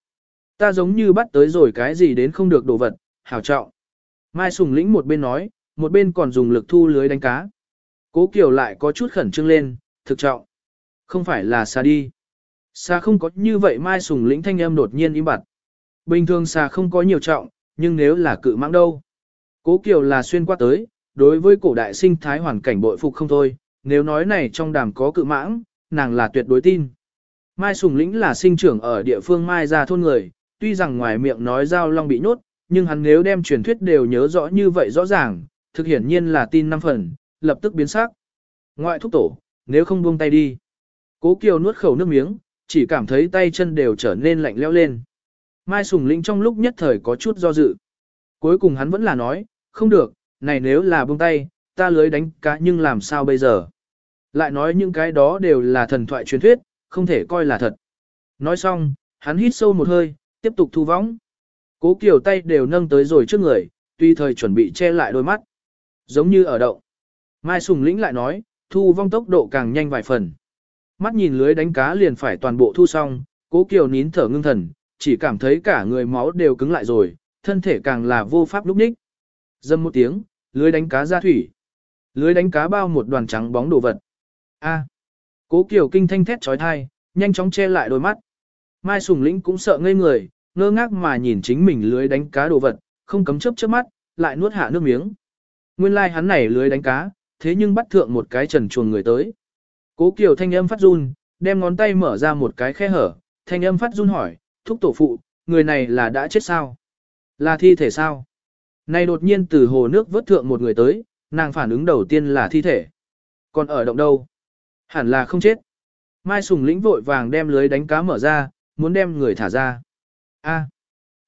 Ta giống như bắt tới rồi cái gì đến không được đồ vật, hảo trọng. Mai Sùng lĩnh một bên nói, một bên còn dùng lực thu lưới đánh cá. Cố Kiều lại có chút khẩn trương lên, thực trọng. Không phải là xa đi. Xa không có như vậy Mai Sùng lĩnh thanh âm đột nhiên im bặt. Bình thường xa không có nhiều trọng, nhưng nếu là cự mãng đâu. Cố Kiều là xuyên qua tới, đối với cổ đại sinh thái hoàn cảnh bội phục không thôi, nếu nói này trong đàm có cự mãng, nàng là tuyệt đối tin. Mai Sùng Lĩnh là sinh trưởng ở địa phương Mai Gia thôn người, tuy rằng ngoài miệng nói giao long bị nhốt, nhưng hắn nếu đem truyền thuyết đều nhớ rõ như vậy rõ ràng, thực hiển nhiên là tin năm phần, lập tức biến sắc. Ngoại thúc tổ, nếu không buông tay đi. Cố Kiều nuốt khẩu nước miếng, chỉ cảm thấy tay chân đều trở nên lạnh lẽo lên. Mai Sùng Lĩnh trong lúc nhất thời có chút do dự. Cuối cùng hắn vẫn là nói, không được, này nếu là buông tay, ta lưới đánh cá nhưng làm sao bây giờ? Lại nói những cái đó đều là thần thoại truyền thuyết, không thể coi là thật. Nói xong, hắn hít sâu một hơi, tiếp tục thu võng. Cố Kiều tay đều nâng tới rồi trước người, tuy thời chuẩn bị che lại đôi mắt. Giống như ở động. Mai Sùng Lĩnh lại nói, thu vong tốc độ càng nhanh vài phần. Mắt nhìn lưới đánh cá liền phải toàn bộ thu xong, Cố Kiều nín thở ngưng thần, chỉ cảm thấy cả người máu đều cứng lại rồi, thân thể càng là vô pháp lúc ních. Dâm một tiếng, lưới đánh cá ra thủy. Lưới đánh cá bao một đoàn trắng bóng đồ vật. A. Cố Kiều kinh thanh thét trói thai, nhanh chóng che lại đôi mắt. Mai Sùng Lĩnh cũng sợ ngây người, ngơ ngác mà nhìn chính mình lưới đánh cá đồ vật, không cấm chớp chớp mắt, lại nuốt hạ nước miếng. Nguyên lai like hắn này lưới đánh cá, thế nhưng bắt thượng một cái trần chuồng người tới. Cố Kiều thanh âm phát run, đem ngón tay mở ra một cái khe hở, thanh âm phát run hỏi, thúc tổ phụ, người này là đã chết sao? Là thi thể sao? Này đột nhiên từ hồ nước vớt thượng một người tới, nàng phản ứng đầu tiên là thi thể. Còn ở động đâu? Hẳn là không chết. Mai Sùng lĩnh vội vàng đem lưới đánh cá mở ra, muốn đem người thả ra. A.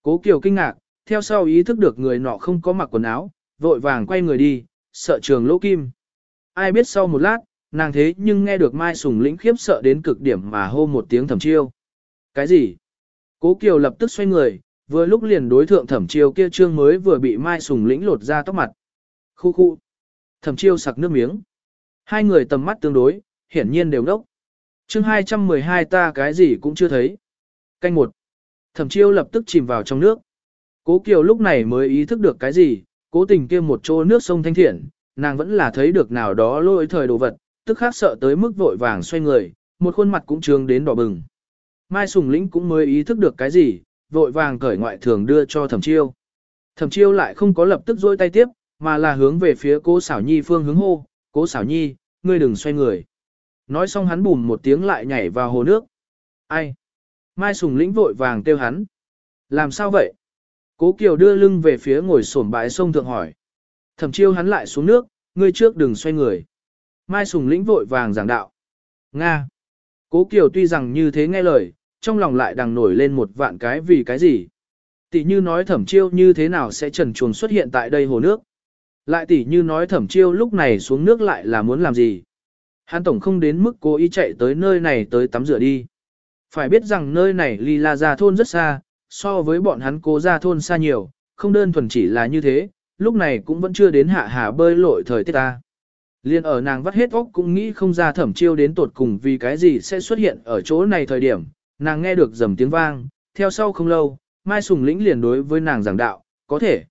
Cố Kiều kinh ngạc, theo sau ý thức được người nọ không có mặc quần áo, vội vàng quay người đi, sợ trường lỗ kim. Ai biết sau một lát, nàng thế nhưng nghe được Mai Sùng lĩnh khiếp sợ đến cực điểm mà hô một tiếng thầm chiêu. Cái gì? Cố Kiều lập tức xoay người, vừa lúc liền đối thượng thẩm chiêu kia trương mới vừa bị Mai Sùng lĩnh lột ra tóc mặt. Khu khu. Thẩm chiêu sặc nước miếng. Hai người tầm mắt tương đối, hiển nhiên đều đốc. chương 212 ta cái gì cũng chưa thấy. Canh một. Thẩm chiêu lập tức chìm vào trong nước. Cố Kiều lúc này mới ý thức được cái gì, cố tình kia một chỗ nước sông thanh thiện, nàng vẫn là thấy được nào đó lôi thời đồ vật, tức khác sợ tới mức vội vàng xoay người, một khuôn mặt cũng trương đến đỏ bừng. Mai Sùng Lĩnh cũng mới ý thức được cái gì, vội vàng cởi ngoại thường đưa cho thẩm chiêu. Thẩm chiêu lại không có lập tức dôi tay tiếp, mà là hướng về phía cố xảo nhi phương hướng hô, cố xảo nhi, ngươi đừng xoay người. Nói xong hắn bùm một tiếng lại nhảy vào hồ nước. Ai? Mai Sùng Lĩnh vội vàng kêu hắn. Làm sao vậy? Cố Kiều đưa lưng về phía ngồi sổm bãi sông thượng hỏi. Thẩm chiêu hắn lại xuống nước, ngươi trước đừng xoay người. Mai Sùng Lĩnh vội vàng giảng đạo. Nga. Cố Kiều tuy rằng như thế nghe lời, trong lòng lại đang nổi lên một vạn cái vì cái gì. Tỷ như nói thẩm chiêu như thế nào sẽ trần chuồng xuất hiện tại đây hồ nước. Lại tỷ như nói thẩm chiêu lúc này xuống nước lại là muốn làm gì. Hắn tổng không đến mức cố ý chạy tới nơi này tới tắm rửa đi. Phải biết rằng nơi này ly la ra thôn rất xa, so với bọn hắn cố ra thôn xa nhiều, không đơn thuần chỉ là như thế, lúc này cũng vẫn chưa đến hạ hà bơi lội thời tiết ta. Liên ở nàng vắt hết óc cũng nghĩ không ra thẩm chiêu đến tột cùng vì cái gì sẽ xuất hiện ở chỗ này thời điểm, nàng nghe được dầm tiếng vang, theo sau không lâu, Mai Sùng Lĩnh liền đối với nàng giảng đạo, có thể.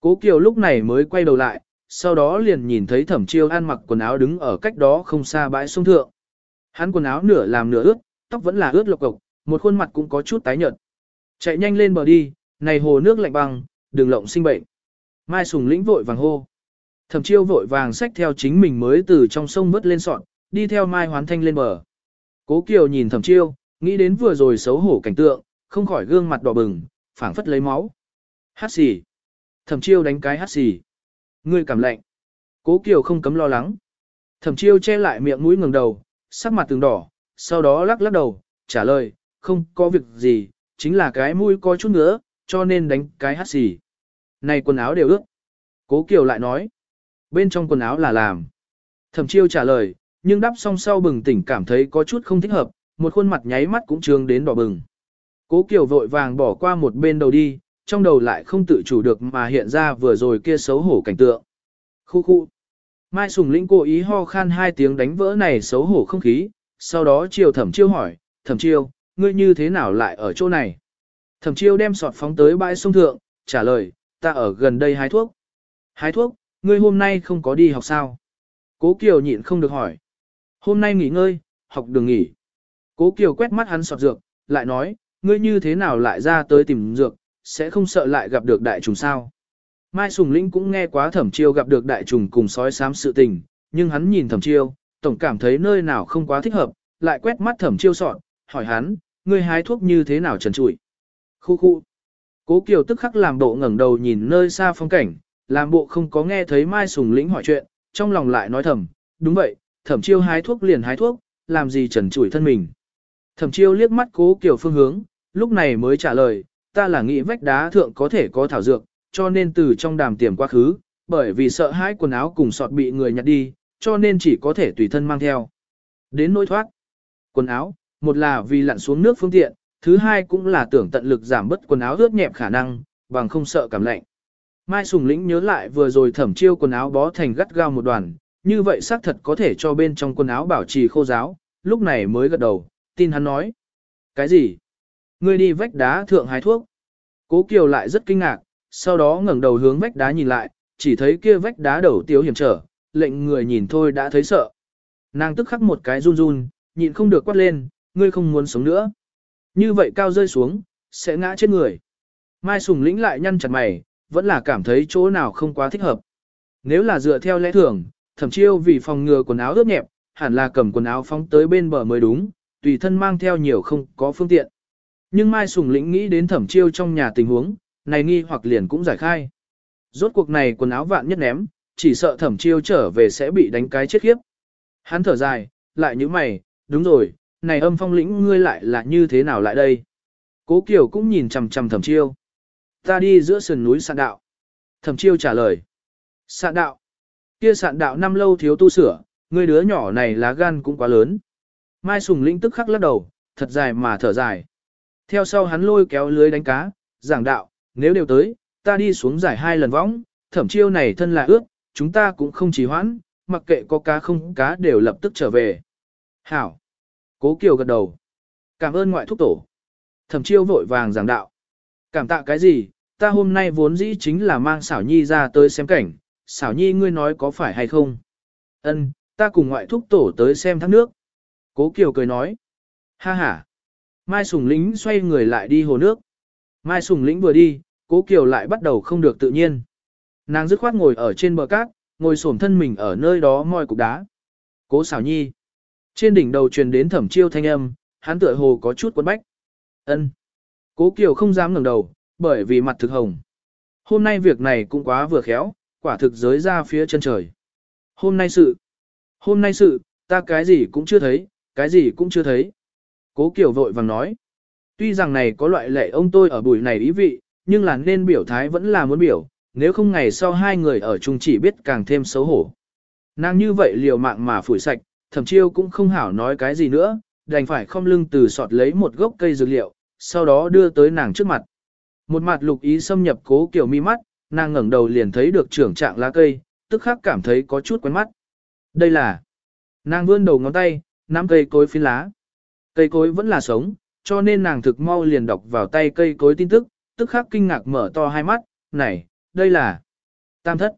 Cố Kiều lúc này mới quay đầu lại, sau đó liền nhìn thấy thẩm chiêu ăn mặc quần áo đứng ở cách đó không xa bãi sông thượng. Hắn quần áo nửa làm nửa ướt, tóc vẫn là ướt lộc cộc, một khuôn mặt cũng có chút tái nhợt. Chạy nhanh lên bờ đi, này hồ nước lạnh băng, đừng lộng sinh bệnh. Mai Sùng Lĩnh vội vàng hô. Thẩm chiêu vội vàng xách theo chính mình mới từ trong sông vớt lên sọn, đi theo Mai Hoán Thanh lên bờ. Cố Kiều nhìn thẩm chiêu, nghĩ đến vừa rồi xấu hổ cảnh tượng, không khỏi gương mặt đỏ bừng, phảng phất lấy máu. Hát xì. Thẩm chiêu đánh cái hát xì. Ngươi cảm lạnh. Cố Kiều không cấm lo lắng. Thẩm chiêu che lại miệng mũi ngừng đầu, sắc mặt từng đỏ, sau đó lắc lắc đầu, trả lời, không có việc gì, chính là cái mũi có chút nữa, cho nên đánh cái hát xì. Này quần áo đều ướt. Cố Kiều lại nói. Bên trong quần áo là làm. Thẩm chiêu trả lời, nhưng đắp xong sau bừng tỉnh cảm thấy có chút không thích hợp, một khuôn mặt nháy mắt cũng trương đến đỏ bừng. Cố Kiều vội vàng bỏ qua một bên đầu đi, trong đầu lại không tự chủ được mà hiện ra vừa rồi kia xấu hổ cảnh tượng. Khu khu. Mai Sùng Lĩnh cố ý ho khan hai tiếng đánh vỡ này xấu hổ không khí, sau đó chiều thẩm chiêu hỏi, thẩm chiêu, ngươi như thế nào lại ở chỗ này? Thẩm chiêu đem sọt phóng tới bãi sông thượng, trả lời, ta ở gần đây hái thuốc. Hái thuốc, ngươi hôm nay không có đi học sao? Cố Kiều nhịn không được hỏi. Hôm nay nghỉ ngơi, học đừng nghỉ. Cố Kiều quét mắt hắn sọt dược, lại nói, ngươi như thế nào lại ra tới tìm dược, sẽ không sợ lại gặp được đại trùng sao? Mai Sùng Linh cũng nghe quá thẩm chiêu gặp được đại trùng cùng sói xám sự tình, nhưng hắn nhìn thẩm chiêu, tổng cảm thấy nơi nào không quá thích hợp, lại quét mắt thẩm chiêu sọt, hỏi hắn, ngươi hái thuốc như thế nào trần trụi? Khu khu. Cố Kiều tức khắc làm bộ ngẩng đầu nhìn nơi xa phong cảnh, làm bộ không có nghe thấy Mai Sùng Lĩnh hỏi chuyện, trong lòng lại nói thầm, đúng vậy, thẩm chiêu hái thuốc liền hái thuốc, làm gì trần trụi thân mình. Thẩm chiêu liếc mắt cố kiểu phương hướng, lúc này mới trả lời, ta là nghĩ vách đá thượng có thể có thảo dược, cho nên từ trong đàm tiềm quá khứ, bởi vì sợ hãi quần áo cùng sọt bị người nhặt đi, cho nên chỉ có thể tùy thân mang theo. Đến nỗi thoát, quần áo, một là vì lặn xuống nước phương tiện, thứ hai cũng là tưởng tận lực giảm bớt quần áo ướt nhẹp khả năng, bằng không sợ cảm lạnh. Mai Sùng Lĩnh nhớ lại vừa rồi thẩm chiêu quần áo bó thành gắt gao một đoàn, như vậy xác thật có thể cho bên trong quần áo bảo trì khô giáo, lúc này mới gật đầu, tin hắn nói. Cái gì? Ngươi đi vách đá thượng hái thuốc. Cố Kiều lại rất kinh ngạc, sau đó ngẩng đầu hướng vách đá nhìn lại, chỉ thấy kia vách đá đầu tiếu hiểm trở, lệnh người nhìn thôi đã thấy sợ. Nàng tức khắc một cái run run, nhịn không được quát lên, ngươi không muốn sống nữa. Như vậy cao rơi xuống, sẽ ngã chết người. Mai Sùng Lĩnh lại nhăn chặt mày, vẫn là cảm thấy chỗ nào không quá thích hợp. Nếu là dựa theo lẽ thường, thẩm chiêu vì phòng ngừa quần áo ướt nhẹp, hẳn là cầm quần áo phóng tới bên bờ mới đúng, tùy thân mang theo nhiều không có phương tiện. Nhưng Mai Sùng Lĩnh nghĩ đến thẩm chiêu trong nhà tình huống, này nghi hoặc liền cũng giải khai. Rốt cuộc này quần áo vạn nhất ném, chỉ sợ thẩm chiêu trở về sẽ bị đánh cái chết khiếp. Hắn thở dài, lại như mày, đúng rồi, này âm phong lĩnh ngươi lại là như thế nào lại đây? Cố Kiều cũng nhìn chằm chằm thẩm chiêu. Ta đi giữa sườn núi sạn đạo. Thẩm chiêu trả lời. Sạn đạo. Kia sạn đạo năm lâu thiếu tu sửa, ngươi đứa nhỏ này lá gan cũng quá lớn. Mai Sùng lĩnh tức khắc lắc đầu, thật dài mà thở dài. Theo sau hắn lôi kéo lưới đánh cá, giảng đạo, nếu đều tới, ta đi xuống giải hai lần võng, thẩm chiêu này thân là ước, chúng ta cũng không trì hoãn, mặc kệ có cá không cá đều lập tức trở về. Hảo. Cố Kiều gật đầu. Cảm ơn ngoại thúc tổ. Thẩm chiêu vội vàng giảng đạo. Cảm tạ cái gì, ta hôm nay vốn dĩ chính là mang xảo nhi ra tới xem cảnh, xảo nhi ngươi nói có phải hay không? Ân, ta cùng ngoại thúc tổ tới xem thác nước. Cố Kiều cười nói. Ha ha. Mai Sùng Lĩnh xoay người lại đi hồ nước. Mai Sùng Lĩnh vừa đi, Cố Kiều lại bắt đầu không được tự nhiên. Nàng dứt khoát ngồi ở trên bờ cát, ngồi xổm thân mình ở nơi đó moi cục đá. Cố xảo nhi. Trên đỉnh đầu truyền đến thẩm chiêu thanh âm, hắn tựa hồ có chút quấn bách. ân Cố Kiều không dám ngẩng đầu, bởi vì mặt thực hồng. Hôm nay việc này cũng quá vừa khéo, quả thực giới ra phía chân trời. Hôm nay sự. Hôm nay sự, ta cái gì cũng chưa thấy, cái gì cũng chưa thấy. Cố Kiều vội vàng nói. Tuy rằng này có loại lệ ông tôi ở buổi này ý vị, nhưng là nên biểu thái vẫn là muốn biểu, nếu không ngày sau hai người ở chung chỉ biết càng thêm xấu hổ. Nàng như vậy liều mạng mà phủi sạch, thẩm chiêu cũng không hảo nói cái gì nữa, đành phải không lưng từ sọt lấy một gốc cây dược liệu, sau đó đưa tới nàng trước mặt. Một mặt lục ý xâm nhập cố kiểu mi mắt, nàng ngẩng đầu liền thấy được trưởng trạng lá cây, tức khắc cảm thấy có chút quen mắt. Đây là... Nàng vươn đầu ngón tay, nắm cây cối phiến lá. Cây cối vẫn là sống, cho nên nàng thực mau liền đọc vào tay cây cối tin tức, tức khắc kinh ngạc mở to hai mắt, này, đây là tam thất.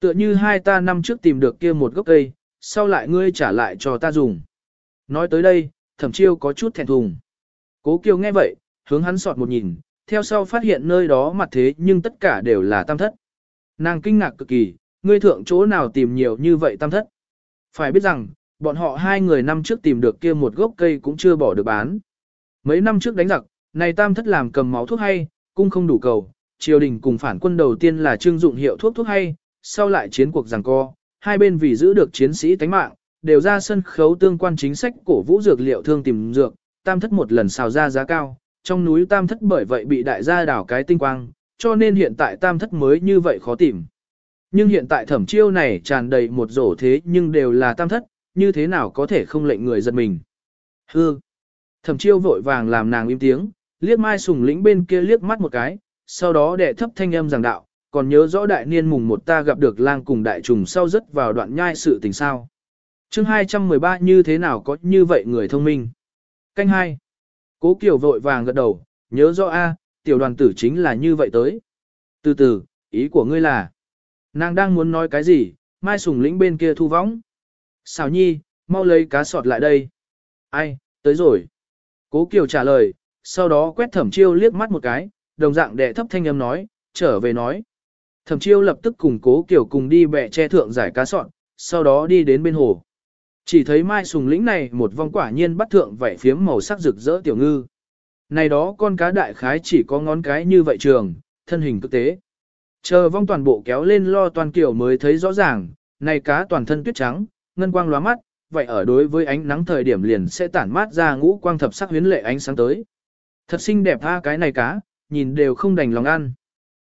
Tựa như hai ta năm trước tìm được kia một gốc cây, sau lại ngươi trả lại cho ta dùng. Nói tới đây, thẩm chiêu có chút thẹn thùng. Cố kiều nghe vậy, hướng hắn sọt một nhìn, theo sau phát hiện nơi đó mặt thế nhưng tất cả đều là tam thất. Nàng kinh ngạc cực kỳ, ngươi thượng chỗ nào tìm nhiều như vậy tam thất. Phải biết rằng, bọn họ hai người năm trước tìm được kia một gốc cây cũng chưa bỏ được bán. Mấy năm trước đánh giặc, này tam thất làm cầm máu thuốc hay, cũng không đủ cầu, triều đình cùng phản quân đầu tiên là trưng dụng hiệu thuốc thuốc hay, sau lại chiến cuộc giằng co, hai bên vì giữ được chiến sĩ tánh mạng, đều ra sân khấu tương quan chính sách cổ vũ dược liệu thương tìm dược, tam thất một lần xào ra giá cao, trong núi tam thất bởi vậy bị đại gia đảo cái tinh quang, cho nên hiện tại tam thất mới như vậy khó tìm. Nhưng hiện tại thẩm chiêu này tràn đầy một rổ thế nhưng đều là tam thất, như thế nào có thể không lệnh người giật mình. Hư! Thẩm chiêu vội vàng làm nàng im tiếng, liếc mai sùng lĩnh bên kia liếc mắt một cái, sau đó đệ thấp thanh âm giảng đạo, còn nhớ rõ đại niên mùng một ta gặp được lang cùng đại trùng sau rất vào đoạn nhai sự tình sao. chương 213 như thế nào có như vậy người thông minh. Canh hai, Cố Kiều vội vàng gật đầu, nhớ rõ A, tiểu đoàn tử chính là như vậy tới. Từ từ, ý của ngươi là, nàng đang muốn nói cái gì, mai sùng lĩnh bên kia thu võng. Xào nhi, mau lấy cá sọt lại đây. Ai, tới rồi. Cố Kiều trả lời, sau đó quét thẩm chiêu liếc mắt một cái, đồng dạng đệ thấp thanh âm nói, trở về nói. Thẩm chiêu lập tức cùng cố Kiều cùng đi bẹ che thượng giải cá sọt, sau đó đi đến bên hồ. Chỉ thấy mai sùng lĩnh này một vong quả nhiên bắt thượng vảy phiếm màu sắc rực rỡ tiểu ngư. Này đó con cá đại khái chỉ có ngón cái như vậy trường, thân hình cực tế. Chờ vong toàn bộ kéo lên lo toàn kiểu mới thấy rõ ràng, này cá toàn thân tuyết trắng, ngân quang lóa mắt, vậy ở đối với ánh nắng thời điểm liền sẽ tản mát ra ngũ quang thập sắc huyến lệ ánh sáng tới. Thật xinh đẹp tha cái này cá, nhìn đều không đành lòng ăn.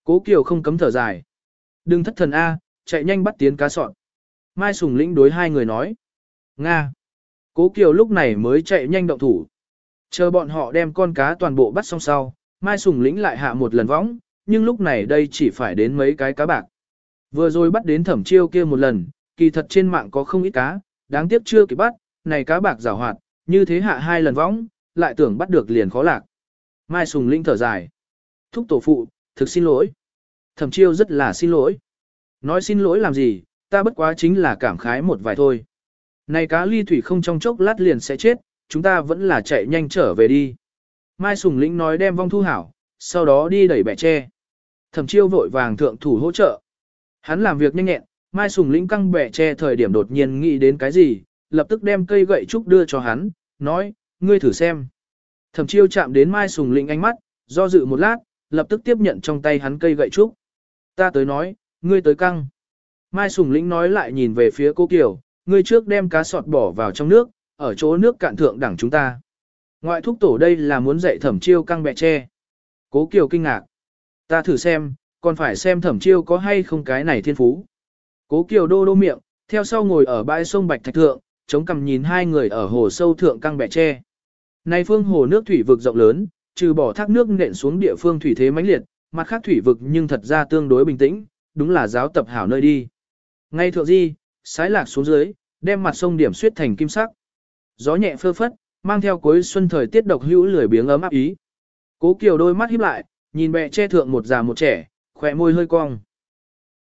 Cố Kiều không cấm thở dài. Đừng thất thần A, chạy nhanh bắt tiến cá sọn. Mai Sùng Lĩnh đối hai người nói. Nga. Cố Kiều lúc này mới chạy nhanh động thủ. Chờ bọn họ đem con cá toàn bộ bắt xong sau, Mai Sùng Lĩnh lại hạ một lần võng, nhưng lúc này đây chỉ phải đến mấy cái cá bạc. Vừa rồi bắt đến thẩm chiêu kia một lần, kỳ thật trên mạng có không ít cá, đáng tiếc chưa kịp bắt, này cá bạc rào hoạt, như thế hạ hai lần võng, lại tưởng bắt được liền khó lạc. Mai Sùng Linh thở dài. Thúc tổ phụ, thực xin lỗi. Thẩm chiêu rất là xin lỗi. Nói xin lỗi làm gì, ta bất quá chính là cảm khái một vài thôi. Này cá ly thủy không trong chốc lát liền sẽ chết, chúng ta vẫn là chạy nhanh trở về đi. Mai Sùng Lĩnh nói đem vong thu hảo, sau đó đi đẩy bẻ tre. Thẩm chiêu vội vàng thượng thủ hỗ trợ. Hắn làm việc nhanh nhẹn, Mai Sùng Lĩnh căng bẻ che thời điểm đột nhiên nghĩ đến cái gì, lập tức đem cây gậy trúc đưa cho hắn, nói, ngươi thử xem. Thẩm chiêu chạm đến Mai Sùng Lĩnh ánh mắt, do dự một lát, lập tức tiếp nhận trong tay hắn cây gậy trúc. Ta tới nói, ngươi tới căng. Mai Sùng Lĩnh nói lại nhìn về phía cô Kiều, ngươi trước đem cá sọt bỏ vào trong nước, ở chỗ nước cạn thượng đẳng chúng ta. Ngoại thúc tổ đây là muốn dạy thẩm chiêu căng bẹ tre. Cố Kiều kinh ngạc. Ta thử xem, còn phải xem thẩm chiêu có hay không cái này thiên phú. Cố Kiều đô đô miệng, theo sau ngồi ở bãi sông Bạch Thạch Thượng, chống cằm nhìn hai người ở hồ sâu thượng căng bẻ tre. Này phương hồ nước thủy vực rộng lớn, trừ bỏ thác nước nện xuống địa phương thủy thế mãnh liệt, mặt khác thủy vực nhưng thật ra tương đối bình tĩnh, đúng là giáo tập hảo nơi đi. Ngay thượng di, sái lạc xuống dưới, đem mặt sông điểm suyết thành kim sắc. Gió nhẹ phơ phất, mang theo cuối xuân thời tiết độc hữu lười biếng ấm áp ý. Cố Kiều đôi mắt híp lại, nhìn bẹ che thượng một già một trẻ, khỏe môi hơi cong.